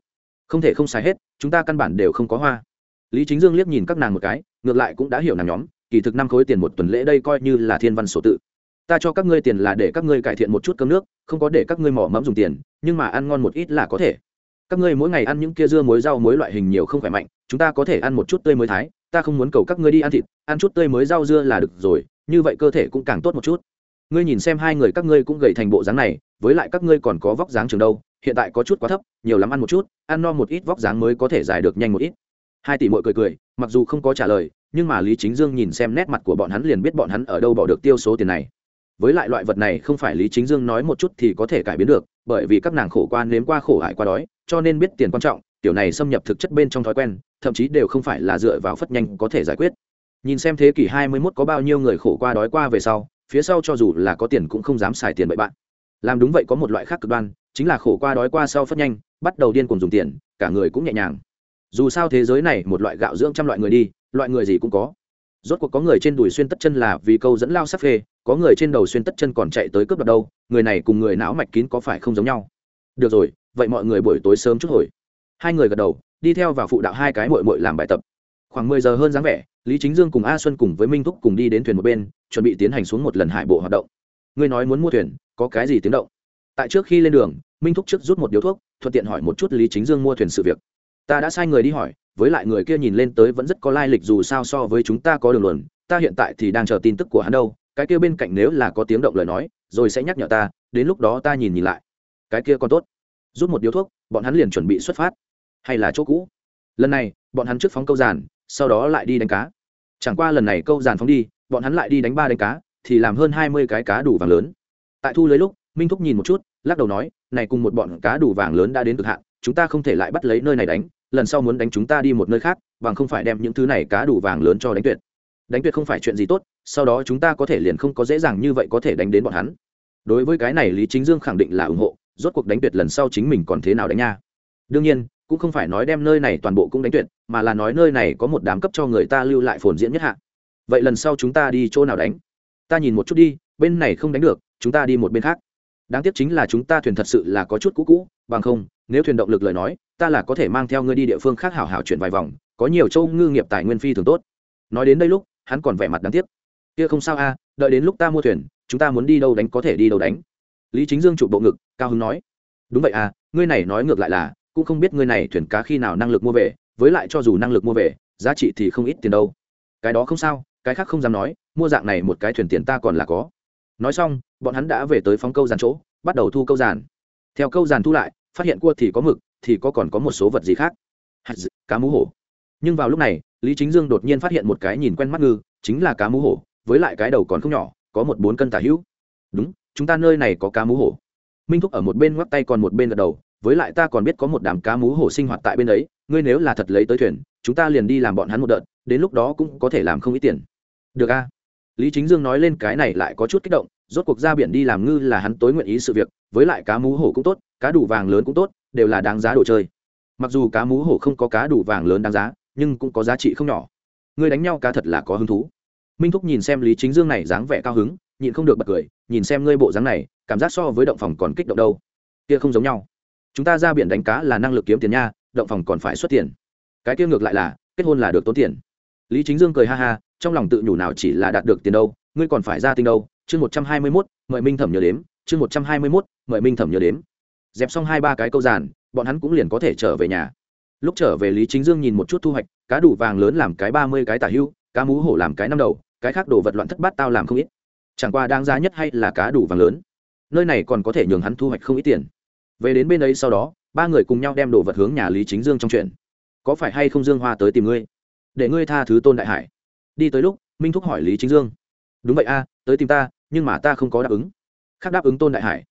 Không thể không xài hết, chúng ta căn bản đều không có hoa. Lý chính dương liếc nhìn các nàng một cái, ngược lại cũng đã hiểu nàng nhóm, kỳ thực năm khối tiền một tuần lễ đây coi như là thiên văn sổ tự. Ta cho các ngươi tiền là để các ngươi cải thiện một chút cơm nước, không có để các ngươi mỏ mẫm dùng tiền, nhưng mà ăn ngon một ít là có thể các ngươi mỗi ngày ăn những kia dưa muối rau muối loại hình nhiều không khỏe mạnh, chúng ta có thể ăn một chút tươi mới thái, ta không muốn cầu các ngươi đi ăn thịt, ăn chút tươi mới rau dưa là được rồi, như vậy cơ thể cũng càng tốt một chút. Ngươi nhìn xem hai người các ngươi cũng gầy thành bộ dáng này, với lại các ngươi còn có vóc dáng trường đâu, hiện tại có chút quá thấp, nhiều lắm ăn một chút, ăn no một ít vóc dáng mới có thể dài được nhanh một ít. Hai tỷ mội cười cười, mặc dù không có trả lời, nhưng mà lý chính dương nhìn xem nét mặt của bọn hắn liền biết bọn hắn ở đâu bỏ được tiêu số tiền này với lại loại vật này không phải lý chính dương nói một chút thì có thể cải biến được, bởi vì các nàng khổ quan nếm qua khổ hại qua đói, cho nên biết tiền quan trọng tiểu này xâm nhập thực chất bên trong thói quen, thậm chí đều không phải là dựa vào phất nhanh có thể giải quyết. Nhìn xem thế kỷ 21 có bao nhiêu người khổ qua đói qua về sau, phía sau cho dù là có tiền cũng không dám xài tiền bậy bạn. Làm đúng vậy có một loại khác cực đoan, chính là khổ qua đói qua sau phất nhanh, bắt đầu điên cuồng dùng tiền, cả người cũng nhẹ nhàng. Dù sao thế giới này một loại gạo dưỡng trăm loại người đi, loại người gì cũng có rốt cuộc có người trên đùi xuyên tất chân là vì câu dẫn lao sắc phê, có người trên đầu xuyên tất chân còn chạy tới cướp đoạt đâu, người này cùng người não mạch kín có phải không giống nhau? Được rồi, vậy mọi người buổi tối sớm chút hồi. Hai người gật đầu, đi theo và phụ đạo hai cái mội mội làm bài tập. Khoảng mười giờ hơn dáng vẻ, lý chính dương cùng a xuân cùng với minh thúc cùng đi đến thuyền một bên, chuẩn bị tiến hành xuống một lần hải bộ hoạt động. Ngươi nói muốn mua thuyền, có cái gì tiếng động? Tại trước khi lên đường, minh thúc trước rút một điếu thuốc, thuận tiện hỏi một chút lý chính dương mua thuyền sự việc ta đã sai người đi hỏi, với lại người kia nhìn lên tới vẫn rất có lai lịch dù sao so với chúng ta có đường luận, ta hiện tại thì đang chờ tin tức của hắn đâu, cái kia bên cạnh nếu là có tiếng động lời nói, rồi sẽ nhắc nhở ta, đến lúc đó ta nhìn nhìn lại. Cái kia còn tốt. Rút một điếu thuốc, bọn hắn liền chuẩn bị xuất phát. Hay là chỗ cũ? Lần này, bọn hắn trước phóng câu giàn, sau đó lại đi đánh cá. Chẳng qua lần này câu giàn phóng đi, bọn hắn lại đi đánh ba đánh cá, thì làm hơn hai mươi cái cá đủ vàng lớn. Tại thu lấy lúc, minh thúc nhìn một chút, lắc đầu nói, này cùng một bọn cá đủ vàng lớn đã đến cực hạn, chúng ta không thể lại bắt lấy nơi này đánh lần sau muốn đánh chúng ta đi một nơi khác, bằng không phải đem những thứ này cá đủ vàng lớn cho đánh tuyệt. Đánh tuyệt không phải chuyện gì tốt, sau đó chúng ta có thể liền không có dễ dàng như vậy có thể đánh đến bọn hắn. Đối với cái này lý chính dương khẳng định là ủng hộ, rốt cuộc đánh tuyệt lần sau chính mình còn thế nào đánh nha. Đương nhiên, cũng không phải nói đem nơi này toàn bộ cũng đánh tuyệt, mà là nói nơi này có một đám cấp cho người ta lưu lại phồn diễn nhất hạ. Vậy lần sau chúng ta đi chỗ nào đánh? Ta nhìn một chút đi, bên này không đánh được, chúng ta đi một bên khác. Đáng tiếc chính là chúng ta thuyền thật sự là có chút cũ cũ, bằng không, nếu thuyền động lực lời nói ta là có thể mang theo ngươi đi địa phương khác hảo hảo chuyển vài vòng, có nhiều châu ngư nghiệp tài nguyên phi thường tốt. Nói đến đây lúc, hắn còn vẻ mặt đáng tiếc. Kia không sao a, đợi đến lúc ta mua thuyền, chúng ta muốn đi đâu đánh có thể đi đâu đánh. Lý chính dương chụp bộ ngực, cao hứng nói. Đúng vậy à ngươi này nói ngược lại là, cũng không biết ngươi này thuyền cá khi nào năng lực mua về, với lại cho dù năng lực mua về, giá trị thì không ít tiền đâu. Cái đó không sao, cái khác không dám nói, mua dạng này một cái thuyền tiền ta còn là có. Nói xong, bọn hắn đã về tới phóng câu giàn chỗ, bắt đầu thu câu giàn. Theo câu giàn thu lại, phát hiện cua thì có mực thì có còn có một số vật gì khác? Hạt cá mú hổ. Nhưng vào lúc này, lý chính dương đột nhiên phát hiện một cái nhìn quen mắt ngư, chính là cá mú hổ, với lại cái đầu còn không nhỏ, có một bốn cân tả hữu. Đúng, chúng ta nơi này có cá mú hổ. Minh thúc ở một bên ngoắc tay còn một bên gật đầu, với lại ta còn biết có một đám cá mú hổ sinh hoạt tại bên đấy ngươi nếu là thật lấy tới thuyền, chúng ta liền đi làm bọn hắn một đợt, đến lúc đó cũng có thể làm không ít tiền. Được a. Lý chính dương nói lên cái này lại có chút kích động, rốt cuộc ra biển đi làm ngư là hắn tối nguyện ý sự việc, với lại cá mú hổ cũng tốt, cá đủ vàng lớn cũng tốt đều là đáng giá đồ chơi. Mặc dù cá mú hổ không có cá đủ vàng lớn đáng giá, nhưng cũng có giá trị không nhỏ. Người đánh nhau cá thật là có hứng thú. Minh thúc nhìn xem lý chính dương này dáng vẻ cao hứng, nhịn không được bật cười, nhìn xem ngươi bộ dáng này, cảm giác so với động phòng còn kích động đâu. Kia không giống nhau. Chúng ta ra biển đánh cá là năng lực kiếm tiền nha, động phòng còn phải xuất tiền. Cái kia ngược lại là, kết hôn là được tốn tiền. Lý chính dương cười ha ha, trong lòng tự nhủ nào chỉ là đạt được tiền đâu, ngươi còn phải ra tinh đâu. Chương một trăm hai mươi mốt, mời minh thẩm nhớ đếm. Chương một trăm hai mươi mốt, mời minh thẩm nhớ đếm dẹp xong hai ba cái câu giàn bọn hắn cũng liền có thể trở về nhà. Lúc trở về lý chính dương nhìn một chút thu hoạch, cá đủ vàng lớn làm cái ba mươi cái tả hưu, cá mú hổ làm cái năm đầu, cái khác đồ vật loạn thất bát tao làm không ít. Chẳng qua đáng giá nhất hay là cá đủ vàng lớn. Nơi này còn có thể nhường hắn thu hoạch không ít tiền. Về đến bên ấy sau đó, ba người cùng nhau đem đồ vật hướng nhà lý chính dương trong chuyện. Có phải hay không dương hoa tới tìm ngươi? Để ngươi tha thứ tôn đại hải. Đi tới lúc, minh thúc hỏi lý chính dương. Đúng vậy a, tới tìm ta, nhưng mà ta không có đáp ứng. Khác đáp ứng tôn đại hải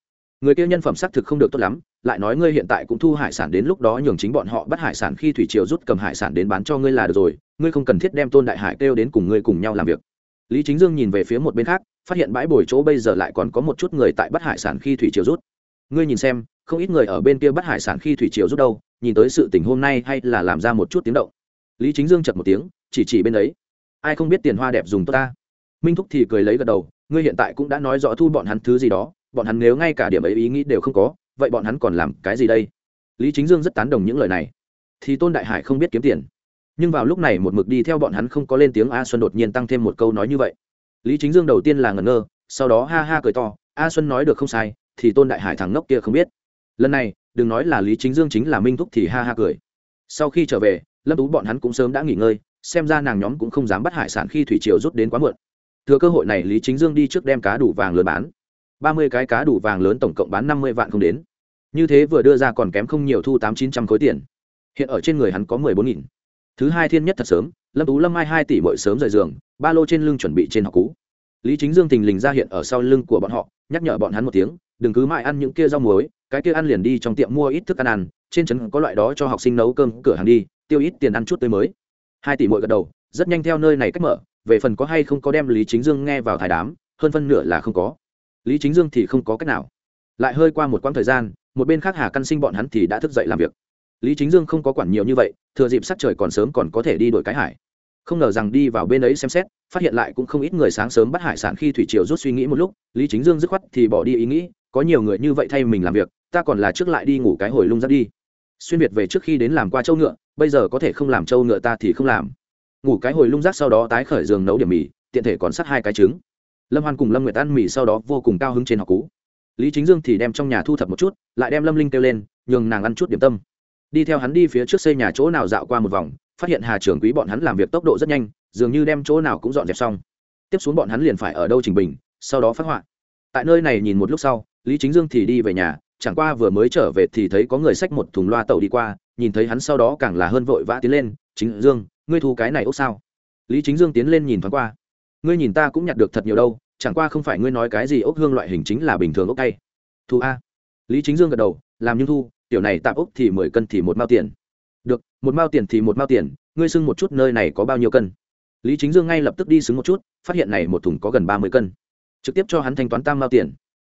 người kia nhân phẩm xác thực không được tốt lắm, lại nói ngươi hiện tại cũng thu hải sản đến lúc đó nhường chính bọn họ bắt hải sản khi thủy triều rút cầm hải sản đến bán cho ngươi là được rồi, ngươi không cần thiết đem tôn đại hải kêu đến cùng ngươi cùng nhau làm việc. Lý chính dương nhìn về phía một bên khác, phát hiện bãi bồi chỗ bây giờ lại còn có một chút người tại bắt hải sản khi thủy triều rút. Ngươi nhìn xem, không ít người ở bên kia bắt hải sản khi thủy triều rút đâu, nhìn tới sự tình hôm nay hay là làm ra một chút tiếng động. Lý chính dương chật một tiếng, chỉ chỉ bên ấy. Ai không biết tiền hoa đẹp dùng tốt ta. Minh thúc thì cười lấy gật đầu, ngươi hiện tại cũng đã nói rõ thu bọn hắn thứ gì đó bọn hắn nếu ngay cả điểm ấy ý nghĩ đều không có, vậy bọn hắn còn làm cái gì đây? Lý chính dương rất tán đồng những lời này. Thì tôn đại hải không biết kiếm tiền. Nhưng vào lúc này một mực đi theo bọn hắn không có lên tiếng a xuân đột nhiên tăng thêm một câu nói như vậy. Lý chính dương đầu tiên là ngẩn ngơ, sau đó ha ha cười to, a xuân nói được không sai, thì tôn đại hải thằng ngốc kia không biết. Lần này, đừng nói là lý chính dương chính là minh thúc thì ha ha cười. Sau khi trở về, lâm tú bọn hắn cũng sớm đã nghỉ ngơi, xem ra nàng nhóm cũng không dám bắt hải sản khi thủy triều rút đến quá muộn. Thừa cơ hội này lý chính dương đi trước đem cá đủ vàng lừa bán ba mươi cái cá đủ vàng lớn tổng cộng bán năm mươi vạn không đến. Như thế vừa đưa ra còn kém không nhiều thu tám chín trăm khối tiền. Hiện ở trên người hắn có mười bốn nghìn. Thứ hai thiên nhất thật sớm, lâm tú lâm mai hai tỷ mỗi sớm rời giường, ba lô trên lưng chuẩn bị trên học cú lý chính dương tình lình ra hiện ở sau lưng của bọn họ, nhắc nhở bọn hắn một tiếng, đừng cứ mãi ăn những kia rau muối, cái kia ăn liền đi trong tiệm mua ít thức ăn ăn, trên trấn có loại đó cho học sinh nấu cơm, cửa hàng đi, tiêu ít tiền ăn chút tới mới. Hai tỷ mỗi gật đầu, rất nhanh theo nơi này cách mở, về phần có hay không có đem lý chính dương nghe vào thái đám, hơn phân nửa là không có lý chính dương thì không có cách nào. Lại hơi qua một quãng thời gian, một bên khác hà căn sinh bọn hắn thì đã thức dậy làm việc. Lý chính dương không có quản nhiều như vậy, thừa dịp sắc trời còn sớm còn có thể đi đổi cái hải. Không ngờ rằng đi vào bên ấy xem xét, phát hiện lại cũng không ít người sáng sớm bắt hải sản khi thủy triều rút suy nghĩ một lúc, lý chính dương dứt khoát thì bỏ đi ý nghĩ, có nhiều người như vậy thay mình làm việc, ta còn là trước lại đi ngủ cái hồi lung ra đi. Xuyên việt về trước khi đến làm qua châu ngựa, bây giờ có thể không làm châu ngựa ta thì không làm. Ngủ cái hồi lung rác sau đó tái khởi giường nấu điểm mì, tiện thể còn sắt hai cái trứng lâm hoan cùng lâm nguyệt ăn mì sau đó vô cùng cao hứng trên học cú. Lý chính dương thì đem trong nhà thu thập một chút, lại đem lâm linh kêu lên, nhường nàng ăn chút điểm tâm. Đi theo hắn đi phía trước xây nhà chỗ nào dạo qua một vòng, phát hiện hà trưởng quý bọn hắn làm việc tốc độ rất nhanh, dường như đem chỗ nào cũng dọn dẹp xong. Tiếp xuống bọn hắn liền phải ở đâu trình bình, sau đó phát họa. Tại nơi này nhìn một lúc sau, lý chính dương thì đi về nhà, chẳng qua vừa mới trở về thì thấy có người xách một thùng loa tàu đi qua, nhìn thấy hắn sau đó càng là hơn vội vã tiến lên, chính dương, ngươi thu cái này ốc sao? Lý chính dương tiến lên nhìn thoáng qua. Ngươi nhìn ta cũng nhặt được thật nhiều đâu chẳng qua không phải ngươi nói cái gì ốc hương loại hình chính là bình thường ốc cay. Thu a. Lý chính dương gật đầu, làm nhưng thu, tiểu này tạm ốc thì mười cân thì một mao tiền. Được, một mao tiền thì một mao tiền, ngươi xưng một chút nơi này có bao nhiêu cân? Lý chính dương ngay lập tức đi xứng một chút, phát hiện này một thùng có gần ba mươi cân. Trực tiếp cho hắn thanh toán tam mao tiền.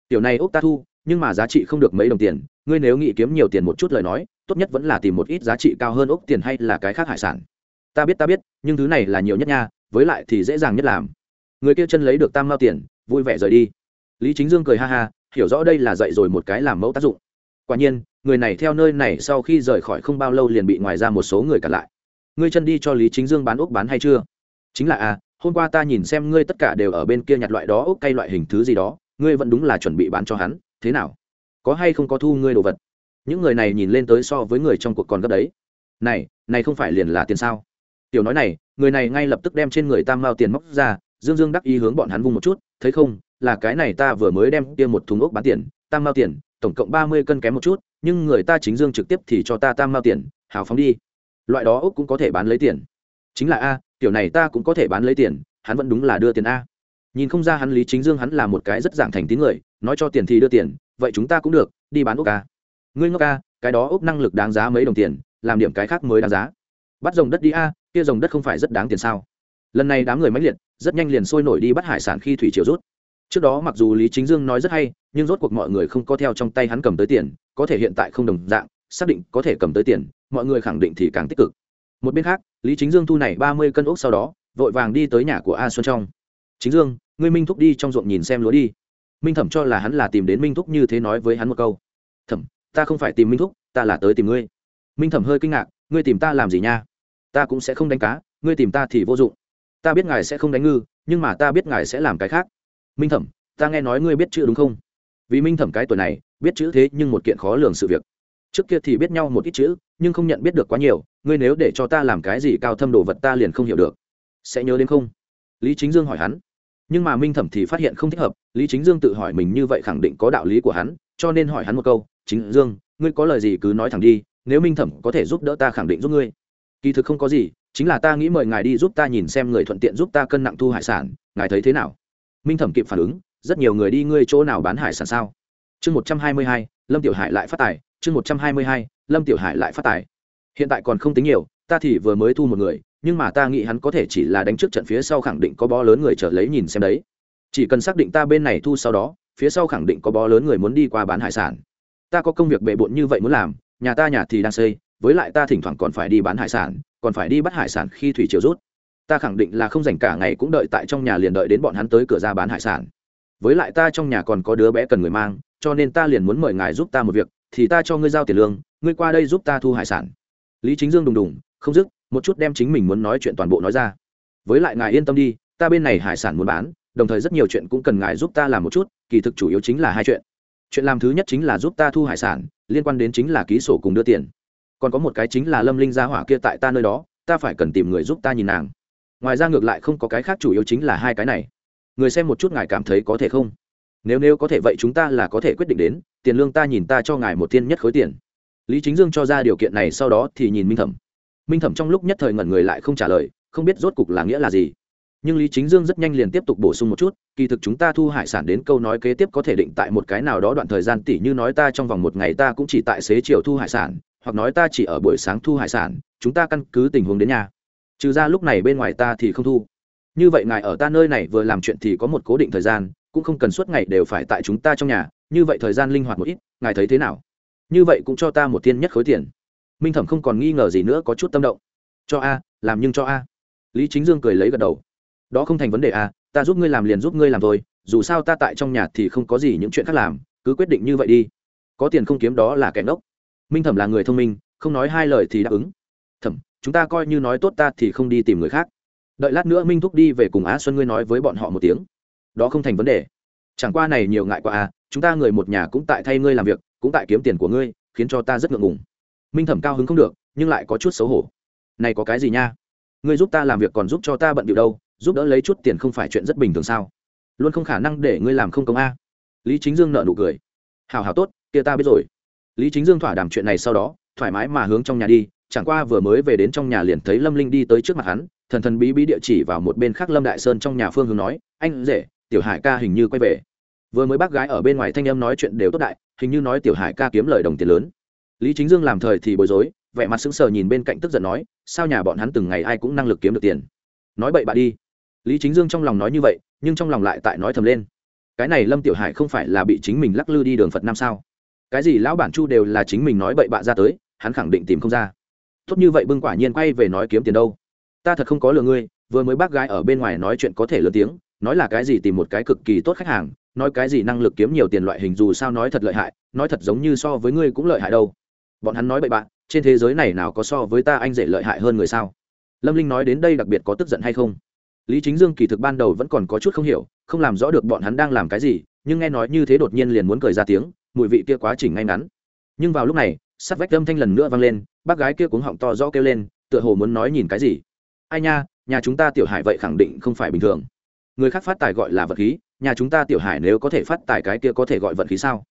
Tiểu này ốc ta thu, nhưng mà giá trị không được mấy đồng tiền, ngươi nếu nghĩ kiếm nhiều tiền một chút lời nói, tốt nhất vẫn là tìm một ít giá trị cao hơn ốc tiền hay là cái khác hải sản. Ta biết ta biết, nhưng thứ này là nhiều nhất nha, với lại thì dễ dàng nhất làm người kia chân lấy được tam mao tiền, vui vẻ rời đi. Lý chính dương cười ha ha, hiểu rõ đây là dạy rồi một cái làm mẫu tác dụng. Quả nhiên, người này theo nơi này sau khi rời khỏi không bao lâu liền bị ngoài ra một số người cản lại. Ngươi chân đi cho lý chính dương bán ốc bán hay chưa? Chính là à hôm qua ta nhìn xem ngươi tất cả đều ở bên kia nhặt loại đó ốc cây loại hình thứ gì đó, ngươi vẫn đúng là chuẩn bị bán cho hắn, thế nào? Có hay không có thu ngươi đồ vật? Những người này nhìn lên tới so với người trong cuộc còn gấp đấy. Này này không phải liền là tiền sao? Tiểu nói này, người này ngay lập tức đem trên người tam mao tiền móc ra dương dương đắc ý hướng bọn hắn vung một chút thấy không là cái này ta vừa mới đem kia một thùng ốc bán tiền tam mao tiền tổng cộng ba mươi cân kém một chút nhưng người ta chính dương trực tiếp thì cho ta tam mao tiền hào phóng đi. Loại đó ốc cũng có thể bán lấy tiền. Chính là a tiểu này ta cũng có thể bán lấy tiền hắn vẫn đúng là đưa tiền a. Nhìn không ra hắn lý chính dương hắn là một cái rất dạng thành tín người nói cho tiền thì đưa tiền vậy chúng ta cũng được đi bán ốc a. ngươi ngốc a, cái đó ốc năng lực đáng giá mấy đồng tiền làm điểm cái khác mới đáng giá. Bắt dòng đất đi a kia dòng đất không phải rất đáng tiền sao? Lần này đám người mãnh liệt, rất nhanh liền sôi nổi đi bắt hải sản khi thủy triều rút. Trước đó mặc dù lý chính dương nói rất hay, nhưng rốt cuộc mọi người không có theo trong tay hắn cầm tới tiền, có thể hiện tại không đồng dạng, xác định có thể cầm tới tiền, mọi người khẳng định thì càng tích cực. Một bên khác, lý chính dương thu này ba mươi cân ốc sau đó, vội vàng đi tới nhà của a xuân trong. Chính dương, ngươi minh thúc đi trong ruộng nhìn xem lúa đi. Minh thẩm cho là hắn là tìm đến minh thúc như thế nói với hắn một câu. Thẩm, ta không phải tìm minh thúc, ta là tới tìm ngươi. Minh thẩm hơi kinh ngạc, ngươi tìm ta làm gì nha? Ta cũng sẽ không đánh cá, ngươi tìm ta thì vô dụng ta biết ngài sẽ không đánh ngư, nhưng mà ta biết ngài sẽ làm cái khác. Minh thẩm, ta nghe nói ngươi biết chữ đúng không? Vì minh thẩm cái tuổi này, biết chữ thế nhưng một kiện khó lường sự việc. Trước kia thì biết nhau một ít chữ, nhưng không nhận biết được quá nhiều, ngươi nếu để cho ta làm cái gì cao thâm đồ vật ta liền không hiểu được. Sẽ nhớ đến không? Lý chính dương hỏi hắn. Nhưng mà minh thẩm thì phát hiện không thích hợp, lý chính dương tự hỏi mình như vậy khẳng định có đạo lý của hắn, cho nên hỏi hắn một câu, chính dương, ngươi có lời gì cứ nói thẳng đi, nếu minh thẩm có thể giúp đỡ ta khẳng định giúp ngươi. Kỳ thực không có gì chính là ta nghĩ mời ngài đi giúp ta nhìn xem người thuận tiện giúp ta cân nặng thu hải sản, ngài thấy thế nào? Minh thẩm kịp phản ứng, rất nhiều người đi ngươi chỗ nào bán hải sản sao? Chương một trăm hai mươi hai, lâm tiểu hải lại phát tài, chương một trăm hai mươi hai, lâm tiểu hải lại phát tài. Hiện tại còn không tính nhiều, ta thì vừa mới thu một người, nhưng mà ta nghĩ hắn có thể chỉ là đánh trước trận phía sau khẳng định có bó lớn người trở lấy nhìn xem đấy. Chỉ cần xác định ta bên này thu sau đó, phía sau khẳng định có bó lớn người muốn đi qua bán hải sản. Ta có công việc bề bộn như vậy muốn làm, nhà ta nhà thì đang xây, với lại ta thỉnh thoảng còn phải đi bán hải sản còn phải đi bắt hải sản khi thủy chiều rút. Ta khẳng định là không dành cả ngày cũng đợi tại trong nhà liền đợi đến bọn hắn tới cửa ra bán hải sản. Với lại ta trong nhà còn có đứa bé cần người mang, cho nên ta liền muốn mời ngài giúp ta một việc, thì ta cho ngươi giao tiền lương, ngươi qua đây giúp ta thu hải sản. Lý chính dương đùng đùng, không dứt, một chút đem chính mình muốn nói chuyện toàn bộ nói ra. Với lại ngài yên tâm đi, ta bên này hải sản muốn bán, đồng thời rất nhiều chuyện cũng cần ngài giúp ta làm một chút, kỳ thực chủ yếu chính là hai chuyện. Chuyện làm thứ nhất chính là giúp ta thu hải sản, liên quan đến chính là ký sổ cùng đưa tiền còn có một cái chính là lâm linh gia hỏa kia tại ta nơi đó, ta phải cần tìm người giúp ta nhìn nàng. Ngoài ra ngược lại không có cái khác chủ yếu chính là hai cái này. Người xem một chút ngài cảm thấy có thể không? Nếu nếu có thể vậy chúng ta là có thể quyết định đến, tiền lương ta nhìn ta cho ngài một thiên nhất khối tiền. Lý chính dương cho ra điều kiện này sau đó thì nhìn minh thẩm. Minh thẩm trong lúc nhất thời ngẩn người lại không trả lời, không biết rốt cục là nghĩa là gì. Nhưng lý chính dương rất nhanh liền tiếp tục bổ sung một chút, kỳ thực chúng ta thu hải sản đến câu nói kế tiếp có thể định tại một cái nào đó đoạn thời gian tỉ như nói ta trong vòng một ngày ta cũng chỉ tại xế chiều thu hải sản hoặc nói ta chỉ ở buổi sáng thu hải sản, chúng ta căn cứ tình huống đến nhà. Trừ ra lúc này bên ngoài ta thì không thu. Như vậy ngài ở ta nơi này vừa làm chuyện thì có một cố định thời gian, cũng không cần suốt ngày đều phải tại chúng ta trong nhà, như vậy thời gian linh hoạt một ít, ngài thấy thế nào? Như vậy cũng cho ta một thiên nhất khối tiền. Minh thẩm không còn nghi ngờ gì nữa, có chút tâm động. Cho a, làm nhưng cho a. Lý chính dương cười lấy gật đầu. Đó không thành vấn đề a, ta giúp ngươi làm liền giúp ngươi làm thôi, dù sao ta tại trong nhà thì không có gì những chuyện khác làm, cứ quyết định như vậy đi. Có tiền không kiếm đó là kẻ ngốc minh thẩm là người thông minh, không nói hai lời thì đáp ứng. Thẩm, chúng ta coi như nói tốt ta thì không đi tìm người khác. Đợi lát nữa minh thúc đi về cùng á xuân ngươi nói với bọn họ một tiếng. Đó không thành vấn đề. Chẳng qua này nhiều ngại quá à chúng ta người một nhà cũng tại thay ngươi làm việc, cũng tại kiếm tiền của ngươi, khiến cho ta rất ngượng ngùng. Minh thẩm cao hứng không được, nhưng lại có chút xấu hổ. Này có cái gì nha? Ngươi giúp ta làm việc còn giúp cho ta bận điệu đâu, giúp đỡ lấy chút tiền không phải chuyện rất bình thường sao? Luôn không khả năng để ngươi làm không công a. Lý chính dương nợ nụ cười. Hào hào tốt, kia ta biết rồi lý chính dương thỏa đàm chuyện này sau đó, thoải mái mà hướng trong nhà đi, chẳng qua vừa mới về đến trong nhà liền thấy lâm linh đi tới trước mặt hắn, thần thần bí bí địa chỉ vào một bên khác lâm đại sơn trong nhà phương hướng nói, anh rể, tiểu hải ca hình như quay về. Vừa mới bác gái ở bên ngoài thanh em nói chuyện đều tốt đại, hình như nói tiểu hải ca kiếm lời đồng tiền lớn. Lý chính dương làm thời thì bối rối, vẻ mặt sững sờ nhìn bên cạnh tức giận nói, sao nhà bọn hắn từng ngày ai cũng năng lực kiếm được tiền? Nói bậy bạ đi. Lý chính dương trong lòng nói như vậy, nhưng trong lòng lại tại nói thầm lên. Cái này lâm tiểu hải không phải là bị chính mình lắc lư đi đường phật nam sao? Cái gì lão bản chu đều là chính mình nói bậy bạ ra tới, hắn khẳng định tìm không ra. Tốt như vậy bưng quả nhiên quay về nói kiếm tiền đâu. Ta thật không có lừa ngươi, vừa mới bác gái ở bên ngoài nói chuyện có thể lớn tiếng, nói là cái gì tìm một cái cực kỳ tốt khách hàng, nói cái gì năng lực kiếm nhiều tiền loại hình dù sao nói thật lợi hại, nói thật giống như so với ngươi cũng lợi hại đâu. Bọn hắn nói bậy bạn trên thế giới này nào có so với ta anh dễ lợi hại hơn người sao? Lâm linh nói đến đây đặc biệt có tức giận hay không? Lý chính dương kỳ thực ban đầu vẫn còn có chút không hiểu, không làm rõ được bọn hắn đang làm cái gì, nhưng nghe nói như thế đột nhiên liền muốn cười ra tiếng mùi vị kia quá trình ngay ngắn. Nhưng vào lúc này sắt vách âm thanh lần nữa vang lên, bác gái kia cuống họng to rõ kêu lên, tựa hồ muốn nói nhìn cái gì. Ai nha, nhà chúng ta tiểu hải vậy khẳng định không phải bình thường. Người khác phát tài gọi là vật khí, nhà chúng ta tiểu hải nếu có thể phát tài cái kia có thể gọi vận khí sao?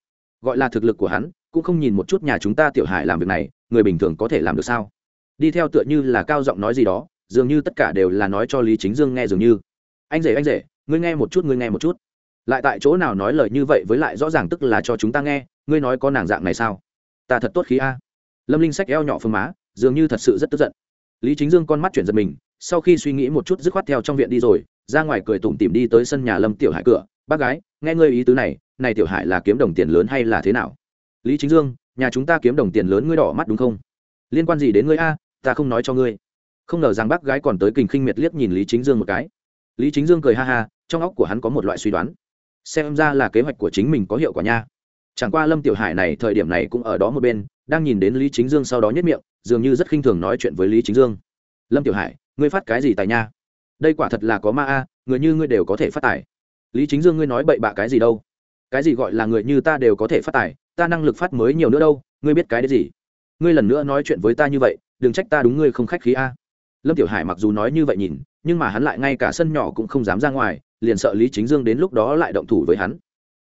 Gọi là thực lực của hắn, cũng không nhìn một chút nhà chúng ta tiểu hải làm việc này, người bình thường có thể làm được sao? Đi theo tựa như là cao giọng nói gì đó, dường như tất cả đều là nói cho lý chính dương nghe dường như. Anh rể anh rể, ngươi nghe một chút, ngươi nghe một chút lại tại chỗ nào nói lời như vậy với lại rõ ràng tức là cho chúng ta nghe, ngươi nói có nàng dạng này sao? Ta thật tốt khí a. Lâm linh sách eo nhỏ phương má, dường như thật sự rất tức giận. Lý chính dương con mắt chuyển giật mình, sau khi suy nghĩ một chút dứt khoát theo trong viện đi rồi, ra ngoài cười tủm tìm đi tới sân nhà lâm tiểu hải cửa. Bác gái, nghe ngươi ý tứ này này tiểu hải là kiếm đồng tiền lớn hay là thế nào? Lý chính dương, nhà chúng ta kiếm đồng tiền lớn ngươi đỏ mắt đúng không? Liên quan gì đến ngươi a? Ta không nói cho ngươi. Không ngờ rằng bác gái còn tới kình khinh miệt liếc nhìn lý chính dương một cái. Lý chính dương cười ha ha, trong óc của hắn có một loại suy đoán xem ra là kế hoạch của chính mình có hiệu quả nha. Chẳng qua lâm tiểu hải này thời điểm này cũng ở đó một bên, đang nhìn đến lý chính dương sau đó nhất miệng, dường như rất khinh thường nói chuyện với lý chính dương. Lâm tiểu hải, ngươi phát cái gì tài nha? Đây quả thật là có ma a, người như ngươi đều có thể phát tài. Lý chính dương, ngươi nói bậy bạ cái gì đâu? Cái gì gọi là người như ta đều có thể phát tài, ta năng lực phát mới nhiều nữa đâu, ngươi biết cái đấy gì? Ngươi lần nữa nói chuyện với ta như vậy, đừng trách ta đúng ngươi không khách khí a. Lâm tiểu hải mặc dù nói như vậy nhìn, nhưng mà hắn lại ngay cả sân nhỏ cũng không dám ra ngoài liền sợ lý chính dương đến lúc đó lại động thủ với hắn.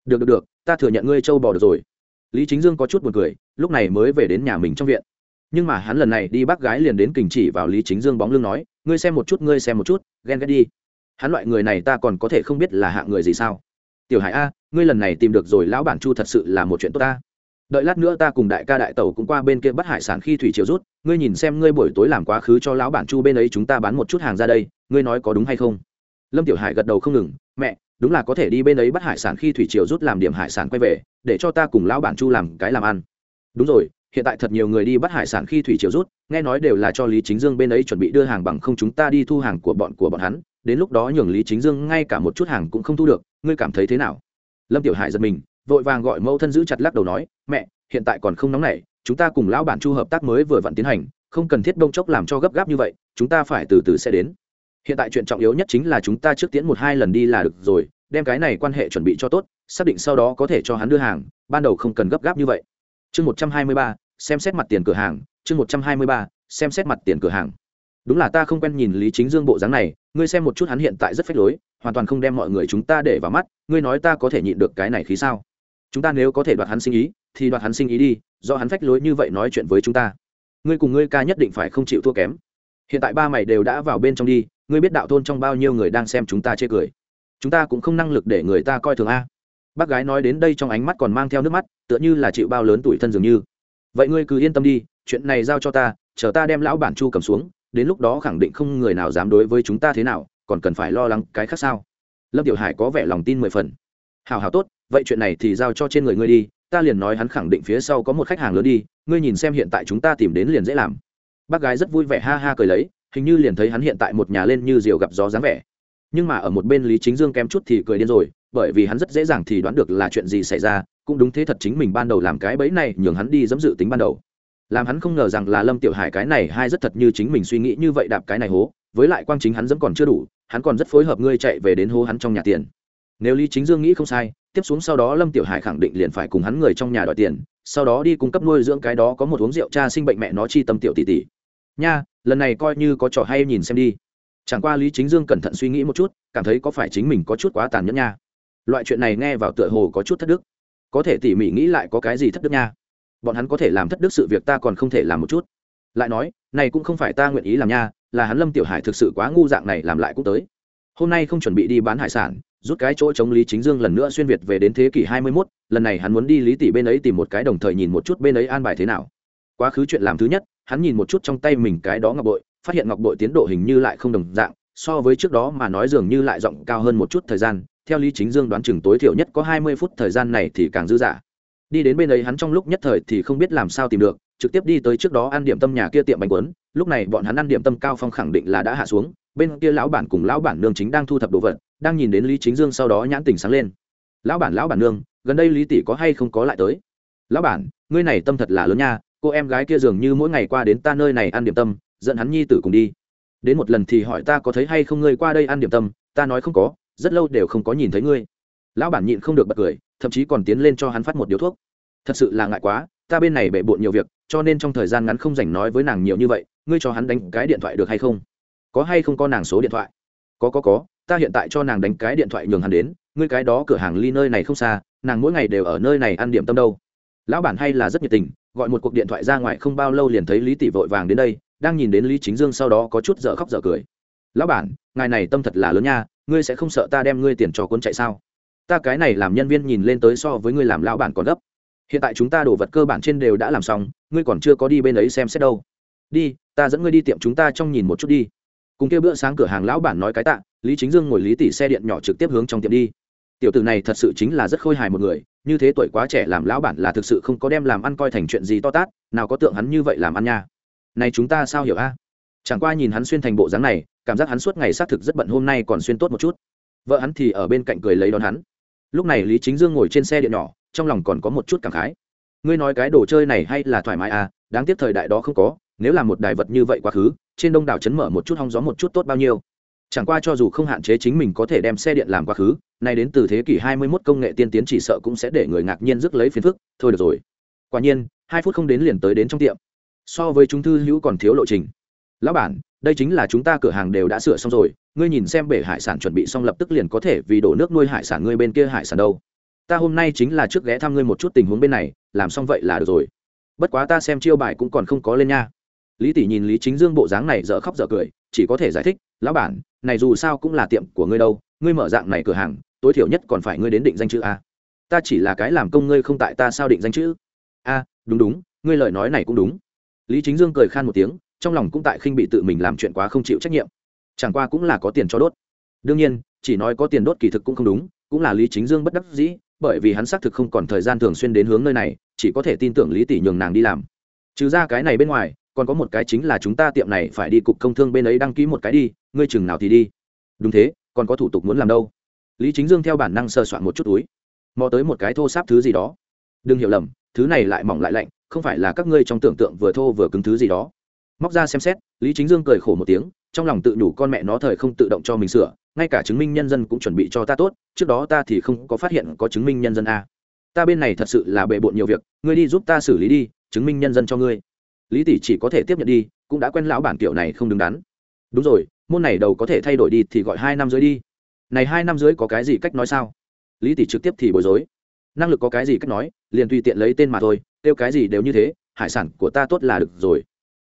Được được được, ta thừa nhận ngươi trâu bò được rồi. Lý chính dương có chút b u ồ n cười, lúc này mới về đến nhà mình trong viện. Nhưng mà hắn lần này đi bác gái liền đến kình chỉ vào lý chính dương bóng lưng nói, ngươi xem một chút, ngươi xem một chút, ghen ghét đi. Hắn loại người này ta còn có thể không biết là hạng người gì sao. Tiểu hải a, ngươi lần này tìm được rồi, lão bản chu thật sự là một chuyện tốt ta. Đợi lát nữa ta cùng đại ca đại tẩu cũng qua bên kia bắt hải sản khi thủy chiều rút, ngươi nhìn xem ngươi buổi tối làm quá khứ cho lão bản chu bên ấy chúng ta bán một chút hàng ra đây, ngươi nói có đúng hay không? Lâm tiểu hải gật đầu không ngừng, mẹ, đúng là có thể đi bên ấy bắt hải sản khi thủy triều rút làm điểm hải sản quay về, để cho ta cùng lão bản chu làm cái làm ăn. Đúng rồi, hiện tại thật nhiều người đi bắt hải sản khi thủy triều rút, nghe nói đều là cho lý chính dương bên ấy chuẩn bị đưa hàng bằng không chúng ta đi thu hàng của bọn của bọn hắn, đến lúc đó nhường lý chính dương ngay cả một chút hàng cũng không thu được, ngươi cảm thấy thế nào? Lâm tiểu hải giật mình, vội vàng gọi mẫu thân giữ chặt lắc đầu nói, mẹ, hiện tại còn không nóng nảy, chúng ta cùng lão bản chu hợp tác mới vừa vặn tiến hành, không cần thiết đông chốc làm cho gấp gáp như vậy, chúng ta phải từ từ sẽ đến hiện tại chuyện trọng yếu nhất chính là chúng ta trước tiễn một hai lần đi là được rồi, đem cái này quan hệ chuẩn bị cho tốt, xác định sau đó có thể cho hắn đưa hàng, ban đầu không cần gấp gáp như vậy. Chương một trăm hai mươi ba, xem xét mặt tiền cửa hàng, chương một trăm hai mươi ba, xem xét mặt tiền cửa hàng. Đúng là ta không quen nhìn lý chính dương bộ dáng này, ngươi xem một chút hắn hiện tại rất phách lối, hoàn toàn không đem mọi người chúng ta để vào mắt, ngươi nói ta có thể nhịn được cái này khí sao? Chúng ta nếu có thể đoạt hắn sinh ý, thì đoạt hắn sinh ý đi, do hắn phách lối như vậy nói chuyện với chúng ta. Ngươi cùng ngươi ca nhất định phải không chịu thua kém. Hiện tại ba mày đều đã vào bên trong đi ngươi biết đạo thôn trong bao nhiêu người đang xem chúng ta chê cười. Chúng ta cũng không năng lực để người ta coi thường a. Bác gái nói đến đây trong ánh mắt còn mang theo nước mắt, tựa như là chịu bao lớn tuổi thân dường như. Vậy ngươi cứ yên tâm đi, chuyện này giao cho ta, chờ ta đem lão bản chu cầm xuống, đến lúc đó khẳng định không người nào dám đối với chúng ta thế nào, còn cần phải lo lắng cái khác sao? Lâm tiểu hải có vẻ lòng tin mười phần. Hào hào tốt, vậy chuyện này thì giao cho trên người ngươi đi, ta liền nói hắn khẳng định phía sau có một khách hàng lớn đi, ngươi nhìn xem hiện tại chúng ta tìm đến liền dễ làm. Bác gái rất vui vẻ ha ha cười lấy hình như liền thấy hắn hiện tại một nhà lên như diều gặp gió dáng vẻ. Nhưng mà ở một bên lý chính dương kém chút thì cười điên rồi, bởi vì hắn rất dễ dàng thì đoán được là chuyện gì xảy ra, cũng đúng thế thật chính mình ban đầu làm cái bẫy này nhường hắn đi dẫm dự tính ban đầu. Làm hắn không ngờ rằng là lâm tiểu hải cái này hay rất thật như chính mình suy nghĩ như vậy đạp cái này hố, với lại quang chính hắn dẫm còn chưa đủ, hắn còn rất phối hợp ngươi chạy về đến hố hắn trong nhà tiền. Nếu lý chính dương nghĩ không sai, tiếp xuống sau đó lâm tiểu hải khẳng định liền phải cùng hắn người trong nhà đòi tiền, sau đó đi cung cấp nuôi dưỡng cái đó có một uống rượu cha sinh bệnh mẹ nó chi tâm tiểu tỷ tỷ. Nha lần này coi như có trò hay nhìn xem đi. Chẳng qua lý chính dương cẩn thận suy nghĩ một chút cảm thấy có phải chính mình có chút quá tàn nhẫn nha. Loại chuyện này nghe vào tựa hồ có chút thất đức. Có thể tỉ mỉ nghĩ lại có cái gì thất đức nha. Bọn hắn có thể làm thất đức sự việc ta còn không thể làm một chút. Lại nói này cũng không phải ta nguyện ý làm nha là hắn lâm tiểu hải thực sự quá ngu dạng này làm lại cũng tới. Hôm nay không chuẩn bị đi bán hải sản rút cái chỗ chống lý chính dương lần nữa xuyên việt về đến thế kỷ hai mươi 21, lần này hắn muốn đi lý tỷ bên ấy tìm một cái đồng thời nhìn một chút bên ấy an bài thế nào. Quá khứ chuyện làm thứ nhất hắn nhìn một chút trong tay mình cái đó ngọc bội, phát hiện ngọc bội tiến độ hình như lại không đồng dạng, so với trước đó mà nói dường như lại giọng cao hơn một chút thời gian, theo lý chính dương đoán chừng tối thiểu nhất có hai mươi phút thời gian này thì càng dư dả. Đi đến bên ấy hắn trong lúc nhất thời thì không biết làm sao tìm được, trực tiếp đi tới trước đó ăn điểm tâm nhà kia tiệm bánh quấn lúc này bọn hắn ăn điểm tâm cao phong khẳng định là đã hạ xuống, bên kia lão bản cùng lão bản nương chính đang thu thập đồ vật, đang nhìn đến lý chính dương sau đó nhãn tình sáng lên. Lão bản lão bản nương, gần đây lý tỷ có hay không có lại tới? Lão bản, ngươi này tâm thật là lớn nha cô em gái kia dường như mỗi ngày qua đến ta nơi này ăn điểm tâm, dẫn hắn nhi tử cùng đi. Đến một lần thì hỏi ta có thấy hay không ngươi qua đây ăn điểm tâm, ta nói không có, rất lâu đều không có nhìn thấy ngươi. Lão bản nhịn không được bật cười, thậm chí còn tiến lên cho hắn phát một điếu thuốc. Thật sự là ngại quá, ta bên này bể bộn nhiều việc, cho nên trong thời gian ngắn không dành nói với nàng nhiều như vậy, ngươi cho hắn đánh cái điện thoại được hay không? Có hay không có nàng số điện thoại? Có có có, ta hiện tại cho nàng đánh cái điện thoại nhường hắn đến, ngươi cái đó cửa hàng ly nơi này không xa, nàng mỗi ngày đều ở nơi này ăn điểm tâm đâu. Lão bản hay là rất nhiệt tình gọi một cuộc điện thoại ra ngoài không bao lâu liền thấy lý tỷ vội vàng đến đây, đang nhìn đến lý chính dương sau đó có chút dở khóc dở cười. Lão bản, ngài này tâm thật là lớn nha, ngươi sẽ không sợ ta đem ngươi tiền cho cuốn chạy sao? Ta cái này làm nhân viên nhìn lên tới so với ngươi làm lão bản còn gấp. Hiện tại chúng ta đổ vật cơ bản trên đều đã làm xong, ngươi còn chưa có đi bên ấy xem xét đâu. Đi, ta dẫn ngươi đi tiệm chúng ta trong nhìn một chút đi. Cùng kia bữa sáng cửa hàng lão bản nói cái tạ, lý chính dương ngồi lý tỷ xe điện nhỏ trực tiếp hướng trong tiệm đi tiểu tử này thật sự chính là rất khôi hài một người, như thế tuổi quá trẻ làm lão bản là thực sự không có đem làm ăn coi thành chuyện gì to tát, nào có tượng hắn như vậy làm ăn nha. Này chúng ta sao hiểu a? Chẳng qua nhìn hắn xuyên thành bộ dáng này, cảm giác hắn suốt ngày xác thực rất bận hôm nay còn xuyên tốt một chút. Vợ hắn thì ở bên cạnh cười lấy đón hắn. Lúc này lý chính dương ngồi trên xe điện nhỏ, trong lòng còn có một chút cảm khái. Ngươi nói cái đồ chơi này hay là thoải mái à đáng tiếc thời đại đó không có, nếu là một đài vật như vậy quá khứ, trên đông đảo chấn mở một chút hong gió một chút tốt bao nhiêu chẳng qua cho dù không hạn chế chính mình có thể đem xe điện làm quá khứ, nay đến từ thế kỷ 21 công nghệ tiên tiến chỉ sợ cũng sẽ để người ngạc nhiên rước lấy phiền phức, thôi được rồi. Quả nhiên, hai phút không đến liền tới đến trong tiệm. So với chúng thư hữu còn thiếu lộ trình. Lão bản, đây chính là chúng ta cửa hàng đều đã sửa xong rồi, ngươi nhìn xem bể hải sản chuẩn bị xong lập tức liền có thể vì đổ nước nuôi hải sản ngươi bên kia hải sản đâu. Ta hôm nay chính là trước ghé thăm ngươi một chút tình huống bên này, làm xong vậy là được rồi. Bất quá ta xem chiêu bài cũng còn không có lên nha. Lý tỷ nhìn lý chính dương bộ dáng này dở khóc dở cười, chỉ có thể giải thích, lão bản này dù sao cũng là tiệm của ngươi đâu, ngươi mở dạng này cửa hàng, tối thiểu nhất còn phải ngươi đến định danh chữ a. Ta chỉ là cái làm công ngươi không tại ta sao định danh chữ? A, đúng đúng, ngươi lời nói này cũng đúng. Lý chính dương cười khan một tiếng, trong lòng cũng tại khinh bị tự mình làm chuyện quá không chịu trách nhiệm. Chẳng qua cũng là có tiền cho đốt. Đương nhiên, chỉ nói có tiền đốt kỳ thực cũng không đúng, cũng là lý chính dương bất đắc dĩ, bởi vì hắn xác thực không còn thời gian thường xuyên đến hướng nơi này, chỉ có thể tin tưởng lý tỷ nhường nàng đi làm. Trừ ra cái này bên ngoài, còn có một cái chính là chúng ta tiệm này phải đi cục công thương bên ấy đăng ký một cái đi ngươi chừng nào thì đi. Đúng thế, còn có thủ tục muốn làm đâu? Lý chính dương theo bản năng sơ soạn một chút túi. Mò tới một cái thô sáp thứ gì đó. Đừng hiểu lầm, thứ này lại mỏng lại lạnh, không phải là các ngươi trong tưởng tượng vừa thô vừa cứng thứ gì đó. Móc ra xem xét, lý chính dương cười khổ một tiếng, trong lòng tự nhủ con mẹ nó thời không tự động cho mình sửa, ngay cả chứng minh nhân dân cũng chuẩn bị cho ta tốt, trước đó ta thì không có phát hiện có chứng minh nhân dân a. Ta bên này thật sự là bề bộn nhiều việc, ngươi đi giúp ta xử lý đi, chứng minh nhân dân cho ngươi. Lý tỷ chỉ có thể tiếp nhận đi, cũng đã quen lão bản kiểu này không đứng đắn. Đúng rồi môn này đầu có thể thay đổi đi thì gọi hai năm dưới đi. Này hai năm dưới có cái gì cách nói sao? Lý tỷ trực tiếp thì bối rối. Năng lực có cái gì cách nói, liền tùy tiện lấy tên mà thôi, kêu cái gì đều như thế, hải sản của ta tốt là được rồi.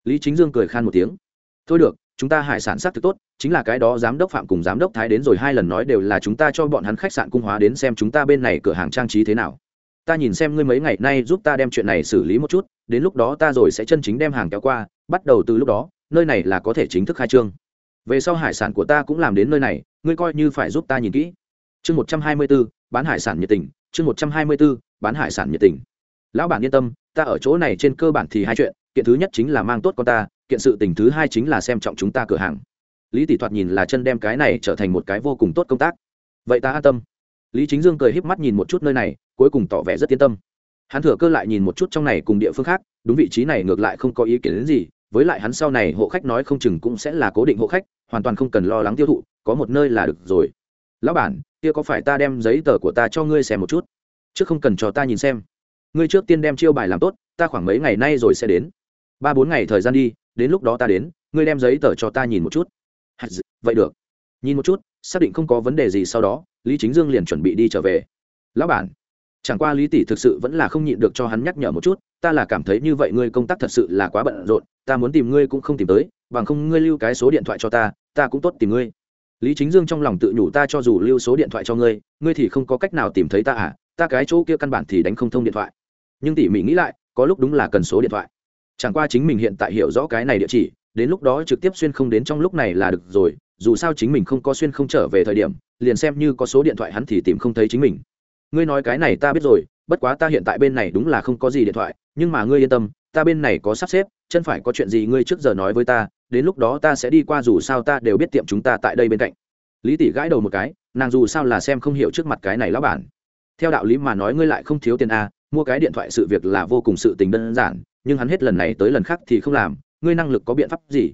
Lý chính dương cười khan một tiếng. Thôi được, chúng ta hải sản xác thực tốt, chính là cái đó giám đốc phạm cùng giám đốc thái đến rồi hai lần nói đều là chúng ta cho bọn hắn khách sạn cung hóa đến xem chúng ta bên này cửa hàng trang trí thế nào. Ta nhìn xem ngươi mấy ngày nay giúp ta đem chuyện này xử lý một chút, đến lúc đó ta rồi sẽ chân chính đem hàng kéo qua, bắt đầu từ lúc đó, nơi này là có thể chính thức khai trương về sau hải sản của ta cũng làm đến nơi này, ngươi coi như phải giúp ta nhìn kỹ. Chương một trăm hai mươi b ố bán hải sản nhiệt tình. Chương một trăm hai mươi b ố bán hải sản nhiệt tình. Lão bản yên tâm, ta ở chỗ này trên cơ bản thì hai chuyện. Kiện thứ nhất chính là mang tốt con ta, kiện sự tình thứ hai chính là xem trọng chúng ta cửa hàng. Lý tỷ thoạt nhìn là chân đem cái này trở thành một cái vô cùng tốt công tác. Vậy ta an tâm. Lý chính dương cười híp mắt nhìn một chút nơi này, cuối cùng tỏ vẻ rất yên tâm. Hắn thừa cơ lại nhìn một chút trong này cùng địa phương khác, đúng vị trí này ngược lại không có ý kiến đến gì, với lại hắn sau này hộ khách nói không chừng cũng sẽ là cố định hộ khách hoàn toàn không cần lo lắng tiêu thụ, có một nơi là được rồi. Lão bản, kia có phải ta đem giấy tờ của ta cho ngươi xem một chút? Chứ không cần cho ta nhìn xem. Ngươi trước tiên đem chiêu bài làm tốt, ta khoảng mấy ngày nay rồi sẽ đến. Ba bốn ngày thời gian đi, đến lúc đó ta đến, ngươi đem giấy tờ cho ta nhìn một chút. Vậy được. Nhìn một chút, xác định không có vấn đề gì sau đó, lý chính dương liền chuẩn bị đi trở về. Lão bản, chẳng qua lý tỷ thực sự vẫn là không nhịn được cho hắn nhắc nhở một chút, ta là cảm thấy như vậy ngươi công tác thật sự là quá bận rộn, ta muốn tìm ngươi cũng không tìm tới bằng không ngươi lưu cái số điện thoại cho ta ta cũng tốt tìm ngươi. Lý chính dương trong lòng tự nhủ ta cho dù lưu số điện thoại cho ngươi ngươi thì không có cách nào tìm thấy ta à ta cái chỗ kia căn bản thì đánh không thông điện thoại. Nhưng tỉ mỉ nghĩ lại, có lúc đúng là cần số điện thoại. Chẳng qua chính mình hiện tại hiểu rõ cái này địa chỉ, đến lúc đó trực tiếp xuyên không đến trong lúc này là được rồi, dù sao chính mình không có xuyên không trở về thời điểm, liền xem như có số điện thoại hắn thì tìm không thấy chính mình. Ngươi nói cái này ta biết rồi, bất quá ta hiện tại bên này đúng là không có gì điện thoại, nhưng mà ngươi yên tâm, ta bên này có sắp xếp, chân phải có chuyện gì ngươi trước giờ nói với ta đến lúc đó ta sẽ đi qua dù sao ta đều biết tiệm chúng ta tại đây bên cạnh. Lý tỷ gãi đầu một cái, nàng dù sao là xem không hiểu trước mặt cái này lão bản. Theo đạo lý mà nói ngươi lại không thiếu tiền a mua cái điện thoại sự việc là vô cùng sự tình đơn giản, nhưng hắn hết lần này tới lần khác thì không làm, ngươi năng lực có biện pháp gì?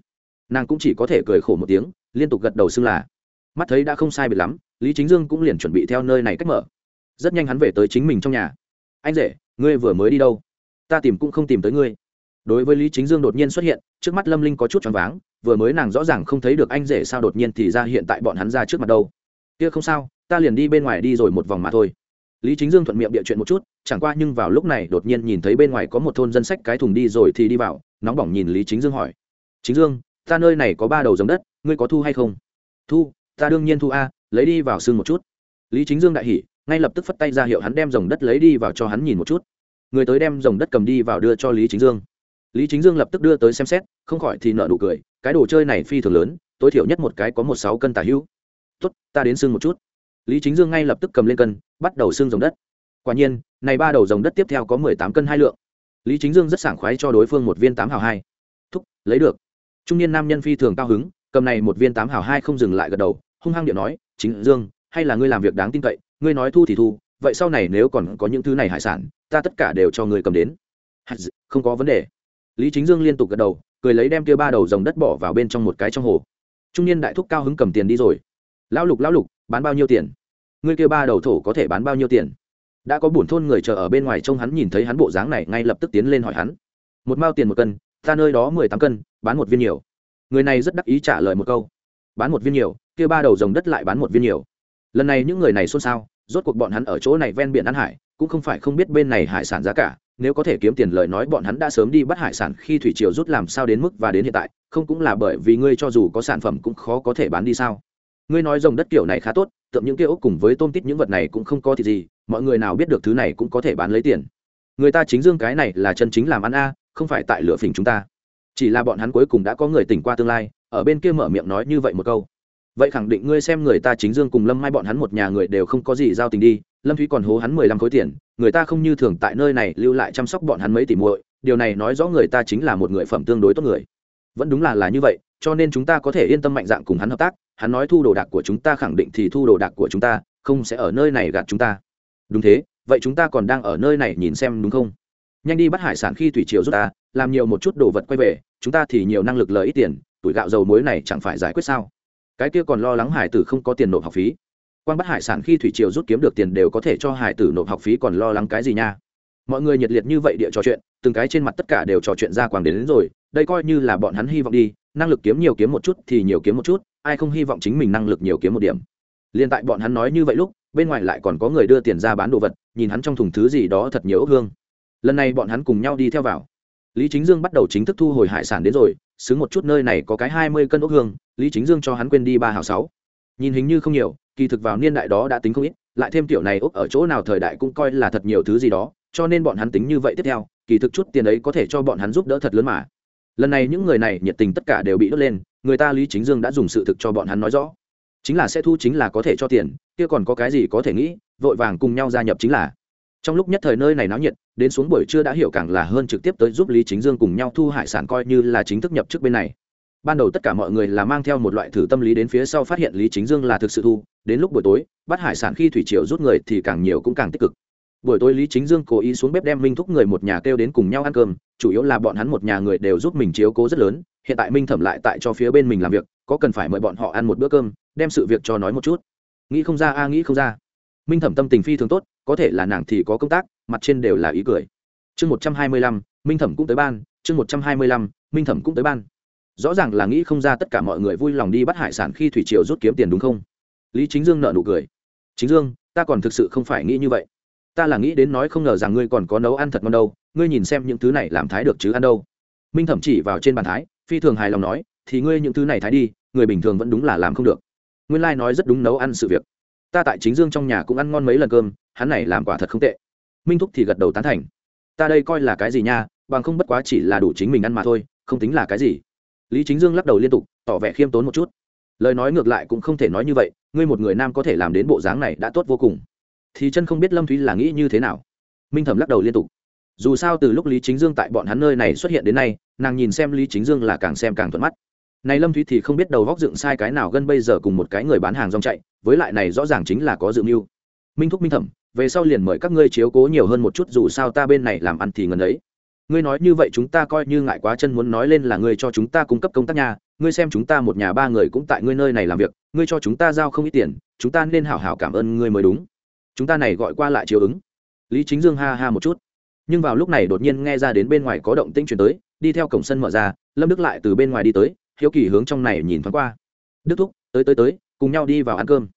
Nàng cũng chỉ có thể cười khổ một tiếng, liên tục gật đầu xưng là. Mắt thấy đã không sai biệt lắm, lý chính dương cũng liền chuẩn bị theo nơi này cách mở. Rất nhanh hắn về tới chính mình trong nhà. Anh rể, ngươi vừa mới đi đâu? Ta tìm cũng không tìm tới ngươi đối với lý chính dương đột nhiên xuất hiện, trước mắt lâm linh có chút choáng váng, vừa mới nàng rõ ràng không thấy được anh rể sao đột nhiên thì ra hiện tại bọn hắn ra trước mặt đâu. Kia không sao, ta liền đi bên ngoài đi rồi một vòng mà thôi. Lý chính dương thuận miệng địa chuyện một chút, chẳng qua nhưng vào lúc này đột nhiên nhìn thấy bên ngoài có một thôn dân sách cái thùng đi rồi thì đi vào, nóng bỏng nhìn lý chính dương hỏi. Chính dương, ta nơi này có ba đầu giống đất, ngươi có thu hay không? Thu, ta đương nhiên thu a, lấy đi vào xương một chút. Lý chính dương đại hỉ, ngay lập tức phất tay ra hiệu hắn đem dòng đất lấy đi vào cho hắn nhìn một chút. Người tới đem dòng đất cầm đi vào đưa cho lý chính dương lý chính dương lập tức đưa tới xem xét, không khỏi thì nợ nụ cười, cái đồ chơi này phi thường lớn, tối thiểu nhất một cái có một sáu cân tả hữu. Tốt, ta đến xương một chút. Lý chính dương ngay lập tức cầm lên cân, bắt đầu xương dòng đất. Quả nhiên, này ba đầu dòng đất tiếp theo có mười tám cân hai lượng. Lý chính dương rất sảng khoái cho đối phương một viên tám hào hai. Thúc, lấy được. Trung niên nam nhân phi thường cao hứng, cầm này một viên tám hào hai không dừng lại gật đầu, hung hăng điện nói, chính dương, hay là ngươi làm việc đáng tin cậy, ngươi nói thu thì thu, vậy sau này nếu còn có những thứ này hải sản, ta tất cả đều cho ngươi cầm đến. Không có vấn đề lý chính dương liên tục gật đầu, cười lấy đem kia ba đầu dòng đất bỏ vào bên trong một cái trong hồ. Trung niên đại thúc cao hứng cầm tiền đi rồi. Lão lục lão lục, bán bao nhiêu tiền? Ngươi kia ba đầu thổ có thể bán bao nhiêu tiền? Đã có bổn thôn người chờ ở bên ngoài trông hắn nhìn thấy hắn bộ dáng này, ngay lập tức tiến lên hỏi hắn. Một mao tiền một cân, ta nơi đó mười tám cân, bán một viên nhiều. Người này rất đắc ý trả lời một câu. Bán một viên nhiều, kia ba đầu dòng đất lại bán một viên nhiều. Lần này những người này xôn xao, rốt cuộc bọn hắn ở chỗ này ven biển ăn hải, cũng không phải không biết bên này hải sản giá cả nếu có thể kiếm tiền lời nói, bọn hắn đã sớm đi bắt hải sản khi thủy triều rút làm sao đến mức và đến hiện tại, không cũng là bởi vì ngươi cho dù có sản phẩm cũng khó có thể bán đi sao? Ngươi nói dòng đất kiểu này khá tốt, tượng những kia ốc cùng với tôm tít những vật này cũng không có thịt gì, mọi người nào biết được thứ này cũng có thể bán lấy tiền. Người ta chính dương cái này là chân chính làm ăn a, không phải tại lửa phình chúng ta. Chỉ là bọn hắn cuối cùng đã có người tỉnh qua tương lai, ở bên kia mở miệng nói như vậy một câu. Vậy khẳng định ngươi xem người ta chính dương cùng lâm mai bọn hắn một nhà người đều không có gì giao tình đi, lâm thúy còn hố hắn mười lăm khối tiền người ta không như thường tại nơi này lưu lại chăm sóc bọn hắn mấy tỷ muội, điều này nói rõ người ta chính là một người phẩm tương đối tốt người. Vẫn đúng là là như vậy, cho nên chúng ta có thể yên tâm mạnh dạng cùng hắn hợp tác, hắn nói thu đồ đạc của chúng ta khẳng định thì thu đồ đạc của chúng ta, không sẽ ở nơi này gạt chúng ta. Đúng thế, vậy chúng ta còn đang ở nơi này nhìn xem đúng không? Nhanh đi bắt hải sản khi thủy triều rút ta, làm nhiều một chút đồ vật quay về, chúng ta thì nhiều năng lực lời ít tiền, tuổi gạo dầu muối này chẳng phải giải quyết sao? Cái kia còn lo lắng hải tử không có tiền nộp học phí quan bắt hải sản khi thủy triều rút kiếm được tiền đều có thể cho hải tử nộp học phí còn lo lắng cái gì nha? Mọi người nhiệt liệt như vậy địa trò chuyện từng cái trên mặt tất cả đều trò chuyện ra quang đến, đến rồi đây coi như là bọn hắn hy vọng đi năng lực kiếm nhiều kiếm một chút thì nhiều kiếm một chút ai không hy vọng chính mình năng lực nhiều kiếm một điểm. Liền tại bọn hắn nói như vậy lúc bên ngoài lại còn có người đưa tiền ra bán đồ vật nhìn hắn trong thùng thứ gì đó thật nhiều ốc hương. Lần này bọn hắn cùng nhau đi theo vào. Lý chính dương bắt đầu chính thức thu hồi hải sản đến rồi xứng một chút nơi này có cái hai mươi cân ốc hương lý chính dương cho hắn quên đi ba hào sáu. Nhìn hình như không nhiều kỳ thực vào niên đại đó đã tính không ít, lại thêm tiểu này ốc ở chỗ nào thời đại cũng coi là thật nhiều thứ gì đó, cho nên bọn hắn tính như vậy tiếp theo, kỳ thực chút tiền ấy có thể cho bọn hắn giúp đỡ thật lớn mà. Lần này những người này nhiệt tình tất cả đều bị đốt lên, người ta lý chính dương đã dùng sự thực cho bọn hắn nói rõ. Chính là sẽ thu chính là có thể cho tiền, kia còn có cái gì có thể nghĩ, vội vàng cùng nhau gia nhập chính là. Trong lúc nhất thời nơi này náo nhiệt, đến xuống buổi trưa đã hiểu càng là hơn trực tiếp tới giúp lý chính dương cùng nhau thu hải sản coi như là chính thức nhập trước bên này ban đầu tất cả mọi người là mang theo một loại thử tâm lý đến phía sau phát hiện lý chính dương là thực sự thu. Đến lúc buổi tối, bắt hải sản khi thủy triều rút người thì càng nhiều cũng càng tích cực. Buổi tối lý chính dương cố ý xuống bếp đem minh thúc người một nhà kêu đến cùng nhau ăn cơm, chủ yếu là bọn hắn một nhà người đều giúp mình chiếu cố rất lớn. Hiện tại minh thẩm lại tại cho phía bên mình làm việc, có cần phải mời bọn họ ăn một bữa cơm, đem sự việc cho nói một chút. Nghĩ không ra a, nghĩ không ra. Minh thẩm tâm tình phi thường tốt, có thể là nàng thì có công tác, mặt trên đều là ý cười. Chương một trăm hai mươi lăm, minh thẩm cũng tới ban. Chương một trăm hai mươi lăm, minh thẩm cũng tới ban rõ ràng là nghĩ không ra tất cả mọi người vui lòng đi bắt hải sản khi thủy triều rút kiếm tiền đúng không? Lý chính dương nợ nụ cười. Chính dương, ta còn thực sự không phải nghĩ như vậy. Ta là nghĩ đến nói không ngờ rằng ngươi còn có nấu ăn thật ngon đâu. Ngươi nhìn xem những thứ này làm thái được chứ ăn đâu. Minh thẩm chỉ vào trên bàn thái, phi thường hài lòng nói, thì ngươi những thứ này thái đi, người bình thường vẫn đúng là làm không được. Nguyên lai、like、nói rất đúng nấu ăn sự việc. Ta tại chính dương trong nhà cũng ăn ngon mấy lần cơm, hắn này làm quả thật không tệ. Minh thúc thì gật đầu tán thành. Ta đây coi là cái gì nha, bằng không bất quá chỉ là đủ chính mình ăn mà thôi, không tính là cái gì lý chính dương lắc đầu liên tục, tỏ vẻ khiêm tốn một chút. Lời nói ngược lại cũng không thể nói như vậy, ngươi một người nam có thể làm đến bộ dáng này đã tốt vô cùng. Thì chân không biết lâm thúy là nghĩ như thế nào. Minh thẩm lắc đầu liên tục. Dù sao từ lúc lý chính dương tại bọn hắn nơi này xuất hiện đến nay, nàng nhìn xem lý chính dương là càng xem càng thuận mắt. Này lâm thúy thì không biết đầu góc dựng sai cái nào gần bây giờ cùng một cái người bán hàng rong chạy, với lại này rõ ràng chính là có dự mưu. Minh thúc minh thẩm, về sau liền mời các ngươi chiếu cố nhiều hơn một chút, dù sao ta bên này làm ăn thì ngần ấy ngươi nói như vậy chúng ta coi như ngại quá chân muốn nói lên là ngươi cho chúng ta cung cấp công tác nhà, ngươi xem chúng ta một nhà ba người cũng tại ngươi nơi này làm việc, ngươi cho chúng ta giao không ít tiền, chúng ta nên hảo hảo cảm ơn ngươi mới đúng. Chúng ta này gọi qua lại chiều ứng. Lý chính dương ha ha một chút. Nhưng vào lúc này đột nhiên nghe ra đến bên ngoài có động tĩnh chuyển tới, đi theo cổng sân mở ra, lâm đức lại từ bên ngoài đi tới, hiếu kỳ hướng trong này nhìn thoáng qua. Đức thúc, tới tới tới, cùng nhau đi vào ăn cơm.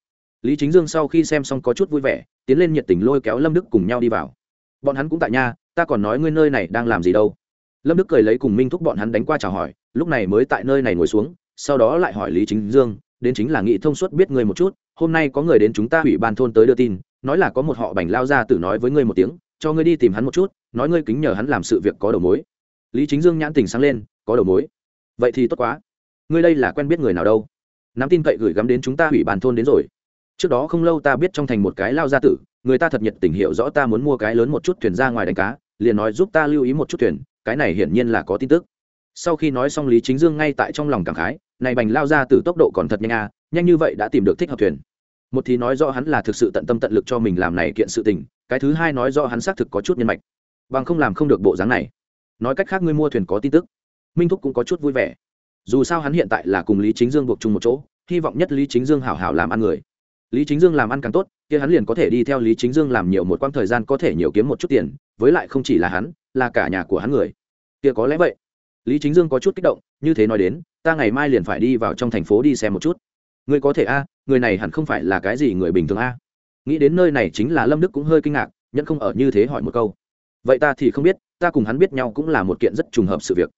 Lý chính dương sau khi xem xong có chút vui vẻ, tiến lên nhiệt tình lôi kéo lâm đức cùng nhau đi vào. Bọn hắn cũng tại nhà ta còn nói ngươi nơi này đang làm gì đâu. Lâm đức cười lấy cùng minh thúc bọn hắn đánh qua chào hỏi, lúc này mới tại nơi này ngồi xuống, sau đó lại hỏi lý chính dương, đến chính là nghị thông suốt biết ngươi một chút, hôm nay có người đến chúng ta ủy ban thôn tới đưa tin, nói là có một họ bành lao ra tự nói với ngươi một tiếng, cho ngươi đi tìm hắn một chút, nói ngươi kính nhờ hắn làm sự việc có đầu mối. Lý chính dương nhãn tình sáng lên, có đầu mối. Vậy thì tốt quá. Ngươi đây là quen biết người nào đâu? Nắm tin cậy gửi gắm đến chúng ta ủy bàn thôn đến rồi. Trước đó không lâu ta biết trong thành một cái lao gia tử, người ta thật nhiệt tình hiểu rõ ta muốn mua cái lớn một chút thuyền ra ngoài đánh cá liền nói giúp ta lưu ý một chút thuyền, cái này hiển nhiên là có tin tức. Sau khi nói xong lý chính dương ngay tại trong lòng cảm khái, này bành lao ra từ tốc độ còn thật nhanh à nhanh như vậy đã tìm được thích hợp thuyền. Một thì nói rõ hắn là thực sự tận tâm tận lực cho mình làm này kiện sự tình, cái thứ hai nói rõ hắn xác thực có chút nhân mạch. Bằng không làm không được bộ dáng này. Nói cách khác ngươi mua thuyền có tin tức. Minh thúc cũng có chút vui vẻ. Dù sao hắn hiện tại là cùng lý chính dương buộc chung một chỗ, hy vọng nhất lý chính dương hảo hảo làm ăn người lý chính dương làm ăn càng tốt, kia hắn liền có thể đi theo lý chính dương làm nhiều một quãng thời gian có thể nhiều kiếm một chút tiền, với lại không chỉ là hắn, là cả nhà của hắn người. Kia có lẽ vậy. Lý chính dương có chút kích động, như thế nói đến, ta ngày mai liền phải đi vào trong thành phố đi xem một chút. Người có thể a, người này hẳn không phải là cái gì người bình thường a. Nghĩ đến nơi này chính là lâm đức cũng hơi kinh ngạc, nhẫn không ở như thế hỏi một câu. Vậy ta thì không biết, ta cùng hắn biết nhau cũng là một kiện rất trùng hợp sự việc.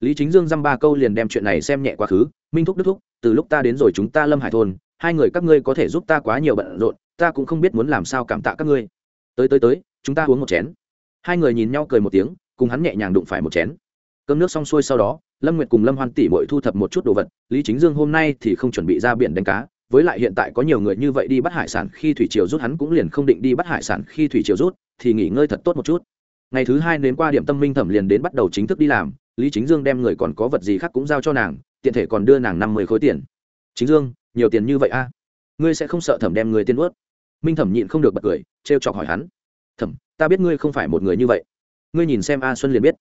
Lý chính dương dăm ba câu liền đem chuyện này xem nhẹ quá khứ, minh thúc đức thúc, từ lúc ta đến rồi chúng ta lâm hải thôn hai người các ngươi có thể giúp ta quá nhiều bận rộn, ta cũng không biết muốn làm sao cảm tạ các ngươi. Tới tới tới, chúng ta uống một chén. Hai người nhìn nhau cười một tiếng, cùng hắn nhẹ nhàng đụng phải một chén. Cơm nước xong xuôi sau đó, lâm nguyệt cùng lâm hoan tỷ bội thu thập một chút đồ vật, lý chính dương hôm nay thì không chuẩn bị ra biển đánh cá, với lại hiện tại có nhiều người như vậy đi bắt hải sản khi thủy triều rút hắn cũng liền không định đi bắt hải sản khi thủy triều rút, thì nghỉ ngơi thật tốt một chút. Ngày thứ hai đến qua điểm tâm minh thẩm liền đến bắt đầu chính thức đi làm, lý chính dương đem người còn có vật gì khác cũng giao cho nàng, tiện thể còn đưa nàng năm mươi khối tiền. Chính dương nhiều tiền như vậy a? Ngươi sẽ không sợ thẩm đem người tiên ướt minh thẩm nhịn không được bật cười, trêu chọc hỏi hắn. Thẩm, ta biết ngươi không phải một người như vậy. Ngươi nhìn xem a xuân liền biết.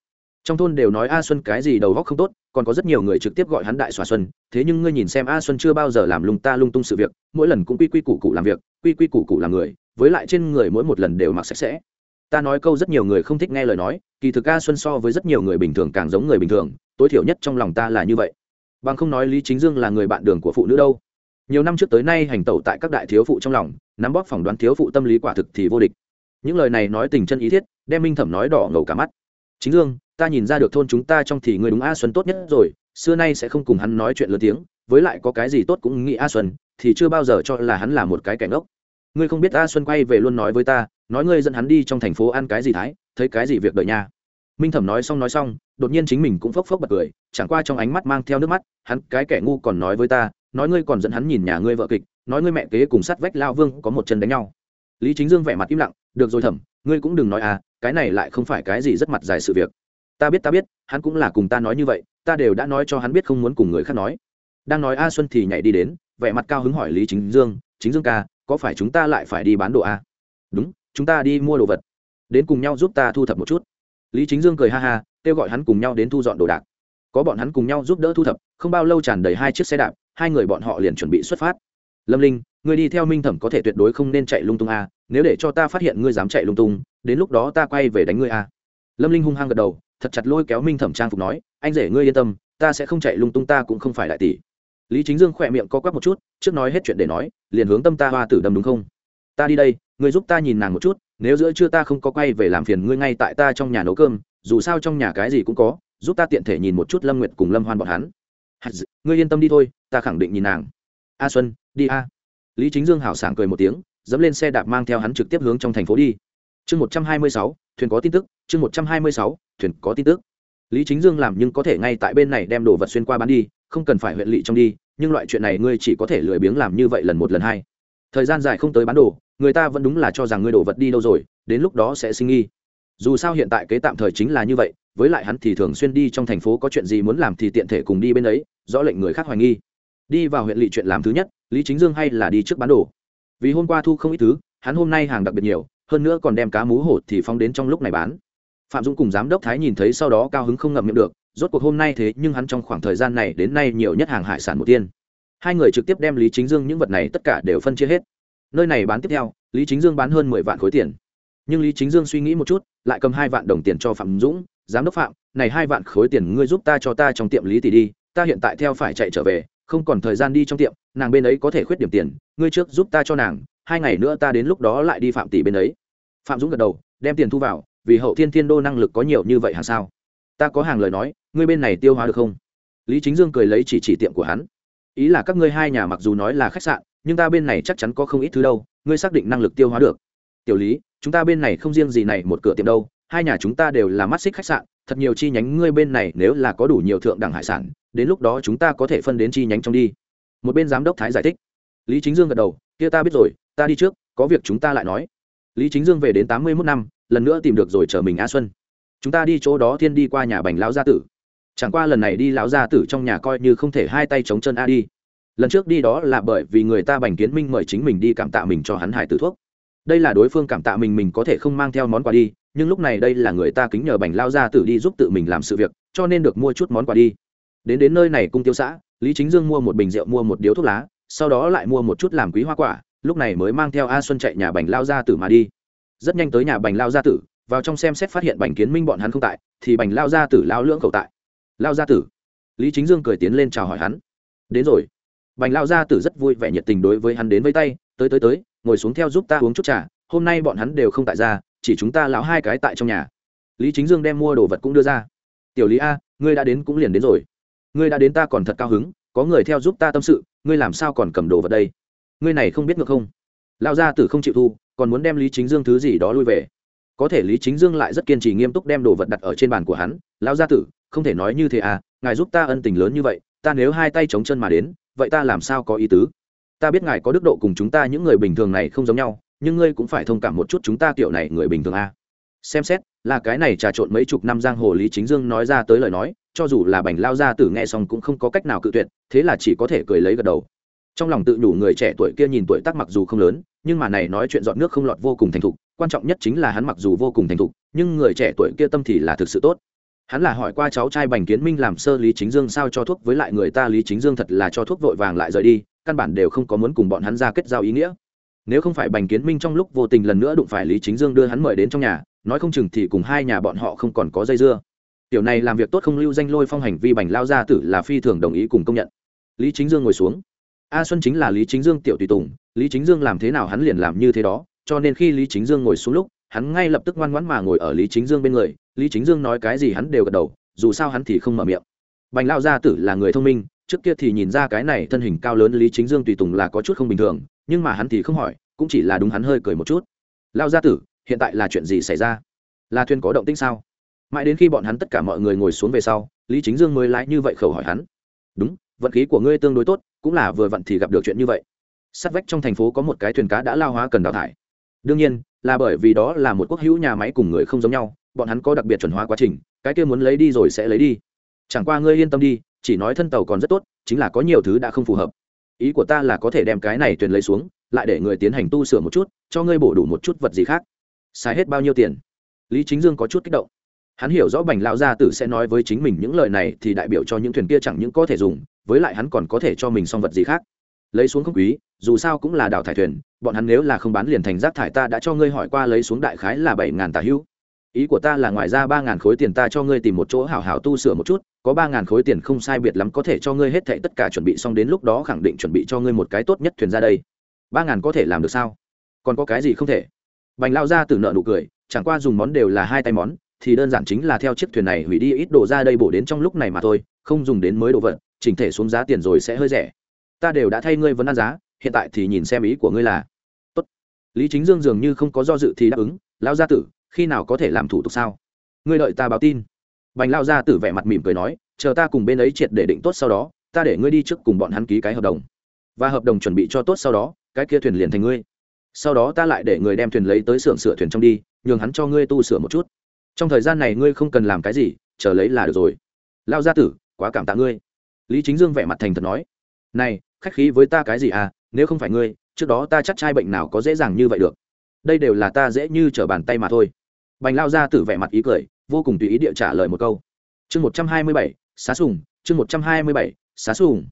Trong thôn đều nói a xuân cái gì đầu góc không tốt, còn có rất nhiều người trực tiếp gọi hắn đại xòa xuân. Thế nhưng ngươi nhìn xem a xuân chưa bao giờ làm lung ta lung tung sự việc, mỗi lần cũng quy quy củ cụ làm việc, quy quy củ cụ làm người, với lại trên người mỗi một lần đều mặc sạch sẽ. Ta nói câu rất nhiều người không thích nghe lời nói, kỳ thực a xuân so với rất nhiều người bình thường càng giống người bình thường, tối thiểu nhất trong lòng ta là như vậy. Bằng không nói lý chính dương là người bạn đường của phụ nữ đâu nhiều năm trước tới nay hành tẩu tại các đại thiếu phụ trong lòng, nắm bóp phỏng đoán thiếu phụ tâm lý quả thực thì vô địch. Những lời này nói tình chân ý thiết, đem minh thẩm nói đỏ ngầu cả mắt. Chính dương, ta nhìn ra được thôn chúng ta trong thì người đúng a xuân tốt nhất rồi, xưa nay sẽ không cùng hắn nói chuyện lớn tiếng, với lại có cái gì tốt cũng nghĩ a xuân, thì chưa bao giờ cho là hắn là một cái kẻ ngốc. Ngươi không biết a xuân quay về luôn nói với ta, nói ngươi dẫn hắn đi trong thành phố ăn cái gì thái, thấy cái gì việc đợi nha minh thẩm nói xong nói xong, đột nhiên chính mình cũng phốc phốc bật cười, chẳng qua trong ánh mắt mang theo nước mắt, hắn cái kẻ ngu còn nói với ta nói ngươi còn dẫn hắn nhìn nhà ngươi vợ kịch, nói ngươi mẹ kế cùng sát vách lao vương có một chân đánh nhau. Lý chính dương vẻ mặt im lặng, được rồi thẩm, ngươi cũng đừng nói à cái này lại không phải cái gì rất mặt dài sự việc. Ta biết ta biết, hắn cũng là cùng ta nói như vậy, ta đều đã nói cho hắn biết không muốn cùng người khác nói. Đang nói a xuân thì nhảy đi đến, vẻ mặt cao hứng hỏi lý chính dương chính dương ca, có phải chúng ta lại phải đi bán đồ a? Đúng, chúng ta đi mua đồ vật. Đến cùng nhau giúp ta thu thập một chút. Lý chính dương cười ha ha, kêu gọi hắn cùng nhau đến thu dọn đồ đạc. Có bọn hắn cùng nhau giúp đỡ thu thập, không bao lâu tràn đầy hai chiếc xe đạp hai người bọn họ liền chuẩn bị xuất phát. Lâm linh người đi theo minh thẩm có thể tuyệt đối không nên chạy lung tung a, nếu để cho ta phát hiện ngươi dám chạy lung tung, đến lúc đó ta quay về đánh ngươi a. Lâm linh hung hăng gật đầu, thật chặt lôi kéo minh thẩm trang phục nói, anh rể ngươi yên tâm, ta sẽ không chạy lung tung, ta cũng không phải đại tỷ. Lý chính dương khỏe miệng co quắp một chút, trước nói hết chuyện để nói, liền hướng tâm ta hoa tử đâm đúng không? Ta đi đây, ngươi giúp ta nhìn nàng một chút, nếu giữa trưa ta không có quay về làm phiền ngươi ngay tại ta trong nhà nấu cơm, dù sao trong nhà cái gì cũng có, giúp ta tiện thể nhìn một chút lâm nguyệt cùng lâm hoan bọn hắn ngươi yên tâm đi thôi, ta khẳng định nhìn nàng. A xuân, đi a. Lý chính dương hảo sảng cười một tiếng, dẫm lên xe đạp mang theo hắn trực tiếp hướng trong thành phố đi. Chương một trăm hai mươi sáu, thuyền có tin tức, chương một trăm hai mươi sáu, thuyền có tin tức. Lý chính dương làm nhưng có thể ngay tại bên này đem đồ vật xuyên qua bán đi, không cần phải huyện lỵ trong đi, nhưng loại chuyện này ngươi chỉ có thể lười biếng làm như vậy lần một lần hai. Thời gian dài không tới bán đồ, người ta vẫn đúng là cho rằng ngươi đồ vật đi đâu rồi, đến lúc đó sẽ sinh nghi. Dù sao hiện tại kế tạm thời chính là như vậy với lại hắn thì thường xuyên đi trong thành phố có chuyện gì muốn làm thì tiện thể cùng đi bên ấy, rõ lệnh người khác hoài nghi. Đi vào huyện lỵ chuyện làm thứ nhất, lý chính dương hay là đi trước bán đồ. Vì hôm qua thu không ít thứ, hắn hôm nay hàng đặc biệt nhiều, hơn nữa còn đem cá mú hột thì phong đến trong lúc này bán. Phạm dũng cùng giám đốc thái nhìn thấy sau đó cao hứng không ngậm miệng được, rốt cuộc hôm nay thế nhưng hắn trong khoảng thời gian này đến nay nhiều nhất hàng hải sản một tiên. Hai người trực tiếp đem lý chính dương những vật này tất cả đều phân chia hết. Nơi này bán tiếp theo, lý chính dương bán hơn mười vạn khối tiền. Nhưng lý chính dương suy nghĩ một chút, lại cầm hai vạn đồng tiền cho phạm dũng giám đốc phạm, này hai vạn khối tiền ngươi giúp ta cho ta trong tiệm lý tỷ đi, ta hiện tại theo phải chạy trở về, không còn thời gian đi trong tiệm, nàng bên ấy có thể khuyết điểm tiền, ngươi trước giúp ta cho nàng, hai ngày nữa ta đến lúc đó lại đi phạm tỷ bên ấy. Phạm dũng gật đầu, đem tiền thu vào, vì hậu thiên thiên đô năng lực có nhiều như vậy hàng sao? Ta có hàng lời nói, ngươi bên này tiêu hóa được không? Lý chính dương cười lấy chỉ chỉ tiệm của hắn. Ý là các ngươi hai nhà mặc dù nói là khách sạn, nhưng ta bên này chắc chắn có không ít thứ đâu, ngươi xác định năng lực tiêu hóa được. Tiểu lý, chúng ta bên này không riêng gì này một cửa tiệm đâu hai nhà chúng ta đều là mắt xích khách sạn, thật nhiều chi nhánh ngươi bên này nếu là có đủ nhiều thượng đẳng hải sản, đến lúc đó chúng ta có thể phân đến chi nhánh trong đi. Một bên giám đốc thái giải thích. Lý chính dương gật đầu, kia ta biết rồi, ta đi trước, có việc chúng ta lại nói. Lý chính dương về đến tám mươi mốt năm, lần nữa tìm được rồi chờ mình a xuân. Chúng ta đi chỗ đó thiên đi qua nhà bành lão gia tử. Chẳng qua lần này đi lão gia tử trong nhà coi như không thể hai tay chống chân a đi. Lần trước đi đó là bởi vì người ta bành kiến minh mời chính mình đi cảm tạ mình cho hắn hải tử thuốc. Đây là đối phương cảm tạ mình mình có thể không mang theo món quà đi nhưng lúc này đây là người ta kính nhờ bành lao ra tử đi giúp tự mình làm sự việc, cho nên được mua chút món quà đi. Đến đến nơi này cung tiêu xã, lý chính dương mua một bình rượu, mua một điếu thuốc lá, sau đó lại mua một chút làm quý hoa quả, lúc này mới mang theo a xuân chạy nhà bành lao gia tử mà đi. Rất nhanh tới nhà bành lao gia tử, vào trong xem xét phát hiện bành kiến minh bọn hắn không tại, thì bành lao gia tử lao lưỡng cầu tại. Lao gia tử. Lý chính dương cười tiến lên chào hỏi hắn. Đến rồi. Bành lao gia tử rất vui vẻ nhiệt tình đối với hắn đến với tay, tới tới tới, ngồi xuống theo giúp ta uống chút trà, hôm nay bọn hắn đều không tại ra chỉ chúng ta lão hai cái tại trong nhà. Lý chính dương đem mua đồ vật cũng đưa ra. Tiểu lý a, ngươi đã đến cũng liền đến rồi. Ngươi đã đến ta còn thật cao hứng, có người theo giúp ta tâm sự, ngươi làm sao còn cầm đồ vật đây? Ngươi này không biết ngược không? Lão gia tử không chịu thu, còn muốn đem lý chính dương thứ gì đó lui về. Có thể lý chính dương lại rất kiên trì nghiêm túc đem đồ vật đặt ở trên bàn của hắn. Lão gia tử, không thể nói như thế à ngài giúp ta ân tình lớn như vậy, ta nếu hai tay chống chân mà đến, vậy ta làm sao có ý tứ? Ta biết ngài có đức độ cùng chúng ta những người bình thường này không giống nhau nhưng ngươi cũng phải thông cảm một chút chúng ta kiểu này người bình thường a. Xem xét, là cái này trà trộn mấy chục năm giang hồ lý chính dương nói ra tới lời nói, cho dù là bành lao ra tử nghe xong cũng không có cách nào cự tuyệt, thế là chỉ có thể cười lấy gật đầu. Trong lòng tự nhủ người trẻ tuổi kia nhìn tuổi tác mặc dù không lớn, nhưng mà này nói chuyện dọn nước không lọt vô cùng thành thục, quan trọng nhất chính là hắn mặc dù vô cùng thành thục, nhưng người trẻ tuổi kia tâm thì là thực sự tốt. Hắn là hỏi qua cháu trai bành kiến minh làm sơ lý chính dương sao cho thuốc với lại người ta lý chính dương thật là cho thuốc vội vàng lại rời đi, căn bản đều không có muốn cùng bọn hắn ra kết giao ý nghĩa nếu không phải bành kiến minh trong lúc vô tình lần nữa đụng phải lý chính dương đưa hắn mời đến trong nhà, nói không chừng thì cùng hai nhà bọn họ không còn có dây dưa. Tiểu này làm việc tốt không lưu danh lôi phong hành vi bành lao gia tử là phi thường đồng ý cùng công nhận. Lý chính dương ngồi xuống. A xuân chính là lý chính dương tiểu tùy tùng, lý chính dương làm thế nào hắn liền làm như thế đó, cho nên khi lý chính dương ngồi xuống lúc, hắn ngay lập tức ngoan ngoãn mà ngồi ở lý chính dương bên người, lý chính dương nói cái gì hắn đều gật đầu, dù sao hắn thì không mở miệng. Bành lao gia tử là người thông minh trước kia thì nhìn ra cái này thân hình cao lớn lý chính dương tùy tùng là có chút không bình thường, nhưng mà hắn thì không hỏi, cũng chỉ là đúng hắn hơi cười một chút. Lao gia tử, hiện tại là chuyện gì xảy ra? Là thuyền có động tĩnh sao? Mãi đến khi bọn hắn tất cả mọi người ngồi xuống về sau, lý chính dương mới lái như vậy khẩu hỏi hắn. Đúng, vận khí của ngươi tương đối tốt, cũng là vừa vặn thì gặp được chuyện như vậy. Sát vách trong thành phố có một cái thuyền cá đã lao hóa cần đào thải. Đương nhiên, là bởi vì đó là một quốc hữu nhà máy cùng người không giống nhau, bọn hắn có đặc biệt chuẩn hóa quá trình, cái kia muốn lấy đi rồi sẽ lấy đi. Chẳng qua ngươi yên tâm đi chỉ nói thân tàu còn rất tốt, chính là có nhiều thứ đã không phù hợp. Ý của ta là có thể đem cái này tuyền lấy xuống, lại để người tiến hành tu sửa một chút, cho ngươi bổ đủ một chút vật gì khác. Xài hết bao nhiêu tiền? Lý chính dương có chút kích động. Hắn hiểu rõ bành lão gia tử sẽ nói với chính mình những lời này thì đại biểu cho những thuyền kia chẳng những có thể dùng, với lại hắn còn có thể cho mình xong vật gì khác. Lấy xuống không quý, dù sao cũng là đào thải thuyền, bọn hắn nếu là không bán liền thành rác thải ta đã cho ngươi hỏi qua lấy xuống đại khái là bảy ngàn tà hữu ý của ta là ngoài ra ba ngàn khối tiền ta cho ngươi tìm một chỗ hảo hảo tu sửa một chút có ba ngàn khối tiền không sai biệt lắm có thể cho ngươi hết thệ tất cả chuẩn bị xong đến lúc đó khẳng định chuẩn bị cho ngươi một cái tốt nhất thuyền ra đây. Ba ngàn có thể làm được sao? Còn có cái gì không thể? Bành lao ra từ nợ nụ cười, chẳng qua dùng món đều là hai tay món, thì đơn giản chính là theo chiếc thuyền này hủy đi ít đồ ra đây bổ đến trong lúc này mà thôi, không dùng đến mới đồ vật, chỉnh thể xuống giá tiền rồi sẽ hơi rẻ. Ta đều đã thay ngươi vấn ăn giá, hiện tại thì nhìn xem ý của ngươi là Tốt. lý chính dương dường như không có do dự thì đáp ứng, lao gia tử, khi nào có thể làm thủ tục sao? Ngươi đợi ta báo tin bành lao gia tử vẻ mặt mỉm cười nói, chờ ta cùng bên ấy triệt để định tốt sau đó, ta để ngươi đi trước cùng bọn hắn ký cái hợp đồng. Và hợp đồng chuẩn bị cho tốt sau đó, cái kia thuyền liền thành ngươi. Sau đó ta lại để người đem thuyền lấy tới xưởng sửa thuyền trong đi, nhường hắn cho ngươi tu sửa một chút. Trong thời gian này ngươi không cần làm cái gì, chờ lấy là được rồi. Lao gia tử, quá cảm tạ ngươi. Lý chính dương vẻ mặt thành thật nói, này, khách khí với ta cái gì à nếu không phải ngươi, trước đó ta chắc trai bệnh nào có dễ dàng như vậy được. Đây đều là ta dễ như trở bàn tay mà thôi. Bành lao gia tử vẻ mặt ý cười vô cùng tùy ý địa trả lời một câu. Chương một trăm hai mươi bảy, xá sùng, chương một trăm hai mươi bảy, xá sùng.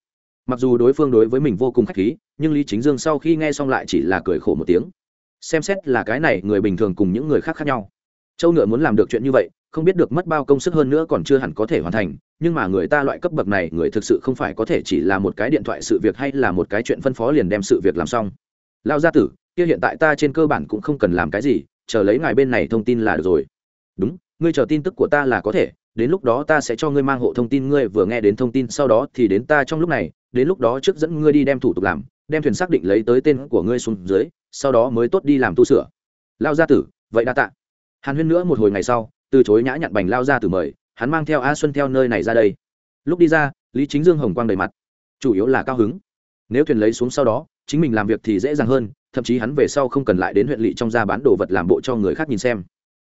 Mặc dù đối phương đối với mình vô cùng khách khí, nhưng lý chính dương sau khi nghe xong lại chỉ là cười khổ một tiếng. Xem xét là cái này người bình thường cùng những người khác khác nhau. Châu ngựa muốn làm được chuyện như vậy, không biết được mất bao công sức hơn nữa còn chưa hẳn có thể hoàn thành, nhưng mà người ta loại cấp bậc này, người thực sự không phải có thể chỉ là một cái điện thoại sự việc hay là một cái chuyện phân phó liền đem sự việc làm xong. Lao gia tử, kia hiện tại ta trên cơ bản cũng không cần làm cái gì, chờ lấy ngài bên này thông tin là được rồi. Đúng ngươi chờ tin tức của ta là có thể, đến lúc đó ta sẽ cho ngươi mang hộ thông tin, ngươi vừa nghe đến thông tin sau đó thì đến ta trong lúc này, đến lúc đó trước dẫn ngươi đi đem thủ tục làm, đem thuyền xác định lấy tới tên của ngươi xuống dưới, sau đó mới tốt đi làm tu sửa. Lao gia tử, vậy đa tạ. Hàn huyên nữa một hồi ngày sau, từ chối nhã nhặn bành lao gia tử mời, hắn mang theo a xuân theo nơi này ra đây. Lúc đi ra, lý chính dương hồng quang đầy mặt. Chủ yếu là cao hứng. Nếu thuyền lấy xuống sau đó, chính mình làm việc thì dễ dàng hơn, thậm chí hắn về sau không cần lại đến huyện lỵ trong ra bán đồ vật làm bộ cho người khác nhìn xem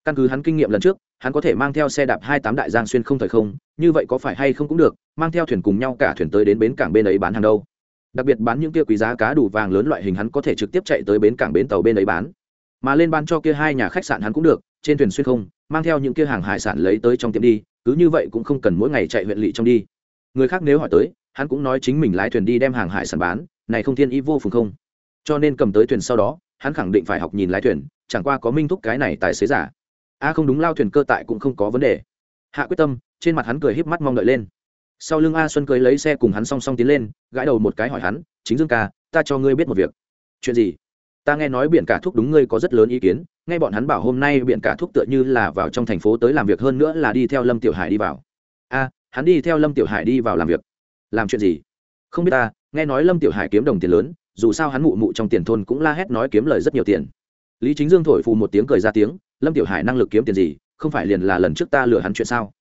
căn cứ hắn kinh nghiệm lần trước, hắn có thể mang theo xe đạp hai tám đại giang xuyên không thời không, như vậy có phải hay không cũng được, mang theo thuyền cùng nhau cả thuyền tới đến bến cảng bên ấy bán hàng đâu. Đặc biệt bán những kia quý giá cá đủ vàng lớn loại hình hắn có thể trực tiếp chạy tới bến cảng bến tàu bên ấy bán. Mà lên bán cho kia hai nhà khách sạn hắn cũng được, trên thuyền xuyên không, mang theo những kia hàng hải sản lấy tới trong tiệm đi, cứ như vậy cũng không cần mỗi ngày chạy huyện lỵ trong đi. Người khác nếu hỏi tới, hắn cũng nói chính mình lái thuyền đi đem hàng hải sản bán, này không thiên ý vô phùng không. Cho nên cầm tới thuyền sau đó, hắn khẳng định phải học nhìn lái thuyền, chẳng qua có minh thúc cái này tài xế giả a không đúng, lao thuyền cơ tại cũng không có vấn đề. Hạ quyết tâm, trên mặt hắn cười híp mắt mong đợi lên. Sau lưng a xuân cưới lấy xe cùng hắn song song tiến lên, gãi đầu một cái hỏi hắn, chính dương ca, ta cho ngươi biết một việc. Chuyện gì? Ta nghe nói biển cả thuốc đúng ngươi có rất lớn ý kiến, nghe bọn hắn bảo hôm nay biển cả thuốc tựa như là vào trong thành phố tới làm việc hơn nữa là đi theo lâm tiểu hải đi vào. A, hắn đi theo lâm tiểu hải đi vào làm việc. Làm chuyện gì? Không biết ta, nghe nói lâm tiểu hải kiếm đồng tiền lớn, dù sao hắn mụ mụ trong tiền thôn cũng la hét nói kiếm lời rất nhiều tiền. Lý chính dương thổi phù một tiếng cười ra tiếng lâm tiểu hải năng lực kiếm tiền gì, không phải liền là lần trước ta lừa hắn chuyện sao?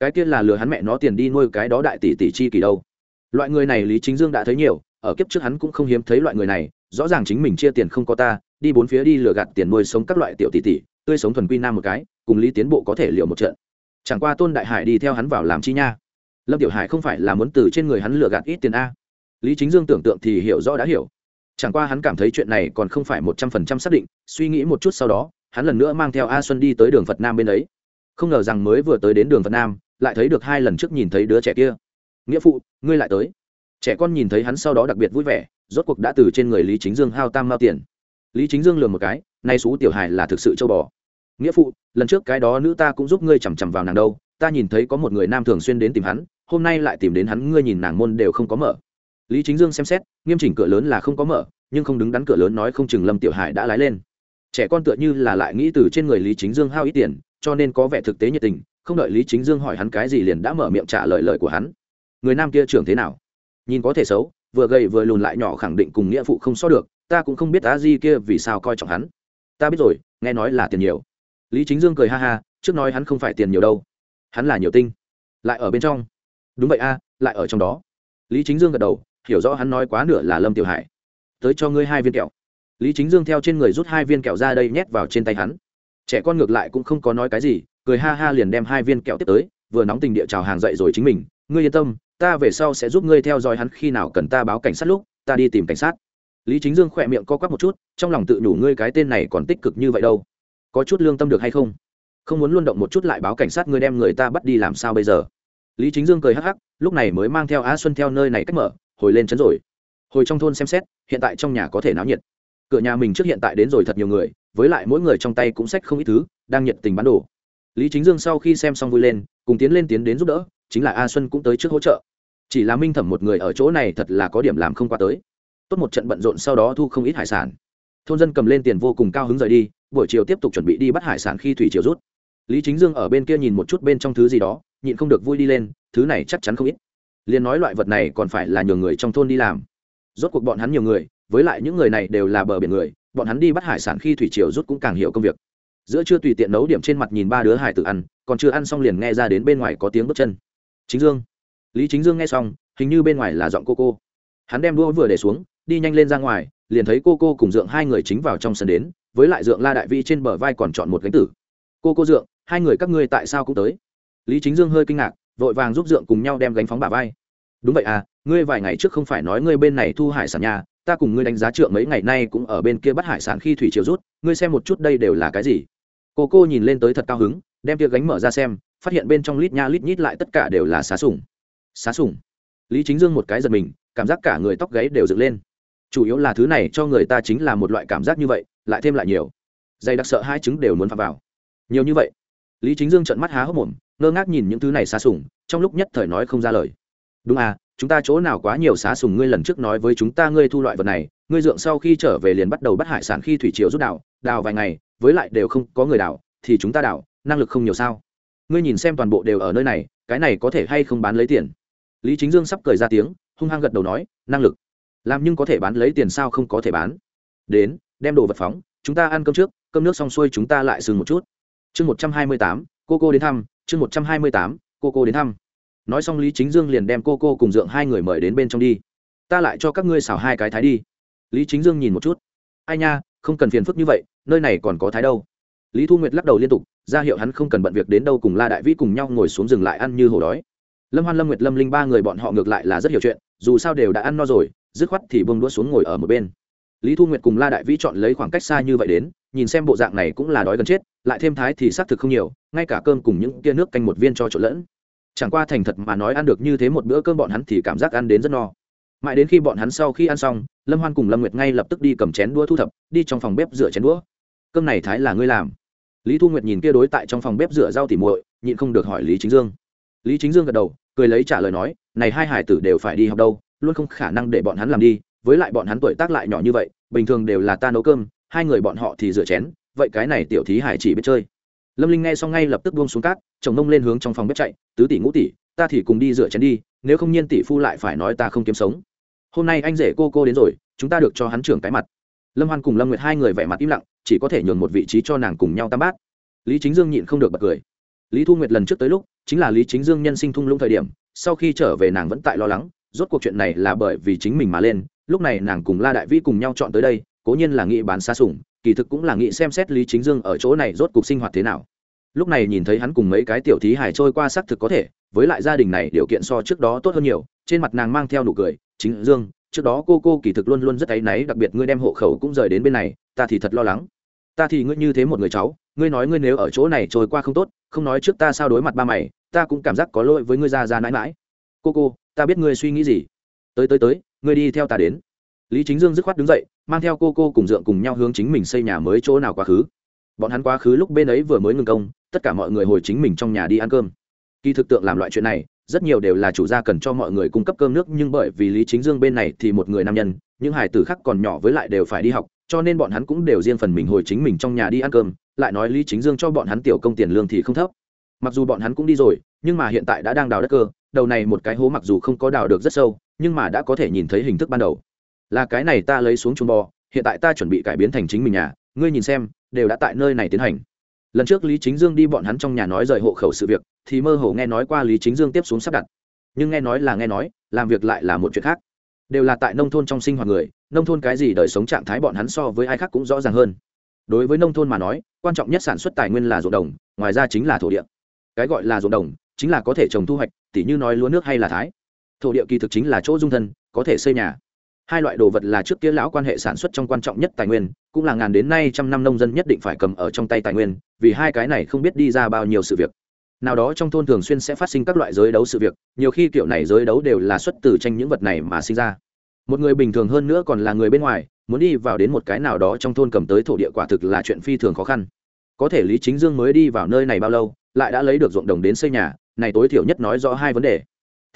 Cái kia là lừa hắn mẹ nó tiền đi nuôi cái đó đại tỷ tỷ chi kỳ đâu. Loại người này lý chính dương đã thấy nhiều, ở kiếp trước hắn cũng không hiếm thấy loại người này, rõ ràng chính mình chia tiền không có ta, đi bốn phía đi lừa gạt tiền nuôi sống các loại tiểu tỷ tỷ, tươi sống thuần quy nam một cái, cùng lý tiến bộ có thể liệu một trận. Chẳng qua tôn đại hải đi theo hắn vào làm chi nha. Lâm tiểu hải không phải là muốn từ trên người hắn lừa gạt ít tiền a. Lý chính dương tưởng tượng thì hiểu rõ đã hiểu. Chẳng qua hắn cảm thấy chuyện này còn không phải một trăm phần trăm xác định, suy nghĩ một chút sau đó hắn lần nữa mang theo a xuân đi tới đường phật nam bên ấy. Không ngờ rằng mới vừa tới đến đường phật nam, lại thấy được hai lần trước nhìn thấy đứa trẻ kia. Nghĩa phụ, ngươi lại tới. Trẻ con nhìn thấy hắn sau đó đặc biệt vui vẻ, rốt cuộc đã từ trên người lý chính dương hao tam mao tiền. Lý chính dương lừa một cái, nay xú tiểu hài là thực sự châu bò. Nghĩa phụ, lần trước cái đó nữ ta cũng giúp ngươi chằm chằm vào nàng đâu, ta nhìn thấy có một người nam thường xuyên đến tìm hắn, hôm nay lại tìm đến hắn, ngươi nhìn nàng môn đều không có mở. Lý chính dương xem xét, nghiêm chỉnh cửa lớn là không có mở, nhưng không đứng đắn cửa lớn nói không chừng lâm tiểu hải đã lái lên trẻ con tựa như là lại nghĩ từ trên người lý chính dương hao ít tiền, cho nên có vẻ thực tế nhiệt tình, không đợi lý chính dương hỏi hắn cái gì liền đã mở miệng trả lời lời của hắn. Người nam kia trưởng thế nào? Nhìn có thể xấu, vừa gầy vừa lùn lại nhỏ khẳng định cùng nghĩa phụ không so được, ta cũng không biết á di kia vì sao coi trọng hắn. Ta biết rồi, nghe nói là tiền nhiều. Lý chính dương cười ha ha, trước nói hắn không phải tiền nhiều đâu. Hắn là nhiều tinh. Lại ở bên trong. Đúng vậy a, lại ở trong đó. Lý chính dương gật đầu, hiểu rõ hắn nói quá nửa là lâm tiểu hải. Tới cho ngươi hai viên kẹo lý chính dương theo trên người rút hai viên kẹo ra đây nhét vào trên tay hắn. Trẻ con ngược lại cũng không có nói cái gì, cười ha ha liền đem hai viên kẹo tiếp tới, vừa nóng tình địa chào hàng dậy rồi chính mình. Ngươi yên tâm, ta về sau sẽ giúp ngươi theo dõi hắn khi nào cần ta báo cảnh sát lúc, ta đi tìm cảnh sát. Lý chính dương khỏe miệng co quắp một chút, trong lòng tự đủ ngươi cái tên này còn tích cực như vậy đâu. Có chút lương tâm được hay không? Không muốn luân động một chút lại báo cảnh sát ngươi đem người ta bắt đi làm sao bây giờ? Lý chính dương cười hắc hắc, lúc này mới mang theo á xuân theo nơi này cách mở, hồi lên chấn rồi. Hồi trong thôn xem xét, hiện tại trong nhà có thể náo nhiệt cửa nhà mình trước hiện tại đến rồi thật nhiều người, với lại mỗi người trong tay cũng sách không ít thứ, đang nhiệt tình bán đồ. Lý chính dương sau khi xem xong vui lên, cùng tiến lên tiến đến giúp đỡ, chính là a xuân cũng tới trước hỗ trợ. Chỉ là minh thẩm một người ở chỗ này thật là có điểm làm không qua tới. Tốt một trận bận rộn sau đó thu không ít hải sản. Thôn dân cầm lên tiền vô cùng cao hứng rời đi, buổi chiều tiếp tục chuẩn bị đi bắt hải sản khi thủy chiều rút. Lý chính dương ở bên kia nhìn một chút bên trong thứ gì đó, nhịn không được vui đi lên, thứ này chắc chắn không ít. Liền nói loại vật này còn phải là nhiều người trong thôn đi làm. Rốt cuộc bọn hắn nhiều người với lại những người này đều là bờ biển người, bọn hắn đi bắt hải sản khi thủy triều rút cũng càng hiểu công việc. Giữa chưa tùy tiện nấu điểm trên mặt nhìn ba đứa hải tự ăn, còn chưa ăn xong liền nghe ra đến bên ngoài có tiếng bước chân. Chính dương. Lý chính dương nghe xong, hình như bên ngoài là giọng cô cô. Hắn đem đua vừa để xuống, đi nhanh lên ra ngoài, liền thấy cô cô cùng dượng hai người chính vào trong sân đến, với lại dượng la đại vi trên bờ vai còn chọn một cánh tử. Cô cô dượng, hai người các ngươi tại sao cũng tới? Lý chính dương hơi kinh ngạc, vội vàng giúp dượng cùng nhau đem gánh phóng bà vai. Đúng vậy à ngươi vài ngày trước không phải nói ngươi bên này thu hải sản nhà ta cùng ngươi đánh giá trượng mấy ngày nay cũng ở bên kia bắt hải sản khi thủy chiều rút, ngươi xem một chút đây đều là cái gì? Cô cô nhìn lên tới thật cao hứng, đem tia gánh mở ra xem, phát hiện bên trong lít nha lít nhít lại tất cả đều là xá sùng. Xá sùng. Lý chính dương một cái giật mình, cảm giác cả người tóc gáy đều dựng lên. Chủ yếu là thứ này cho người ta chính là một loại cảm giác như vậy, lại thêm lại nhiều. Dày đặc sợ hai trứng đều muốn phạm vào. Nhiều như vậy. Lý chính dương trận mắt há hốc mồm, ngơ ngác nhìn những thứ này xa sùng, trong lúc nhất thời nói không ra lời. Đúng à chúng ta chỗ nào quá nhiều xá sùng ngươi lần trước nói với chúng ta ngươi thu loại vật này, ngươi dượng sau khi trở về liền bắt đầu bắt hải sản khi thủy triều rút đào đào vài ngày, với lại đều không có người đào thì chúng ta đào năng lực không nhiều sao? Ngươi nhìn xem toàn bộ đều ở nơi này, cái này có thể hay không bán lấy tiền? Lý chính dương sắp cười ra tiếng, hung hăng gật đầu nói, năng lực. Làm nhưng có thể bán lấy tiền sao không có thể bán? Đến, đem đồ vật phóng, chúng ta ăn cơm trước, cơm nước xong xuôi chúng ta lại sừng một chút. Chương một trăm hai mươi tám, cô cô đến thăm, chương một trăm hai mươi tám, cô cô đến thăm nói xong lý chính dương liền đem cô cô cùng dượng hai người mời đến bên trong đi. Ta lại cho các ngươi xào hai cái thái đi. Lý chính dương nhìn một chút. Ai nha, không cần phiền phức như vậy, nơi này còn có thái đâu. Lý thu nguyệt lắc đầu liên tục, ra hiệu hắn không cần bận việc đến đâu cùng la đại vĩ cùng nhau ngồi xuống dừng lại ăn như hổ đói. Lâm hoan, lâm nguyệt, lâm linh ba người bọn họ ngược lại là rất hiểu chuyện, dù sao đều đã ăn no rồi, dứt khoát thì bông đũa xuống ngồi ở một bên. Lý thu nguyệt cùng la đại vĩ chọn lấy khoảng cách xa như vậy đến, nhìn xem bộ dạng này cũng là đói gần chết, lại thêm thái thì xác thực không nhiều, ngay cả cơm cùng những kia nước canh một viên cho trộn lẫn chẳng qua thành thật mà nói ăn được như thế một bữa cơm bọn hắn thì cảm giác ăn đến rất no. Mãi đến khi bọn hắn sau khi ăn xong, lâm hoan cùng lâm nguyệt ngay lập tức đi cầm chén đũa thu thập, đi trong phòng bếp rửa chén đũa. Cơm này thái là ngươi làm? Lý thu nguyệt nhìn kia đối tại trong phòng bếp rửa rau tỉ muội, nhịn không được hỏi lý chính dương. Lý chính dương gật đầu, cười lấy trả lời nói, này hai hải tử đều phải đi học đâu, luôn không khả năng để bọn hắn làm đi, với lại bọn hắn tuổi tác lại nhỏ như vậy, bình thường đều là ta nấu cơm, hai người bọn họ thì rửa chén, vậy cái này tiểu thí hải chỉ biết chơi lâm linh nghe xong ngay lập tức buông xuống cát, chồng nông lên hướng trong phòng bếp chạy, tứ tỷ ngũ tỷ, ta thì cùng đi rửa chén đi, nếu không nhiên tỷ phu lại phải nói ta không kiếm sống. Hôm nay anh rể cô cô đến rồi, chúng ta được cho hắn trưởng cái mặt. Lâm hoan cùng lâm nguyệt hai người vẻ mặt im lặng, chỉ có thể nhường một vị trí cho nàng cùng nhau tam bát. Lý chính dương nhịn không được bật cười. Lý thu nguyệt lần trước tới lúc, chính là lý chính dương nhân sinh thung lũng thời điểm, sau khi trở về nàng vẫn tại lo lắng, rốt cuộc chuyện này là bởi vì chính mình mà lên, lúc này nàng cùng la đại vĩ cùng nhau chọn tới đây, cố nhiên là nghĩ bán xa sủng kỳ thực cũng là nghĩ xem xét lý chính dương ở chỗ này rốt cuộc sinh hoạt thế nào. Lúc này nhìn thấy hắn cùng mấy cái tiểu thí hải trôi qua xác thực có thể, với lại gia đình này điều kiện so trước đó tốt hơn nhiều, trên mặt nàng mang theo nụ cười, chính dương, trước đó cô cô kỳ thực luôn luôn rất áy náy, đặc biệt ngươi đem hộ khẩu cũng rời đến bên này, ta thì thật lo lắng. Ta thì ngươi như thế một người cháu, ngươi nói ngươi nếu ở chỗ này trôi qua không tốt, không nói trước ta sao đối mặt ba mày, ta cũng cảm giác có lỗi với ngươi ra ra mãi mãi. Cô cô, ta biết ngươi suy nghĩ gì. Tới tới tới, ngươi đi theo ta đến lý chính dương dứt khoát đứng dậy, mang theo cô cô cùng dượng cùng nhau hướng chính mình xây nhà mới chỗ nào quá khứ. Bọn hắn quá khứ lúc bên ấy vừa mới ngừng công, tất cả mọi người hồi chính mình trong nhà đi ăn cơm. Kỳ thực tượng làm loại chuyện này, rất nhiều đều là chủ gia cần cho mọi người cung cấp cơm nước, nhưng bởi vì lý chính dương bên này thì một người nam nhân, những hải tử khác còn nhỏ với lại đều phải đi học, cho nên bọn hắn cũng đều riêng phần mình hồi chính mình trong nhà đi ăn cơm, lại nói lý chính dương cho bọn hắn tiểu công tiền lương thì không thấp. Mặc dù bọn hắn cũng đi rồi, nhưng mà hiện tại đã đang đào đất cơ, đầu này một cái hố mặc dù không có đào được rất sâu, nhưng mà đã có thể nhìn thấy hình thức ban đầu là cái này ta lấy xuống chuồng bò, hiện tại ta chuẩn bị cải biến thành chính mình nhà, ngươi nhìn xem, đều đã tại nơi này tiến hành. Lần trước lý chính dương đi bọn hắn trong nhà nói rời hộ khẩu sự việc, thì mơ hồ nghe nói qua lý chính dương tiếp xuống sắp đặt. Nhưng nghe nói là nghe nói, làm việc lại là một chuyện khác. Đều là tại nông thôn trong sinh hoạt người, nông thôn cái gì đời sống trạng thái bọn hắn so với ai khác cũng rõ ràng hơn. Đối với nông thôn mà nói, quan trọng nhất sản xuất tài nguyên là ruộng đồng, ngoài ra chính là thổ địa. Cái gọi là ruộng đồng, chính là có thể trồng thu hoạch, tỉ như nói lúa nước hay là thái. Thổ địa kỳ thực chính là chỗ dung thân, có thể xây nhà hai loại đồ vật là trước kia lão quan hệ sản xuất trong quan trọng nhất tài nguyên, cũng là ngàn đến nay trăm năm nông dân nhất định phải cầm ở trong tay tài nguyên, vì hai cái này không biết đi ra bao nhiêu sự việc. Nào đó trong thôn thường xuyên sẽ phát sinh các loại giới đấu sự việc, nhiều khi kiểu này giới đấu đều là xuất từ tranh những vật này mà sinh ra. Một người bình thường hơn nữa còn là người bên ngoài, muốn đi vào đến một cái nào đó trong thôn cầm tới thổ địa quả thực là chuyện phi thường khó khăn. Có thể lý chính dương mới đi vào nơi này bao lâu, lại đã lấy được ruộng đồng đến xây nhà, này tối thiểu nhất nói rõ hai vấn đề.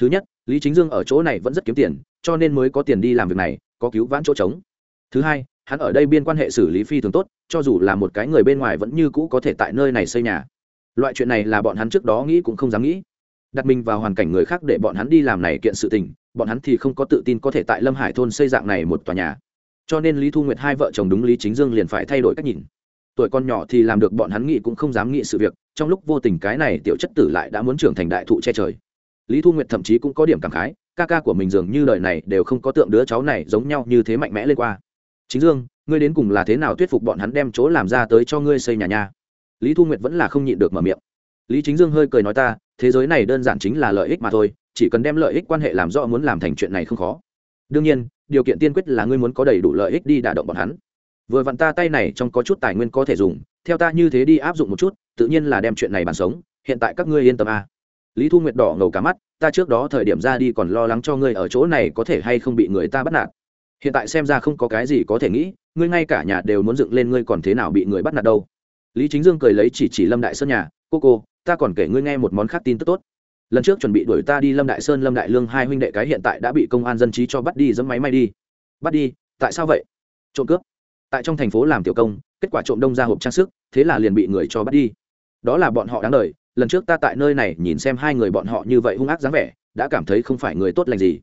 Thứ nhất, lý chính dương ở chỗ này vẫn rất kiếm tiền cho nên mới có tiền đi làm việc này, có cứu vãn chỗ trống. Thứ hai, hắn ở đây biên quan hệ xử lý phi thường tốt, cho dù là một cái người bên ngoài vẫn như cũ có thể tại nơi này xây nhà. Loại chuyện này là bọn hắn trước đó nghĩ cũng không dám nghĩ. Đặt mình vào hoàn cảnh người khác để bọn hắn đi làm này kiện sự tình, bọn hắn thì không có tự tin có thể tại lâm hải thôn xây dạng này một tòa nhà. Cho nên lý thu nguyệt hai vợ chồng đúng lý chính dương liền phải thay đổi cách nhìn. Tuổi con nhỏ thì làm được bọn hắn nghĩ cũng không dám nghĩ sự việc, trong lúc vô tình cái này tiểu chất tử lại đã muốn trưởng thành đại thụ che trời. Lý thu nguyệt thậm chí cũng có điểm cảm khái ca ca của mình dường như đời này đều không có tượng đứa cháu này giống nhau như thế mạnh mẽ lên qua. Chính dương, ngươi đến cùng là thế nào thuyết phục bọn hắn đem chỗ làm ra tới cho ngươi xây nhà nha? Lý thu nguyệt vẫn là không nhịn được mở miệng. Lý chính dương hơi cười nói ta, thế giới này đơn giản chính là lợi ích mà thôi, chỉ cần đem lợi ích quan hệ làm rõ muốn làm thành chuyện này không khó. Đương nhiên, điều kiện tiên quyết là ngươi muốn có đầy đủ lợi ích đi đả động bọn hắn. Vừa vặn ta tay này trong có chút tài nguyên có thể dùng, theo ta như thế đi áp dụng một chút, tự nhiên là đem chuyện này bàn sống, hiện tại các ngươi yên tâm à lý thu nguyệt đỏ ngầu cả mắt, ta trước đó thời điểm ra đi còn lo lắng cho ngươi ở chỗ này có thể hay không bị người ta bắt nạt. Hiện tại xem ra không có cái gì có thể nghĩ, ngươi ngay cả nhà đều muốn dựng lên ngươi còn thế nào bị người bắt nạt đâu. Lý chính dương cười lấy chỉ chỉ lâm đại sơn nhà, cô cô, ta còn kể ngươi nghe một món khác tin tức tốt. Lần trước chuẩn bị đuổi ta đi lâm đại sơn, lâm đại lương hai huynh đệ cái hiện tại đã bị công an dân trí cho bắt đi dẫm máy may đi. Bắt đi? Tại sao vậy? Trộm cướp. Tại trong thành phố làm tiểu công, kết quả trộm đông ra hộp trang sức, thế là liền bị người cho bắt đi. Đó là bọn họ đáng đời lần trước ta tại nơi này nhìn xem hai người bọn họ như vậy hung ác dáng vẻ, đã cảm thấy không phải người tốt lành gì.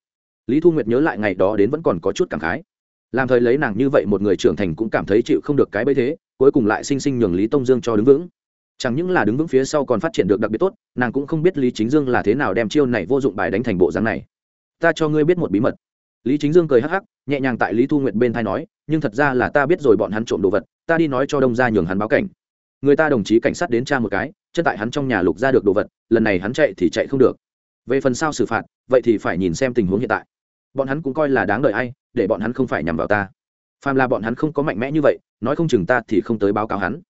Lý thu nguyệt nhớ lại ngày đó đến vẫn còn có chút cảm khái. Làm thời lấy nàng như vậy một người trưởng thành cũng cảm thấy chịu không được cái bấy thế, cuối cùng lại sinh sinh nhường lý tông dương cho đứng vững. Chẳng những là đứng vững phía sau còn phát triển được đặc biệt tốt, nàng cũng không biết lý chính dương là thế nào đem chiêu này vô dụng bài đánh thành bộ dáng này. Ta cho ngươi biết một bí mật. Lý chính dương cười hắc hắc, nhẹ nhàng tại lý thu nguyệt bên thai nói, nhưng thật ra là ta biết rồi bọn hắn trộm đồ vật, ta đi nói cho đông ra nhường hắn báo cảnh. Người ta đồng chí cảnh sát đến tra một cái chân tại hắn trong nhà lục ra được đồ vật, lần này hắn chạy thì chạy không được. Về phần sau xử phạt, vậy thì phải nhìn xem tình huống hiện tại. Bọn hắn cũng coi là đáng đợi ai, để bọn hắn không phải nhằm vào ta. Phàm là bọn hắn không có mạnh mẽ như vậy, nói không chừng ta thì không tới báo cáo hắn.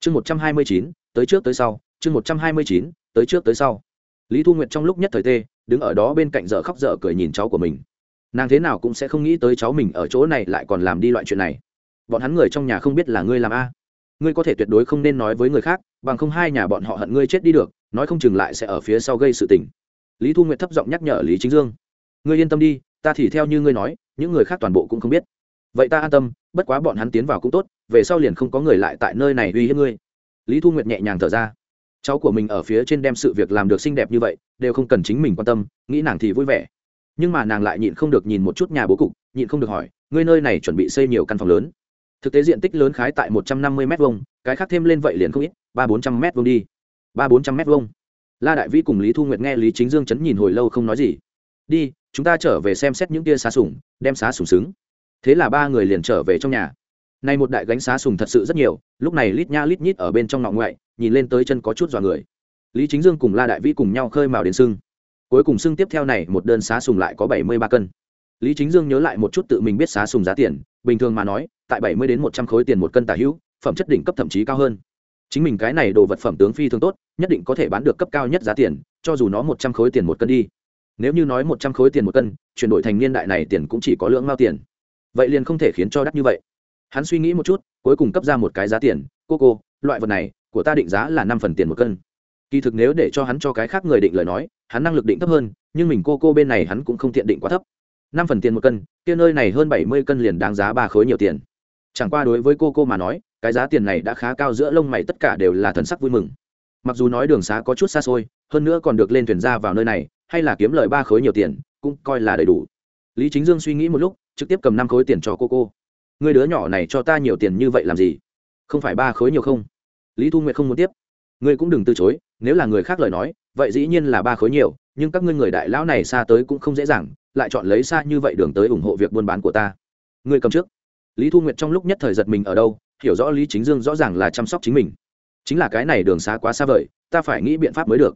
Chương một trăm hai mươi chín, tới trước tới sau, chương một trăm hai mươi chín, tới trước tới sau. Lý thu nguyệt trong lúc nhất thời tê, đứng ở đó bên cạnh dở khóc dở cười nhìn cháu của mình. Nàng thế nào cũng sẽ không nghĩ tới cháu mình ở chỗ này lại còn làm đi loại chuyện này. Bọn hắn người trong nhà không biết là ngươi làm a. Ngươi có thể tuyệt đối không nên nói với người khác bằng không hai nhà bọn họ hận ngươi chết đi được, nói không chừng lại sẽ ở phía sau gây sự tình. Lý thu nguyệt thấp giọng nhắc nhở lý chính dương. Ngươi yên tâm đi, ta thì theo như ngươi nói, những người khác toàn bộ cũng không biết. Vậy ta an tâm, bất quá bọn hắn tiến vào cũng tốt, về sau liền không có người lại tại nơi này uy hiếp ngươi. Lý thu nguyệt nhẹ nhàng thở ra. Cháu của mình ở phía trên đem sự việc làm được xinh đẹp như vậy, đều không cần chính mình quan tâm, nghĩ nàng thì vui vẻ. Nhưng mà nàng lại nhịn không được nhìn một chút nhà bố cục, nhịn không được hỏi, ngươi nơi này chuẩn bị xây nhiều căn phòng lớn? Thực tế diện tích lớn khái tại một trăm năm mươi m hai cái khác thêm lên vậy liền không ít, ba bốn trăm m hai đi. ba bốn trăm m hai la đại vĩ cùng lý thu nguyệt nghe lý chính dương chấn nhìn hồi lâu không nói gì. Đi, chúng ta trở về xem xét những tia xá sùng, đem xá sùng xứng. Thế là ba người liền trở về trong nhà. Nay một đại gánh xá sùng thật sự rất nhiều, lúc này lít nha lít nhít ở bên trong ngọn ngoại, nhìn lên tới chân có chút dọa người. Lý chính dương cùng la đại vĩ cùng nhau khơi mào đến sưng. Cuối cùng sưng tiếp theo này, một đơn xá sùng lại có bảy mươi ba cân. Lý chính dương nhớ lại một chút tự mình biết xá sùng giá tiền bình thường mà nói, tại bảy mươi đến một trăm khối tiền một cân tả hữu, phẩm chất đỉnh cấp thậm chí cao hơn. Chính mình cái này đồ vật phẩm tướng phi thường tốt, nhất định có thể bán được cấp cao nhất giá tiền, cho dù nó một trăm khối tiền một cân đi. Nếu như nói một trăm khối tiền một cân, chuyển đổi thành niên đại này tiền cũng chỉ có lượng mao tiền. Vậy liền không thể khiến cho đắt như vậy. Hắn suy nghĩ một chút, cuối cùng cấp ra một cái giá tiền, cô cô, loại vật này của ta định giá là năm phần tiền một cân. Kỳ thực nếu để cho hắn cho cái khác người định lời nói, hắn năng lực định thấp hơn, nhưng mình cô cô bên này hắn cũng không tiện định quá thấp năm phần tiền một cân, kia nơi này hơn bảy mươi cân liền đáng giá ba khối nhiều tiền. Chẳng qua đối với cô cô mà nói, cái giá tiền này đã khá cao giữa lông mày tất cả đều là thần sắc vui mừng. Mặc dù nói đường xá có chút xa xôi, hơn nữa còn được lên thuyền ra vào nơi này, hay là kiếm lời ba khối nhiều tiền, cũng coi là đầy đủ. Lý chính dương suy nghĩ một lúc, trực tiếp cầm năm khối tiền cho cô cô. Người đứa nhỏ này cho ta nhiều tiền như vậy làm gì? Không phải ba khối nhiều không? Lý thu nguyệt không muốn tiếp. Ngươi cũng đừng từ chối, nếu là người khác lời nói, vậy dĩ nhiên là ba khối nhiều, nhưng các ngươi người đại lão này xa tới cũng không dễ dàng lại chọn lấy xa như vậy đường tới ủng hộ việc buôn bán của ta. Ngươi cầm trước. Lý thu nguyệt trong lúc nhất thời giật mình ở đâu, hiểu rõ lý chính dương rõ ràng là chăm sóc chính mình. Chính là cái này đường xa quá xa vời, ta phải nghĩ biện pháp mới được.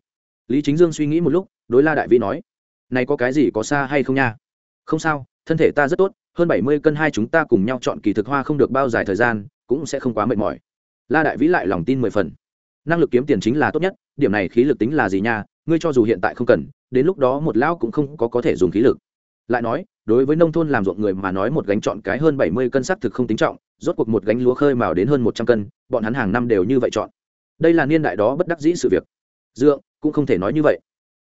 Lý chính dương suy nghĩ một lúc, đối la đại vĩ nói, này có cái gì có xa hay không nha? Không sao, thân thể ta rất tốt, hơn bảy mươi cân hai chúng ta cùng nhau chọn kỳ thực hoa không được bao dài thời gian, cũng sẽ không quá mệt mỏi. La đại vĩ lại lòng tin mười phần. Năng lực kiếm tiền chính là tốt nhất, điểm này khí lực tính là gì nha, ngươi cho dù hiện tại không cần, đến lúc đó một lão cũng không có có thể dùng khí lực lại nói, đối với nông thôn làm ruộng người mà nói một gánh chọn cái hơn bảy mươi cân sắc thực không tính trọng, rốt cuộc một gánh lúa khơi mào đến hơn một trăm cân, bọn hắn hàng năm đều như vậy chọn. Đây là niên đại đó bất đắc dĩ sự việc. Dượng, cũng không thể nói như vậy.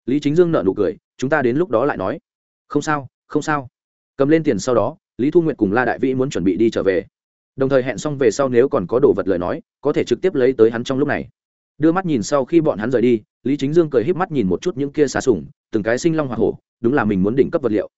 Lý chính dương nợ nụ cười, chúng ta đến lúc đó lại nói. Không sao không sao. Cầm lên tiền sau đó, lý thu nguyện cùng la đại vĩ muốn chuẩn bị đi trở về. Đồng thời hẹn xong về sau nếu còn có đồ vật lời nói, có thể trực tiếp lấy tới hắn trong lúc này. Đưa mắt nhìn sau khi bọn hắn rời đi, lý chính dương cười híp mắt nhìn một chút những kia xà sủng, từng cái sinh long hoa hổ, đúng là mình muốn đỉnh cấp vật liệu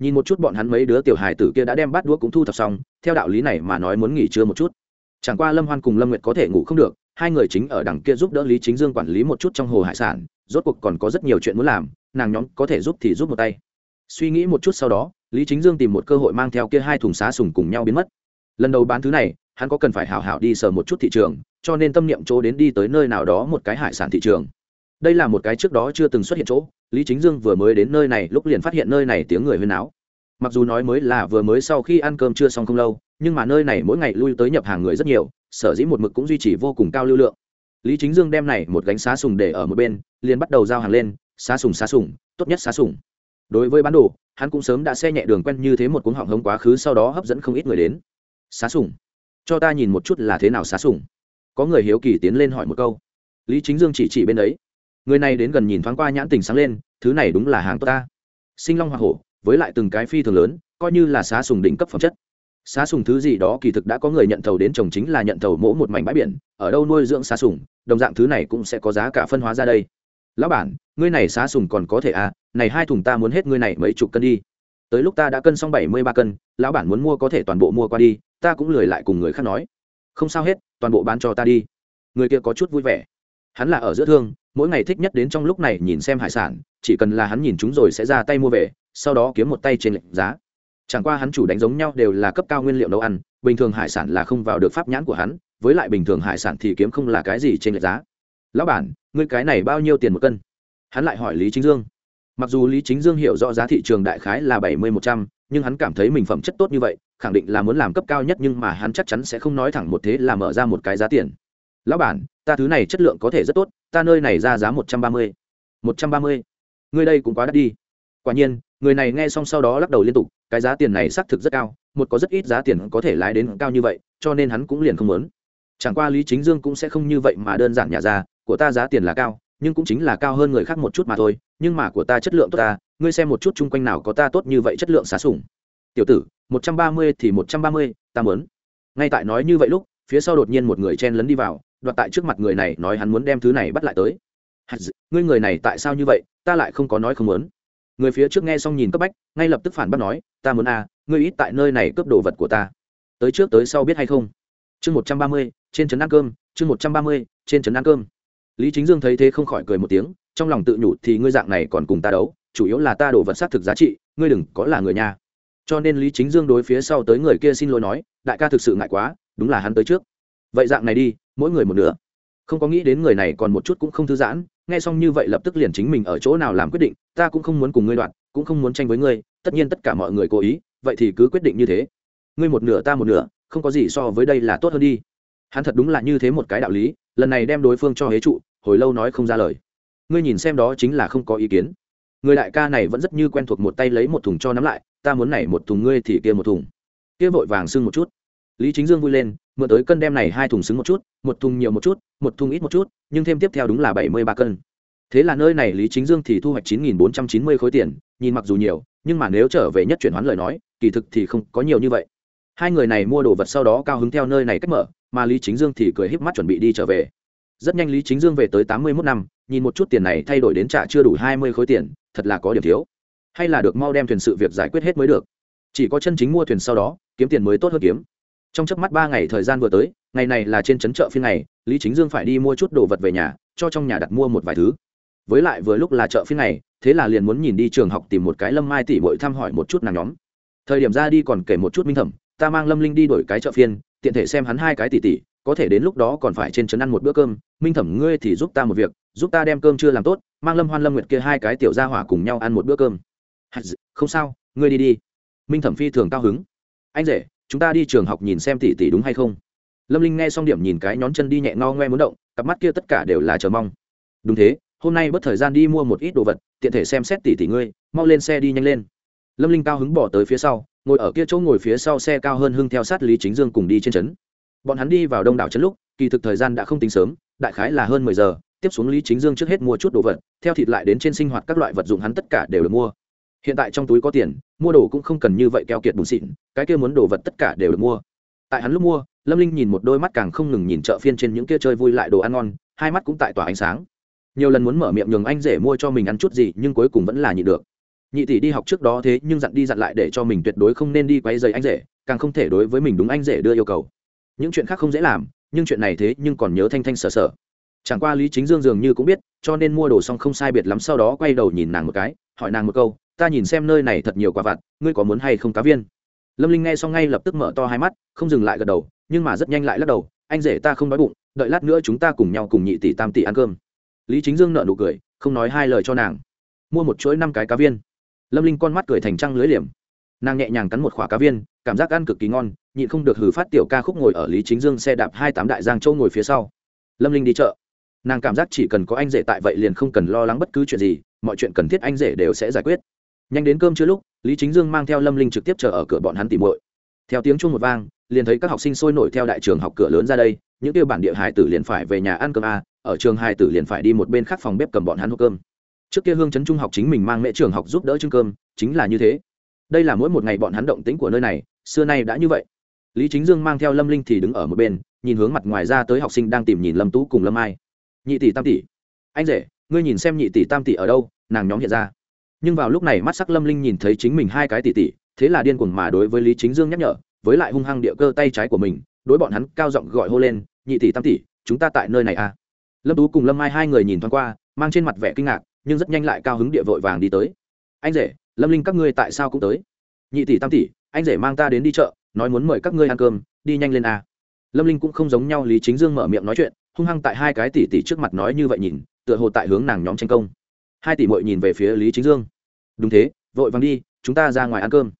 nhìn một chút bọn hắn mấy đứa tiểu hài tử kia đã đem bát đũa cũng thu thập xong, theo đạo lý này mà nói muốn nghỉ trưa một chút. Chẳng qua lâm hoan cùng lâm nguyệt có thể ngủ không được, hai người chính ở đằng kia giúp đỡ lý chính dương quản lý một chút trong hồ hải sản, rốt cuộc còn có rất nhiều chuyện muốn làm, nàng nhóm có thể giúp thì giúp một tay. Suy nghĩ một chút sau đó, lý chính dương tìm một cơ hội mang theo kia hai thùng xá sùng cùng nhau biến mất. Lần đầu bán thứ này, hắn có cần phải hào hảo đi sờ một chút thị trường, cho nên tâm niệm chỗ đến đi tới nơi nào đó một cái hải sản thị trường. Đây là một cái trước đó chưa từng xuất hiện chỗ lý chính dương vừa mới đến nơi này, lúc liền phát hiện nơi này tiếng người huyên áo mặc dù nói mới là vừa mới sau khi ăn cơm chưa xong không lâu, nhưng mà nơi này mỗi ngày lui tới nhập hàng người rất nhiều, sở dĩ một mực cũng duy trì vô cùng cao lưu lượng. Lý chính dương đem này một gánh xá sùng để ở một bên, liền bắt đầu giao hàng lên, xá sùng xá sùng, tốt nhất xá sùng. Đối với bán đồ, hắn cũng sớm đã xe nhẹ đường quen như thế một cuốn họng hống quá khứ, sau đó hấp dẫn không ít người đến. Xá sùng. Cho ta nhìn một chút là thế nào xá sùng. Có người hiếu kỳ tiến lên hỏi một câu. Lý chính dương chỉ chỉ bên đấy người này đến gần nhìn thoáng qua nhãn tình sáng lên, thứ này đúng là hàng tốt ta. Sinh long hoa hổ, với lại từng cái phi thường lớn, coi như là xá sùng đỉnh cấp phẩm chất. Xá sùng thứ gì đó kỳ thực đã có người nhận thầu đến trồng chính là nhận thầu mỗ một mảnh bãi biển, ở đâu nuôi dưỡng xá sùng, đồng dạng thứ này cũng sẽ có giá cả phân hóa ra đây. Lão bản, ngươi này xá sùng còn có thể à này hai thùng ta muốn hết ngươi này mấy chục cân đi. Tới lúc ta đã cân xong bảy mươi ba cân, lão bản muốn mua có thể toàn bộ mua qua đi, ta cũng lười lại cùng người khác nói. Không sao hết, toàn bộ bán cho ta đi. Người kia có chút vui vẻ hắn là ở giữa thương, mỗi ngày thích nhất đến trong lúc này nhìn xem hải sản, chỉ cần là hắn nhìn chúng rồi sẽ ra tay mua về, sau đó kiếm một tay trên lệnh giá. Chẳng qua hắn chủ đánh giống nhau đều là cấp cao nguyên liệu nấu ăn, bình thường hải sản là không vào được pháp nhãn của hắn, với lại bình thường hải sản thì kiếm không là cái gì trên lệch giá. Lão bản, ngươi cái này bao nhiêu tiền một cân? Hắn lại hỏi lý chính dương. Mặc dù lý chính dương hiểu rõ giá thị trường đại khái là bảy mươi một trăm, nhưng hắn cảm thấy mình phẩm chất tốt như vậy, khẳng định là muốn làm cấp cao nhất nhưng mà hắn chắc chắn sẽ không nói thẳng một thế là mở ra một cái giá tiền. Lão bản ta thứ này chất lượng có thể rất tốt, ta nơi này ra giá một trăm ba mươi. một trăm ba mươi. Người đây cũng quá đắt đi. Quả nhiên, người này nghe xong sau đó lắc đầu liên tục, cái giá tiền này xác thực rất cao, một có rất ít giá tiền có thể lái đến cao như vậy, cho nên hắn cũng liền không muốn. Chẳng qua lý chính dương cũng sẽ không như vậy mà đơn giản nhà ra, của ta giá tiền là cao, nhưng cũng chính là cao hơn người khác một chút mà thôi, nhưng mà của ta chất lượng tốt ta, ngươi xem một chút chung quanh nào có ta tốt như vậy chất lượng xá sủng. Tiểu tử, một trăm ba mươi thì một trăm ba mươi, ta muốn. Ngay tại nói như vậy lúc, phía sau đột nhiên một người chen lấn đi vào đoạt tại trước mặt người này nói hắn muốn đem thứ này bắt lại tới. Ngươi người này tại sao như vậy, ta lại không có nói không muốn. Người phía trước nghe xong nhìn cấp bách, ngay lập tức phản bác nói, ta muốn à ngươi ít tại nơi này cướp đồ vật của ta. Tới trước tới sau biết hay không? Chương một trăm ba mươi, trên trấn ăn cơm, chương một trăm ba mươi, trên trấn ăn cơm. Lý chính dương thấy thế không khỏi cười một tiếng, trong lòng tự nhủ thì ngươi dạng này còn cùng ta đấu, chủ yếu là ta đồ vật xác thực giá trị, ngươi đừng có là người nhà. Cho nên lý chính dương đối phía sau tới người kia xin lỗi nói, đại ca thực sự ngại quá, đúng là hắn tới trước vậy dạng này đi, mỗi người một nửa. Không có nghĩ đến người này còn một chút cũng không thư giãn, nghe xong như vậy lập tức liền chính mình ở chỗ nào làm quyết định, ta cũng không muốn cùng ngươi đoạn, cũng không muốn tranh với ngươi, tất nhiên tất cả mọi người cố ý, vậy thì cứ quyết định như thế. Ngươi một nửa ta một nửa, không có gì so với đây là tốt hơn đi. Hắn thật đúng là như thế một cái đạo lý, lần này đem đối phương cho hế trụ, hồi lâu nói không ra lời. Ngươi nhìn xem đó chính là không có ý kiến. Người đại ca này vẫn rất như quen thuộc một tay lấy một thùng cho nắm lại, ta muốn này một thùng ngươi thì kia một thùng. Kia vội vàng sưng một chút. Lý chính dương vui lên mượn tới cân đem này hai thùng xứng một chút, một thùng nhiều một chút, một thùng ít một chút, nhưng thêm tiếp theo đúng là bảy mươi ba cân. Thế là nơi này lý chính dương thì thu hoạch chín nghìn bốn trăm chín mươi khối tiền, nhìn mặc dù nhiều, nhưng mà nếu trở về nhất chuyển hoán lời nói, kỳ thực thì không có nhiều như vậy. Hai người này mua đồ vật sau đó cao hứng theo nơi này cách mở, mà lý chính dương thì cười híp mắt chuẩn bị đi trở về. Rất nhanh lý chính dương về tới tám mươi mốt năm, nhìn một chút tiền này thay đổi đến trả chưa đủ hai mươi khối tiền, thật là có điểm thiếu. Hay là được mau đem thuyền sự việc giải quyết hết mới được. Chỉ có chân chính mua thuyền sau đó, kiếm tiền mới tốt hơn kiếm trong chớp mắt ba ngày thời gian vừa tới, ngày này là trên trấn chợ phiên ngày, lý chính dương phải đi mua chút đồ vật về nhà, cho trong nhà đặt mua một vài thứ. Với lại vừa lúc là chợ phiên ngày, thế là liền muốn nhìn đi trường học tìm một cái lâm mai tỷ bội thăm hỏi một chút nàng nhóm. Thời điểm ra đi còn kể một chút minh thẩm, ta mang lâm linh đi đổi cái chợ phiên, tiện thể xem hắn hai cái tỷ tỷ, có thể đến lúc đó còn phải trên trấn ăn một bữa cơm. Minh thẩm ngươi thì giúp ta một việc, giúp ta đem cơm chưa làm tốt, mang lâm hoan lâm nguyệt kia hai cái tiểu gia hỏa cùng nhau ăn một bữa cơm. Không sao, ngươi đi đi. Minh thẩm phi thường cao hứng. Anh rể chúng ta đi trường học nhìn xem tỷ tỷ đúng hay không? Lâm linh nghe xong điểm nhìn cái nhón chân đi nhẹ no ngoe muốn động, cặp mắt kia tất cả đều là chờ mong. Đúng thế, hôm nay bất thời gian đi mua một ít đồ vật, tiện thể xem xét tỷ tỷ ngươi, mau lên xe đi nhanh lên. Lâm linh cao hứng bỏ tới phía sau, ngồi ở kia chỗ ngồi phía sau xe cao hơn hưng theo sát lý chính dương cùng đi trên trấn. Bọn hắn đi vào đông đảo trấn lúc, kỳ thực thời gian đã không tính sớm, đại khái là hơn mười giờ, tiếp xuống lý chính dương trước hết mua chút đồ vật, theo thịt lại đến trên sinh hoạt các loại vật dụng hắn tất cả đều được mua. Hiện tại trong túi có tiền mua đồ cũng không cần như vậy keo kiệt bùn xịn, cái kia muốn đồ vật tất cả đều được mua. Tại hắn lúc mua, lâm linh nhìn một đôi mắt càng không ngừng nhìn chợ phiên trên những kia chơi vui lại đồ ăn ngon, hai mắt cũng tại tỏa ánh sáng. Nhiều lần muốn mở miệng nhường anh rể mua cho mình ăn chút gì, nhưng cuối cùng vẫn là nhịn được. Nhị tỷ đi học trước đó thế, nhưng dặn đi dặn lại để cho mình tuyệt đối không nên đi quay dày anh rể, càng không thể đối với mình đúng anh rể đưa yêu cầu. Những chuyện khác không dễ làm, nhưng chuyện này thế, nhưng còn nhớ thanh thanh sờ sờ. Chẳng qua lý chính dương dường như cũng biết, cho nên mua đồ xong không sai biệt lắm sau đó quay đầu nhìn nàng một cái, hỏi nàng một câu ta nhìn xem nơi này thật nhiều quả vặt, ngươi có muốn hay không cá viên? Lâm linh nghe xong ngay lập tức mở to hai mắt, không dừng lại gật đầu, nhưng mà rất nhanh lại lắc đầu, anh rể ta không đói bụng, đợi lát nữa chúng ta cùng nhau cùng nhị tỷ tam tỷ ăn cơm. Lý chính dương nợ nụ cười, không nói hai lời cho nàng. Mua một chuỗi năm cái cá viên. Lâm linh con mắt cười thành trăng lưới liềm. Nàng nhẹ nhàng cắn một khỏa cá viên, cảm giác ăn cực kỳ ngon, nhịn không được hử phát tiểu ca khúc ngồi ở lý chính dương xe đạp hai tám đại giang châu ngồi phía sau. Lâm linh đi chợ. Nàng cảm giác chỉ cần có anh rể tại vậy liền không cần lo lắng bất cứ chuyện gì, mọi chuyện cần thiết anh rể đều sẽ giải quyết nhanh đến cơm chưa lúc, lý chính dương mang theo lâm linh trực tiếp chờ ở cửa bọn hắn tìm muội. Theo tiếng chuông một vang, liền thấy các học sinh sôi nổi theo đại trường học cửa lớn ra đây, những kêu bản địa hải tử liền phải về nhà ăn cơm a, ở trường hải tử liền phải đi một bên khác phòng bếp cầm bọn hắn hộp cơm. Trước kia hương chấn trung học chính mình mang mẹ trường học giúp đỡ trưng cơm, chính là như thế. Đây là mỗi một ngày bọn hắn động tĩnh của nơi này, xưa nay đã như vậy. Lý chính dương mang theo lâm linh thì đứng ở một bên, nhìn hướng mặt ngoài ra tới học sinh đang tìm nhìn lâm tú cùng lâm ai. Nhị tỷ tam tỷ. Anh rể, ngươi nhìn xem nhị tỷ tam tỷ ở đâu, nàng nhóm hiện ra nhưng vào lúc này mắt sắc lâm linh nhìn thấy chính mình hai cái tỷ tỷ, thế là điên cuồng mà đối với lý chính dương nhắc nhở, với lại hung hăng địa cơ tay trái của mình, đối bọn hắn cao giọng gọi hô lên, nhị tỷ tam tỷ, chúng ta tại nơi này à? Lâm tú cùng lâm mai hai người nhìn thoáng qua, mang trên mặt vẻ kinh ngạc, nhưng rất nhanh lại cao hứng địa vội vàng đi tới. Anh rể, lâm linh các ngươi tại sao cũng tới? Nhị tỷ tam tỷ, anh rể mang ta đến đi chợ, nói muốn mời các ngươi ăn cơm, đi nhanh lên à. lâm linh cũng không giống nhau lý chính dương mở miệng nói chuyện, hung hăng tại hai cái tỷ tỷ trước mặt nói như vậy nhìn, tựa hồ tại hướng nàng nhóm tranh công hai tỷ mội nhìn về phía lý chính dương. Đúng thế, vội vàng đi, chúng ta ra ngoài ăn cơm.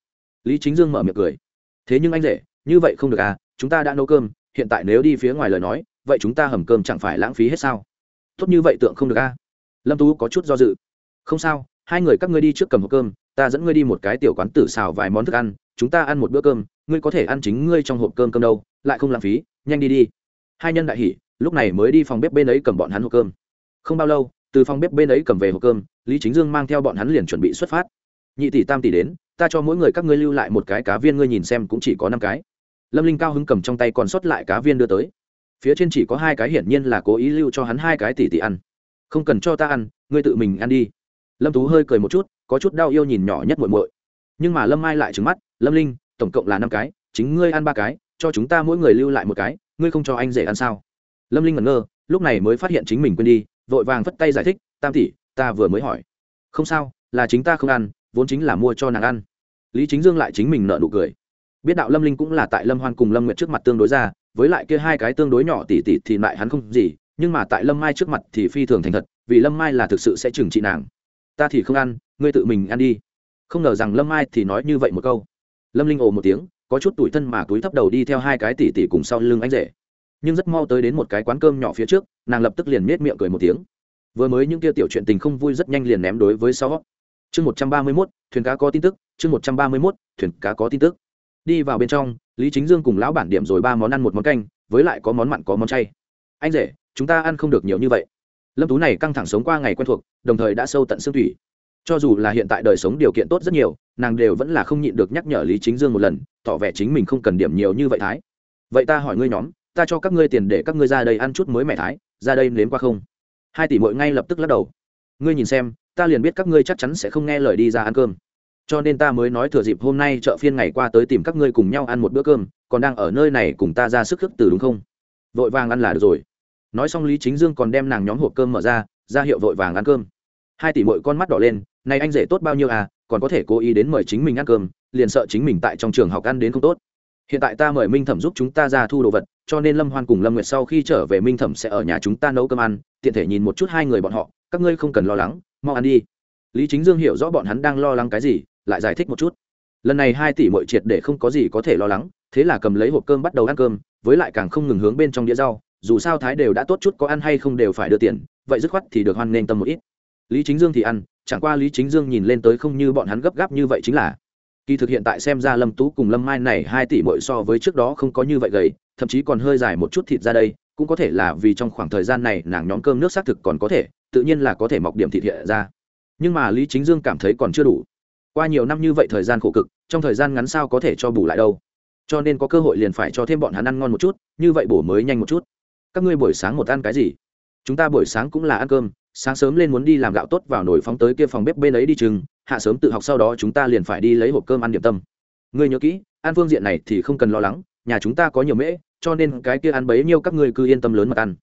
Lý chính dương mở miệng cười. Thế nhưng anh rể, như vậy không được à chúng ta đã nấu cơm, hiện tại nếu đi phía ngoài lời nói, vậy chúng ta hầm cơm chẳng phải lãng phí hết sao? Tốt như vậy tượng không được à? Lâm tú có chút do dự. Không sao, hai người các ngươi đi trước cầm hộp cơm, ta dẫn ngươi đi một cái tiểu quán tử xào vài món thức ăn, chúng ta ăn một bữa cơm, ngươi có thể ăn chính ngươi trong hộp cơm cơm đâu, lại không lãng phí, nhanh đi đi. Hai nhân đại hỉ, lúc này mới đi phòng bếp bên ấy cầm bọn hắn hộp cơm. Không bao lâu từ phòng bếp bên ấy cầm về hộp cơm, lý chính dương mang theo bọn hắn liền chuẩn bị xuất phát. Nhị tỷ tam tỷ đến, ta cho mỗi người các ngươi lưu lại một cái cá viên ngươi nhìn xem cũng chỉ có năm cái. Lâm linh cao hứng cầm trong tay còn sót lại cá viên đưa tới. Phía trên chỉ có hai cái hiển nhiên là cố ý lưu cho hắn hai cái tỷ tỷ ăn. Không cần cho ta ăn, ngươi tự mình ăn đi. Lâm tú hơi cười một chút, có chút đau yêu nhìn nhỏ nhất muội muội. Nhưng mà lâm mai lại trứng mắt, lâm linh, tổng cộng là năm cái, chính ngươi ăn ba cái, cho chúng ta mỗi người lưu lại một cái, ngươi không cho anh rể ăn sao? Lâm linh ngẩn ngơ, lúc này mới phát hiện chính mình quên đi vội vàng vất tay giải thích, tam tỷ, ta vừa mới hỏi. Không sao, là chính ta không ăn, vốn chính là mua cho nàng ăn. Lý chính dương lại chính mình nợ nụ cười. Biết đạo lâm linh cũng là tại lâm hoan cùng lâm nguyệt trước mặt tương đối ra, với lại kia hai cái tương đối nhỏ tỷ tỷ thì lại hắn không gì, nhưng mà tại lâm mai trước mặt thì phi thường thành thật, vì lâm mai là thực sự sẽ trừng trị nàng. Ta thì không ăn, ngươi tự mình ăn đi. Không ngờ rằng lâm mai thì nói như vậy một câu. Lâm linh ồ một tiếng, có chút tủi thân mà túi thấp đầu đi theo hai cái tỷ tỷ cùng sau lưng anh rể nhưng rất mau tới đến một cái quán cơm nhỏ phía trước, nàng lập tức liền nết miệng cười một tiếng. Vừa mới những kia tiểu chuyện tình không vui rất nhanh liền ném đối với sau chương một trăm ba mươi mốt, thuyền cá có tin tức, chương một trăm ba mươi mốt, thuyền cá có tin tức. Đi vào bên trong, lý chính dương cùng lão bản điểm rồi ba món ăn một món canh, với lại có món mặn có món chay. Anh rể, chúng ta ăn không được nhiều như vậy. Lâm tú này căng thẳng sống qua ngày quen thuộc, đồng thời đã sâu tận xương thủy. Cho dù là hiện tại đời sống điều kiện tốt rất nhiều, nàng đều vẫn là không nhịn được nhắc nhở lý chính dương một lần, tỏ vẻ chính mình không cần điểm nhiều như vậy thái. Vậy ta hỏi ngươi nhóm ta cho các ngươi tiền để các ngươi ra đây ăn chút mới mẻ thái, ra đây nếm qua không? Hai tỷ mội ngay lập tức lắc đầu. Ngươi nhìn xem, ta liền biết các ngươi chắc chắn sẽ không nghe lời đi ra ăn cơm. Cho nên ta mới nói thừa dịp hôm nay chợ phiên ngày qua tới tìm các ngươi cùng nhau ăn một bữa cơm, còn đang ở nơi này cùng ta ra sức thức từ đúng không? Vội vàng ăn là được rồi. Nói xong lý chính dương còn đem nàng nhóm hộp cơm mở ra ra hiệu vội vàng ăn cơm. Hai tỷ mội con mắt đỏ lên, này anh rể tốt bao nhiêu à còn có thể cố ý đến mời chính mình ăn cơm, liền sợ chính mình tại trong trường học ăn đến không tốt. Hiện tại ta mời minh thẩm giúp chúng ta ra thu đồ vật cho nên lâm hoan cùng lâm nguyệt sau khi trở về minh thẩm sẽ ở nhà chúng ta nấu cơm ăn, tiện thể nhìn một chút hai người bọn họ, các ngươi không cần lo lắng, mau ăn đi. Lý chính dương hiểu rõ bọn hắn đang lo lắng cái gì, lại giải thích một chút. Lần này hai tỷ mọi triệt để không có gì có thể lo lắng, thế là cầm lấy hộp cơm bắt đầu ăn cơm, với lại càng không ngừng hướng bên trong đĩa rau, dù sao thái đều đã tốt chút có ăn hay không đều phải đưa tiền, vậy dứt khoát thì được hoan nên tâm một ít. Lý chính dương thì ăn, chẳng qua lý chính dương nhìn lên tới không như bọn hắn gấp gáp như vậy chính là kỳ thực hiện tại xem ra lâm tú cùng lâm mai này hai tỷ mỗi so với trước đó không có như vậy gầy, thậm chí còn hơi dài một chút thịt ra đây, cũng có thể là vì trong khoảng thời gian này nàng nhóm cơm nước xác thực còn có thể, tự nhiên là có thể mọc điểm thịt hiện ra. Nhưng mà lý chính dương cảm thấy còn chưa đủ. Qua nhiều năm như vậy thời gian khổ cực, trong thời gian ngắn sao có thể cho bù lại đâu? Cho nên có cơ hội liền phải cho thêm bọn hắn ăn ngon một chút, như vậy bổ mới nhanh một chút. Các ngươi buổi sáng một ăn cái gì? Chúng ta buổi sáng cũng là ăn cơm, sáng sớm lên muốn đi làm gạo tốt vào nồi phóng tới kia phòng bếp bên ấy đi chừng hạ sớm tự học sau đó chúng ta liền phải đi lấy hộp cơm ăn điểm tâm. Ngươi nhớ kỹ, ăn phương diện này thì không cần lo lắng, nhà chúng ta có nhiều mễ, cho nên cái kia ăn bấy nhiêu các ngươi cứ yên tâm lớn mà ăn.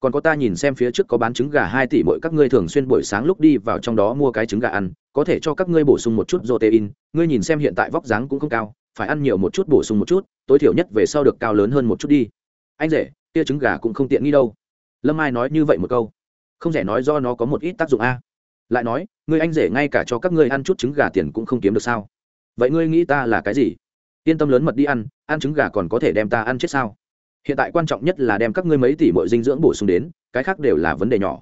Còn có ta nhìn xem phía trước có bán trứng gà hai tỷ mỗi các ngươi thường xuyên buổi sáng lúc đi vào trong đó mua cái trứng gà ăn, có thể cho các ngươi bổ sung một chút protein, ngươi nhìn xem hiện tại vóc dáng cũng không cao, phải ăn nhiều một chút bổ sung một chút, tối thiểu nhất về sau được cao lớn hơn một chút đi. Anh rể, kia trứng gà cũng không tiện nghi đâu. Lâm ai nói như vậy một câu. Không rẻ nói do nó có một ít tác dụng a lại nói, ngươi anh rể ngay cả cho các ngươi ăn chút trứng gà tiền cũng không kiếm được sao? Vậy ngươi nghĩ ta là cái gì? Yên tâm lớn mật đi ăn ăn trứng gà còn có thể đem ta ăn chết sao? Hiện tại quan trọng nhất là đem các ngươi mấy tỷ mọi dinh dưỡng bổ sung đến, cái khác đều là vấn đề nhỏ.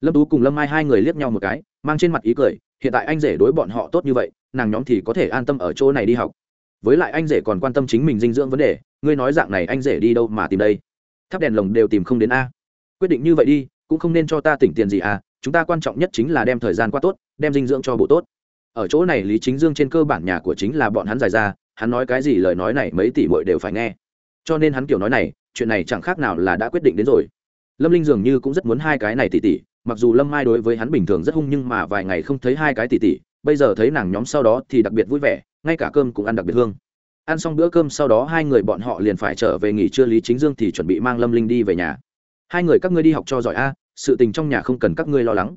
Lâm tú cùng lâm mai hai người liếc nhau một cái, mang trên mặt ý cười, hiện tại anh rể đối bọn họ tốt như vậy, nàng nhóm thì có thể an tâm ở chỗ này đi học. Với lại anh rể còn quan tâm chính mình dinh dưỡng vấn đề, ngươi nói dạng này anh rể đi đâu mà tìm đây? Thắp đèn lồng đều tìm không đến a. Quyết định như vậy đi, cũng không nên cho ta tỉnh tiền gì à chúng ta quan trọng nhất chính là đem thời gian qua tốt, đem dinh dưỡng cho bộ tốt. Ở chỗ này lý chính dương trên cơ bản nhà của chính là bọn hắn dài ra, hắn nói cái gì lời nói này mấy tỷ bội đều phải nghe. Cho nên hắn kiểu nói này, chuyện này chẳng khác nào là đã quyết định đến rồi. Lâm linh dường như cũng rất muốn hai cái này tỷ tỷ mặc dù lâm mai đối với hắn bình thường rất hung nhưng mà vài ngày không thấy hai cái tỷ tỷ bây giờ thấy nàng nhóm sau đó thì đặc biệt vui vẻ, ngay cả cơm cũng ăn đặc biệt hương. Ăn xong bữa cơm sau đó hai người bọn họ liền phải trở về nghỉ trưa, lý chính dương thì chuẩn bị mang lâm linh đi về nhà. Hai người các ngươi đi học cho giỏi a sự tình trong nhà không cần các ngươi lo lắng.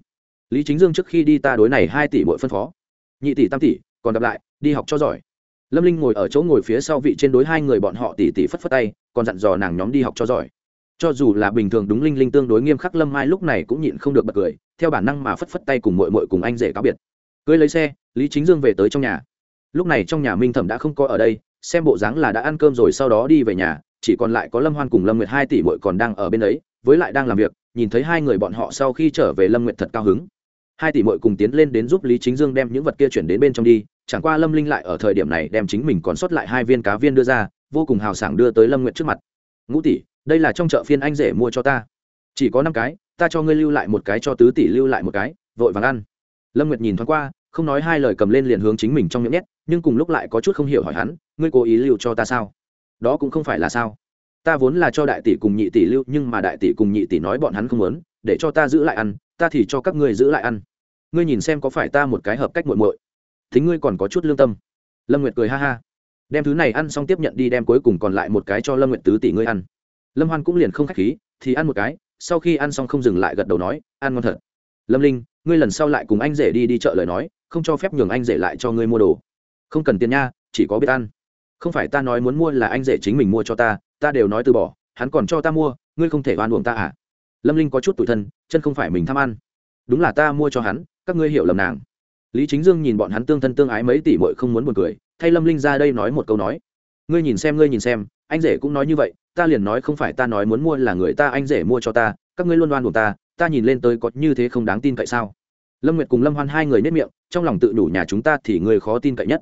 Lý chính dương trước khi đi ta đối này hai tỷ mỗi phân phó. Nhị tỷ tam tỷ, còn đọc lại, đi học cho giỏi. Lâm linh ngồi ở chỗ ngồi phía sau vị trên đối hai người bọn họ tỷ tỷ phất phất tay, còn dặn dò nàng nhóm đi học cho giỏi. Cho dù là bình thường đúng linh linh tương đối nghiêm khắc lâm mai lúc này cũng nhịn không được bật cười, theo bản năng mà phất phất tay cùng mội mội cùng anh rể cáo biệt. Cưới lấy xe, lý chính dương về tới trong nhà. Lúc này trong nhà minh thẩm đã không có ở đây, xem bộ dáng là đã ăn cơm rồi sau đó đi về nhà, chỉ còn lại có lâm hoan cùng lâm nguyệt hai tỷ mội còn đang ở bên ấy với lại đang làm việc, nhìn thấy hai người bọn họ sau khi trở về lâm nguyệt thật cao hứng. Hai tỷ mội cùng tiến lên đến giúp lý chính dương đem những vật kia chuyển đến bên trong đi, chẳng qua lâm linh lại ở thời điểm này đem chính mình còn sót lại hai viên cá viên đưa ra, vô cùng hào sảng đưa tới lâm nguyệt trước mặt. Ngũ tỷ, đây là trong chợ phiên anh rể mua cho ta. Chỉ có năm cái, ta cho ngươi lưu lại một cái cho tứ tỷ lưu lại một cái, vội vàng ăn. Lâm nguyệt nhìn thoáng qua, không nói hai lời cầm lên liền hướng chính mình trong miệng nhét, nhưng cùng lúc lại có chút không hiểu hỏi hắn, ngươi cố ý lưu cho ta sao? Đó cũng không phải là sao ta vốn là cho đại tỷ cùng nhị tỷ lưu, nhưng mà đại tỷ cùng nhị tỷ nói bọn hắn không muốn, để cho ta giữ lại ăn, ta thì cho các ngươi giữ lại ăn. Ngươi nhìn xem có phải ta một cái hợp cách muội muội. Thính ngươi còn có chút lương tâm. Lâm nguyệt cười ha ha. Đem thứ này ăn xong tiếp nhận đi, đem cuối cùng còn lại một cái cho lâm nguyệt tứ tỷ ngươi ăn. Lâm hoan cũng liền không k h á c h khí, thì ăn một cái, sau khi ăn xong không dừng lại gật đầu nói, ăn ngon thật. Lâm linh, ngươi lần sau lại cùng anh rể đi đi chợ lời nói, không cho phép nhường anh rể lại cho ngươi mua đồ. Không cần tiền nha, chỉ có biết ăn. Không phải ta nói muốn mua là anh rể chính mình mua cho ta ta đều nói từ bỏ, hắn còn cho ta mua, ngươi không thể oan uổng ta à? Lâm linh có chút tủi thân, chân không phải mình tham ăn. Đúng là ta mua cho hắn, các ngươi hiểu lầm nàng. Lý chính dương nhìn bọn hắn tương thân tương ái mấy tỷ mội không muốn buồn cười, thay lâm linh ra đây nói một câu nói. Ngươi nhìn xem, ngươi nhìn xem, anh rể cũng nói như vậy, ta liền nói không phải ta nói muốn mua là người ta anh rể mua cho ta, các ngươi luôn đoan buồn ta ta nhìn lên tới có như thế không đáng tin cậy sao? Lâm nguyệt cùng lâm hoan hai người nếp miệng, trong lòng tự đủ nhà chúng ta thì người khó tin cậy nhất.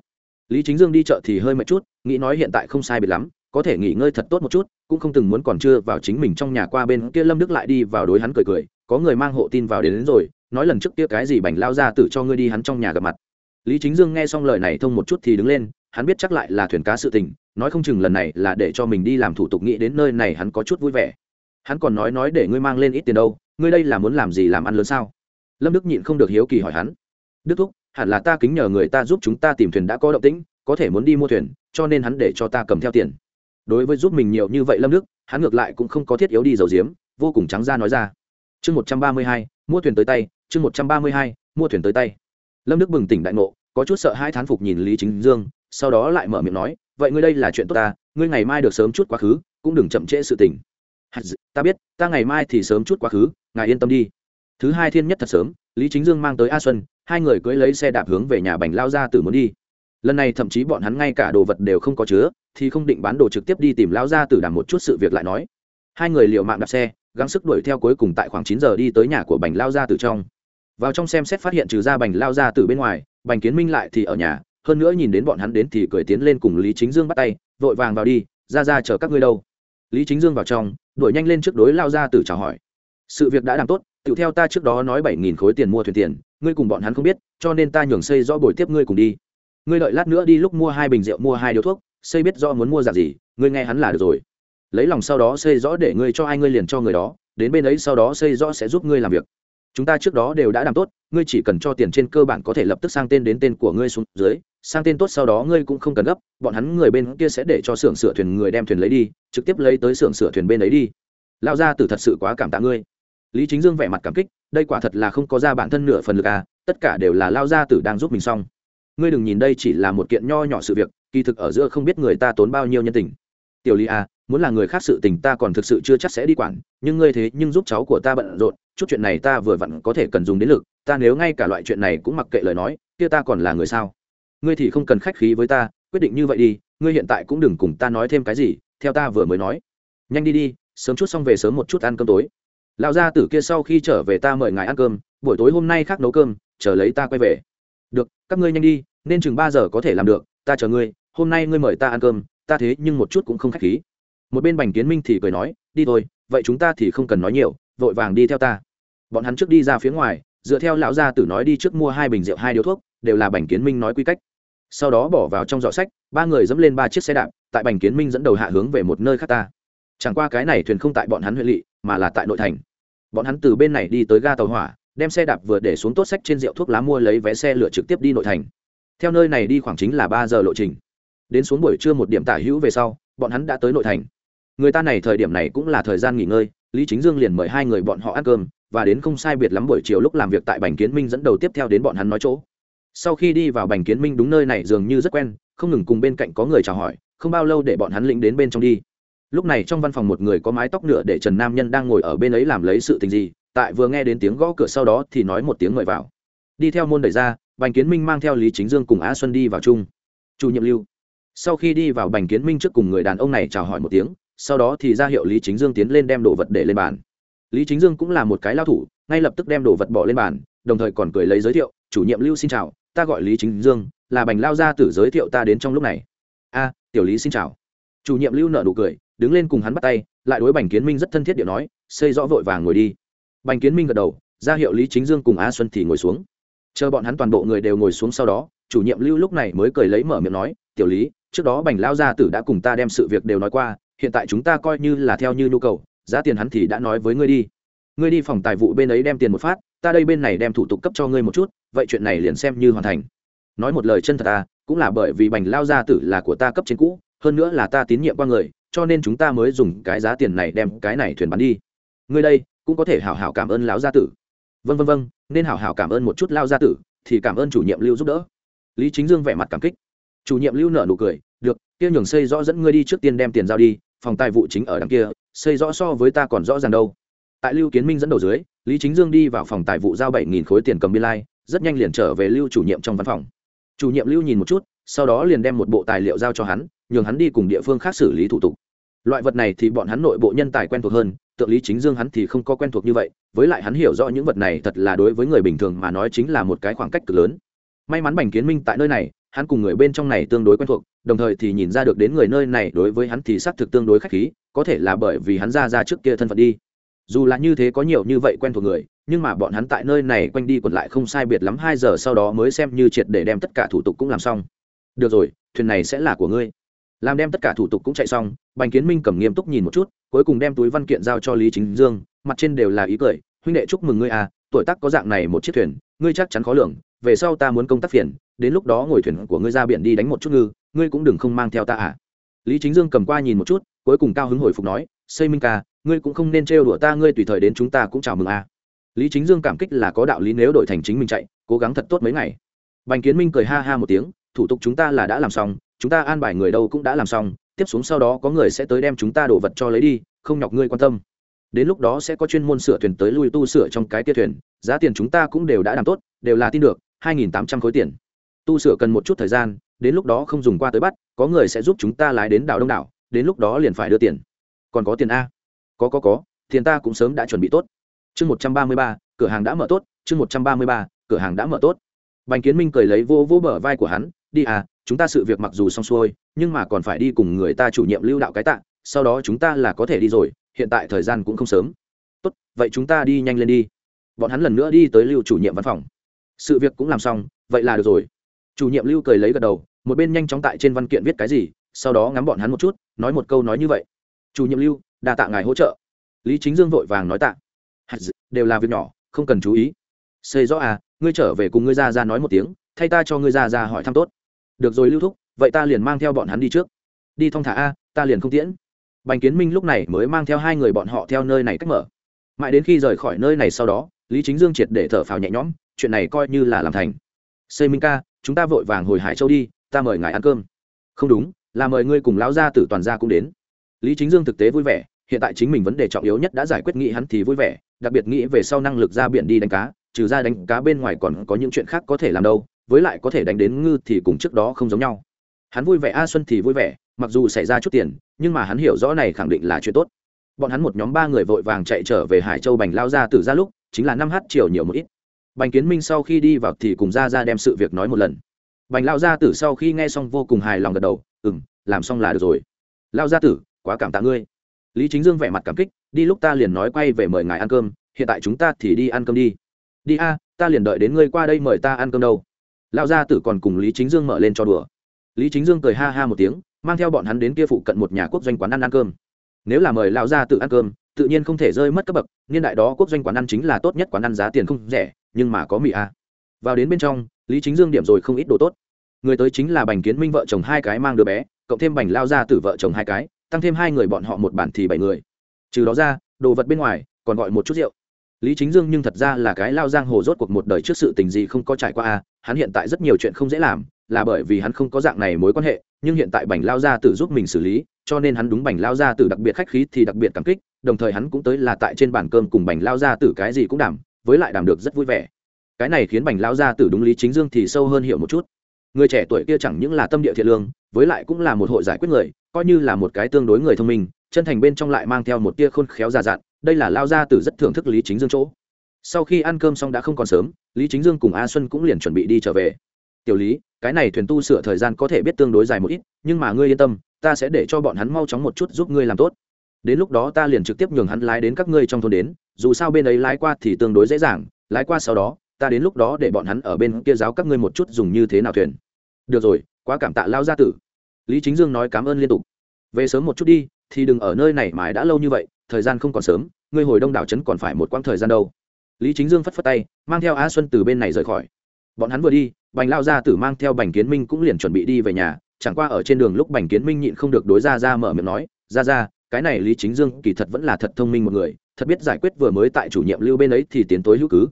Lý chính dương đi chợ thì hơi mệt chút, nghĩ nói hiện tại không sai biệt lắm có thể nghỉ ngơi thật tốt một chút cũng không từng muốn còn chưa vào chính mình trong nhà qua bên kia lâm đức lại đi vào đối hắn cười cười có người mang hộ tin vào đến, đến rồi nói lần trước kia cái gì bành lao ra tự cho ngươi đi hắn trong nhà gặp mặt. Lý chính dương nghe xong lời này thông một chút thì đứng lên hắn biết chắc lại là thuyền cá sự tình nói không chừng lần này là để cho mình đi làm thủ tục nghĩ đến nơi này hắn có chút vui vẻ. Hắn còn nói nói để ngươi mang lên ít tiền đâu ngươi đây là muốn làm gì làm ăn lớn sao? Lâm đức nhịn không được hiếu kỳ hỏi hắn. Đức thúc hẳn là ta kính nhờ người ta giúp chúng ta tìm thuyền đã có động tĩnh có thể muốn đi mua thuyền cho nên hắn để cho ta cầm theo tiền đối với giúp mình nhiều như vậy lâm đức, hắn ngược lại cũng không có thiết yếu đi dầu diếm vô cùng trắng ra nói ra. Chương một trăm ba mươi hai, mua thuyền tới tay, chương một trăm ba mươi hai, mua thuyền tới tay. Lâm đức bừng tỉnh đại ngộ, có chút sợ hai thán phục nhìn lý chính dương, sau đó lại mở miệng nói, vậy ngươi đây là chuyện tốt ta, ngươi ngày mai được sớm chút quá khứ, cũng đừng chậm trễ sự tình. Ta biết, ta ngày mai thì sớm chút quá khứ, ngài yên tâm đi. Thứ hai thiên nhất thật sớm, lý chính dương mang tới a xuân, hai người cưỡi lấy xe đạp hướng về nhà bành lao ra từ muốn đi lần này thậm chí bọn hắn ngay cả đồ vật đều không có chứa, thì không định bán đồ trực tiếp đi tìm lao ra từ đàm một chút sự việc lại nói. Hai người liệu mạng đạp xe, gắng sức đuổi theo cuối cùng tại khoảng chín giờ đi tới nhà của bành lao ra từ trong. Vào trong xem xét phát hiện trừ ra bành lao ra từ bên ngoài, bành kiến minh lại thì ở nhà, hơn nữa nhìn đến bọn hắn đến thì cười tiến lên cùng lý chính dương bắt tay, vội vàng vào đi, ra ra chờ các ngươi đâu. Lý chính dương vào trong, đuổi nhanh lên trước đối lao ra từ chào hỏi. Sự việc đã làm tốt tự theo ta trước đó nói bảy nghìn khối tiền mua thuyền tiền, ngươi cùng bọn hắn không biết, cho nên ta nhường xây do buổi tiếp ngươi cùng đi ngươi đợi lát nữa đi lúc mua hai bình rượu, mua hai điếu thuốc, xây biết do muốn mua giặc gì, ngươi nghe hắn là được rồi. Lấy lòng sau đó xây rõ để ngươi cho ai ngươi liền cho người đó, đến bên ấy sau đó xây rõ sẽ giúp ngươi làm việc. Chúng ta trước đó đều đã làm tốt, ngươi chỉ cần cho tiền trên cơ bản có thể lập tức sang tên đến tên của ngươi xuống dưới, sang tên tốt sau đó ngươi cũng không cần gấp, bọn hắn người bên kia sẽ để cho xưởng sửa thuyền người đem thuyền lấy đi, trực tiếp lấy tới xưởng sửa thuyền bên ấy đi. Lao ra từ thật sự quá cảm tạ ngươi. Lý chính dương vẻ mặt cảm kích, đây quả thật là không có ra bản thân nửa phần lực à tất cả đều là lao gia tử đang giúp mình xong ngươi đừng nhìn đây chỉ là một kiện nho nhỏ sự việc, kỳ thực ở giữa không biết người ta tốn bao nhiêu nhân tình. Tiểu Ly à muốn là người khác sự tình ta còn thực sự chưa chắc sẽ đi quản, nhưng ngươi thế nhưng giúp cháu của ta bận rộn, chút chuyện này ta vừa vặn có thể cần dùng đến lực, ta nếu ngay cả loại chuyện này cũng mặc kệ lời nói, kia ta còn là người sao? Ngươi thì không cần khách khí với ta, quyết định như vậy đi, ngươi hiện tại cũng đừng cùng ta nói thêm cái gì, theo ta vừa mới nói. Nhanh đi đi, sớm chút xong về sớm một chút ăn cơm tối. Lão gia tử kia sau khi trở về ta mời ngài ăn cơm, buổi tối hôm nay khác nấu cơm, chờ lấy ta quay về được, các ngươi nhanh đi, nên chừng ba giờ có thể làm được, ta chờ ngươi, hôm nay ngươi mời ta ăn cơm, ta thế nhưng một chút cũng không khách khí. Một bên bành kiến minh thì cười nói, đi thôi, vậy chúng ta thì không cần nói nhiều, vội vàng đi theo ta. Bọn hắn trước đi ra phía ngoài, dựa theo lão gia tử nói đi trước mua hai bình rượu, hai điếu thuốc, đều là bành kiến minh nói quy cách. Sau đó bỏ vào trong giỏ sách, ba người dẫm lên ba chiếc xe đạp, tại bành kiến minh dẫn đầu hạ hướng về một nơi khác ta. Chẳng qua cái này thuyền không tại bọn hắn huyện lỵ, mà là tại nội thành. Bọn hắn từ bên này đi tới ga tàu hỏa đem xe đạp vừa để xuống tốt sách trên rượu thuốc lá mua lấy vé xe lửa trực tiếp đi nội thành. Theo nơi này đi khoảng chính là ba giờ lộ trình. Đến xuống buổi trưa một điểm tả hữu về sau, bọn hắn đã tới nội thành. Người ta này thời điểm này cũng là thời gian nghỉ ngơi, lý chính dương liền mời hai người bọn họ ăn cơm, và đến không sai biệt lắm buổi chiều lúc làm việc tại bành kiến minh dẫn đầu tiếp theo đến bọn hắn nói chỗ. Sau khi đi vào bành kiến minh đúng nơi này dường như rất quen, không ngừng cùng bên cạnh có người chào hỏi, không bao lâu để bọn hắn lĩnh đến bên trong đi. Lúc này trong văn phòng một người có mái tóc nửa để trần nam nhân đang ngồi ở bên ấy làm lấy sự tình gì tại vừa nghe đến tiếng gõ cửa sau đó thì nói một tiếng mời vào. Đi theo môn đẩy ra, bành kiến minh mang theo lý chính dương cùng á xuân đi vào chung. Chủ nhiệm lưu. Sau khi đi vào bành kiến minh trước cùng người đàn ông này chào hỏi một tiếng, sau đó thì ra hiệu lý chính dương tiến lên đem đồ vật để lên bàn. Lý chính dương cũng là một cái lao thủ, ngay lập tức đem đồ vật bỏ lên bàn, đồng thời còn cười lấy giới thiệu, chủ nhiệm lưu xin chào, ta gọi lý chính dương, là bành lao gia tử giới thiệu ta đến trong lúc này. A, tiểu lý xin chào. Chủ nhiệm lưu nợ nụ cười, đứng lên cùng hắn bắt tay, lại đối bành kiến minh rất thân thiết điệu nói, xây rõ vội vàng ngồi đi bành kiến minh gật đầu, ra hiệu lý chính dương cùng a xuân thì ngồi xuống. Chờ bọn hắn toàn bộ người đều ngồi xuống sau đó, chủ nhiệm lưu lúc này mới cười lấy mở miệng nói, tiểu lý, trước đó bành lao gia tử đã cùng ta đem sự việc đều nói qua, hiện tại chúng ta coi như là theo như nhu cầu, giá tiền hắn thì đã nói với ngươi đi. Ngươi đi phòng tài vụ bên ấy đem tiền một phát, ta đây bên này đem thủ tục cấp cho ngươi một chút, vậy chuyện này liền xem như hoàn thành. Nói một lời chân thật ta cũng là bởi vì bành lao gia tử là của ta cấp trên cũ, hơn nữa là ta tín nhiệm qua người, cho nên chúng ta mới dùng cái giá tiền này đem cái này thuyền bán đi. Ngươi đây cũng có thể hảo hảo cảm ơn lão gia tử. Vân vân vân nên hảo hảo cảm ơn một chút lao gia tử, thì cảm ơn chủ nhiệm lưu giúp đỡ. Lý chính dương vẻ mặt cảm kích. Chủ nhiệm lưu nở nụ cười, được, kia nhường xây rõ dẫn ngươi đi trước tiên đem tiền giao đi, phòng tài vụ chính ở đằng kia, xây rõ so với ta còn rõ ràng đâu. Tại lưu kiến minh dẫn đầu dưới, lý chính dương đi vào phòng tài vụ giao bảy nghìn khối tiền cầm biên lai, rất nhanh liền trở về lưu chủ nhiệm trong văn phòng. Chủ nhiệm lưu nhìn một chút, sau đó liền đem một bộ tài liệu giao cho hắn, nhường hắn đi cùng địa phương khác xử lý thủ tục loại vật này thì bọn hắn nội bộ nhân tài quen thuộc hơn, tượng lý chính dương hắn thì không có quen thuộc như vậy, với lại hắn hiểu rõ những vật này thật là đối với người bình thường mà nói chính là một cái khoảng cách cực lớn. May mắn bành kiến minh tại nơi này, hắn cùng người bên trong này tương đối quen thuộc, đồng thời thì nhìn ra được đến người nơi này đối với hắn thì xác thực tương đối khách khí, có thể là bởi vì hắn ra ra trước kia thân phận đi. Dù là như thế có nhiều như vậy quen thuộc người, nhưng mà bọn hắn tại nơi này quanh đi còn lại không sai biệt lắm hai giờ sau đó mới xem như triệt để đem tất cả thủ tục cũng làm xong. Được rồi, thuyền này sẽ là của ngươi. Làm đem tất cả thủ tục cũng chạy xong bành kiến minh cầm nghiêm túc nhìn một chút, cuối cùng đem túi văn kiện giao cho lý chính dương, mặt trên đều là ý cười, huynh đệ chúc mừng ngươi à tuổi tác có dạng này một chiếc thuyền, ngươi chắc chắn khó lường, về sau ta muốn công tác phiền, đến lúc đó ngồi thuyền của ngươi ra biển đi đánh một chút ngư, ngươi cũng đừng không mang theo ta à. Lý chính dương cầm qua nhìn một chút, cuối cùng cao hứng hồi phục nói, xây minh ca, ngươi cũng không nên trêu đùa ta, ngươi tùy thời đến chúng ta cũng chào mừng à. Lý chính dương cảm kích là có đạo lý nếu đổi thành chính mình chạy, cố gắng thật tốt mấy ngày. Bành kiến minh cười ha ha một tiếng, thủ tục chúng ta là đã làm xong, chúng ta an bài người đâu cũng đã làm xong tiếp xuống sau đó có người sẽ tới đem chúng ta đổ vật cho lấy đi, không nhọc ngươi quan tâm. Đến lúc đó sẽ có chuyên môn sửa thuyền tới lui tu sửa trong cái tia thuyền, giá tiền chúng ta cũng đều đã làm tốt, đều là tin được, hai nghìn tám trăm khối tiền. Tu sửa cần một chút thời gian, đến lúc đó không dùng qua tới bắt, có người sẽ giúp chúng ta lái đến đảo đông đảo, đến lúc đó liền phải đưa tiền. Còn có tiền a? Có có có, tiền ta cũng sớm đã chuẩn bị tốt. Chương một trăm ba mươi ba, cửa hàng đã mở tốt, chương một trăm ba mươi ba, cửa hàng đã mở tốt. Bành kiến minh cười lấy vô vô bờ vai của hắn, đi à chúng ta sự việc mặc dù xong xuôi, nhưng mà còn phải đi cùng người ta chủ nhiệm lưu đạo cái tạ, sau đó chúng ta là có thể đi rồi, hiện tại thời gian cũng không sớm. Tốt, vậy chúng ta đi nhanh lên đi. Bọn hắn lần nữa đi tới lưu chủ nhiệm văn phòng. Sự việc cũng làm xong, vậy là được rồi. Chủ nhiệm lưu cười lấy gật đầu, một bên nhanh chóng tại trên văn kiện viết cái gì, sau đó ngắm bọn hắn một chút, nói một câu nói như vậy. Chủ nhiệm lưu, đa tạ ngài hỗ trợ. Lý chính dương vội vàng nói tạ. Đều là việc nhỏ, không cần chú ý. Xây rõ à ngươi trở về cùng ngươi ra ra nói một tiếng, thay ta cho ngươi ra ra hỏi thăm tốt được rồi lưu thúc, vậy ta liền mang theo bọn hắn đi trước. Đi thong thả a, ta liền không tiễn. Bành kiến minh lúc này mới mang theo hai người bọn họ theo nơi này cách mở. Mãi đến khi rời khỏi nơi này sau đó, lý chính dương triệt để thở phào nhẹ nhõm, chuyện này coi như là làm thành. Xây minh ca, chúng ta vội vàng hồi hải châu đi, ta mời ngài ăn cơm. Không đúng, là mời ngươi cùng lão gia tử toàn gia cũng đến. Lý chính dương thực tế vui vẻ, hiện tại chính mình vấn đề trọng yếu nhất đã giải quyết nghĩ hắn thì vui vẻ, đặc biệt nghĩ về sau năng lực ra biển đi đánh cá, trừ ra đánh cá bên ngoài còn có những chuyện khác có thể làm đâu với lại có thể đánh đến ngư thì cùng trước đó không giống nhau. Hắn vui vẻ, a xuân thì vui vẻ, mặc dù xảy ra chút tiền, nhưng mà hắn hiểu rõ này khẳng định là chuyện tốt. Bọn hắn một nhóm ba người vội vàng chạy trở về hải châu bành lao ra từ ra lúc, chính là năm h chiều nhiều một ít. Bành kiến minh sau khi đi vào thì cùng ra ra đem sự việc nói một lần. Bành lao gia tử sau khi nghe xong vô cùng hài lòng gật đầu ừ m làm xong là được rồi. Lao gia tử, quá cảm tạ ngươi. Lý chính dương vẻ mặt cảm kích, đi lúc ta liền nói quay về mời ngài ăn cơm, hiện tại chúng ta thì đi ăn cơm đi. Đi a, ta liền đợi đến ngươi qua đây mời ta ăn cơm đâu lao gia tử còn cùng lý chính dương mở lên cho đùa. Lý chính dương cười ha ha một tiếng, mang theo bọn hắn đến kia phụ cận một nhà quốc doanh quán ăn ăn cơm. Nếu là mời lao gia tử ăn cơm, tự nhiên không thể rơi mất cấp bậc, niên đại đó quốc doanh quán ăn chính là tốt nhất quán ăn giá tiền không rẻ, nhưng mà có mì a. Vào đến bên trong, lý chính dương điểm rồi không ít đồ tốt. Người tới chính là bành kiến minh vợ chồng hai cái mang đứa bé, cộng thêm bành lao gia tử vợ chồng hai cái, tăng thêm hai người bọn họ một bản thì bảy người. Trừ đó ra, đồ vật bên ngoài, còn gọi một chút rượu lý chính dương nhưng thật ra là cái lao giang hồ rốt cuộc một đời trước sự tình gì không có trải qua a, hắn hiện tại rất nhiều chuyện không dễ làm, là bởi vì hắn không có dạng này mối quan hệ, nhưng hiện tại bành lao gia tử giúp mình xử lý, cho nên hắn đúng bành lao gia tử đặc biệt khách khí thì đặc biệt cảm kích, đồng thời hắn cũng tới là tại trên bàn cơm cùng bành lao gia tử cái gì cũng đảm với lại đảm được rất vui vẻ. Cái này khiến bành lao gia tử đúng lý chính dương thì sâu hơn hiểu một chút. Người trẻ tuổi kia chẳng những là tâm địa thiện lương, với lại cũng là một hội giải quyết người, coi như là một cái tương đối người thông minh, chân thành bên trong lại mang theo một tia khôn khéo già dặn đây là lao ra từ rất thưởng thức lý chính dương chỗ. Sau khi ăn cơm xong đã không còn sớm, lý chính dương cùng a xuân cũng liền chuẩn bị đi trở về. Tiểu lý, cái này thuyền tu sửa thời gian có thể biết tương đối dài một ít, nhưng mà ngươi yên tâm, ta sẽ để cho bọn hắn mau chóng một chút giúp ngươi làm tốt. Đến lúc đó ta liền trực tiếp nhường hắn lái đến các ngươi trong thôn đến, dù sao bên ấy lái qua thì tương đối dễ dàng, lái qua sau đó, ta đến lúc đó để bọn hắn ở bên kia giáo các ngươi một chút dùng như thế nào thuyền. Được rồi, quá cảm tạ lao gia tử. Lý chính dương nói cảm ơn liên tục. Về sớm một chút đi, thì đừng ở nơi này mãi đã lâu như vậy, thời gian không còn sớm ngươi hồi đông đảo trấn còn phải một quãng thời gian đâu. Lý chính dương phất phất tay, mang theo a xuân từ bên này rời khỏi. Bọn hắn vừa đi, bành lao gia tử mang theo bành kiến minh cũng liền chuẩn bị đi về nhà, chẳng qua ở trên đường lúc bành kiến minh nhịn không được đối ra ra mở miệng nói ra ra cái này lý chính dương kỳ thật vẫn là thật thông minh một người, thật biết giải quyết vừa mới tại chủ nhiệm lưu bên ấy thì tiến tối hữu cứ.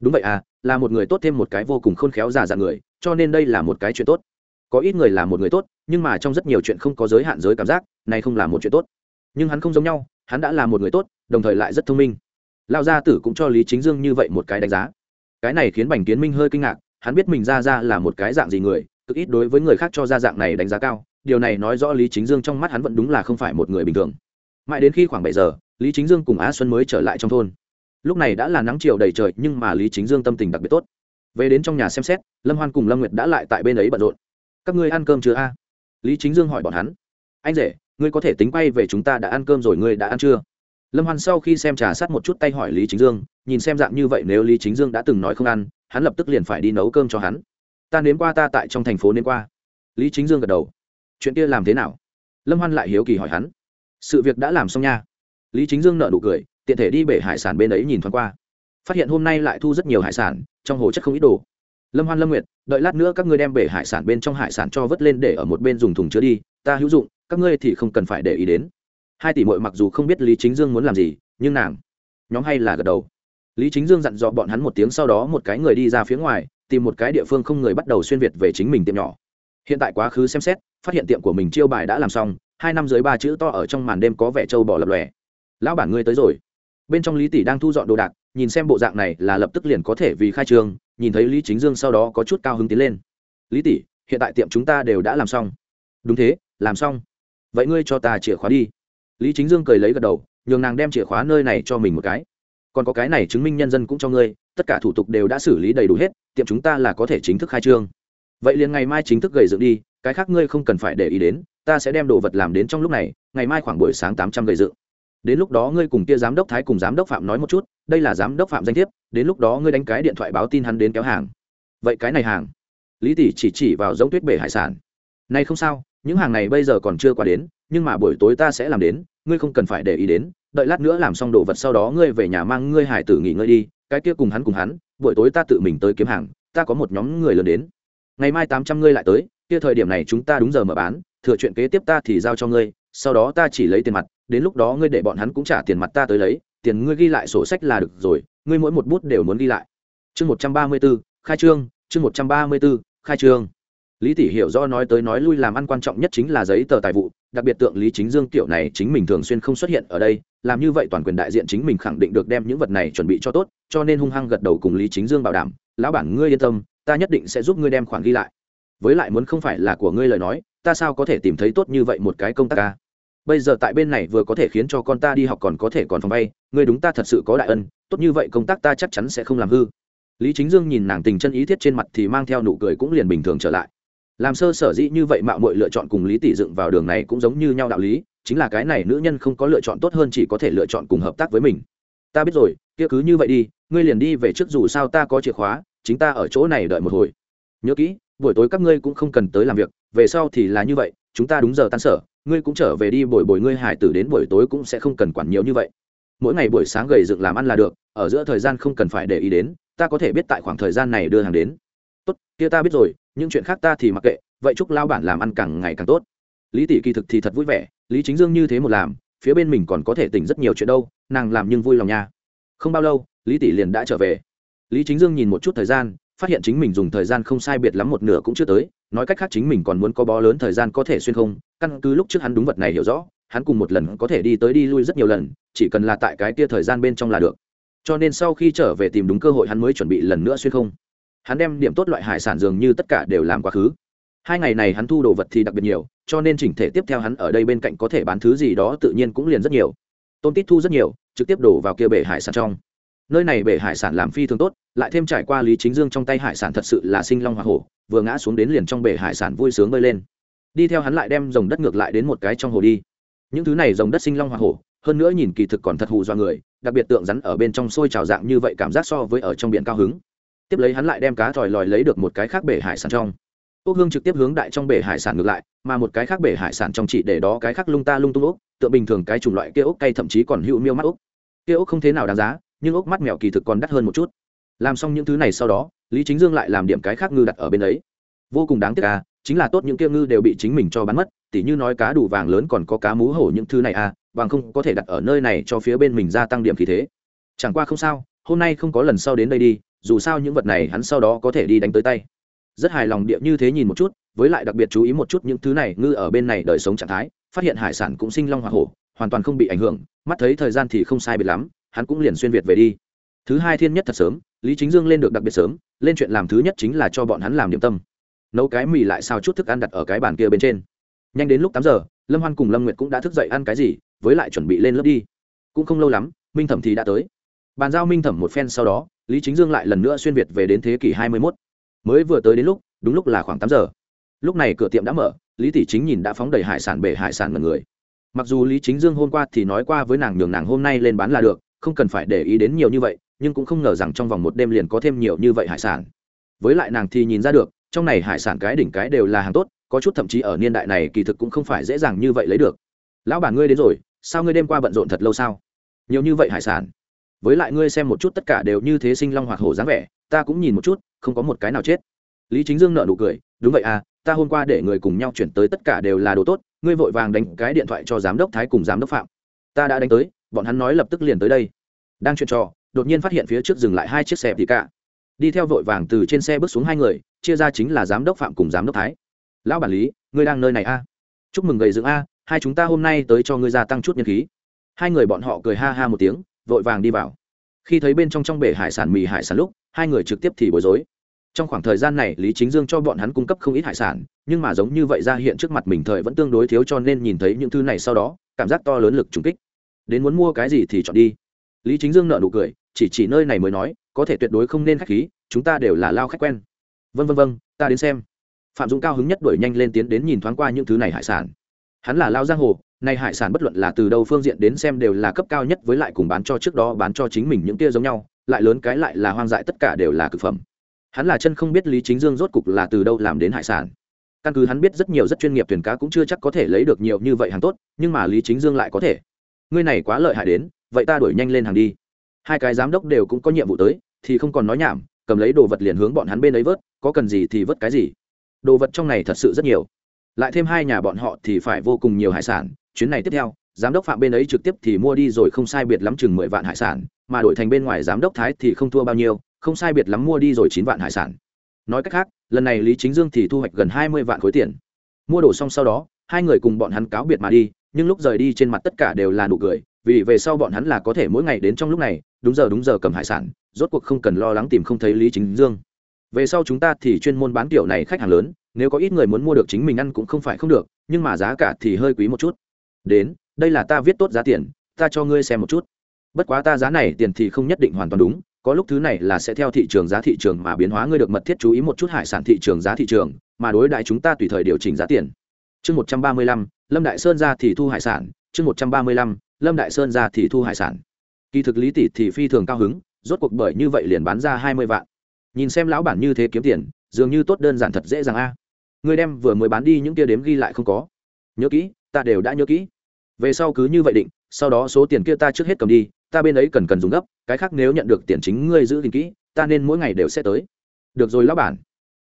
Đúng vậy à là một người tốt thêm một cái vô cùng khôn khéo già dạng người, cho nên đây là một cái chuyện tốt. Có ít người là một người tốt, nhưng mà trong rất nhiều chuyện không có giới hạn giới cảm giác, này không là một chuyện tốt. Nhưng hắn không giống nhau hắn đã là một người tốt, đồng thời lại rất thông minh. Lao gia tử cũng cho lý chính dương như vậy một cái đánh giá. Cái này khiến bành kiến minh hơi kinh ngạc, hắn biết mình ra ra là một cái dạng gì người, cực ít đối với người khác cho ra dạng này đánh giá cao. Điều này nói rõ lý chính dương trong mắt hắn vẫn đúng là không phải một người bình thường. Mãi đến khi khoảng bảy giờ, lý chính dương cùng á xuân mới trở lại trong thôn. Lúc này đã là nắng chiều đầy trời, nhưng mà lý chính dương tâm tình đặc biệt tốt. Về đến trong nhà xem xét, lâm hoan cùng lâm nguyệt đã lại tại bên ấy bận rộn. Các ngươi ăn cơm chưa a? Lý chính dương hỏi bọn hắn. Anh rể ngươi có thể tính quay về chúng ta đã ăn cơm rồi, ngươi đã ăn chưa? Lâm hoan sau khi xem trà sát một chút tay hỏi lý chính dương, nhìn xem dạng như vậy nếu lý chính dương đã từng nói không ăn, hắn lập tức liền phải đi nấu cơm cho hắn. Ta nếm qua, ta tại trong thành phố nếm qua. Lý chính dương gật đầu. Chuyện kia làm thế nào? Lâm hoan lại hiếu kỳ hỏi hắn. Sự việc đã làm xong nha. Lý chính dương nợ nụ cười, tiện thể đi bể hải sản bên ấy nhìn thoáng qua. Phát hiện hôm nay lại thu rất nhiều hải sản, trong hồ chất không ít đồ. Lâm hoan, lâm nguyệt, đợi lát nữa các ngươi đem bể hải sản bên trong hải sản cho vớt lên để ở một bên dùng thùng chứa đi, ta hữu dụng các ngươi thì không cần phải để ý đến. Hai tỷ mội mặc dù không biết lý chính dương muốn làm gì, nhưng nàng, nhóm hay là gật đầu. Lý chính dương dặn dò bọn hắn một tiếng sau đó một cái người đi ra phía ngoài, tìm một cái địa phương không người bắt đầu xuyên việt về chính mình tiệm nhỏ. Hiện tại quá khứ xem xét, phát hiện tiệm của mình chiêu bài đã làm xong, hai năm dưới ba chữ to ở trong màn đêm có vẻ trâu bỏ lập lòe. Lão bản ngươi tới rồi. Bên trong lý tỷ đang thu dọn đồ đạc, nhìn xem bộ dạng này là lập tức liền có thể vì khai trương, nhìn thấy lý chính dương sau đó có chút cao hứng tiến lên. Lý tỷ, hiện tại tiệm chúng ta đều đã làm xong. Đúng thế, làm xong vậy ngươi cho ta chìa khóa đi. Lý chính dương cười lấy gật đầu, nhường nàng đem chìa khóa nơi này cho mình một cái. Còn có cái này chứng minh nhân dân cũng cho ngươi, tất cả thủ tục đều đã xử lý đầy đủ hết, tiệm chúng ta là có thể chính thức khai trương. Vậy liền ngày mai chính thức gầy dựng đi, cái khác ngươi không cần phải để ý đến, ta sẽ đem đồ vật làm đến trong lúc này, ngày mai khoảng buổi sáng tám trăm gầy dựng. Đến lúc đó ngươi cùng kia giám đốc thái cùng giám đốc phạm nói một chút, đây là giám đốc phạm danh thiếp, đến lúc đó ngươi đánh cái điện thoại báo tin hắn đến kéo hàng. Vậy cái này hàng? Lý tỷ chỉ chỉ vào giống tuyết bể hải sản. Nay không sao những hàng này bây giờ còn chưa qua đến, nhưng mà buổi tối ta sẽ làm đến, ngươi không cần phải để ý đến, đợi lát nữa làm xong đồ vật sau đó ngươi về nhà mang ngươi hải tử nghỉ ngơi đi, cái kia cùng hắn cùng hắn, buổi tối ta tự mình tới kiếm hàng, ta có một nhóm người lớn đến. Ngày mai tám trăm ngươi lại tới, kia thời điểm này chúng ta đúng giờ mở bán, thừa chuyện kế tiếp ta thì giao cho ngươi, sau đó ta chỉ lấy tiền mặt, đến lúc đó ngươi để bọn hắn cũng trả tiền mặt ta tới lấy, tiền ngươi ghi lại sổ sách là được rồi, ngươi mỗi một bút đều muốn ghi lại. Chương một trăm ba mươi b ố khai trương, chương một trăm ba mươi b ố khai trương lý tỷ hiểu do nói tới nói lui làm ăn quan trọng nhất chính là giấy tờ tài vụ, đặc biệt tượng lý chính dương tiểu này chính mình thường xuyên không xuất hiện ở đây, làm như vậy toàn quyền đại diện chính mình khẳng định được đem những vật này chuẩn bị cho tốt, cho nên hung hăng gật đầu cùng lý chính dương bảo đảm, lão bản, ngươi yên tâm, ta nhất định sẽ giúp ngươi đem khoản ghi lại. Với lại muốn không phải là của ngươi lời nói, ta sao có thể tìm thấy tốt như vậy một cái công tác ca? Bây giờ tại bên này vừa có thể khiến cho con ta đi học còn có thể còn phòng vay ngươi đúng ta thật sự có đại ân, tốt như vậy công tác ta chắc chắn sẽ không làm hư. Lý chính dương nhìn nàng tình chân ý thiết trên mặt thì mang theo nụ cười cũng liền bình thường trở lại làm sơ sở dĩ như vậy mạo muội lựa chọn cùng lý tỷ dựng vào đường này cũng giống như nhau đạo lý, chính là cái này nữ nhân không có lựa chọn tốt hơn chỉ có thể lựa chọn cùng hợp tác với mình. Ta biết rồi, kia cứ như vậy đi, ngươi liền đi về trước dù sao ta có chìa khóa, chính ta ở chỗ này đợi một hồi. Nhớ kỹ, buổi tối các ngươi cũng không cần tới làm việc, về sau thì là như vậy, chúng ta đúng giờ tan sở, ngươi cũng trở về đi bồi bồi ngươi hải tử đến buổi tối cũng sẽ không cần quản nhiều như vậy. Mỗi ngày buổi sáng gầy dựng làm ăn là được, ở giữa thời gian không cần phải để ý đến, ta có thể biết tại khoảng thời gian này đưa hàng đến tốt, kia ta biết rồi, những chuyện khác ta thì mặc kệ, vậy chúc lao bản làm ăn càng ngày càng tốt. Lý tỷ kỳ thực thì thật vui vẻ, lý chính dương như thế một làm, phía bên mình còn có thể tỉnh rất nhiều chuyện đâu, nàng làm nhưng vui lòng nha. Không bao lâu, lý tỷ liền đã trở về. Lý chính dương nhìn một chút thời gian, phát hiện chính mình dùng thời gian không sai biệt lắm một nửa cũng chưa tới, nói cách khác chính mình còn muốn có bó lớn thời gian có thể xuyên không, căn cứ lúc trước hắn đúng vật này hiểu rõ, hắn cùng một lần có thể đi tới đi lui rất nhiều lần, chỉ cần là tại cái tia thời gian bên trong là được. Cho nên sau khi trở về tìm đúng cơ hội hắn mới chuẩn bị lần nữa xuyên không hắn đem điểm tốt loại hải sản dường như tất cả đều làm quá khứ. Hai ngày này hắn thu đồ vật thì đặc biệt nhiều, cho nên chỉnh thể tiếp theo hắn ở đây bên cạnh có thể bán thứ gì đó tự nhiên cũng liền rất nhiều. Tôm tít thu rất nhiều, trực tiếp đổ vào kia bể hải sản trong. Nơi này bể hải sản làm phi thường tốt, lại thêm trải qua lý chính dương trong tay hải sản thật sự là sinh long hoa hổ, vừa ngã xuống đến liền trong bể hải sản vui sướng bơi lên. Đi theo hắn lại đem dòng đất ngược lại đến một cái trong hồ đi. Những thứ này dòng đất sinh long hoa hổ, hơn nữa nhìn kỳ thực còn thật hù do người, đặc biệt tượng rắn ở bên trong sôi trào dạng như vậy cảm giác so với ở trong biển cao hứng tiếp lấy hắn lại đem cá thòi lòi lấy được một cái khác bể hải sản trong. Ốc hương trực tiếp hướng đại trong bể hải sản ngược lại, mà một cái khác bể hải sản trong chỉ để đó cái khác lung ta lung tung ốc tựa bình thường cái chủng loại kia ốc cay thậm chí còn hữu miêu mắt ốc kia ốc không thế nào đáng giá, nhưng ốc mắt mèo kỳ thực còn đắt hơn một chút. Làm xong những thứ này sau đó, lý chính dương lại làm điểm cái khác ngư đặt ở bên ấy. Vô cùng đáng tiếc à chính là tốt những kia ngư đều bị chính mình cho bắn mất, tỉ như nói cá đủ vàng lớn còn có cá mú hổ những thứ này à bằng không có thể đặt ở nơi này cho phía bên mình gia tăng điểm khí thế. Chẳng qua không sao, hôm nay không có lần sau đến đây đi dù sao những vật này hắn sau đó có thể đi đánh tới tay. Rất hài lòng địa như thế nhìn một chút, với lại đặc biệt chú ý một chút những thứ này, ngư ở bên này đời sống trạng thái, phát hiện hải sản cũng sinh long hoa hổ, hoàn toàn không bị ảnh hưởng, mắt thấy thời gian thì không sai biệt lắm, hắn cũng liền xuyên việt về đi. Thứ hai thiên nhất thật sớm, lý chính dương lên được đặc biệt sớm, lên chuyện làm thứ nhất chính là cho bọn hắn làm điểm tâm. Nấu cái mì lại sao chút thức ăn đặt ở cái bàn kia bên trên. Nhanh đến lúc tám giờ, lâm hoan cùng lâm nguyệt cũng đã thức dậy ăn cái gì, với lại chuẩn bị lên lớp đi. Cũng không lâu lắm, minh thẩm thì đã tới. Bàn giao minh thẩm một phen sau đó lý chính dương lại lần nữa xuyên việt về đến thế kỷ hai mươi mốt. Mới vừa tới đến lúc, đúng lúc là khoảng tám giờ. Lúc này cửa tiệm đã mở, lý tỷ chính nhìn đã phóng đầy hải sản bể hải sản mật người. Mặc dù lý chính dương hôm qua thì nói qua với nàng nhường nàng hôm nay lên bán là được, không cần phải để ý đến nhiều như vậy, nhưng cũng không ngờ rằng trong vòng một đêm liền có thêm nhiều như vậy hải sản. Với lại nàng thì nhìn ra được, trong này hải sản cái đỉnh cái đều là hàng tốt, có chút thậm chí ở niên đại này kỳ thực cũng không phải dễ dàng như vậy lấy được. Lão bà ngươi đến rồi, sao ngươi đêm qua bận rộn thật lâu sao? Nhiều như vậy hải sản với lại ngươi xem một chút tất cả đều như thế sinh long hoặc hổ dáng vẻ, ta cũng nhìn một chút, không có một cái nào chết. Lý chính dương nợ nụ cười, đúng vậy à ta hôm qua để người cùng nhau chuyển tới tất cả đều là đồ tốt, ngươi vội vàng đánh cái điện thoại cho giám đốc thái cùng giám đốc phạm. Ta đã đánh tới, bọn hắn nói lập tức liền tới đây. Đang chuyện trò, đột nhiên phát hiện phía trước dừng lại hai chiếc xe thì cả. Đi theo vội vàng từ trên xe bước xuống hai người, chia ra chính là giám đốc phạm cùng giám đốc thái. Lão bản lý, ngươi đang nơi này a à? chúc mừng gầy dựng a, hai chúng ta hôm nay tới cho ngươi gia tăng chút nhân khí. Hai người bọn họ cười ha ha một tiếng vội vàng đi vào. Khi thấy bên trong trong bể hải sản mì hải sản lúc, hai người trực tiếp thì bối rối. Trong khoảng thời gian này, lý chính dương cho bọn hắn cung cấp không ít hải sản, nhưng mà giống như vậy ra hiện trước mặt mình thời vẫn tương đối thiếu cho nên nhìn thấy những thứ này sau đó, cảm giác to lớn lực trùng kích. Đến muốn mua cái gì thì chọn đi. Lý chính dương nợ nụ cười, chỉ chỉ nơi này mới nói, có thể tuyệt đối không nên khách khí, chúng ta đều là lao khách quen. Vân vân vân ta đến xem. Phạm dũng cao hứng nhất đuổi nhanh lên tiến đến nhìn thoáng qua những thứ này hải sản. Hắn là lao giang hồ nay hải sản bất luận là từ đâu phương diện đến xem đều là cấp cao nhất với lại cùng bán cho trước đó bán cho chính mình những kia giống nhau, lại lớn cái lại là hoang dại tất cả đều là cực phẩm. Hắn là chân không biết lý chính dương rốt cục là từ đâu làm đến hải sản. Căn cứ hắn biết rất nhiều rất chuyên nghiệp thuyền cá cũng chưa chắc có thể lấy được nhiều như vậy hàng tốt, nhưng mà lý chính dương lại có thể. Ngươi này quá lợi hại đến, vậy ta đuổi nhanh lên hàng đi. Hai cái giám đốc đều cũng có nhiệm vụ tới, thì không còn nói nhảm, cầm lấy đồ vật liền hướng bọn hắn bên ấy vớt, có cần gì thì vớt cái gì. Đồ vật trong này thật sự rất nhiều. Lại thêm hai nhà bọn họ thì phải vô cùng nhiều hải sản chuyến này tiếp theo, giám đốc phạm bên ấy trực tiếp thì mua đi rồi không sai biệt lắm chừng mười vạn hải sản, mà đổi thành bên ngoài giám đốc thái thì không thua bao nhiêu, không sai biệt lắm mua đi rồi chín vạn hải sản. Nói cách khác, lần này lý chính dương thì thu hoạch gần hai mươi vạn khối tiền. Mua đồ xong sau đó, hai người cùng bọn hắn cáo biệt mà đi, nhưng lúc rời đi trên mặt tất cả đều là nụ cười, vì về sau bọn hắn là có thể mỗi ngày đến trong lúc này, đúng giờ đúng giờ cầm hải sản, rốt cuộc không cần lo lắng tìm không thấy lý chính dương. Về sau chúng ta thì chuyên môn bán kiểu này khách hàng lớn, nếu có ít người muốn mua được chính mình ăn cũng không phải không được, nhưng mà giá cả thì hơi quý một chút đến, đây là ta viết tốt giá tiền, ta cho ngươi xem một chút. Bất quá ta giá này tiền thì không nhất định hoàn toàn đúng, có lúc thứ này là sẽ theo thị trường giá thị trường mà biến hóa, ngươi được mật thiết chú ý một chút hải sản thị trường giá thị trường, mà đối đại chúng ta tùy thời điều chỉnh giá tiền. Chương một trăm ba mươi lăm, lâm đại sơn ra thì thu hải sản, chương một trăm ba mươi lăm, lâm đại sơn ra thì thu hải sản. Kỳ thực lý tỷ thì phi thường cao hứng, rốt cuộc bởi như vậy liền bán ra hai mươi vạn. Nhìn xem lão bản như thế kiếm tiền, dường như tốt đơn giản thật dễ dàng a. À. ngươi đem vừa mới bán đi những kia đếm ghi lại không có. Nhớ kỹ, ta đều đã nhớ kỹ về sau cứ như vậy định, sau đó số tiền kia ta trước hết cầm đi, ta bên ấy cần cần dùng gấp, cái khác nếu nhận được tiền chính ngươi giữ gìn kỹ, ta nên mỗi ngày đều sẽ tới. Được rồi lão bản.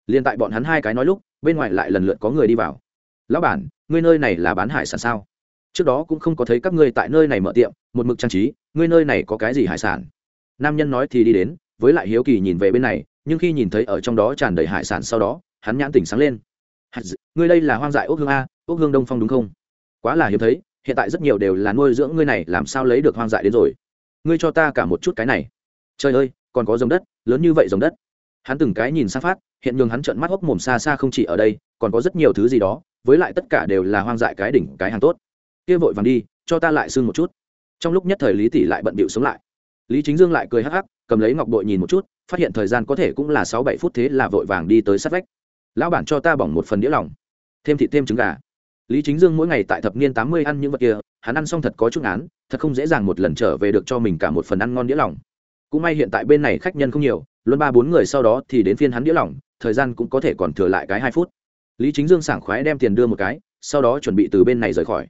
Liền tại bọn hắn hai cái nói lúc, bên ngoài lại lần lượt có người đi vào. Lão bản, ngươi nơi này là bán hải sản sao? Trước đó cũng không có thấy các ngươi tại nơi này mở tiệm, một mực trang trí, ngươi nơi này có cái gì hải sản? Nam nhân nói thì đi đến, với lại hiếu kỳ nhìn về bên này, nhưng khi nhìn thấy ở trong đó tràn đầy hải sản sau đó, hắn nhãn tỉnh sáng lên. Ngươi đây là hoang dại ốc hương a ốc hương đông phong đúng không? Quá là hiếm thấy hiện tại rất nhiều đều là nuôi dưỡng ngươi này, làm sao lấy được hoang dại đến rồi? Ngươi cho ta cả một chút cái này. Trời ơi, còn có dòng đất, lớn như vậy dòng đất. Hắn từng cái nhìn sang phát, hiện nhường hắn trợn mắt hốc mồm xa xa không chỉ ở đây, còn có rất nhiều thứ gì đó, với lại tất cả đều là hoang dại cái đỉnh, cái hàng tốt. Kia vội vàng đi, cho ta lại xương một chút. Trong lúc nhất thời lý tỷ lại bận bịu sống lại. Lý chính dương lại cười hắc hắc, cầm lấy ngọc bội nhìn một chút, phát hiện thời gian có thể cũng là sáu bảy phút thế là vội vàng đi tới sát vách. Lão bản cho ta bỏng một phần đĩa lòng. Thêm thịt thêm trứng gà lý chính dương mỗi ngày tại thập niên tám mươi ăn những vật kia, hắn ăn xong thật có chút án thật không dễ dàng một lần trở về được cho mình cả một phần ăn ngon đĩa lòng. Cũng may hiện tại bên này khách nhân không nhiều, luôn ba bốn người sau đó thì đến phiên hắn đĩa lòng, thời gian cũng có thể còn thừa lại cái hai phút. Lý chính dương sảng khoái đem tiền đưa một cái, sau đó chuẩn bị từ bên này rời khỏi.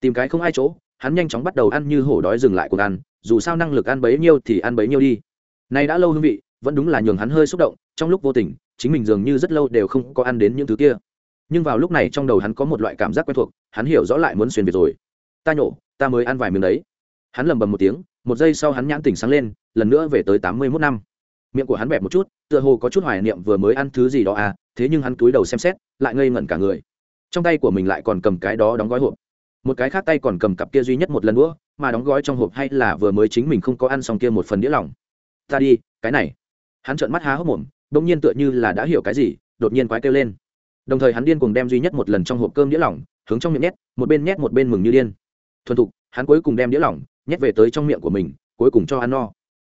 Tìm cái không ai chỗ, hắn nhanh chóng bắt đầu ăn như hổ đói dừng lại cuộc ăn, dù sao năng lực ăn bấy nhiêu thì ăn bấy nhiêu đi. Nay đã lâu hương vị, vẫn đúng là nhường hắn hơi xúc động, trong lúc vô tình, chính mình dường như rất lâu đều không có ăn đến những thứ kia nhưng vào lúc này trong đầu hắn có một loại cảm giác quen thuộc, hắn hiểu rõ lại muốn xuyên việt rồi. Ta nhổ, ta mới ăn vài miếng đấy. Hắn lầm bầm một tiếng, một giây sau hắn nhãn tỉnh sáng lên, lần nữa về tới tám mươi mốt năm. Miệng của hắn bẹp một chút, tựa hồ có chút hoài niệm vừa mới ăn thứ gì đó à thế nhưng hắn cúi đầu xem xét, lại ngây ngẩn cả người. Trong tay của mình lại còn cầm cái đó đóng gói hộp. Một cái khác tay còn cầm cặp kia duy nhất một lần nữa mà đóng gói trong hộp hay là vừa mới chính mình không có ăn xong kia một phần đĩa lòng. Ta đi, cái này. Hắn trợn mắt há hốc mồm đông nhiên tựa như là đã hiểu cái gì, đột nhiên quái kêu lên đồng thời hắn điên cùng đem duy nhất một lần trong hộp cơm đĩa lỏng hướng trong miệng nhét, một bên nhét một bên mừng như điên. Thuần thục, hắn cuối cùng đem đĩa lỏng nhét về tới trong miệng của mình, cuối cùng cho ăn no.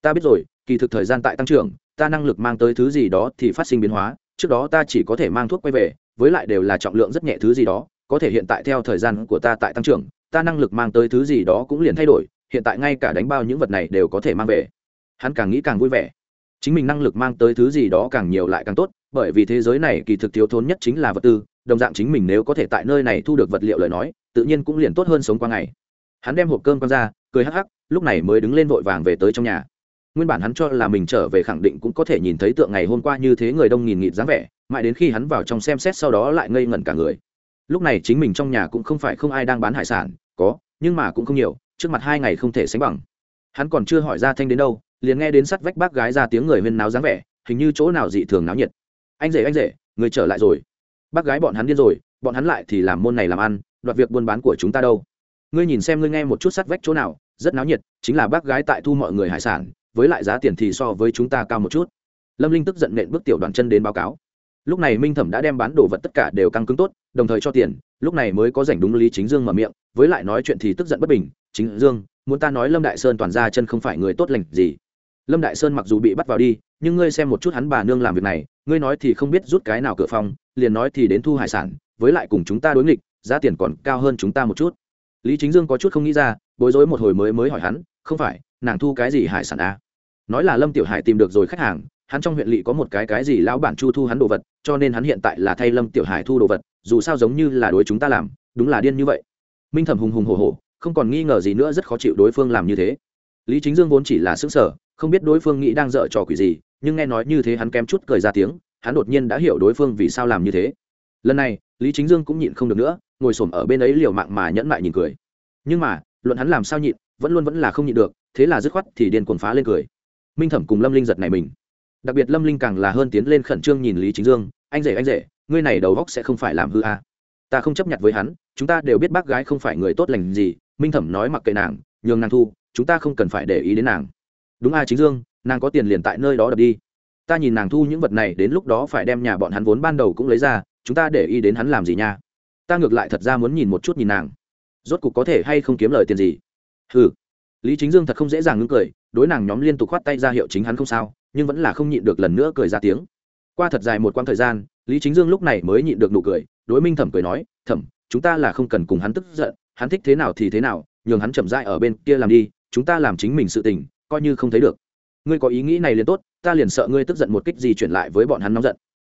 Ta biết rồi, kỳ thực thời gian tại tăng trưởng, ta năng lực mang tới thứ gì đó thì phát sinh biến hóa, trước đó ta chỉ có thể mang thuốc quay về, với lại đều là trọng lượng rất nhẹ thứ gì đó, có thể hiện tại theo thời gian của ta tại tăng trưởng, ta năng lực mang tới thứ gì đó cũng liền thay đổi, hiện tại ngay cả đánh bao những vật này đều có thể mang về. Hắn càng nghĩ càng vui vẻ chính mình năng lực mang tới thứ gì đó càng nhiều lại càng tốt, bởi vì thế giới này kỳ thực thiếu thốn nhất chính là vật tư, đồng dạng chính mình nếu có thể tại nơi này thu được vật liệu lời nói, tự nhiên cũng liền tốt hơn sống qua ngày. Hắn đem hộp cơm con ra, cười hắc hắc, lúc này mới đứng lên vội vàng về tới trong nhà. Nguyên bản hắn cho là mình trở về khẳng định cũng có thể nhìn thấy tượng ngày hôm qua như thế người đông nghìn nghịt dáng vẻ, mãi đến khi hắn vào trong xem xét sau đó lại ngây ngẩn cả người. Lúc này chính mình trong nhà cũng không phải không ai đang bán hải sản, có, nhưng mà cũng không nhiều, trước mặt hai ngày không thể sánh bằng. Hắn còn chưa hỏi ra thanh đến đâu liền nghe đến sắt vách bác gái ra tiếng người huyên náo dáng vẻ, hình như chỗ nào dị thường náo nhiệt. Anh rể anh rể, người trở lại rồi. Bác gái bọn hắn điên rồi, bọn hắn lại thì làm môn này làm ăn, đoạt việc buôn bán của chúng ta đâu. Ngươi nhìn xem ngươi nghe một chút sắt vách chỗ nào, rất náo nhiệt, chính là bác gái tại thu mọi người hải sản, với lại giá tiền thì so với chúng ta cao một chút. Lâm linh tức giận nện bước tiểu đoàn chân đến báo cáo. Lúc này minh thẩm đã đem bán đồ vật tất cả đều căng cứng tốt, đồng thời cho tiền, lúc này mới có rảnh đúng lý chính dương mở miệng, với lại nói chuyện thì tức giận bất bình, chính dương, muốn ta nói lâm đại sơn toàn ra chân không phải người tốt lành gì lâm đại sơn mặc dù bị bắt vào đi, nhưng ngươi xem một chút hắn bà nương làm việc này, ngươi nói thì không biết rút cái nào cửa phòng, liền nói thì đến thu hải sản, với lại cùng chúng ta đối nghịch, giá tiền còn cao hơn chúng ta một chút. Lý chính dương có chút không nghĩ ra, bối rối một hồi mới mới hỏi hắn, không phải, nàng thu cái gì hải sản à? nói là lâm tiểu hải tìm được rồi khách hàng, hắn trong huyện lỵ có một cái cái gì lão bản chu thu hắn đồ vật, cho nên hắn hiện tại là thay lâm tiểu hải thu đồ vật, dù sao giống như là đối chúng ta làm, đúng là điên như vậy. Minh thẩm hùng hùng hồ hồ không còn nghi ngờ gì nữa rất khó chịu đối phương làm như thế. Lý chính dương vốn chỉ là xứng sở không biết đối phương nghĩ đang dở trò quỷ gì, nhưng nghe nói như thế hắn kém chút cười ra tiếng, hắn đột nhiên đã hiểu đối phương vì sao làm như thế. Lần này, lý chính dương cũng nhịn không được nữa, ngồi s ổ m ở bên ấy liều mạng mà nhẫn mại nhìn cười. Nhưng mà, luận hắn làm sao nhịn, vẫn luôn vẫn là không nhịn được, thế là dứt khoát thì điên cuồng phá lên cười. Minh thẩm cùng lâm linh giật này mình. Đặc biệt lâm linh càng là hơn tiến lên khẩn trương nhìn lý chính dương, anh rể anh rể, ngươi này đầu góc sẽ không phải làm hư a. À. ta không chấp nhận với hắn, chúng ta đều biết bác gái không phải người tốt lành gì. Minh thẩm nói mặc kệ nàng, nhường nàng thu, chúng ta không cần phải để ý đến nàng đúng a, chính dương, nàng có tiền liền tại nơi đó đập đi. Ta nhìn nàng thu những vật này đến lúc đó phải đem nhà bọn hắn vốn ban đầu cũng lấy ra, chúng ta để ý đến hắn làm gì nha. Ta ngược lại thật ra muốn nhìn một chút nhìn nàng. Rốt cục có thể hay không kiếm lời tiền gì? Ừ lý chính dương thật không dễ dàng ngưng cười, đối nàng nhóm liên tục khoát tay ra hiệu chính hắn không sao, nhưng vẫn là không nhịn được lần nữa cười ra tiếng. Qua thật dài một quãng thời gian, lý chính dương lúc này mới nhịn được nụ cười, đối minh thẩm cười nói, thẩm, chúng ta là không cần cùng hắn tức giận, hắn thích thế nào thì thế nào, nhường hắn chậm dại ở bên kia làm đi, chúng ta làm chính mình sự tình coi như không thấy được. Ngươi có ý nghĩ này liền tốt, ta liền sợ ngươi tức giận một kích gì chuyển lại với bọn hắn nóng giận.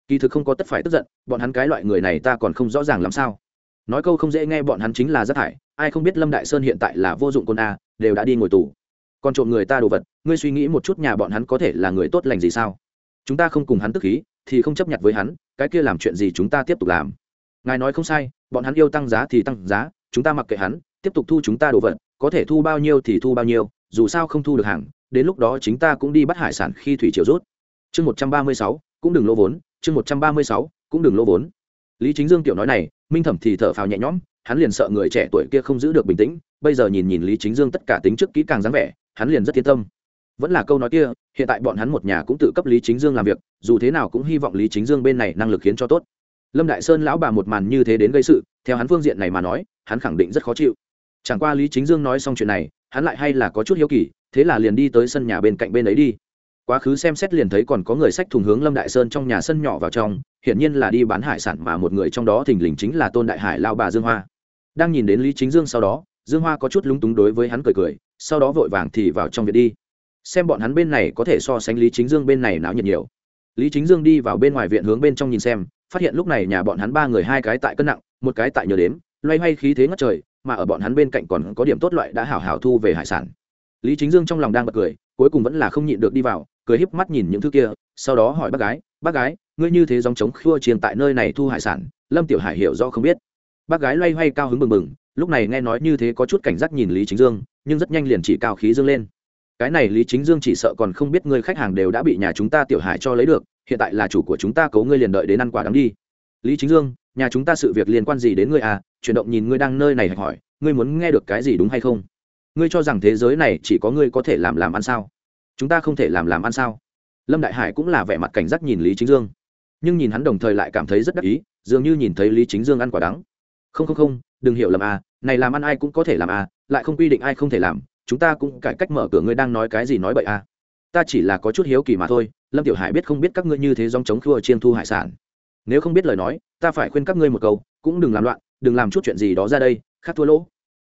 Kỳ thực không có tất phải tức giận, bọn hắn cái loại người này ta còn không rõ ràng làm sao. Nói câu không dễ nghe bọn hắn chính là rác thải, ai không biết lâm đại sơn hiện tại là vô dụng côn a, đều đã đi ngồi tù. Còn trộm người ta đồ vật, ngươi suy nghĩ một chút nhà bọn hắn có thể là người tốt lành gì sao? Chúng ta không cùng hắn tức khí, thì không chấp nhận với hắn, cái kia làm chuyện gì chúng ta tiếp tục làm? Ngài nói không sai, bọn hắn yêu tăng giá thì tăng giá, chúng ta mặc kệ hắn, tiếp tục thu chúng ta đồ vật, có thể thu bao nhiêu thì thu bao nhiêu dù sao không thu được hàng, đến lúc đó chính ta cũng đi bắt hải sản khi thủy triều rút. Chương một trăm ba mươi sáu, cũng đừng lỗ vốn, chương một trăm ba mươi sáu, cũng đừng lỗ vốn. Lý chính dương tiểu nói này, minh thẩm thì thở phào nhẹ nhõm, hắn liền sợ người trẻ tuổi kia không giữ được bình tĩnh, bây giờ nhìn nhìn lý chính dương tất cả tính trước kỹ càng dáng vẻ, hắn liền rất yên tâm. Vẫn là câu nói kia, hiện tại bọn hắn một nhà cũng tự cấp lý chính dương làm việc, dù thế nào cũng hy vọng lý chính dương bên này năng lực khiến cho tốt. Lâm đại sơn lão bà một màn như thế đến gây sự, theo hắn phương diện này mà nói, hắn khẳng định rất khó chịu. Chẳng qua lý chính dương nói xong chuyện này hắn lại hay là có chút hiếu kỳ, thế là liền đi tới sân nhà bên cạnh bên ấy đi. Quá khứ xem xét liền thấy còn có người sách thùng hướng lâm đại sơn trong nhà sân nhỏ vào trong, hiển nhiên là đi bán hải sản mà một người trong đó thình lình chính là tôn đại hải lao bà dương hoa. Đang nhìn đến lý chính dương sau đó, dương hoa có chút lúng túng đối với hắn cười cười, sau đó vội vàng thì vào trong viện đi. Xem bọn hắn bên này có thể so sánh lý chính dương bên này náo nhiệt nhiều. Lý chính dương đi vào bên ngoài viện hướng bên trong nhìn xem, phát hiện lúc này nhà bọn hắn ba người hai cái tại cân nặng, một cái tại nhờ đếm, loay hoay khí thế ngất trời mà ở bọn hắn bên cạnh còn có điểm tốt loại đã hảo hảo thu về hải sản. Lý chính dương trong lòng đang bật cười, cuối cùng vẫn là không nhịn được đi vào, cười híp mắt nhìn những thứ kia, sau đó hỏi bác gái bác gái, ngươi như thế dòng chống khua chiên tại nơi này thu hải sản? Lâm tiểu hải hiểu do không biết. Bác gái loay hoay cao hứng bừng bừng, lúc này nghe nói như thế có chút cảnh giác nhìn lý chính dương, nhưng rất nhanh liền chỉ cao khí dương lên. Cái này lý chính dương chỉ sợ còn không biết ngươi khách hàng đều đã bị nhà chúng ta tiểu hải cho lấy được, hiện tại là chủ của chúng ta cấu ngươi liền đợi đến ăn quả đắng đi. Lý chính dương, nhà chúng ta sự việc liên quan gì đến ngươi à? Chuyển động nhìn ngươi đang nơi này hỏi, ngươi muốn nghe được cái gì đúng hay không? Ngươi cho rằng thế giới này chỉ có ngươi có thể làm làm ăn sao? Chúng ta không thể làm làm ăn sao? Lâm đại hải cũng là vẻ mặt cảnh giác nhìn lý chính dương. Nhưng nhìn hắn đồng thời lại cảm thấy rất đắc ý, dường như nhìn thấy lý chính dương ăn quả đắng. Không không không, đừng hiểu lầm à này làm ăn ai cũng có thể làm à lại không quy định ai không thể làm, chúng ta cũng cải cách mở cửa ngươi đang nói cái gì nói bậy à. Ta chỉ là có chút hiếu kỳ mà thôi, lâm tiểu hải biết không biết các ngươi như thế dòng chống khua chiên thu hải sản. Nếu không biết lời nói, ta phải khuyên các ngươi một câu, cũng đừng làm loạn đừng làm chút chuyện gì đó ra đây, khác thua lỗ.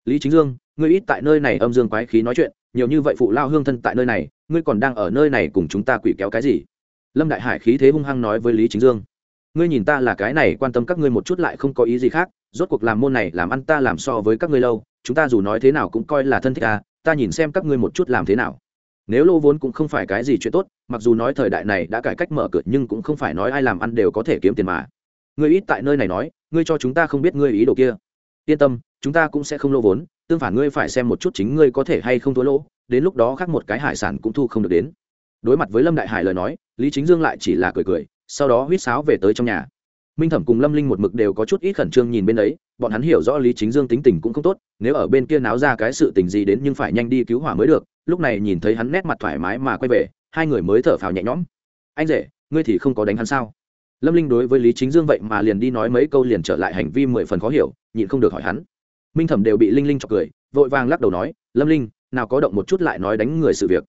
Lý chính dương, ngươi ít tại nơi này âm dương quái khí nói chuyện, nhiều như vậy phụ lao hương thân tại nơi này, ngươi còn đang ở nơi này cùng chúng ta quỷ kéo cái gì? Lâm đại hải khí thế hung hăng nói với lý chính dương, ngươi nhìn ta là cái này quan tâm các ngươi một chút lại không có ý gì khác, rốt cuộc làm môn này làm ăn ta làm so với các ngươi lâu, chúng ta dù nói thế nào cũng coi là thân thích à ta nhìn xem các ngươi một chút làm thế nào. Nếu lô vốn cũng không phải cái gì chuyện tốt, mặc dù nói thời đại này đã cải cách mở cửa nhưng cũng không phải nói ai làm ăn đều có thể kiếm tiền mà. Ngươi ít tại nơi này nói ngươi cho chúng ta không biết ngươi ý đồ kia. Yên tâm, chúng ta cũng sẽ không lỗ vốn, tương phản ngươi phải xem một chút chính ngươi có thể hay không thua lỗ, đến lúc đó khác một cái hải sản cũng thu không được đến. Đối mặt với lâm đại hải lời nói, lý chính dương lại chỉ là cười cười, sau đó huýt sáo về tới trong nhà. Minh thẩm cùng lâm linh một mực đều có chút ít khẩn trương nhìn bên ấy, bọn hắn hiểu rõ lý chính dương tính tình cũng không tốt, nếu ở bên kia náo ra cái sự tình gì đến nhưng phải nhanh đi cứu hỏa mới được, lúc này nhìn thấy hắn nét mặt thoải mái mà quay về, hai người mới thở phào nhẹ nhõm. Anh rể, ngươi thì không có đánh hắn sao? Lâm linh đối với lý chính dương vậy mà liền đi nói mấy câu liền trở lại hành vi mười phần khó hiểu, nhịn không được hỏi hắn. Minh thẩm đều bị linh linh chọc cười, vội vàng lắc đầu nói, lâm linh, nào có động một chút lại nói đánh người sự việc.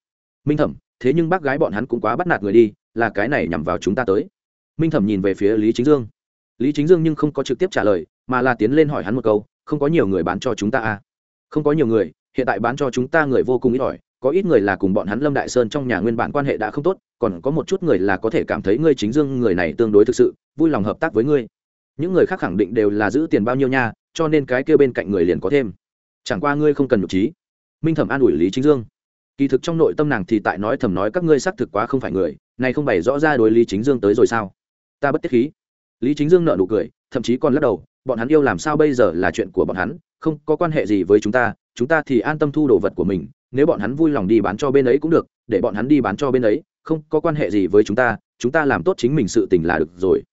Minh thẩm, thế nhưng bác gái bọn hắn cũng quá bắt nạt người đi, là cái này nhằm vào chúng ta tới. Minh thẩm nhìn về phía lý chính dương. Lý chính dương nhưng không có trực tiếp trả lời, mà là tiến lên hỏi hắn một câu, không có nhiều người bán cho chúng ta à? Không có nhiều người, hiện tại bán cho chúng ta người vô cùng ít ỏi có ít người là cùng bọn hắn lâm đại sơn trong nhà nguyên bản quan hệ đã không tốt, còn có một chút người là có thể cảm thấy ngươi chính dương người này tương đối thực sự, vui lòng hợp tác với ngươi. Những người khác khẳng định đều là giữ tiền bao nhiêu nha, cho nên cái kia bên cạnh người liền có thêm. Chẳng qua ngươi không cần nhục trí. Minh thẩm an ủi lý chính dương. Kỳ thực trong nội tâm nàng thì tại nói thầm nói các ngươi xác thực quá không phải người, này không bày rõ ra đối lý chính dương tới rồi sao. Ta bất tiết khí. Lý chính dương nợ nụ cười, thậm chí còn lắc đầu, bọn hắn yêu làm sao bây giờ là chuyện của bọn hắn, không có quan hệ gì với chúng ta chúng ta thì an tâm thu đồ vật của mình nếu bọn hắn vui lòng đi bán cho bên ấy cũng được, để bọn hắn đi bán cho bên ấy, không có quan hệ gì với chúng ta chúng ta làm tốt chính mình sự tình là được rồi.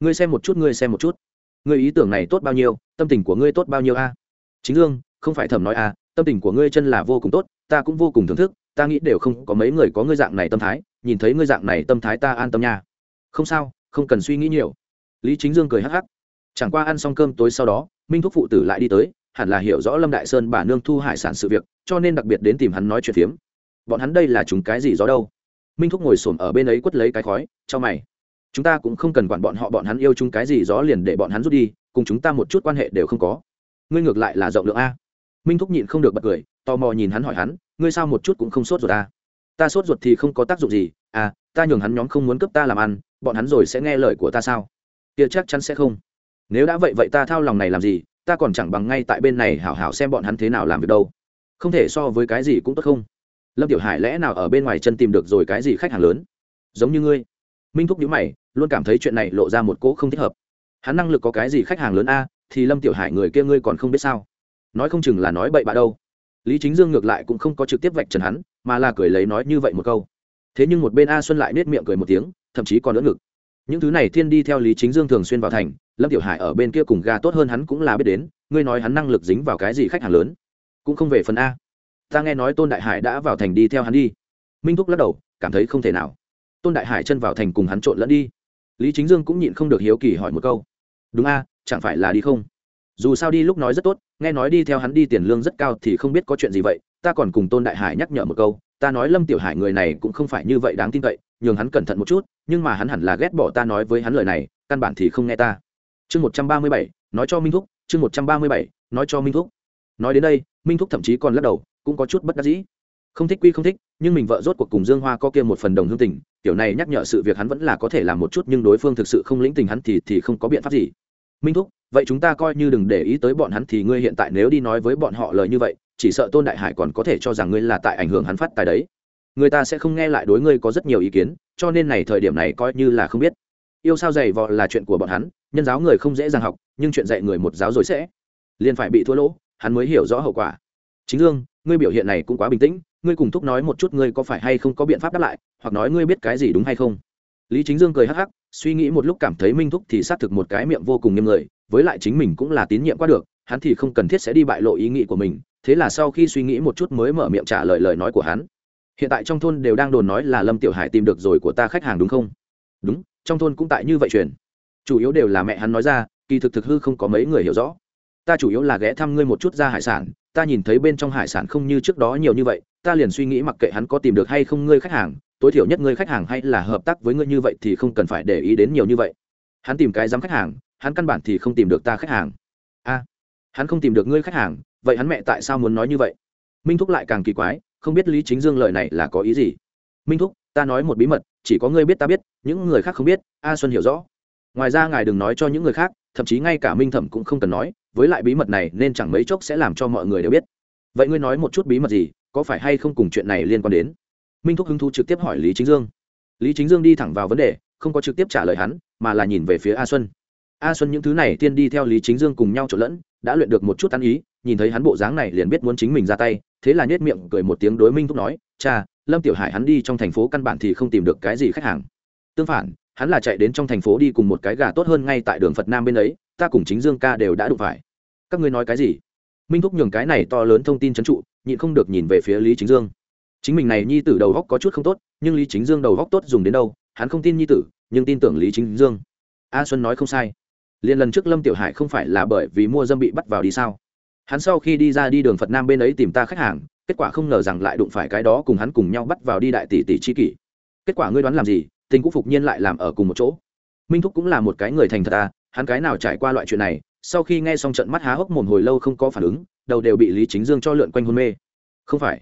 Ngươi xem một chút, ngươi xem một chút. Ngươi ý tưởng này tốt bao nhiêu, tâm tình của ngươi tốt bao nhiêu a? Chính dương, không phải thầm nói a, tâm tình của ngươi chân là vô cùng tốt, ta cũng vô cùng thưởng thức, ta nghĩ đều không có mấy người có ngươi dạng này tâm thái, nhìn thấy ngươi dạng này tâm thái ta an tâm nha. Không sao, không cần suy nghĩ nhiều. Lý chính dương cười hắc hắc. Chẳng qua ăn xong cơm tối sau đó, minh thúc phụ tử lại đi tới, hẳn là hiểu rõ lâm đại sơn bà nương thu hải sản sự việc cho nên đặc biệt đến tìm hắn nói chuyện phiếm. Bọn hắn đây là chúng cái gì gió đâu? Minh thúc ngồi xổm ở bên ấy quất lấy cái khói, cho mày. Chúng ta cũng không cần quản bọn họ, bọn hắn yêu chúng cái gì gió liền để bọn hắn rút đi, cùng chúng ta một chút quan hệ đều không có. Ngươi ngược lại là rộng lượng a. Minh thúc nhịn không được bật cười, tò mò nhìn hắn hỏi hắn, ngươi sao một chút cũng không sốt ruột ta ta sốt ruột thì không có tác dụng gì à ta nhường hắn nhóm không muốn cướp ta làm ăn, bọn hắn rồi sẽ nghe lời của ta sao? Kia chắc chắn sẽ không. Nếu đã vậy vậy ta thao lòng này làm gì, ta còn chẳng bằng ngay tại bên này hảo hảo xem bọn hắn thế nào làm việc đâu không thể so với cái gì cũng tốt không? Lâm tiểu hải lẽ nào ở bên ngoài chân tìm được rồi cái gì khách hàng lớn? Giống như ngươi. Minh thúc nhữ mày, luôn cảm thấy chuyện này lộ ra một cỗ không thích hợp. Hắn năng lực có cái gì khách hàng lớn a, thì lâm tiểu hải người kia ngươi còn không biết sao? Nói không chừng là nói bậy bạ đâu. Lý chính dương ngược lại cũng không có trực tiếp vạch trần hắn, mà là cười lấy nói như vậy một câu. Thế nhưng một bên a xuân lại nết miệng cười một tiếng, thậm chí còn lỡ ngực. Những thứ này thiên đi theo lý chính dương thường xuyên vào thành, lâm tiểu hải ở bên kia cùng ga tốt hơn hắn cũng là biết đến, ngươi nói hắn năng lực dính vào cái gì khách hàng lớn? Cũng không về phần a. Ta nghe nói tôn đại hải đã vào thành đi theo hắn đi. Minh thúc lắc đầu, cảm thấy không thể nào. Tôn đại hải chân vào thành cùng hắn trộn lẫn đi. Lý chính dương cũng nhịn không được hiếu kỳ hỏi một câu. Đúng a, chẳng phải là đi không? Dù sao đi lúc nói rất tốt, nghe nói đi theo hắn đi tiền lương rất cao thì không biết có chuyện gì vậy. Ta còn cùng tôn đại hải nhắc nhở một câu, ta nói lâm tiểu hải người này cũng không phải như vậy đáng tin cậy, nhường hắn cẩn thận một chút, nhưng mà hắn hẳn là ghét bỏ ta nói với hắn lời này, căn bản thì không nghe ta. Chương một trăm ba mươi bảy, nói cho minh thúc, chương một trăm ba mươi bảy, nói cho minh thúc. Nói đến đây minh thúc thậm chí còn lắc đầu, cũng có chút bất đắc dĩ. Không thích quy không thích, nhưng mình vợ rốt cuộc cùng dương hoa có kia một phần đồng hương tình, kiểu này nhắc nhở sự việc hắn vẫn là có thể làm một chút nhưng đối phương thực sự không lĩnh tình hắn thì thì không có biện pháp gì. Minh thúc, vậy chúng ta coi như đừng để ý tới bọn hắn thì ngươi hiện tại nếu đi nói với bọn họ lời như vậy, chỉ sợ tôn đại hải còn có thể cho rằng ngươi là tại ảnh hưởng hắn phát tài đấy. Người ta sẽ không nghe lại đối ngươi có rất nhiều ý kiến, cho nên này thời điểm này coi như là không biết. Yêu sao dày vò là chuyện của bọn hắn, nhân giáo người không dễ dàng học, nhưng chuyện dạy người một giáo rồi sẽ liền phải bị thua lỗ hắn mới hiểu rõ hậu quả. Chính dương, ngươi biểu hiện này cũng quá bình tĩnh, ngươi cùng thúc nói một chút ngươi có phải hay không có biện pháp đáp lại, hoặc nói ngươi biết cái gì đúng hay không? Lý chính dương cười hắc hắc, suy nghĩ một lúc cảm thấy minh thúc thì xác thực một cái miệng vô cùng nghiêm người, với lại chính mình cũng là tín nhiệm qua được, hắn thì không cần thiết sẽ đi bại lộ ý nghĩ của mình, thế là sau khi suy nghĩ một chút mới mở miệng trả lời lời nói của hắn. Hiện tại trong thôn đều đang đồn nói là lâm tiểu hải tìm được rồi của ta khách hàng đúng không? Đúng, trong thôn cũng tại như vậy truyền. Chủ yếu đều là mẹ hắn nói ra, kỳ thực thực hư không có mấy người hiểu rõ ta chủ yếu là ghé thăm ngươi một chút ra hải sản, ta nhìn thấy bên trong hải sản không như trước đó nhiều như vậy, ta liền suy nghĩ mặc kệ hắn có tìm được hay không ngươi khách hàng, tối thiểu nhất ngươi khách hàng hay là hợp tác với ngươi như vậy thì không cần phải để ý đến nhiều như vậy. Hắn tìm cái giám khách hàng, hắn căn bản thì không tìm được ta khách hàng. A, hắn không tìm được ngươi khách hàng, vậy hắn mẹ tại sao muốn nói như vậy? Minh thúc lại càng kỳ quái, không biết lý chính dương lời này là có ý gì? Minh thúc, ta nói một bí mật, chỉ có ngươi biết ta biết, những người khác không biết, a xuân hiểu rõ. Ngoài ra ngài đừng nói cho những người khác thậm chí ngay cả minh thẩm cũng không cần nói, với lại bí mật này nên chẳng mấy chốc sẽ làm cho mọi người đều biết. Vậy ngươi nói một chút bí mật gì, có phải hay không cùng chuyện này liên quan đến? Minh thúc hứng thú trực tiếp hỏi lý chính dương. Lý chính dương đi thẳng vào vấn đề, không có trực tiếp trả lời hắn, mà là nhìn về phía a xuân. A xuân những thứ này tiên đi theo lý chính dương cùng nhau trộn lẫn, đã luyện được một chút ăn ý, nhìn thấy hắn bộ dáng này liền biết muốn chính mình ra tay, thế là nhét miệng cười một tiếng đối minh thúc nói, cha, lâm tiểu hải hắn đi trong thành phố căn bản thì không tìm được cái gì khách hàng. Tương phản hắn là chạy đến trong thành phố đi cùng một cái gà tốt hơn ngay tại đường phật nam bên ấy, ta cùng chính dương ca đều đã đụng phải. Các ngươi nói cái gì? Minh thúc nhường cái này to lớn thông tin trấn trụ, nhịn không được nhìn về phía lý chính dương. Chính mình này nhi tử đầu góc có chút không tốt, nhưng lý chính dương đầu góc tốt dùng đến đâu, hắn không tin nhi tử, nhưng tin tưởng lý chính dương. A xuân nói không sai. Liền lần trước lâm tiểu hải không phải là bởi vì mua dâm bị bắt vào đi sao? Hắn sau khi đi ra đi đường phật nam bên ấy tìm ta khách hàng, kết quả không ngờ rằng lại đụng phải cái đó cùng hắn cùng nhau bắt vào đi đại tỷ tỷ chi kỷ. Kết quả ngươi đoán làm gì? Tình cũng phục nhiên lại làm ở cùng một chỗ. Minh thúc cũng là một cái người thành thật à hắn cái nào trải qua loại chuyện này, sau khi nghe xong trận mắt há hốc mồm hồi lâu không có phản ứng, đầu đều bị lý chính dương cho lượn quanh hôn mê. Không phải,